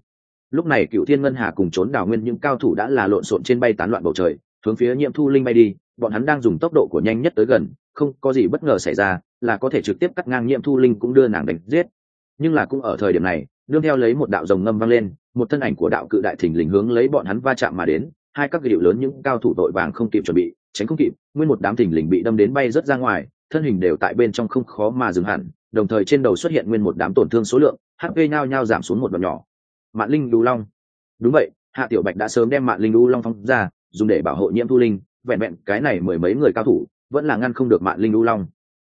Lúc này cựu thiên ngân hà cùng trốn đào nguyên những cao thủ đã là lộn xộn trên bay tán loạn bầu trời, hướng phía nhiễm thu linh bay đi, bọn hắn đang dùng tốc độ của nhanh nhất tới gần, không có gì bất ngờ xảy ra, là có thể trực tiếp cắt ngang nhiễm thu linh cũng đưa nàng đánh giết nhưng là cũng ở thời điểm này, đương theo lấy một đạo rồng ngâm vang lên, một thân ảnh của đạo cự đại thình lình hướng lấy bọn hắn va chạm mà đến, hai các hiệu lớn những cao thủ đội vàng không kịp chuẩn bị, tránh không kịp, nguyên một đám thình lình bị đâm đến bay rớt ra ngoài, thân hình đều tại bên trong không khó mà dừng hẳn, đồng thời trên đầu xuất hiện nguyên một đám tổn thương số lượng hp nhao nhao giảm xuống một đoạn nhỏ. Mạn linh đu long. Đúng vậy, hạ tiểu bạch đã sớm đem mạn linh đu long phóng ra, dùng để bảo hộ nhiễm thu linh, vẹn vẹn cái này mười mấy người cao thủ, vẫn là ngăn không được mạn linh đu long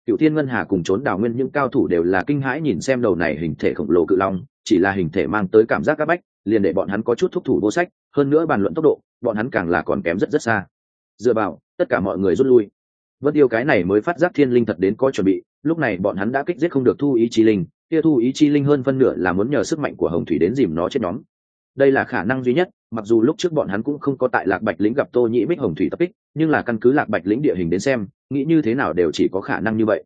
cựu thiên ngân hà cùng trốn đào nguyên những cao thủ đều là kinh hãi nhìn xem đầu này hình thể khổng lồ cự long, chỉ là hình thể mang tới cảm giác áp bách, liền để bọn hắn có chút thúc thủ vô sách, hơn nữa bàn luận tốc độ, bọn hắn càng là còn kém rất rất xa. Dựa vào, tất cả mọi người rút lui. Vân tiêu cái này mới phát giác thiên linh thật đến có chuẩn bị, lúc này bọn hắn đã kích giết không được thu ý chi linh, kia thu ý chi linh hơn phân nửa là muốn nhờ sức mạnh của hồng thủy đến dìm nó chết nhóm. Đây là khả năng duy nhất mặc dù lúc trước bọn hắn cũng không có tại lạc bạch lĩnh gặp tô nhĩ bích hồng thủy tập kích, nhưng là căn cứ lạc bạch lĩnh địa hình đến xem, nghĩ như thế nào đều chỉ có khả năng như vậy.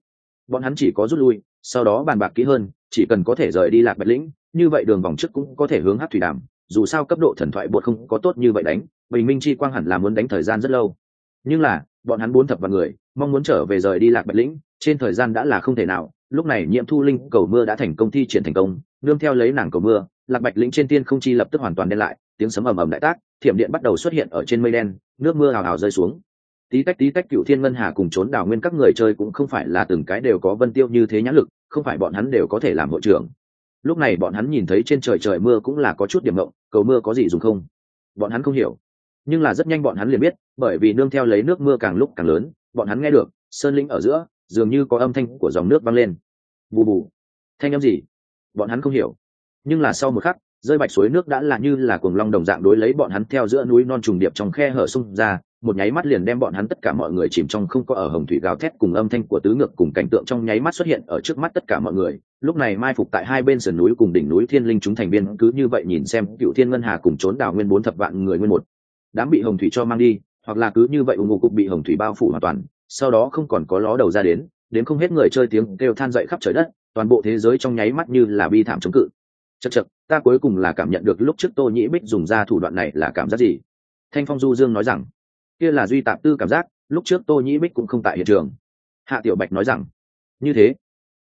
Bọn hắn chỉ có rút lui, sau đó bàn bạc kỹ hơn, chỉ cần có thể rời đi lạc bạch lĩnh, như vậy đường vòng trước cũng có thể hướng hát thủy đàm, dù sao cấp độ thần thoại bột không có tốt như vậy đánh, bình minh chi quang hẳn là muốn đánh thời gian rất lâu. Nhưng là, bọn hắn bốn thập và người, mong muốn trở về rời đi lạc bạch lĩnh, trên thời gian đã là không thể nào, lúc này nhiễm thu linh cầu mưa đã thành công thi triển thành công, nương theo lấy nàng cầu mưa lạc bạch lĩnh trên tiên không chi lập tức hoàn toàn đen lại, tiếng sấm ầm ầm đại tác, thiểm điện bắt đầu xuất hiện ở trên mây đen, nước mưa hào hào rơi xuống. Tí tách tí tách cựu thiên ngân hà cùng trốn đảo nguyên các người chơi cũng không phải là từng cái đều có vân tiêu như thế nhãn lực, không phải bọn hắn đều có thể làm hội trưởng. Lúc này bọn hắn nhìn thấy trên trời trời mưa cũng là có chút điểm ngộng cầu mưa có gì dùng không? Bọn hắn không hiểu. Nhưng là rất nhanh bọn hắn liền biết, bởi vì nương theo lấy nước mưa càng lúc càng lớn, bọn hắn nghe được, sơn lĩnh ở giữa, dường như có âm thanh của dòng nước vang lên. Bù bù. Thanh âm gì? Bọn hắn không hiểu nhưng là sau một khắc, rơi bạch suối nước đã là như là cuồng long đồng dạng đối lấy bọn hắn theo giữa núi non trùng điệp trong khe hở sung ra, một nháy mắt liền đem bọn hắn tất cả mọi người chìm trong không có ở hồng thủy gào thét cùng âm thanh của tứ ngược cùng cảnh tượng trong nháy mắt xuất hiện ở trước mắt tất cả mọi người. Lúc này mai phục tại hai bên sườn núi cùng đỉnh núi thiên linh chúng thành viên cứ như vậy nhìn xem cựu thiên ngân hà cùng trốn đào nguyên bốn thập vạn người nguyên một. Đám bị hồng thủy cho mang đi, hoặc là cứ như vậy ủng hộ cục bị hồng thủy bao phủ hoàn toàn, sau đó không còn có ló đầu ra đến đến không hết người chơi tiếng kêu than dậy khắp trời đất, toàn bộ thế giới trong nháy mắt như là bi thảm chống cự chật chật ta cuối cùng là cảm nhận được lúc trước tô nhĩ bích dùng ra thủ đoạn này là cảm giác gì? Thanh phong du dương nói rằng kia là duy tạp tư cảm giác lúc trước tô nhĩ bích cũng không tại hiện trường. Hạ tiểu bạch nói rằng như thế.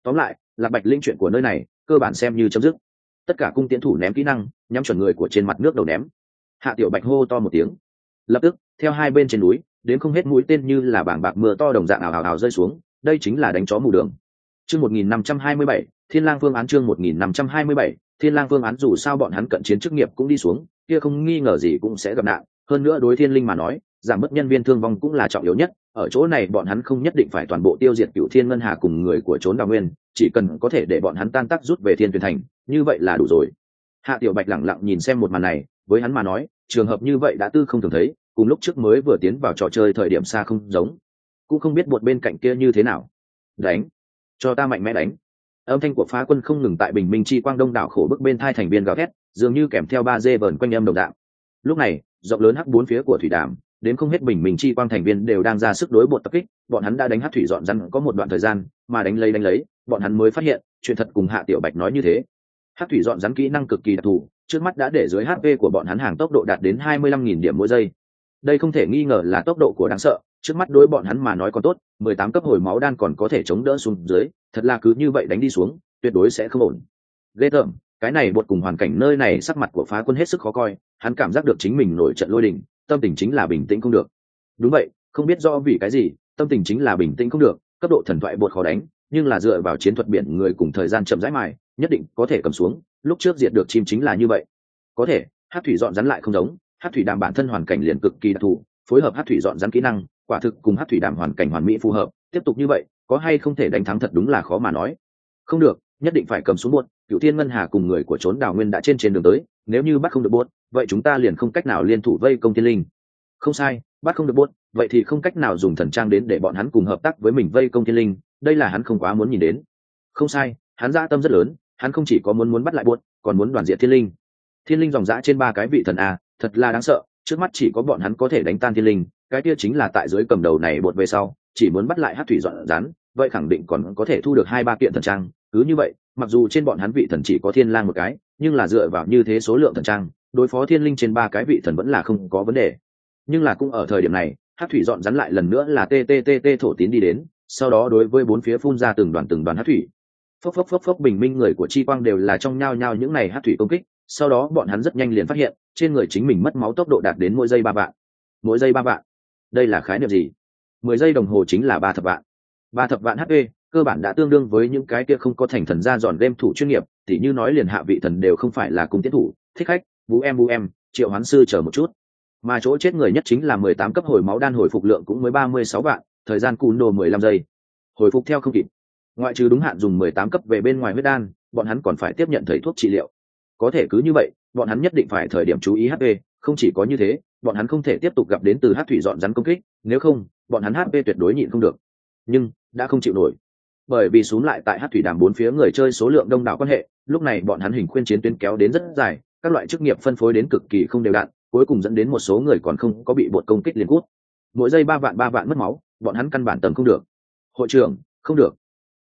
Tóm lại là bạch linh chuyện của nơi này cơ bản xem như chấm dứt. Tất cả cung tiến thủ ném kỹ năng nhắm chuẩn người của trên mặt nước đầu ném. Hạ tiểu bạch hô to một tiếng. Lập tức theo hai bên trên núi đến không hết mũi tên như là bảng bạc mưa to đồng dạng ảo ảo ảo rơi xuống đây chính là đánh chó mù đường. Chương 1527, thiên lang phương án chương 1527, thiên lang phương án dù sao bọn hắn cận chiến chức nghiệp cũng đi xuống, kia không nghi ngờ gì cũng sẽ gặp nạn. Hơn nữa đối thiên linh mà nói, giảm bớt nhân viên thương vong cũng là trọng yếu nhất. Ở chỗ này bọn hắn không nhất định phải toàn bộ tiêu diệt cựu thiên ngân hà cùng người của trốn đào nguyên, chỉ cần có thể để bọn hắn tan tác rút về thiên tuyển thành, như vậy là đủ rồi. Hạ tiểu bạch lẳng lặng nhìn xem một màn này, với hắn mà nói, trường hợp như vậy đã tư không thường thấy, cùng lúc trước mới vừa tiến vào trò chơi thời điểm xa không giống. Cũng không biết bột bên cạnh kia như thế nào. Đánh. Cho ta mạnh mẽ đánh âm thanh của phá quân không ngừng tại bình minh chi quang đông đảo khổ bức bên thai thành viên gào thét, dường như kèm theo ba dê vờn quanh âm đồng đạo lúc này, rộng lớn hắc bốn phía của thủy đàm, đến không hết bình minh chi quang thành viên đều đang ra sức đối bột tập kích, bọn hắn đã đánh hát thủy dọn răn có một đoạn thời gian, mà đánh lấy đánh lấy, bọn hắn mới phát hiện, chuyện thật cùng hạ tiểu bạch nói như thế. Hát thủy dọn rắn kỹ năng cực kỳ đặc thù, trước mắt đã để dưới hp của bọn hắn hàng tốc độ đạt đến hai mươi lăm nghìn điểm mỗi giây. Đây không thể nghi ngờ là tốc độ của đáng sợ, trước mắt đối bọn hắn mà nói còn tốt, mười tám cấp hồi máu đan còn có thể chống đỡ xuống dưới thật là cứ như vậy đánh đi xuống, tuyệt đối sẽ không ổn. Ghê tởm, cái này bột cùng hoàn cảnh nơi này sắc mặt của phá quân hết sức khó coi, hắn cảm giác được chính mình nổi trận lôi đình, tâm tình chính là bình tĩnh không được. Đúng vậy, không biết do vì cái gì, tâm tình chính là bình tĩnh không được, cấp độ thần thoại bột khó đánh, nhưng là dựa vào chiến thuật biển người cùng thời gian chậm rãi mài, nhất định có thể cầm xuống, lúc trước diệt được chim chính là như vậy. Có thể, hát thủy dọn rắn lại không giống, hát thủy đàm bản thân hoàn cảnh liền cực kỳ đặc thù, phối hợp hát thủy dọn rắn kỹ năng, quả thực cùng hát thủy đàm hoàn cảnh hoàn mỹ phù hợp, tiếp tục như vậy có hay không thể đánh thắng thật đúng là khó mà nói. Không được, nhất định phải cầm xuống buốt cựu thiên ngân hà cùng người của trốn đào nguyên đã trên trên đường tới, nếu như bắt không được buốt, vậy chúng ta liền không cách nào liên thủ vây công thiên linh. Không sai, bắt không được buốt, vậy thì không cách nào dùng thần trang đến để bọn hắn cùng hợp tác với mình vây công thiên linh, đây là hắn không quá muốn nhìn đến. Không sai, hắn dã tâm rất lớn, hắn không chỉ có muốn muốn bắt lại buốt, còn muốn đoàn diện thiên linh. Thiên linh dòng dã trên ba cái vị thần a, thật là đáng sợ, trước mắt chỉ có bọn hắn có thể đánh tan thiên linh, cái kia chính là tại dưới cầm đầu này bột về sau chỉ muốn bắt lại hát thủy dọn rắn, vậy khẳng định còn có thể thu được hai ba kiện thần trang, cứ như vậy, mặc dù trên bọn hắn vị thần chỉ có thiên lang một cái, nhưng là dựa vào như thế số lượng thần trang, đối phó thiên linh trên ba cái vị thần vẫn là không có vấn đề. Nhưng là cũng ở thời điểm này, hát thủy dọn rắn lại lần nữa là tttt thổ tín đi đến, sau đó đối với bốn phía phun ra từng đoàn từng đoàn hát thủy. Phốc phốc phốc phốc bình minh người của chi quang đều là trong nhao nhao những này hát thủy công kích, sau đó bọn hắn rất nhanh liền phát hiện, trên người chính mình mất máu tốc độ đạt đến mỗi giây ba vạn. Mỗi giây ba vạn. Đây là khái niệm gì? Mười giây đồng hồ chính là ba thập vạn. Ba thập vạn hp cơ bản đã tương đương với những cái kia không có thành thần ra giòn game thủ chuyên nghiệp thì như nói liền hạ vị thần đều không phải là cung tiến thủ, thích khách, vũ em vũ em, triệu hoán sư chờ một chút. Mà chỗ chết người nhất chính là mười tám cấp hồi máu đan hồi phục lượng cũng mới ba mươi sáu vạn, thời gian cùn đồ mười lăm giây. Hồi phục theo không kịp. Ngoại trừ đúng hạn dùng mười tám cấp về bên ngoài huyết đan, bọn hắn còn phải tiếp nhận thầy thuốc trị liệu. Có thể cứ như vậy, bọn hắn nhất định phải thời điểm chú ý hp không chỉ có như thế bọn hắn không thể tiếp tục gặp đến từ hát thủy dọn rắn công kích, nếu không, bọn hắn hp tuyệt đối nhịn không được. Nhưng, đã không chịu nổi. Bởi vì xuống lại tại hát thủy đàm bốn phía người chơi số lượng đông đảo quan hệ, lúc này bọn hắn hình khuyên chiến tuyến kéo đến rất dài, các loại chức nghiệp phân phối đến cực kỳ không đều đặn, cuối cùng dẫn đến một số người còn không có bị bột công kích liên cút. Mỗi giây ba vạn ba vạn mất máu, bọn hắn căn bản tầm không được. Hội trưởng, không được.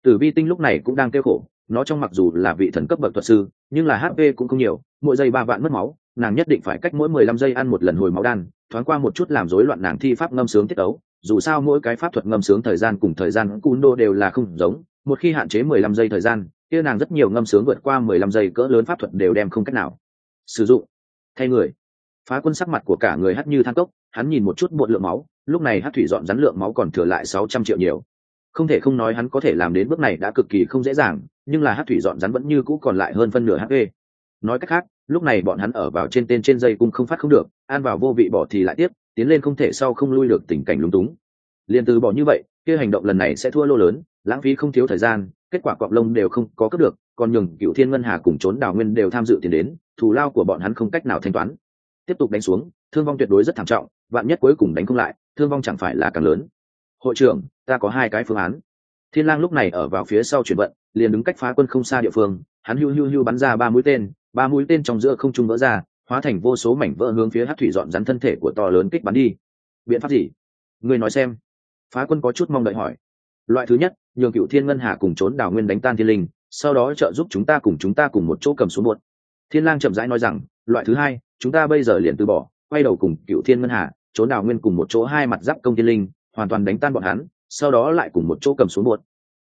Tử vi tinh lúc này cũng đang kêu khổ, nó trong mặc dù là vị thần cấp bậc thuật sư, nhưng là hp cũng không nhiều, mỗi giây ba vạn mất máu nàng nhất định phải cách mỗi mười lăm giây ăn một lần hồi máu đan, thoáng qua một chút làm rối loạn nàng thi pháp ngâm sướng tiết ấu dù sao mỗi cái pháp thuật ngâm sướng thời gian cùng thời gian cun đô đều là không giống, một khi hạn chế mười lăm giây thời gian, kia nàng rất nhiều ngâm sướng vượt qua mười lăm giây cỡ lớn pháp thuật đều đem không cách nào sử dụng. Thay người, phá quân sắc mặt của cả người hắt như than cốc, hắn nhìn một chút bột lượng máu, lúc này hát thủy dọn rắn lượng máu còn thừa lại sáu trăm triệu nhiều. Không thể không nói hắn có thể làm đến bước này đã cực kỳ không dễ dàng, nhưng là hát thủy dọn rắn vẫn như cũ còn lại hơn phân nửa hp nói cách khác lúc này bọn hắn ở vào trên tên trên dây cung không phát không được, an vào vô vị bỏ thì lại tiếp, tiến lên không thể sau không lui được tình cảnh lúng túng. Liền từ bỏ như vậy, kia hành động lần này sẽ thua lô lớn, lãng phí không thiếu thời gian, kết quả cọp lông đều không có cướp được, còn nhường cựu thiên ngân hà cùng trốn đào nguyên đều tham dự tiền đến, thù lao của bọn hắn không cách nào thanh toán. Tiếp tục đánh xuống, thương vong tuyệt đối rất thảm trọng, vạn nhất cuối cùng đánh không lại, thương vong chẳng phải là càng lớn. Hội trưởng, ta có hai cái phương án. Thiên lang lúc này ở vào phía sau chuyển vận, liền đứng cách phá quân không xa địa phương, hắn hưu hưu hưu bắn ra ba mũi tên ba mũi tên trong giữa không trung vỡ ra, hóa thành vô số mảnh vỡ hướng phía hát thủy dọn rắn thân thể của to lớn kích bắn đi. Biện pháp gì? Người nói xem. Phá quân có chút mong đợi hỏi. Loại thứ nhất, nhường cựu thiên ngân hà cùng trốn đào nguyên đánh tan thiên linh, sau đó trợ giúp chúng ta cùng chúng ta cùng một chỗ cầm xuống một thiên lang chậm rãi nói rằng, loại thứ hai, chúng ta bây giờ liền từ bỏ, quay đầu cùng cựu thiên ngân hà, trốn đào nguyên cùng một chỗ hai mặt giáp công thiên linh, hoàn toàn đánh tan bọn hắn, sau đó lại cùng một chỗ cầm xuống một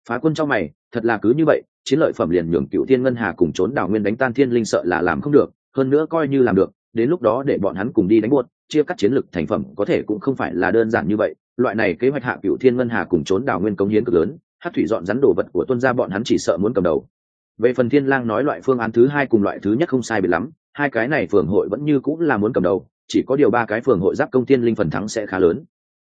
phá quân trong mày, thật là cứ như vậy chiến lợi phẩm liền nhường cựu thiên ngân hà cùng trốn đào nguyên đánh tan thiên linh sợ là làm không được, hơn nữa coi như làm được, đến lúc đó để bọn hắn cùng đi đánh buốt, chia cắt chiến lực thành phẩm có thể cũng không phải là đơn giản như vậy. Loại này kế hoạch hạ cựu thiên ngân hà cùng trốn đào nguyên công hiến cực lớn, hát thủy dọn rắn đồ vật của tuân gia bọn hắn chỉ sợ muốn cầm đầu. Về phần thiên lang nói loại phương án thứ hai cùng loại thứ nhất không sai biệt lắm, hai cái này phường hội vẫn như cũng là muốn cầm đầu, chỉ có điều ba cái phường hội giáp công thiên linh phần thắng sẽ khá lớn.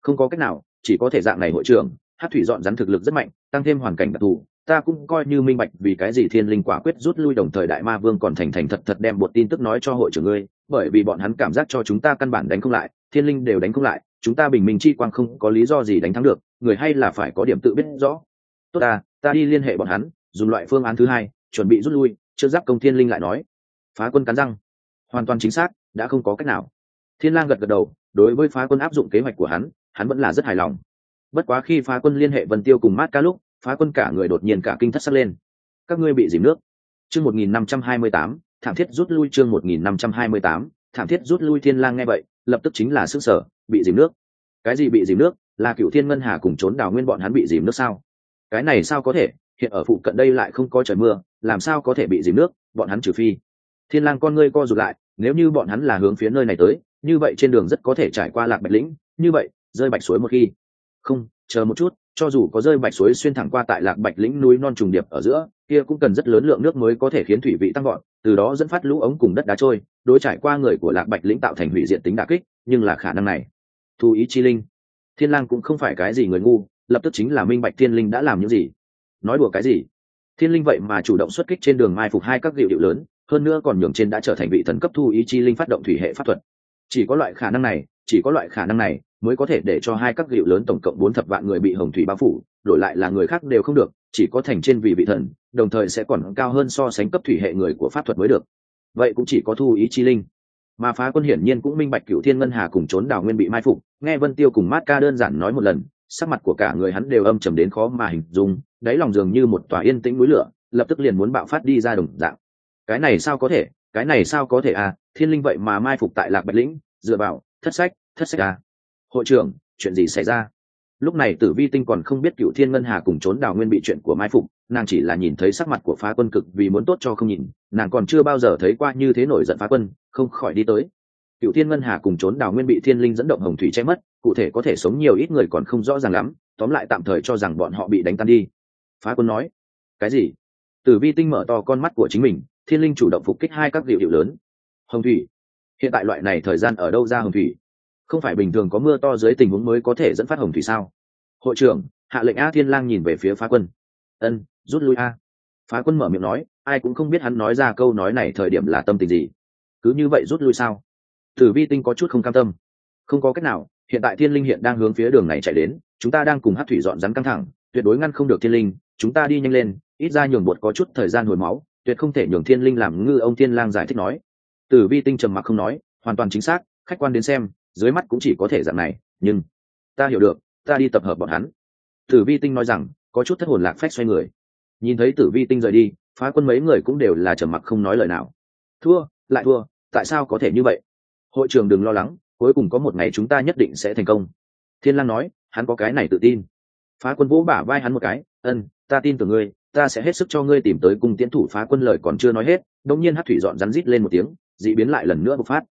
Không có cách nào, chỉ có thể dạng này hội trưởng, hát thủy dọn rắn thực lực rất mạnh, tăng thêm hoàn cảnh đặc thù ta cũng coi như minh bạch vì cái gì thiên linh quả quyết rút lui đồng thời đại ma vương còn thành thành thật thật đem một tin tức nói cho hội trưởng ngươi, bởi vì bọn hắn cảm giác cho chúng ta căn bản đánh không lại, thiên linh đều đánh không lại, chúng ta bình minh chi quang không có lý do gì đánh thắng được, người hay là phải có điểm tự biết rõ. Tốt ta ta đi liên hệ bọn hắn, dùng loại phương án thứ hai, chuẩn bị rút lui, chưa giáp công thiên linh lại nói. Phá quân cắn răng. Hoàn toàn chính xác, đã không có cách nào. Thiên lang gật gật đầu, đối với phá quân áp dụng kế hoạch của hắn hắn vẫn là rất hài lòng. Bất quá khi phá quân liên hệ vân tiêu cùng mát ca lúc phá quân cả người đột nhiên cả kinh thất sắc lên. Các ngươi bị dìm nước. Chương một nghìn năm trăm hai mươi tám, thảm thiết rút lui chương một nghìn năm trăm hai mươi tám, thảm thiết rút lui thiên lang nghe vậy, lập tức chính là sức sở, bị dìm nước. Cái gì bị dìm nước? Là cựu thiên ngân hà cùng trốn đào nguyên bọn hắn bị dìm nước sao? Cái này sao có thể? Hiện ở phụ cận đây lại không có trời mưa, làm sao có thể bị dìm nước? Bọn hắn trừ phi. Thiên lang con ngươi co rụt lại, nếu như bọn hắn là hướng phía nơi này tới, như vậy trên đường rất có thể trải qua lạc bạch lĩnh, như vậy, rơi bạch suối một khi. Không, chờ một chút cho dù có rơi bạch suối xuyên thẳng qua tại lạc bạch lĩnh núi non trùng điệp ở giữa, kia cũng cần rất lớn lượng nước mới có thể khiến thủy vị tăng gọn từ đó dẫn phát lũ ống cùng đất đá trôi, đối trải qua người của lạc bạch lĩnh tạo thành hủy diện tính đà kích, nhưng là khả năng này. Thu ý chi linh. Thiên lang cũng không phải cái gì người ngu, lập tức chính là minh bạch thiên linh đã làm những gì. Nói đùa cái gì? Thiên linh vậy mà chủ động xuất kích trên đường mai phục hai các diệu điệu lớn, hơn nữa còn nhường trên đã trở thành vị thần cấp thu ý chi linh phát động thủy hệ pháp thuật chỉ có loại khả năng này, chỉ có loại khả năng này mới có thể để cho hai các hiệu lớn tổng cộng bốn thập vạn người bị hồng thủy bao phủ, đổi lại là người khác đều không được, chỉ có thành trên vị vị thần, đồng thời sẽ còn cao hơn so sánh cấp thủy hệ người của pháp thuật mới được. Vậy cũng chỉ có thu ý chi linh. Mà phá quân hiển nhiên cũng minh bạch cựu thiên ngân hà cùng trốn đào nguyên bị mai phục, nghe vân tiêu cùng mát ca đơn giản nói một lần, sắc mặt của cả người hắn đều âm trầm đến khó mà hình dung, đáy lòng dường như một tòa yên tĩnh núi lửa, lập tức liền muốn bạo phát đi ra đồng dạng. Cái này sao có thể, cái này sao có thể à thiên linh vậy mà mai phục tại lạc bạch lĩnh, dựa vào, thất sách thất sách à. Hội trưởng, chuyện gì xảy ra? Lúc này tử vi tinh còn không biết cựu thiên ngân hà cùng trốn đào nguyên bị chuyện của mai phục, nàng chỉ là nhìn thấy sắc mặt của phá quân cực vì muốn tốt cho không nhìn, nàng còn chưa bao giờ thấy qua như thế nổi giận phá quân, không khỏi đi tới. Cựu thiên ngân hà cùng trốn đào nguyên bị thiên linh dẫn động hồng thủy che mất, cụ thể có thể sống nhiều ít người còn không rõ ràng lắm, tóm lại tạm thời cho rằng bọn họ bị đánh tan đi. Phá quân nói, cái gì? Tử vi tinh mở to con mắt của chính mình, thiên linh chủ động phục kích hai các liệu hiệu lớn hồng thủy. Hiện tại loại này thời gian ở đâu ra hồng thủy? Không phải bình thường có mưa to dưới tình huống mới có thể dẫn phát hồng thủy sao? Hội trưởng, hạ lệnh a thiên lang nhìn về phía phá quân. Ân, rút lui a. Phá quân mở miệng nói, ai cũng không biết hắn nói ra câu nói này thời điểm là tâm tình gì. Cứ như vậy rút lui sao? Tử vi tinh có chút không cam tâm. Không có cách nào, hiện tại thiên linh hiện đang hướng phía đường này chạy đến, chúng ta đang cùng hát thủy dọn rắn căng thẳng, tuyệt đối ngăn không được thiên linh, chúng ta đi nhanh lên, ít ra nhường bột có chút thời gian hồi máu, tuyệt không thể nhường thiên linh làm ngư ông thiên lang giải thích nói tử vi tinh trầm mặc không nói, hoàn toàn chính xác, khách quan đến xem, dưới mắt cũng chỉ có thể dạng này, nhưng ta hiểu được, ta đi tập hợp bọn hắn. Tử vi tinh nói rằng, có chút thất hồn lạc phách xoay người. Nhìn thấy tử vi tinh rời đi, phá quân mấy người cũng đều là trầm mặc không nói lời nào. Thua, lại thua, tại sao có thể như vậy? Hội trường đừng lo lắng, cuối cùng có một ngày chúng ta nhất định sẽ thành công. Thiên lang nói, hắn có cái này tự tin. Phá quân vỗ bả vai hắn một cái, ân, ta tin tưởng ngươi, ta sẽ hết sức cho ngươi tìm tới cung tiến thủ phá quân lời còn chưa nói hết. Đống nhiên hát thủy dọn rắn rít lên một tiếng dị biến lại lần nữa bộc phát.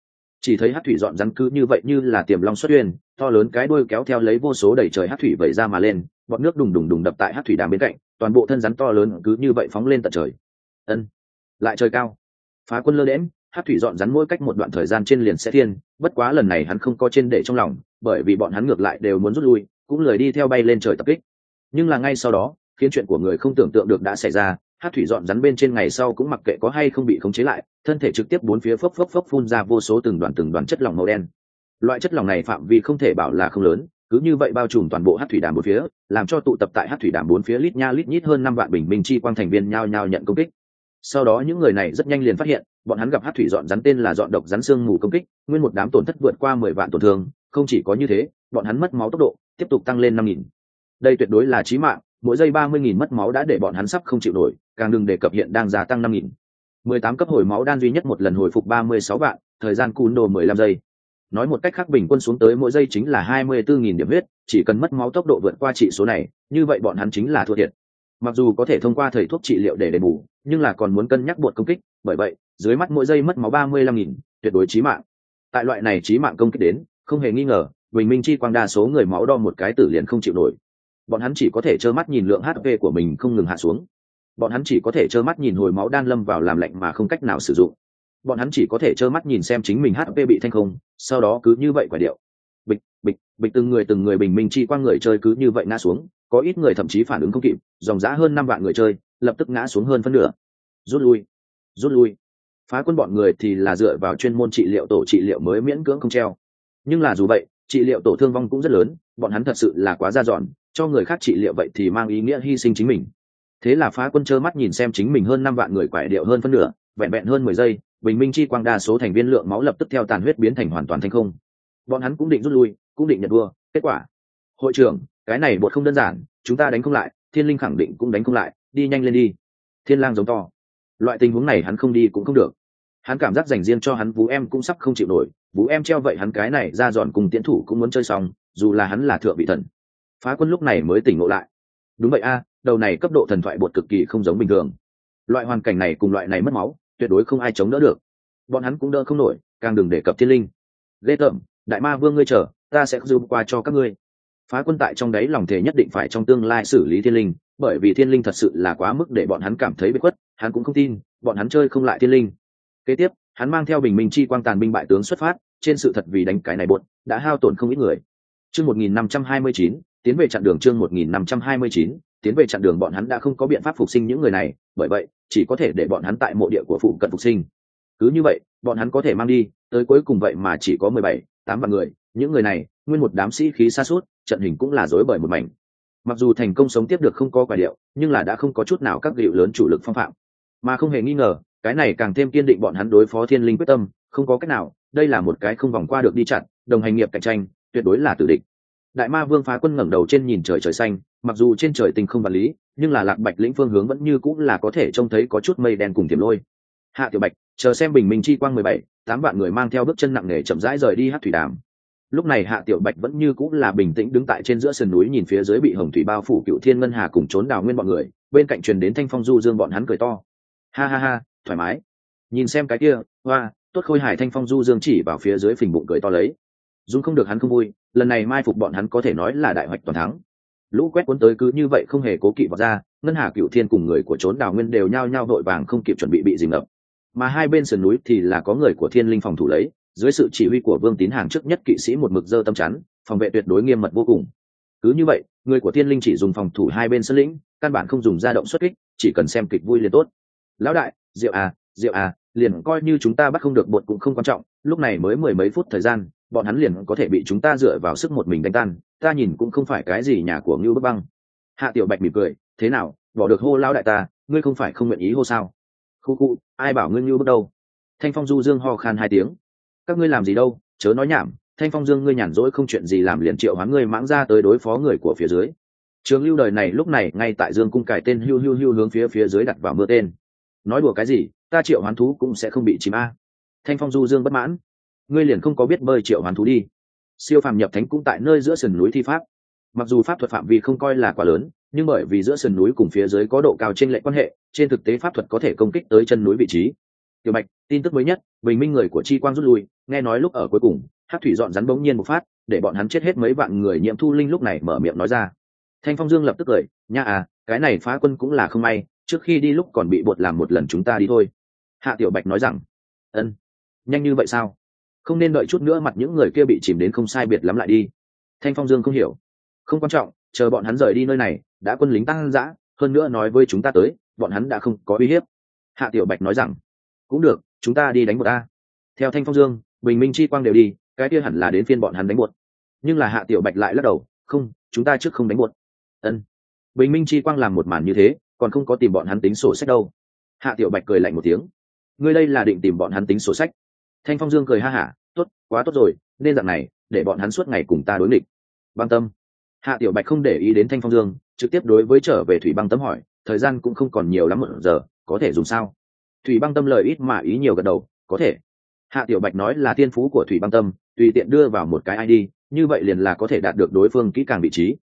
Chỉ thấy hát thủy dọn rắn cứ như vậy như là tiềm long xuất uyên to lớn cái đuôi kéo theo lấy vô số đầy trời hát thủy vẩy ra mà lên, bọn nước đùng đùng đùng đập tại hát thủy đàm bên cạnh, toàn bộ thân rắn to lớn cứ như vậy phóng lên tận trời. Ân, lại trời cao. Phá quân lơ đễm hát thủy dọn rắn mỗi cách một đoạn thời gian trên liền sẽ thiên, bất quá lần này hắn không có trên để trong lòng, bởi vì bọn hắn ngược lại đều muốn rút lui, cũng lười đi theo bay lên trời tập kích. Nhưng là ngay sau đó, khiến chuyện của người không tưởng tượng được đã xảy ra hát thủy dọn rắn bên trên ngày sau cũng mặc kệ có hay không bị khống chế lại, thân thể trực tiếp bốn phía phốc phốc phốc phun ra vô số từng đoàn từng đoàn chất lỏng màu đen. Loại chất lỏng này phạm vi không thể bảo là không lớn, cứ như vậy bao trùm toàn bộ hát thủy đàm bốn phía, làm cho tụ tập tại hát thủy đàm bốn phía lít nha lít nhít hơn năm vạn bình minh chi quang thành viên nhao nhao nhận công kích. Sau đó những người này rất nhanh liền phát hiện, bọn hắn gặp hát thủy dọn rắn tên là dọn độc rắn xương mù công kích, nguyên một đám tổn thất vượt qua mười vạn tổn thương, không chỉ có như thế, bọn hắn mất máu tốc độ tiếp tục tăng lên năm nghìn. Đây tuyệt đối là chí mạng mỗi giây ba mươi nghìn mất máu đã để bọn hắn sắp không chịu nổi, càng đừng đề cập hiện đang gia tăng năm nghìn. mười tám cấp hồi máu đan duy nhất một lần hồi phục ba mươi sáu vạn, thời gian cún đồ mười lăm giây. Nói một cách khác bình quân xuống tới mỗi giây chính là hai mươi bốn nghìn điểm huyết, chỉ cần mất máu tốc độ vượt qua trị số này, như vậy bọn hắn chính là thua thiệt. Mặc dù có thể thông qua thầy thuốc trị liệu để đền bù, nhưng là còn muốn cân nhắc bột công kích, bởi vậy, dưới mắt mỗi giây mất máu ba mươi lăm nghìn, tuyệt đối chí mạng. Tại loại này chí mạng công kích đến, không hề nghi ngờ, bình minh chi quang đa số người máu đo một cái tử liền không chịu nổi bọn hắn chỉ có thể trơ mắt nhìn lượng hp của mình không ngừng hạ xuống. Bọn hắn chỉ có thể trơ mắt nhìn hồi máu đan lâm vào làm lạnh mà không cách nào sử dụng. Bọn hắn chỉ có thể trơ mắt nhìn xem chính mình hp bị thanh không, sau đó cứ như vậy quả điệu. Bịch bịch bịch, từng người từng người bình minh chi qua người chơi cứ như vậy ngã xuống, có ít người thậm chí phản ứng không kịp, dòng giã hơn năm vạn người chơi, lập tức ngã xuống hơn phân nửa. Rút lui rút lui. Phá quân bọn người thì là dựa vào chuyên môn trị liệu tổ trị liệu mới miễn cưỡng không treo. Nhưng là dù vậy, trị liệu tổ thương vong cũng rất lớn, bọn hắn thật sự là quá ra dọn cho người khác trị liệu vậy thì mang ý nghĩa hy sinh chính mình. Thế là phá quân trơ mắt nhìn xem chính mình hơn năm vạn người quải điệu hơn phân nửa, vẹn vẹn hơn mười giây, bình minh chi quang đa số thành viên lượng máu lập tức theo tàn huyết biến thành hoàn toàn thành không. Bọn hắn cũng định rút lui, cũng định nhận vua, kết quả. Hội trưởng, cái này bột không đơn giản, chúng ta đánh không lại, thiên linh khẳng định cũng đánh không lại, đi nhanh lên đi. Thiên lang giống to. Loại tình huống này hắn không đi cũng không được. Hắn cảm giác dành riêng cho hắn vũ em cũng sắp không chịu nổi, vũ em treo vậy hắn cái này ra dọn cùng tiến thủ cũng muốn chơi xong, dù là hắn là thượng vị thần phá quân lúc này mới tỉnh ngộ lại. Đúng vậy a, đầu này cấp độ thần thoại bột cực kỳ không giống bình thường. Loại hoàn cảnh này cùng loại này mất máu, tuyệt đối không ai chống đỡ được. Bọn hắn cũng đỡ không nổi, càng đừng đề cập thiên linh. Ghê tởm, đại ma vương ngươi chờ, ta sẽ dùm qua cho các ngươi. Phá quân tại trong đấy lòng thể nhất định phải trong tương lai xử lý thiên linh, bởi vì thiên linh thật sự là quá mức để bọn hắn cảm thấy bị khuất, hắn cũng không tin, bọn hắn chơi không lại thiên linh. Kế tiếp, hắn mang theo bình minh chi quang tàn binh bại tướng xuất phát, trên sự thật vì đánh cái này bột, đã hao tổn không ít người. Chương một nghìn năm trăm hai mươi chín tiến về chặn đường chương một nghìn năm trăm hai mươi chín, tiến về chặn đường bọn hắn đã không có biện pháp phục sinh những người này, bởi vậy, chỉ có thể để bọn hắn tại mộ địa của phụ cận phục sinh. Cứ như vậy, bọn hắn có thể mang đi, tới cuối cùng vậy mà chỉ có mười bảy, tám vạn người, những người này, nguyên một đám sĩ khí xa suốt trận hình cũng là rối bởi một mảnh. Mặc dù thành công sống tiếp được không có quả điệu, nhưng là đã không có chút nào các liệu lớn chủ lực phong phạm. Mà không hề nghi ngờ, cái này càng thêm kiên định bọn hắn đối phó thiên linh quyết tâm, không có cách nào, đây là một cái không vòng qua được đi chặn, đồng hành nghiệp cạnh tranh, tuyệt đối là tử địch đại ma vương phá quân ngẩng đầu trên nhìn trời trời xanh, mặc dù trên trời tình không vật lý, nhưng là lạc bạch lĩnh phương hướng vẫn như cũng là có thể trông thấy có chút mây đen cùng tiềm lôi. Hạ tiểu bạch, chờ xem bình minh chi quang mười bảy, tám vạn người mang theo bước chân nặng nề chậm rãi rời đi hát thủy đàm. Lúc này hạ tiểu bạch vẫn như cũng là bình tĩnh đứng tại trên giữa sườn núi nhìn phía dưới bị hồng thủy bao phủ cựu thiên ngân hà cùng trốn đào nguyên bọn người, bên cạnh truyền đến thanh phong du dương bọn hắn cười to. Ha ha ha, thoải mái. Nhìn xem cái kia, hoa, tốt khôi hải thanh phong du dương chỉ vào phía dưới phình bụng cười to lấy dung không được hắn không vui, lần này mai phục bọn hắn có thể nói là đại hoạch toàn thắng. Lũ quét cuốn tới cứ như vậy không hề cố kỵ vào ra, ngân hà cựu thiên cùng người của trốn đào nguyên đều nhao nhao đội vàng không kịp chuẩn bị bị dình ngập. Mà hai bên sườn núi thì là có người của thiên linh phòng thủ lấy, dưới sự chỉ huy của vương tín hàng trước nhất kỵ sĩ một mực dơ tâm chắn, phòng vệ tuyệt đối nghiêm mật vô cùng. Cứ như vậy, người của thiên linh chỉ dùng phòng thủ hai bên sân lĩnh, căn bản không dùng ra động xuất kích, chỉ cần xem kịch vui liền tốt. Lão đại, diệu à diệu à liền coi như chúng ta bắt không được bột cũng không quan trọng, lúc này mới mười mấy phút thời gian bọn hắn liền có thể bị chúng ta dựa vào sức một mình đánh tan, ta nhìn cũng không phải cái gì nhà của ngưu bức băng. Hạ tiểu bạch mỉm cười, thế nào, bỏ được hô lao đại ta, ngươi không phải không nguyện ý hô sao? Khu khu, ai bảo ngươi ngưu bức đâu? Thanh phong du dương ho khan hai tiếng. Các ngươi làm gì đâu, chớ nói nhảm, thanh phong dương ngươi nhàn rỗi không chuyện gì làm liền triệu hoán ngươi mãng ra tới đối phó người của phía dưới. Trường lưu đời này lúc này ngay tại dương cung cải tên hưu hưu hưu hướng phía phía dưới đặt vào mưa tên. Nói đùa cái gì, ta triệu hoán thú cũng sẽ không bị chìm a. Thanh phong du dương bất mãn ngươi liền không có biết bơi triệu hoán thú đi. Siêu phàm nhập thánh cũng tại nơi giữa sườn núi thi pháp. Mặc dù pháp thuật phạm vi không coi là quá lớn, nhưng bởi vì giữa sườn núi cùng phía dưới có độ cao trên lệ quan hệ, trên thực tế pháp thuật có thể công kích tới chân núi vị trí. Tiểu bạch, tin tức mới nhất, bình minh người của chi quang rút lui, nghe nói lúc ở cuối cùng hát thủy dọn rắn bỗng nhiên một phát, để bọn hắn chết hết mấy vạn người nhiễm thu linh lúc này mở miệng nói ra. Thanh phong dương lập tức cười, nha à cái này phá quân cũng là không may, trước khi đi lúc còn bị bột làm một lần chúng ta đi thôi. Hạ tiểu bạch nói rằng, ân, nhanh như vậy sao? Không nên đợi chút nữa mặt những người kia bị chìm đến không sai biệt lắm lại đi. Thanh phong dương không hiểu. Không quan trọng, chờ bọn hắn rời đi nơi này, đã quân lính tăng dã hơn nữa nói với chúng ta tới, bọn hắn đã không có uy hiếp. Hạ tiểu bạch nói rằng, cũng được, chúng ta đi đánh một a. Theo thanh phong dương, bình minh chi quang đều đi, cái kia hẳn là đến phiên bọn hắn đánh buột. Nhưng là hạ tiểu bạch lại lắc đầu, không, chúng ta trước không đánh buột. Ân. Bình minh chi quang làm một màn như thế, còn không có tìm bọn hắn tính sổ sách đâu. Hạ tiểu bạch cười lạnh một tiếng, ngươi đây là định tìm bọn hắn tính sổ sách thanh phong dương cười ha hả, tốt, quá tốt rồi, nên dạng này, để bọn hắn suốt ngày cùng ta đối nghịch. Băng tâm. Hạ tiểu bạch không để ý đến thanh phong dương, trực tiếp đối với trở về thủy băng tâm hỏi, thời gian cũng không còn nhiều lắm một giờ, có thể dùng sao? Thủy băng tâm lời ít mà ý nhiều gật đầu, có thể. Hạ tiểu bạch nói là tiên phú của thủy băng tâm, tùy tiện đưa vào một cái id như vậy liền là có thể đạt được đối phương kỹ càng vị trí.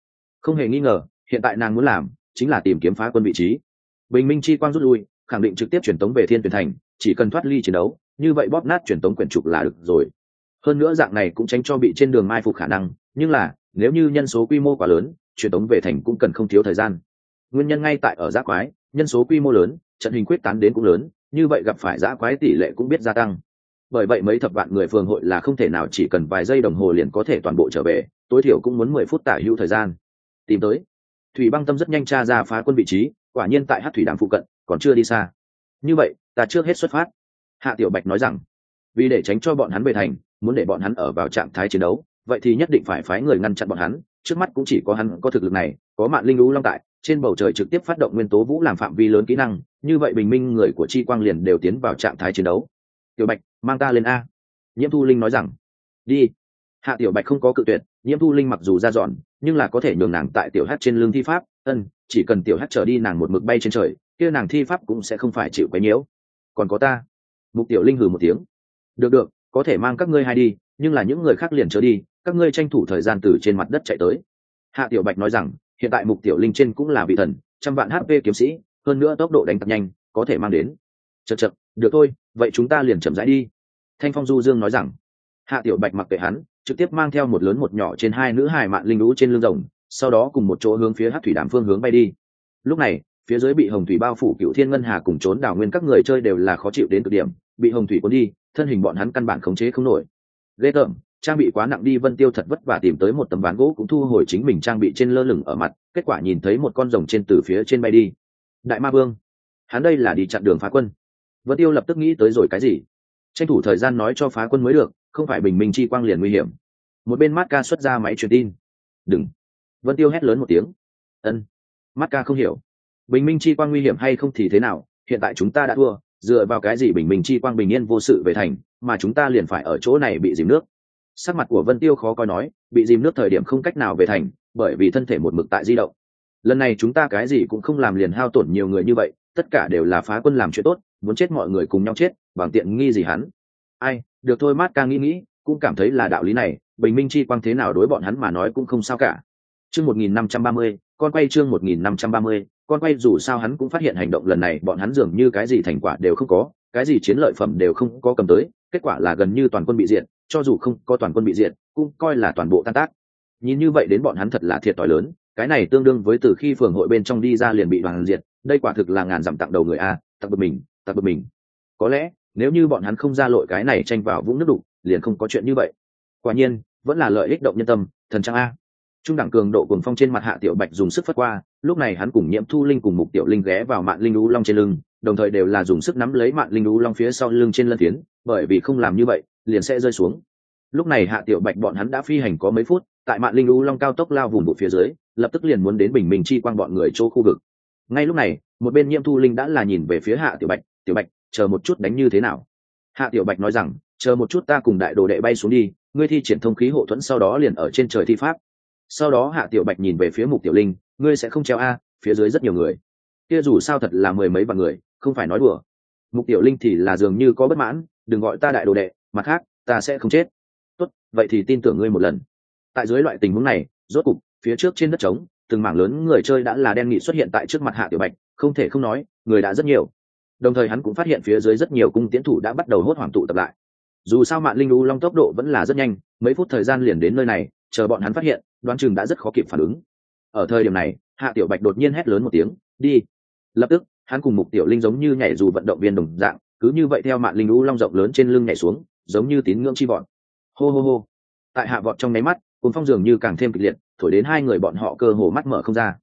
Không hề nghi ngờ, hiện tại nàng muốn làm chính là tìm kiếm phá quân vị trí. Bình minh chi quang rút lui, khẳng định trực tiếp truyền tống về thiên tuyển thành, chỉ cần thoát ly chiến đấu như vậy bóp nát truyền tống quyển trục là được rồi. Hơn nữa dạng này cũng tránh cho bị trên đường mai phục khả năng, nhưng là, nếu như nhân số quy mô quá lớn, truyền tống về thành cũng cần không thiếu thời gian. Nguyên nhân ngay tại ở giã quái, nhân số quy mô lớn, trận hình quyết tán đến cũng lớn, như vậy gặp phải giã quái tỷ lệ cũng biết gia tăng. Bởi vậy mấy thập vạn người phường hội là không thể nào chỉ cần vài giây đồng hồ liền có thể toàn bộ trở về, tối thiểu cũng muốn mười phút tả hữu thời gian. Tìm tới. Thủy băng tâm rất nhanh tra ra phá quân vị trí, quả nhiên tại hát thủy đàm phụ cận, còn chưa đi xa. Như vậy, ta trước hết xuất phát hạ tiểu bạch nói rằng, vì để tránh cho bọn hắn về thành, muốn để bọn hắn ở vào trạng thái chiến đấu, vậy thì nhất định phải phái người ngăn chặn bọn hắn. Trước mắt cũng chỉ có hắn có thực lực này, có mạng linh lũ long tại, trên bầu trời trực tiếp phát động nguyên tố vũ làm phạm vi lớn kỹ năng, như vậy bình minh người của chi quang liền đều tiến vào trạng thái chiến đấu. Tiểu bạch, mang ta lên a. Nhiễm thu linh nói rằng, đi. Hạ tiểu bạch không có cự tuyệt, nhiễm thu linh mặc dù ra dọn, nhưng là có thể nhường nàng tại tiểu hát trên lương thi pháp. Ân, chỉ cần tiểu hát trở đi nàng một mực bay trên trời, kia nàng thi pháp cũng sẽ không phải chịu quấy nhiễu. Còn có ta mục tiểu linh hừ một tiếng. Được được, có thể mang các ngươi hai đi, nhưng là những người khác liền trở đi, các ngươi tranh thủ thời gian từ trên mặt đất chạy tới. Hạ tiểu bạch nói rằng, hiện tại mục tiểu linh trên cũng là vị thần, trăm vạn hp kiếm sĩ, hơn nữa tốc độ đánh tập nhanh, có thể mang đến. Chật chật được thôi, vậy chúng ta liền chậm rãi đi. Thanh phong du dương nói rằng. Hạ tiểu bạch mặc kệ hắn, trực tiếp mang theo một lớn một nhỏ trên hai nữ hài mạn linh lũ trên lưng rồng, sau đó cùng một chỗ hướng phía hát thủy đàm phương hướng bay đi. Lúc này, phía dưới bị hồng thủy bao phủ cựu thiên ngân hà cùng trốn đảo nguyên các người chơi đều là khó chịu đến cực điểm bị hồng thủy cuốn đi, thân hình bọn hắn căn bản khống chế không nổi. Ghê tởm, trang bị quá nặng đi, vân tiêu thật vất vả tìm tới một tấm ván gỗ cũng thu hồi chính mình trang bị trên lơ lửng ở mặt, kết quả nhìn thấy một con rồng trên từ phía trên bay đi. Đại ma vương, hắn đây là đi chặn đường phá quân. Vân tiêu lập tức nghĩ tới rồi cái gì? Tranh thủ thời gian nói cho phá quân mới được, không phải bình minh chi quang liền nguy hiểm. Một bên Mát ca xuất ra máy truyền tin. Đừng. Vân tiêu hét lớn một tiếng. Ân. Mát ca không hiểu. Bình minh chi quang nguy hiểm hay không thì thế nào, hiện tại chúng ta đã thua dựa vào cái gì bình minh chi quang bình yên vô sự về thành, mà chúng ta liền phải ở chỗ này bị dìm nước? Sắc mặt của vân tiêu khó coi nói, bị dìm nước thời điểm không cách nào về thành, bởi vì thân thể một mực tại di động. Lần này chúng ta cái gì cũng không làm liền hao tổn nhiều người như vậy, tất cả đều là phá quân làm chuyện tốt, muốn chết mọi người cùng nhau chết, bằng tiện nghi gì hắn? Ai, được thôi mát ca nghĩ nghĩ, cũng cảm thấy là đạo lý này, bình minh chi quang thế nào đối bọn hắn mà nói cũng không sao cả. Chương một nghìn năm trăm ba mươi, con quay chương một nghìn năm trăm ba mươi con quay dù sao hắn cũng phát hiện hành động lần này, bọn hắn dường như cái gì thành quả đều không có, cái gì chiến lợi phẩm đều không có cầm tới, kết quả là gần như toàn quân bị diệt, cho dù không có toàn quân bị diệt, cũng coi là toàn bộ tan tác. Nhìn như vậy đến bọn hắn thật là thiệt thòi lớn, cái này tương đương với từ khi phường hội bên trong đi ra liền bị đoàn diệt, đây quả thực là ngàn dặm tặng đầu người a tặc bực mình tặc bực mình. Có lẽ, nếu như bọn hắn không ra lội cái này tranh vào vũng nước đục, liền không có chuyện như vậy. Quả nhiên, vẫn là lợi ích động nhân tâm, thần trang a trung đẳng cường độ cuồng phong trên mặt hạ tiểu bạch dùng sức phất qua, lúc này hắn cùng nhiễm thu linh cùng mục tiểu linh ghé vào mạng linh lũ long trên lưng, đồng thời đều là dùng sức nắm lấy mạng linh u long phía sau lưng trên lân tiến bởi vì không làm như vậy, liền sẽ rơi xuống. Lúc này hạ tiểu bạch bọn hắn đã phi hành có mấy phút, tại mạng linh u long cao tốc lao vùng bộ phía dưới, lập tức liền muốn đến bình minh chi quang bọn người chỗ khu vực. Ngay lúc này, một bên nhiễm thu linh đã là nhìn về phía hạ tiểu bạch tiểu bạch, chờ một chút đánh như thế nào? Hạ tiểu bạch nói rằng, chờ một chút ta cùng đại đồ đệ bay xuống đi, ngươi thi triển thông khí hộ thuẫn sau đó liền ở trên trời thi pháp sau đó hạ tiểu bạch nhìn về phía mục tiểu linh, ngươi sẽ không treo a, phía dưới rất nhiều người. Kia dù sao thật là mười mấy vạn người, không phải nói đùa. Mục tiểu linh thì là dường như có bất mãn, đừng gọi ta đại đồ đệ, mặt khác, ta sẽ không chết. Tốt, vậy thì tin tưởng ngươi một lần. Tại dưới loại tình huống này, rốt cục, phía trước trên đất trống, từng mảng lớn người chơi đã là đen nghị xuất hiện tại trước mặt hạ tiểu bạch, không thể không nói, người đã rất nhiều. Đồng thời hắn cũng phát hiện phía dưới rất nhiều cung tiến thủ đã bắt đầu hốt hoảng tụ tập lại. Dù sao mạng linh u long tốc độ vẫn là rất nhanh, mấy phút thời gian liền đến nơi này, chờ bọn hắn phát hiện đoán chừng đã rất khó kịp phản ứng. Ở thời điểm này, hạ tiểu bạch đột nhiên hét lớn một tiếng, đi! Lập tức, hắn cùng mục tiểu linh giống như nhảy dù vận động viên đồng dạng, cứ như vậy theo mạng linh u long rộng lớn trên lưng nhảy xuống, giống như tín ngưỡng chi bọn. Hô hô hô. Tại hạ vọt trong nháy mắt cùng phong dường như càng thêm kịch liệt, thổi đến hai người bọn họ cơ hồ mắt mở không ra.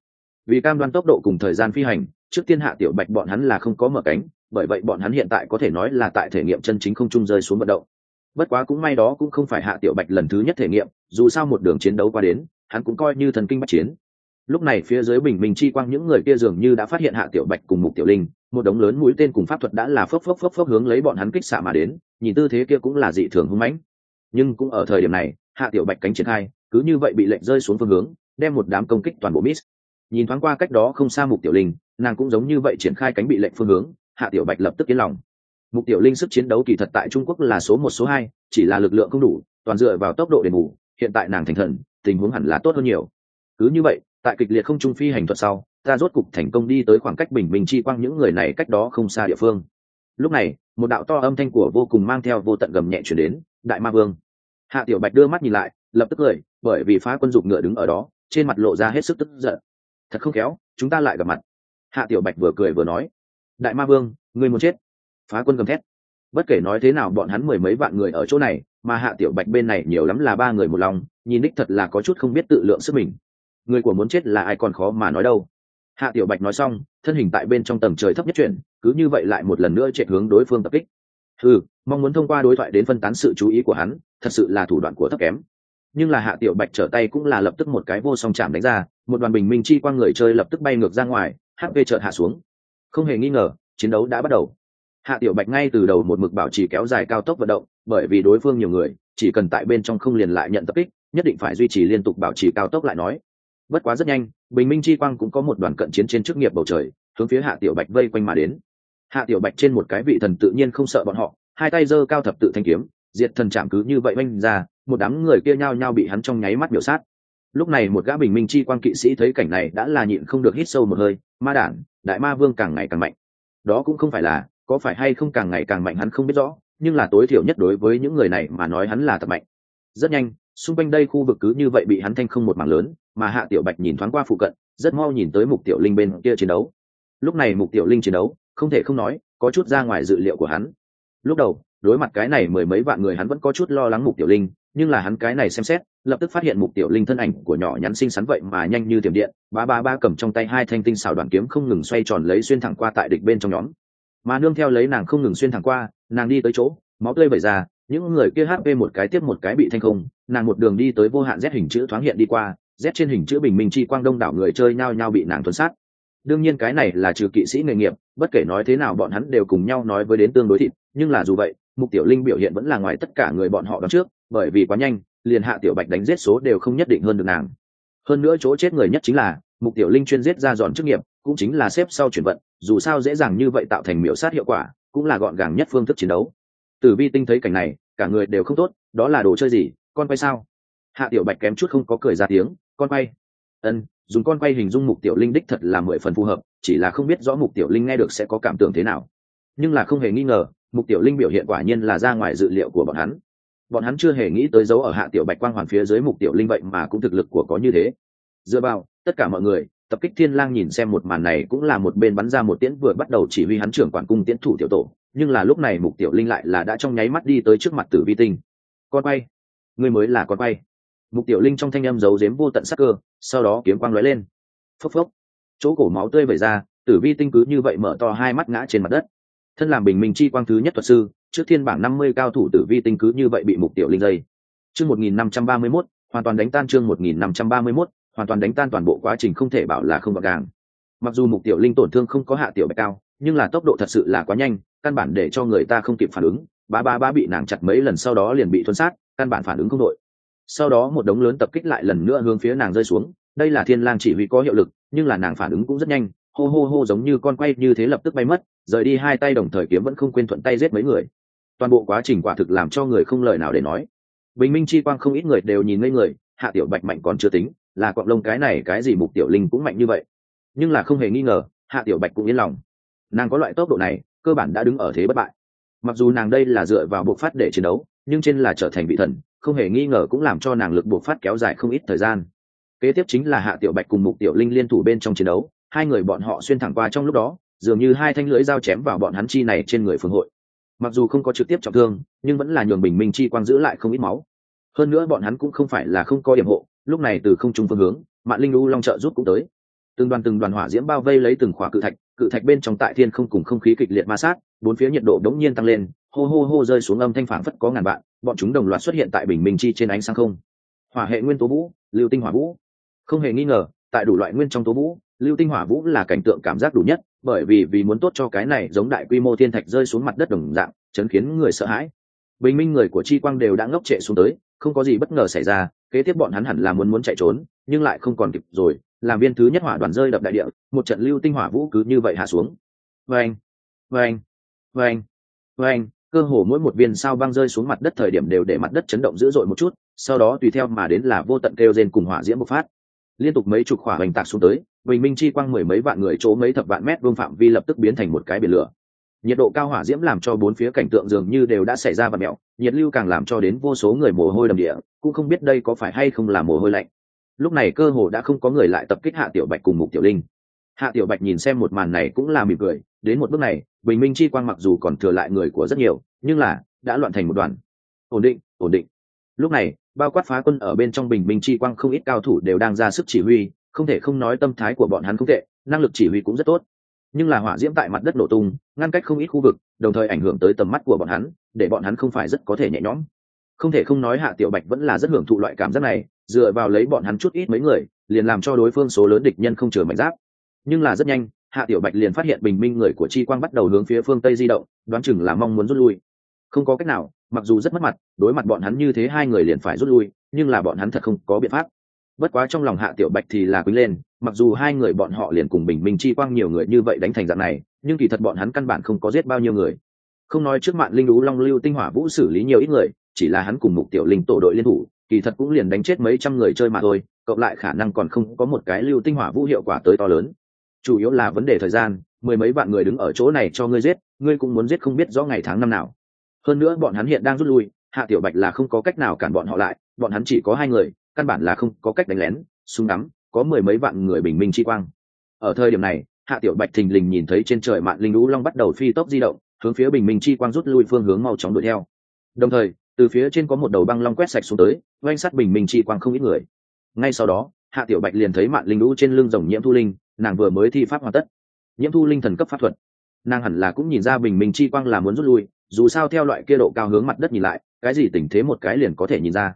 Vì cam đoan tốc độ cùng thời gian phi hành, trước tiên hạ tiểu bạch bọn hắn là không có mở cánh, bởi vậy bọn hắn hiện tại có thể nói là tại thể nghiệm chân chính không trung rơi xuống vận động bất quá cũng may đó cũng không phải hạ tiểu bạch lần thứ nhất thể nghiệm, dù sao một đường chiến đấu qua đến, hắn cũng coi như thần kinh bắt chiến. Lúc này phía dưới bình minh chi quang những người kia dường như đã phát hiện hạ tiểu bạch cùng mục tiểu linh, một đống lớn mũi tên cùng pháp thuật đã là phốc phốc phốc phốc hướng lấy bọn hắn kích xạ mà đến, nhìn tư thế kia cũng là dị thường hung mãnh. Nhưng cũng ở thời điểm này, hạ tiểu bạch cánh triển khai, cứ như vậy bị lệnh rơi xuống phương hướng, đem một đám công kích toàn bộ miss. Nhìn thoáng qua cách đó không xa mục tiểu linh, nàng cũng giống như vậy triển khai cánh bị lệnh phương hướng, hạ tiểu bạch lập tức yên lòng mục tiểu linh sức chiến đấu kỳ thật tại trung quốc là số một, số hai, chỉ là lực lượng không đủ, toàn dựa vào tốc độ đền bù hiện tại nàng thành thần, tình huống hẳn là tốt hơn nhiều. Cứ như vậy, tại kịch liệt không trung phi hành thuật sau, ta rốt cục thành công đi tới khoảng cách bình minh chi quang những người này cách đó không xa địa phương. Lúc này, một đạo to âm thanh của vô cùng mang theo vô tận gầm nhẹ chuyển đến, đại ma vương. Hạ tiểu bạch đưa mắt nhìn lại, lập tức cười, bởi vì phá quân dục ngựa đứng ở đó, trên mặt lộ ra hết sức tức giận. Thật không khéo, chúng ta lại gặp mặt. Hạ tiểu bạch vừa cười vừa nói, đại ma vương người muốn chết? Phá quân gầm thét. Bất kể nói thế nào, bọn hắn mười mấy vạn người ở chỗ này, mà hạ tiểu bạch bên này nhiều lắm là ba người một lòng, nhìn đích thật là có chút không biết tự lượng sức mình. Người của muốn chết là ai còn khó mà nói đâu. Hạ tiểu bạch nói xong, thân hình tại bên trong tầng trời thấp nhất chuyển, cứ như vậy lại một lần nữa chạy hướng đối phương tập kích. Ừ mong muốn thông qua đối thoại đến phân tán sự chú ý của hắn, thật sự là thủ đoạn của thấp kém. Nhưng là hạ tiểu bạch trở tay cũng là lập tức một cái vô song chạm đánh ra, một đoàn bình minh chi qua người chơi lập tức bay ngược ra ngoài hp chợt hạ xuống. Không hề nghi ngờ, chiến đấu đã bắt đầu hạ tiểu bạch ngay từ đầu một mực bảo trì kéo dài cao tốc vận động, bởi vì đối phương nhiều người, chỉ cần tại bên trong không liền lại nhận tập kích, nhất định phải duy trì liên tục bảo trì cao tốc lại nói. Bất quá rất nhanh, bình minh chi quang cũng có một đoàn cận chiến trên chức nghiệp bầu trời, hướng phía hạ tiểu bạch vây quanh mà đến. Hạ tiểu bạch trên một cái vị thần tự nhiên không sợ bọn họ, hai tay giơ cao thập tự thanh kiếm, diệt thần chạm cứ như vậy oanh ra, một đám người kia nhao nhao bị hắn trong nháy mắt biểu sát. Lúc này một gã bình minh chi quan kỵ sĩ thấy cảnh này đã là nhịn không được hít sâu một hơi, ma đản, đại ma vương càng ngày càng mạnh. Đó cũng không phải là có phải hay không càng ngày càng mạnh hắn không biết rõ, nhưng là tối thiểu nhất đối với những người này mà nói hắn là thật mạnh. Rất nhanh, xung quanh đây khu vực cứ như vậy bị hắn thanh không một mảng lớn, mà hạ tiểu bạch nhìn thoáng qua phụ cận, rất mau nhìn tới mục tiểu linh bên kia chiến đấu. Lúc này mục tiểu linh chiến đấu, không thể không nói, có chút ra ngoài dự liệu của hắn. Lúc đầu, đối mặt cái này mười mấy vạn người hắn vẫn có chút lo lắng mục tiểu linh, nhưng là hắn cái này xem xét, lập tức phát hiện mục tiểu linh thân ảnh của nhỏ nhắn xinh xắn vậy mà nhanh như tiềm điện, ba ba ba cầm trong tay hai thanh tinh xào đoàn kiếm không ngừng xoay tròn lấy xuyên thẳng qua tại địch bên trong nhóm mà nương theo lấy nàng không ngừng xuyên thẳng qua, nàng đi tới chỗ, máu tươi vẩy ra, những người kia hp một cái tiếp một cái bị thanh không, nàng một đường đi tới vô hạn z hình chữ thoáng hiện đi qua, z trên hình chữ bình minh chi quang đông đảo người chơi nhao nhao bị nàng tuần sát. Đương nhiên cái này là trừ kỵ sĩ nghề nghiệp, bất kể nói thế nào bọn hắn đều cùng nhau nói với đến tương đối thịt, nhưng là dù vậy, mục tiểu linh biểu hiện vẫn là ngoài tất cả người bọn họ đón trước, bởi vì quá nhanh, liền hạ tiểu bạch đánh giết số đều không nhất định hơn được nàng. Hơn nữa chỗ chết người nhất chính là, mục tiểu linh chuyên giết ra dọn chức nghiệp cũng chính là xếp sau chuyển vận, dù sao dễ dàng như vậy tạo thành miểu sát hiệu quả, cũng là gọn gàng nhất phương thức chiến đấu. Tử vi tinh thấy cảnh này, cả người đều không tốt, đó là đồ chơi gì, con quay sao? Hạ tiểu bạch kém chút không có cười ra tiếng, con quay. Ân, dùng con quay hình dung mục tiểu linh đích thật là mười phần phù hợp, chỉ là không biết rõ mục tiểu linh nghe được sẽ có cảm tưởng thế nào. Nhưng là không hề nghi ngờ, mục tiểu linh biểu hiện quả nhiên là ra ngoài dự liệu của bọn hắn. Bọn hắn chưa hề nghĩ tới dấu ở hạ tiểu bạch quang hoàn phía dưới mục tiểu linh vậy mà cũng thực lực của có như thế. Dựa vào, tất cả mọi người tập kích thiên lang nhìn xem một màn này cũng là một bên bắn ra một tiễn vừa bắt đầu chỉ huy hắn trưởng quản cung tiễn thủ tiểu tổ, nhưng là lúc này mục tiểu linh lại là đã trong nháy mắt đi tới trước mặt tử vi tinh. Con bay ngươi mới là con bay mục tiểu linh trong thanh âm giấu giếm vô tận sắc cơ, sau đó kiếm quang lóe lên. Phốc phốc. Chỗ cổ máu tươi vẩy ra, tử vi tinh cứ như vậy mở to hai mắt ngã trên mặt đất. Thân làm bình minh chi quang thứ nhất thuật sư, trước thiên bảng năm mươi cao thủ tử vi tinh cứ như vậy bị mục tiểu linh dây. Chương một nghìn năm trăm ba mươi mốt, hoàn toàn đánh tan chương một nghìn năm trăm ba mươi mốt hoàn toàn đánh tan toàn bộ quá trình không thể bảo là không gọn gàng. Mặc dù mục tiểu linh tổn thương không có hạ tiểu bạch cao, nhưng là tốc độ thật sự là quá nhanh, căn bản để cho người ta không kịp phản ứng. Ba ba ba bị nàng chặt mấy lần sau đó liền bị thuân sát, căn bản phản ứng không đội. Sau đó một đống lớn tập kích lại lần nữa hướng phía nàng rơi xuống. Đây là thiên lang chỉ huy có hiệu lực, nhưng là nàng phản ứng cũng rất nhanh. Hô hô hô giống như con quay như thế lập tức bay mất, rời đi hai tay đồng thời kiếm vẫn không quên thuận tay giết mấy người. Toàn bộ quá trình quả thực làm cho người không lời nào để nói. Bình minh chi quang không ít người đều nhìn ngây người, hạ tiểu bạch mạnh còn chưa tính là quạng lông cái này cái gì mục tiểu linh cũng mạnh như vậy. Nhưng là không hề nghi ngờ, hạ tiểu bạch cũng yên lòng. Nàng có loại tốc độ này, cơ bản đã đứng ở thế bất bại. Mặc dù nàng đây là dựa vào buộc phát để chiến đấu, nhưng trên là trở thành vị thần, không hề nghi ngờ cũng làm cho nàng lực buộc phát kéo dài không ít thời gian. Kế tiếp chính là hạ tiểu bạch cùng mục tiểu linh liên thủ bên trong chiến đấu, hai người bọn họ xuyên thẳng qua trong lúc đó, dường như hai thanh lưỡi dao chém vào bọn hắn chi này trên người phương hội. Mặc dù không có trực tiếp trọng thương, nhưng vẫn là nhường bình minh chi quang giữ lại không ít máu. Hơn nữa bọn hắn cũng không phải là không có điểm hộ lúc này từ không trung phương hướng mạng linh u long trợ giúp cũng tới. Từng đoàn từng đoàn hỏa diễm bao vây lấy từng khỏa cự thạch cự thạch bên trong tại thiên không cùng không khí kịch liệt ma sát, bốn phía nhiệt độ đống nhiên tăng lên, hô hô hô rơi xuống âm thanh phản phất có ngàn vạn, bọn chúng đồng loạt xuất hiện tại bình minh chi trên ánh sáng không. Hỏa hệ nguyên tố vũ, lưu tinh hỏa vũ. Không hề nghi ngờ, tại đủ loại nguyên trong tố vũ, lưu tinh hỏa vũ là cảnh tượng cảm giác đủ nhất, bởi vì vì muốn tốt cho cái này giống đại quy mô thiên thạch rơi xuống mặt đất đồng dạng, chấn khiến người sợ hãi bình minh người của chi quang đều đã ngốc trệ xuống tới, không có gì bất ngờ xảy ra, kế tiếp bọn hắn hẳn là muốn muốn chạy trốn, nhưng lại không còn kịp rồi, làm viên thứ nhất hỏa đoàn rơi đập đại địa, một trận lưu tinh hỏa vũ cứ như vậy hạ xuống. Vâng vâng vâng vâng cơ hồ mỗi một viên sao băng rơi xuống mặt đất thời điểm đều để mặt đất chấn động dữ dội một chút, sau đó tùy theo mà đến là vô tận kêu rên cùng hỏa diễm bộc phát. Liên tục mấy chục hỏa hoành tạc xuống tới, bình minh chi quang mười mấy vạn người chỗ mấy thập vạn mét vương phạm vi lập tức biến thành một cái biển lửa nhiệt độ cao hỏa diễm làm cho bốn phía cảnh tượng dường như đều đã xảy ra và mẹo, nhiệt lưu càng làm cho đến vô số người mồ hôi đầm địa, cũng không biết đây có phải hay không là mồ hôi lạnh. Lúc này cơ hồ đã không có người lại tập kích hạ tiểu bạch cùng mục tiểu linh. Hạ tiểu bạch nhìn xem một màn này cũng là mỉm cười, đến một bước này, bình minh chi quang mặc dù còn thừa lại người của rất nhiều, nhưng là, đã loạn thành một đoàn. Ổn định ổn định. Lúc này, bao quát phá quân ở bên trong bình minh chi quang không ít cao thủ đều đang ra sức chỉ huy, không thể không nói tâm thái của bọn hắn không tệ, năng lực chỉ huy cũng rất tốt nhưng là hỏa diễm tại mặt đất nổ tung, ngăn cách không ít khu vực, đồng thời ảnh hưởng tới tầm mắt của bọn hắn, để bọn hắn không phải rất có thể nhẹ nhõm. Không thể không nói hạ tiểu bạch vẫn là rất hưởng thụ loại cảm giác này, dựa vào lấy bọn hắn chút ít mấy người, liền làm cho đối phương số lớn địch nhân không chừa mảnh giáp. Nhưng là rất nhanh, hạ tiểu bạch liền phát hiện bình minh người của chi quang bắt đầu hướng phía phương tây di động, đoán chừng là mong muốn rút lui. Không có cách nào, mặc dù rất mất mặt, đối mặt bọn hắn như thế hai người liền phải rút lui, nhưng là bọn hắn thật không có biện pháp. Bất quá trong lòng hạ tiểu bạch thì là quý lên mặc dù hai người bọn họ liền cùng bình minh chi quang nhiều người như vậy đánh thành dạng này, nhưng kỳ thật bọn hắn căn bản không có giết bao nhiêu người. Không nói trước mạng linh lũ long lưu tinh hỏa vũ xử lý nhiều ít người, chỉ là hắn cùng mục tiểu linh tổ đội liên thủ, kỳ thật cũng liền đánh chết mấy trăm người chơi mà thôi, cộng lại khả năng còn không có một cái lưu tinh hỏa vũ hiệu quả tới to lớn. Chủ yếu là vấn đề thời gian, mười mấy vạn người đứng ở chỗ này cho ngươi giết, ngươi cũng muốn giết không biết rõ ngày tháng năm nào. Hơn nữa bọn hắn hiện đang rút lui, hạ tiểu bạch là không có cách nào cản bọn họ lại, bọn hắn chỉ có hai người, căn bản là không có cách đánh lén, súng đắm có mười mấy vạn người bình minh chi quang. Ở thời điểm này, hạ tiểu bạch thình lình nhìn thấy trên trời mạn linh lũ long bắt đầu phi tốc di động, hướng phía bình minh chi quang rút lui phương hướng mau chóng đuổi theo. Đồng thời, từ phía trên có một đầu băng long quét sạch xuống tới oanh sát bình minh chi quang không ít người. Ngay sau đó, hạ tiểu bạch liền thấy mạn linh lũ trên lưng rồng nhiễm thu linh, nàng vừa mới thi pháp hoàn tất. Nhiễm thu linh thần cấp pháp thuật. Nàng hẳn là cũng nhìn ra bình minh chi quang là muốn rút lui, dù sao theo loại kia độ cao hướng mặt đất nhìn lại, cái gì tình thế một cái liền có thể nhìn ra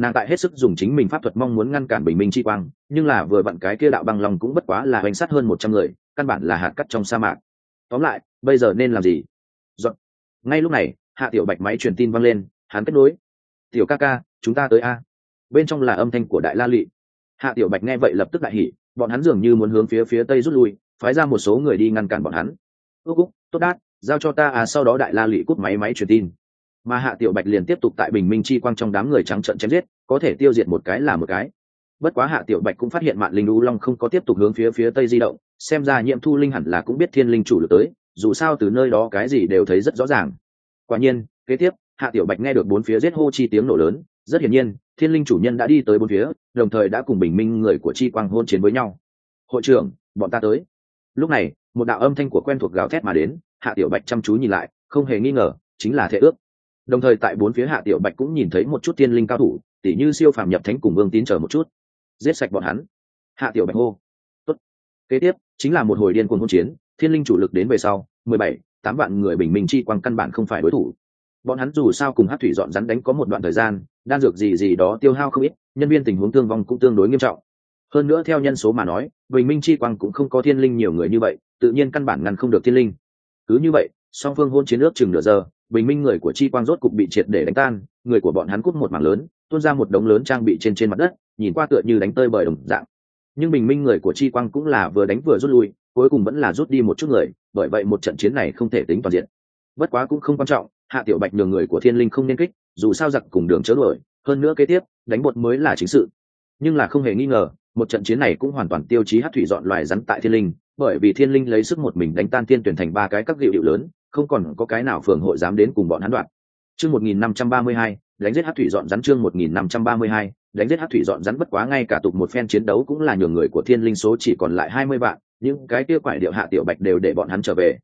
nàng tại hết sức dùng chính mình pháp thuật mong muốn ngăn cản bình minh chi quang, nhưng là vừa vặn cái kia đạo băng lòng cũng bất quá là hoành sát hơn một trăm người, căn bản là hạt cắt trong sa mạc. Tóm lại, bây giờ nên làm gì? Dọn. ngay lúc này, hạ tiểu bạch máy truyền tin vang lên, hắn kết nối. Tiểu ca ca, chúng ta tới a. Bên trong là âm thanh của đại la lụy hạ tiểu bạch nghe vậy lập tức đại hỉ, bọn hắn dường như muốn hướng phía phía tây rút lui, phái ra một số người đi ngăn cản bọn hắn. Ước úc, tốt đát giao cho ta à sau đó đại la lụy cút máy máy truyền tin mà hạ tiểu bạch liền tiếp tục tại bình minh chi quang trong đám người trắng trận chém giết, có thể tiêu diệt một cái là một cái. Bất quá hạ tiểu bạch cũng phát hiện mạng linh đu long không có tiếp tục hướng phía phía tây di động, xem ra nhiễm thu linh hẳn là cũng biết thiên linh chủ lực tới, dù sao từ nơi đó cái gì đều thấy rất rõ ràng. Quả nhiên, kế tiếp, hạ tiểu bạch nghe được bốn phía giết hô chi tiếng nổ lớn, rất hiển nhiên, thiên linh chủ nhân đã đi tới bốn phía, đồng thời đã cùng bình minh người của chi quang hôn chiến với nhau. Hội trưởng, bọn ta tới. Lúc này, một đạo âm thanh của quen thuộc gào thét mà đến, hạ tiểu bạch chăm chú nhìn lại, không hề nghi ngờ, chính là thể ước đồng thời tại bốn phía hạ tiểu bạch cũng nhìn thấy một chút tiên linh cao thủ, tỉ như siêu phàm nhập thánh cùng vương tín chờ một chút. Giết sạch bọn hắn. Hạ tiểu bạch hô. Tốt. kế tiếp, chính là một hồi điên cuồng hỗn chiến, thiên linh chủ lực đến về sau, mười bảy, tám vạn người bình minh chi quang căn bản không phải đối thủ. Bọn hắn dù sao cùng hát thủy dọn rắn đánh có một đoạn thời gian, đan dược gì gì đó tiêu hao không ít, nhân viên tình huống thương vong cũng tương đối nghiêm trọng. Hơn nữa theo nhân số mà nói, bình minh chi quang cũng không có thiên linh nhiều người như vậy, tự nhiên căn bản ngăn không được thiên linh. Cứ như vậy, song phương hôn chiến ước chừng nửa giờ bình minh người của chi quang rốt cục bị triệt để đánh tan, người của bọn hắn cút một mảng lớn, tuôn ra một đống lớn trang bị trên trên mặt đất, nhìn qua tựa như đánh tơi bời đồng dạng. Nhưng bình minh người của chi quang cũng là vừa đánh vừa rút lui, cuối cùng vẫn là rút đi một chút người, bởi vậy một trận chiến này không thể tính toàn diện. Bất quá cũng không quan trọng, hạ tiểu bạch nhường người của thiên linh không nên kích, dù sao giặc cùng đường chớ đuổi, hơn nữa kế tiếp, đánh bột mới là chính sự. Nhưng là không hề nghi ngờ, một trận chiến này cũng hoàn toàn tiêu chí hát thủy dọn loài rắn tại thiên linh, bởi vì thiên linh lấy sức một mình đánh tan thiên tuyển thành ba cái các hiệu điệu lớn không còn có cái nào phường hội dám đến cùng bọn hắn đoạt chương một nghìn năm trăm ba mươi hai, đánh giết hát thủy dọn rắn chương một nghìn năm trăm ba mươi hai, đánh giết hát thủy dọn rắn bất quá ngay cả tục một phen chiến đấu cũng là nhường người của thiên linh số chỉ còn lại hai mươi vạn, những cái kia quải điệu hạ tiểu bạch đều để bọn hắn trở về.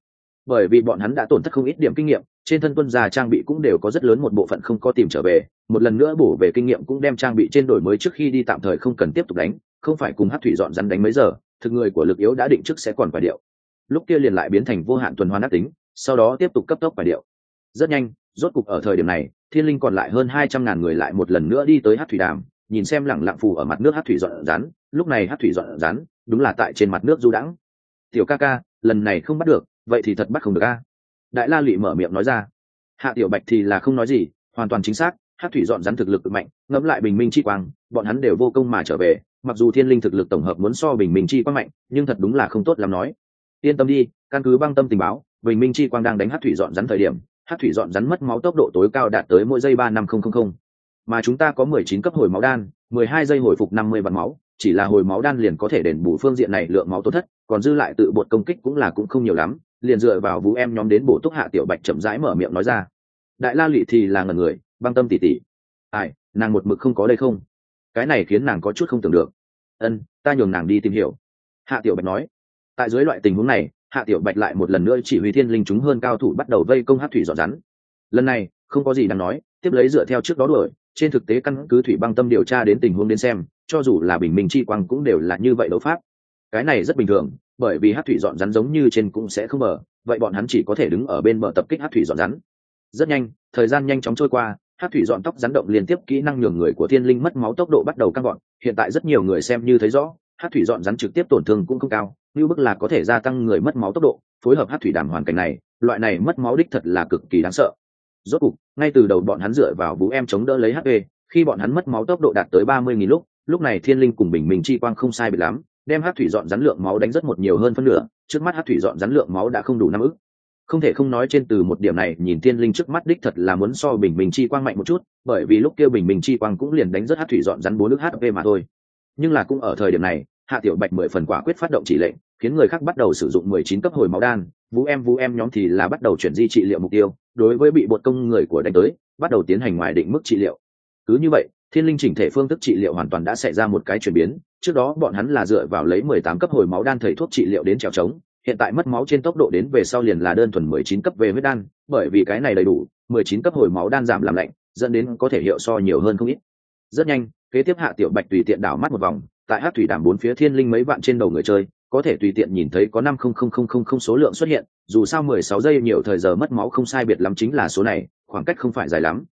Bởi vì bọn hắn đã tổn thất không ít điểm kinh nghiệm, trên thân tuân gia trang bị cũng đều có rất lớn một bộ phận không có tìm trở về, một lần nữa bổ về kinh nghiệm cũng đem trang bị trên đổi mới trước khi đi tạm thời không cần tiếp tục đánh, không phải cùng hát thủy dọn rắn đánh mấy giờ, thực người của lực yếu đã định trước sẽ còn vài điệu. Lúc kia liền lại biến thành vô hạn tuần hoàn ác tính sau đó tiếp tục cấp tốc bài điệu. Rất nhanh, rốt cục ở thời điểm này, thiên linh còn lại hơn hai trăm ngàn người lại một lần nữa đi tới hát thủy đàm, nhìn xem lẳng lặng phù ở mặt nước hát thủy dọn rắn, lúc này hát thủy dọn rắn, đúng là tại trên mặt nước du đãng. Tiểu ca ca, lần này không bắt được, vậy thì thật bắt không được a. Đại la lụy mở miệng nói ra. Hạ tiểu bạch thì là không nói gì, hoàn toàn chính xác, hát thủy dọn rắn thực lực mạnh, ngẫm lại bình minh chi quang, bọn hắn đều vô công mà trở về, mặc dù thiên linh thực lực tổng hợp muốn so bình minh chi quang mạnh, nhưng thật đúng là không tốt làm nói. Yên tâm đi, căn cứ băng tâm tình báo bình minh chi quang đang đánh hát thủy dọn rắn thời điểm, hát thủy dọn rắn mất máu tốc độ tối cao đạt tới mỗi giây ba năm không không không. Mà chúng ta có mười chín cấp hồi máu đan, mười hai giây hồi phục năm mươi vạn máu, chỉ là hồi máu đan liền có thể đền bù phương diện này lượng máu tổn thất, còn dư lại tự bột công kích cũng là cũng không nhiều lắm, liền dựa vào vũ em nhóm đến bổ túc hạ tiểu bạch chậm rãi mở miệng nói ra. Đại la lụy thì là ngần người, băng tâm tỉ tỉ. Ai, nàng một mực không có đây không? Cái này khiến nàng có chút không tưởng được. Ân, ta nhường nàng đi tìm hiểu. Hạ tiểu bạch nói. Tại dưới loại tình huống này hạ tiểu bạch lại một lần nữa chỉ huy thiên linh chúng hơn cao thủ bắt đầu vây công hát thủy dọn rắn. Lần này không có gì đáng nói tiếp lấy dựa theo trước đó đuổi trên thực tế căn cứ thủy băng tâm điều tra đến tình huống đến xem cho dù là bình minh chi quang cũng đều là như vậy đấu pháp. Cái này rất bình thường bởi vì hát thủy dọn rắn giống như trên cũng sẽ không mở, vậy bọn hắn chỉ có thể đứng ở bên mở tập kích hát thủy dọn rắn. Rất nhanh thời gian nhanh chóng trôi qua hát thủy dọn tóc rắn động liên tiếp kỹ năng nhường người của thiên linh mất máu tốc độ bắt đầu căng gọn hiện tại rất nhiều người xem như thấy rõ hát thủy dọn rắn trực tiếp tổn thương cũng không cao như bức là có thể gia tăng người mất máu tốc độ, phối hợp hát thủy đàm hoàn cảnh này, loại này mất máu đích thật là cực kỳ đáng sợ. Rốt cục, ngay từ đầu bọn hắn dựa vào vũ em chống đỡ lấy hp khi bọn hắn mất máu tốc độ đạt tới ba mươi nghìn lúc lúc này thiên linh cùng bình minh chi quang không sai bị lắm, đem hát thủy dọn rắn lượng máu đánh rất một nhiều hơn phân nửa, trước mắt hát thủy dọn rắn lượng máu đã không đủ năm ức. Không thể không nói trên từ một điểm này, nhìn thiên linh trước mắt đích thật là muốn so bình minh chi quang mạnh một chút, bởi vì lúc kia bình minh chi quang cũng liền đánh rất hát thủy dọn rắn bốn nước hp mà thôi. Nhưng là cũng ở thời điểm này hạ tiểu bạch mười phần quả quyết phát động chỉ lệnh, khiến người khác bắt đầu sử dụng mười chín cấp hồi máu đan, vũ em vũ em nhóm thì là bắt đầu chuyển di trị liệu mục tiêu, đối với bị bột công người của đánh tới, bắt đầu tiến hành ngoài định mức trị liệu. Cứ như vậy, thiên linh chỉnh thể phương thức trị liệu hoàn toàn đã xảy ra một cái chuyển biến, trước đó bọn hắn là dựa vào lấy mười tám cấp hồi máu đan thầy thuốc trị liệu đến trèo trống, hiện tại mất máu trên tốc độ đến về sau liền là đơn thuần mười chín cấp về huyết đan, bởi vì cái này đầy đủ, mười chín cấp hồi máu đan giảm làm lạnh, dẫn đến có thể hiệu so nhiều hơn không ít. Rất nhanh, kế tiếp hạ tiểu bạch tùy tiện đảo mắt một vòng tại hát thủy đàm bốn phía thiên linh mấy vạn trên đầu người chơi, có thể tùy tiện nhìn thấy có năm không không không không không số lượng xuất hiện, dù sao mười sáu giây nhiều thời giờ mất máu không sai biệt lắm chính là số này, khoảng cách không phải dài lắm.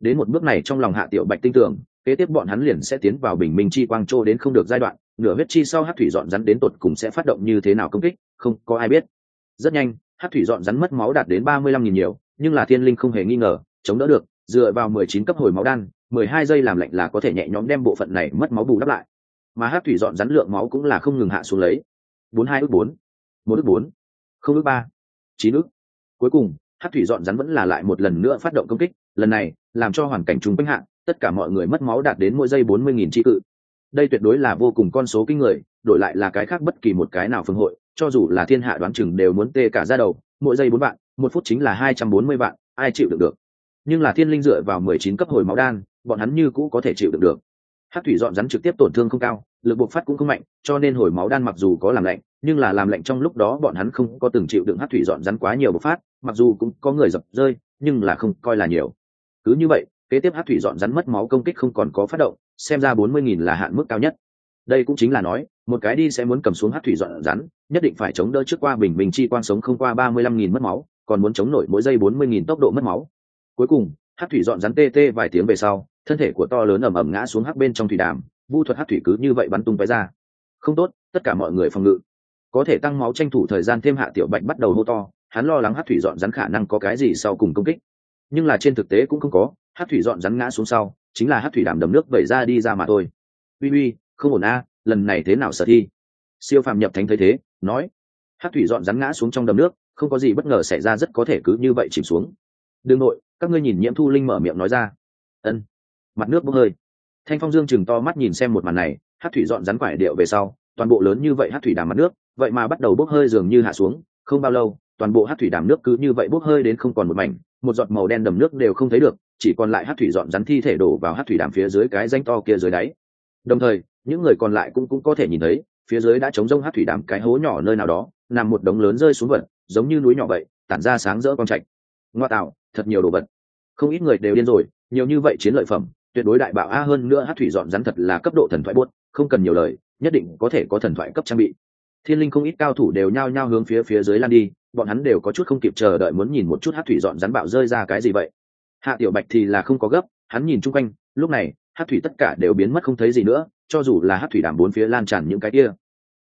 Đến một bước này trong lòng hạ tiểu bạch tin tưởng, kế tiếp bọn hắn liền sẽ tiến vào bình minh chi quang châu đến không được giai đoạn, nửa huyết chi sau hát thủy dọn rắn đến tột cùng sẽ phát động như thế nào công kích, không có ai biết. Rất nhanh, hát thủy dọn rắn mất máu đạt đến ba mươi lăm nghìn nhiều, nhưng là thiên linh không hề nghi ngờ, chống đỡ được, dựa vào mười chín cấp hồi máu đan, mười hai giây làm lạnh là có thể nhẹ nhõm đem bộ phận này mất máu bù đắp lại mà hát thủy dọn rắn lượng máu cũng là không ngừng hạ xuống lấy. Bốn hai ước bốn, một ước bốn, không ước ba, chín ước. Cuối cùng, hát thủy dọn rắn vẫn là lại một lần nữa phát động công kích. Lần này, làm cho hoàn cảnh chúng quanh hạ tất cả mọi người mất máu đạt đến mỗi giây bốn mươi nghìn tri cự. Đây tuyệt đối là vô cùng con số kinh người, đổi lại là cái khác bất kỳ một cái nào phương hội, cho dù là thiên hạ đoán chừng đều muốn tê cả ra đầu, mỗi giây bốn vạn, một phút chính là hai trăm bốn mươi vạn, ai chịu được được? Nhưng là thiên linh dựa vào mười chín cấp hồi máu đan, bọn hắn như cũ có thể chịu được được hát thủy dọn rắn trực tiếp tổn thương không cao, lực bộc phát cũng không mạnh, cho nên hồi máu đan mặc dù có làm lạnh, nhưng là làm lạnh trong lúc đó bọn hắn không có từng chịu đựng hát thủy dọn rắn quá nhiều bộc phát, mặc dù cũng có người dập rơi, nhưng là không coi là nhiều. Cứ như vậy, kế tiếp hát thủy dọn rắn mất máu công kích không còn có phát động, xem ra bốn mươi nghìn là hạn mức cao nhất. Đây cũng chính là nói, một cái đi sẽ muốn cầm xuống hát thủy dọn rắn, nhất định phải chống đỡ trước qua bình bình chi quang sống không qua ba mươi lăm nghìn mất máu, còn muốn chống nổi mỗi giây bốn mươi nghìn tốc độ mất máu. Cuối cùng, hát thủy dọn rắn tê tê vài tiếng về sau thân thể của to lớn ầm ầm ngã xuống hắc bên trong thủy đàm, vu thuật hắc thủy cứ như vậy bắn tung tóe ra. Không tốt, tất cả mọi người phòng ngự. Có thể tăng máu tranh thủ thời gian thêm hạ tiểu bạch bắt đầu hô to, hắn lo lắng hát thủy dọn rắn khả năng có cái gì sau cùng công kích. Nhưng là trên thực tế cũng không có hát thủy dọn rắn ngã xuống sau, chính là hát thủy đàm đầm nước vẩy ra đi ra mà thôi. Uy uy, không ổn a, lần này thế nào sở thi? Siêu phàm nhập thánh thấy thế, nói. Hát thủy dọn rắn ngã xuống trong đầm nước, không có gì bất ngờ xảy ra, rất có thể cứ như vậy chìm xuống. Đương nội, các ngươi nhìn nhiễm thu linh mở miệng nói ra. Ân mặt nước bốc hơi. Thanh phong dương chừng to mắt nhìn xem một màn này, hát thủy dọn rắn quải điệu về sau, toàn bộ lớn như vậy hát thủy đàm mặt nước, vậy mà bắt đầu bốc hơi dường như hạ xuống, không bao lâu, toàn bộ hát thủy đàm nước cứ như vậy bốc hơi đến không còn một mảnh, một giọt màu đen đầm nước đều không thấy được, chỉ còn lại hát thủy dọn rắn thi thể đổ vào hát thủy đàm phía dưới cái danh to kia dưới đáy. Đồng thời, những người còn lại cũng cũng có thể nhìn thấy, phía dưới đã trống rông hát thủy đàm cái hố nhỏ nơi nào đó, nằm một đống lớn rơi xuống vật, giống như núi nhỏ vậy, tản ra sáng rỡ con trạch. Ngoa tạo, thật nhiều đồ vật. Không ít người đều điên rồi, nhiều như vậy chiến lợi phẩm tuyệt đối đại bạo a hơn nữa hát thủy dọn rắn thật là cấp độ thần thoại buốt, không cần nhiều lời, nhất định có thể có thần thoại cấp trang bị. Thiên linh không ít cao thủ đều nhao nhao hướng phía phía dưới lan đi, bọn hắn đều có chút không kịp chờ đợi muốn nhìn một chút hát thủy dọn rắn bạo rơi ra cái gì vậy. Hạ tiểu bạch thì là không có gấp, hắn nhìn chung quanh, lúc này, hát thủy tất cả đều biến mất không thấy gì nữa, cho dù là hát thủy đàm bốn phía lan tràn những cái kia.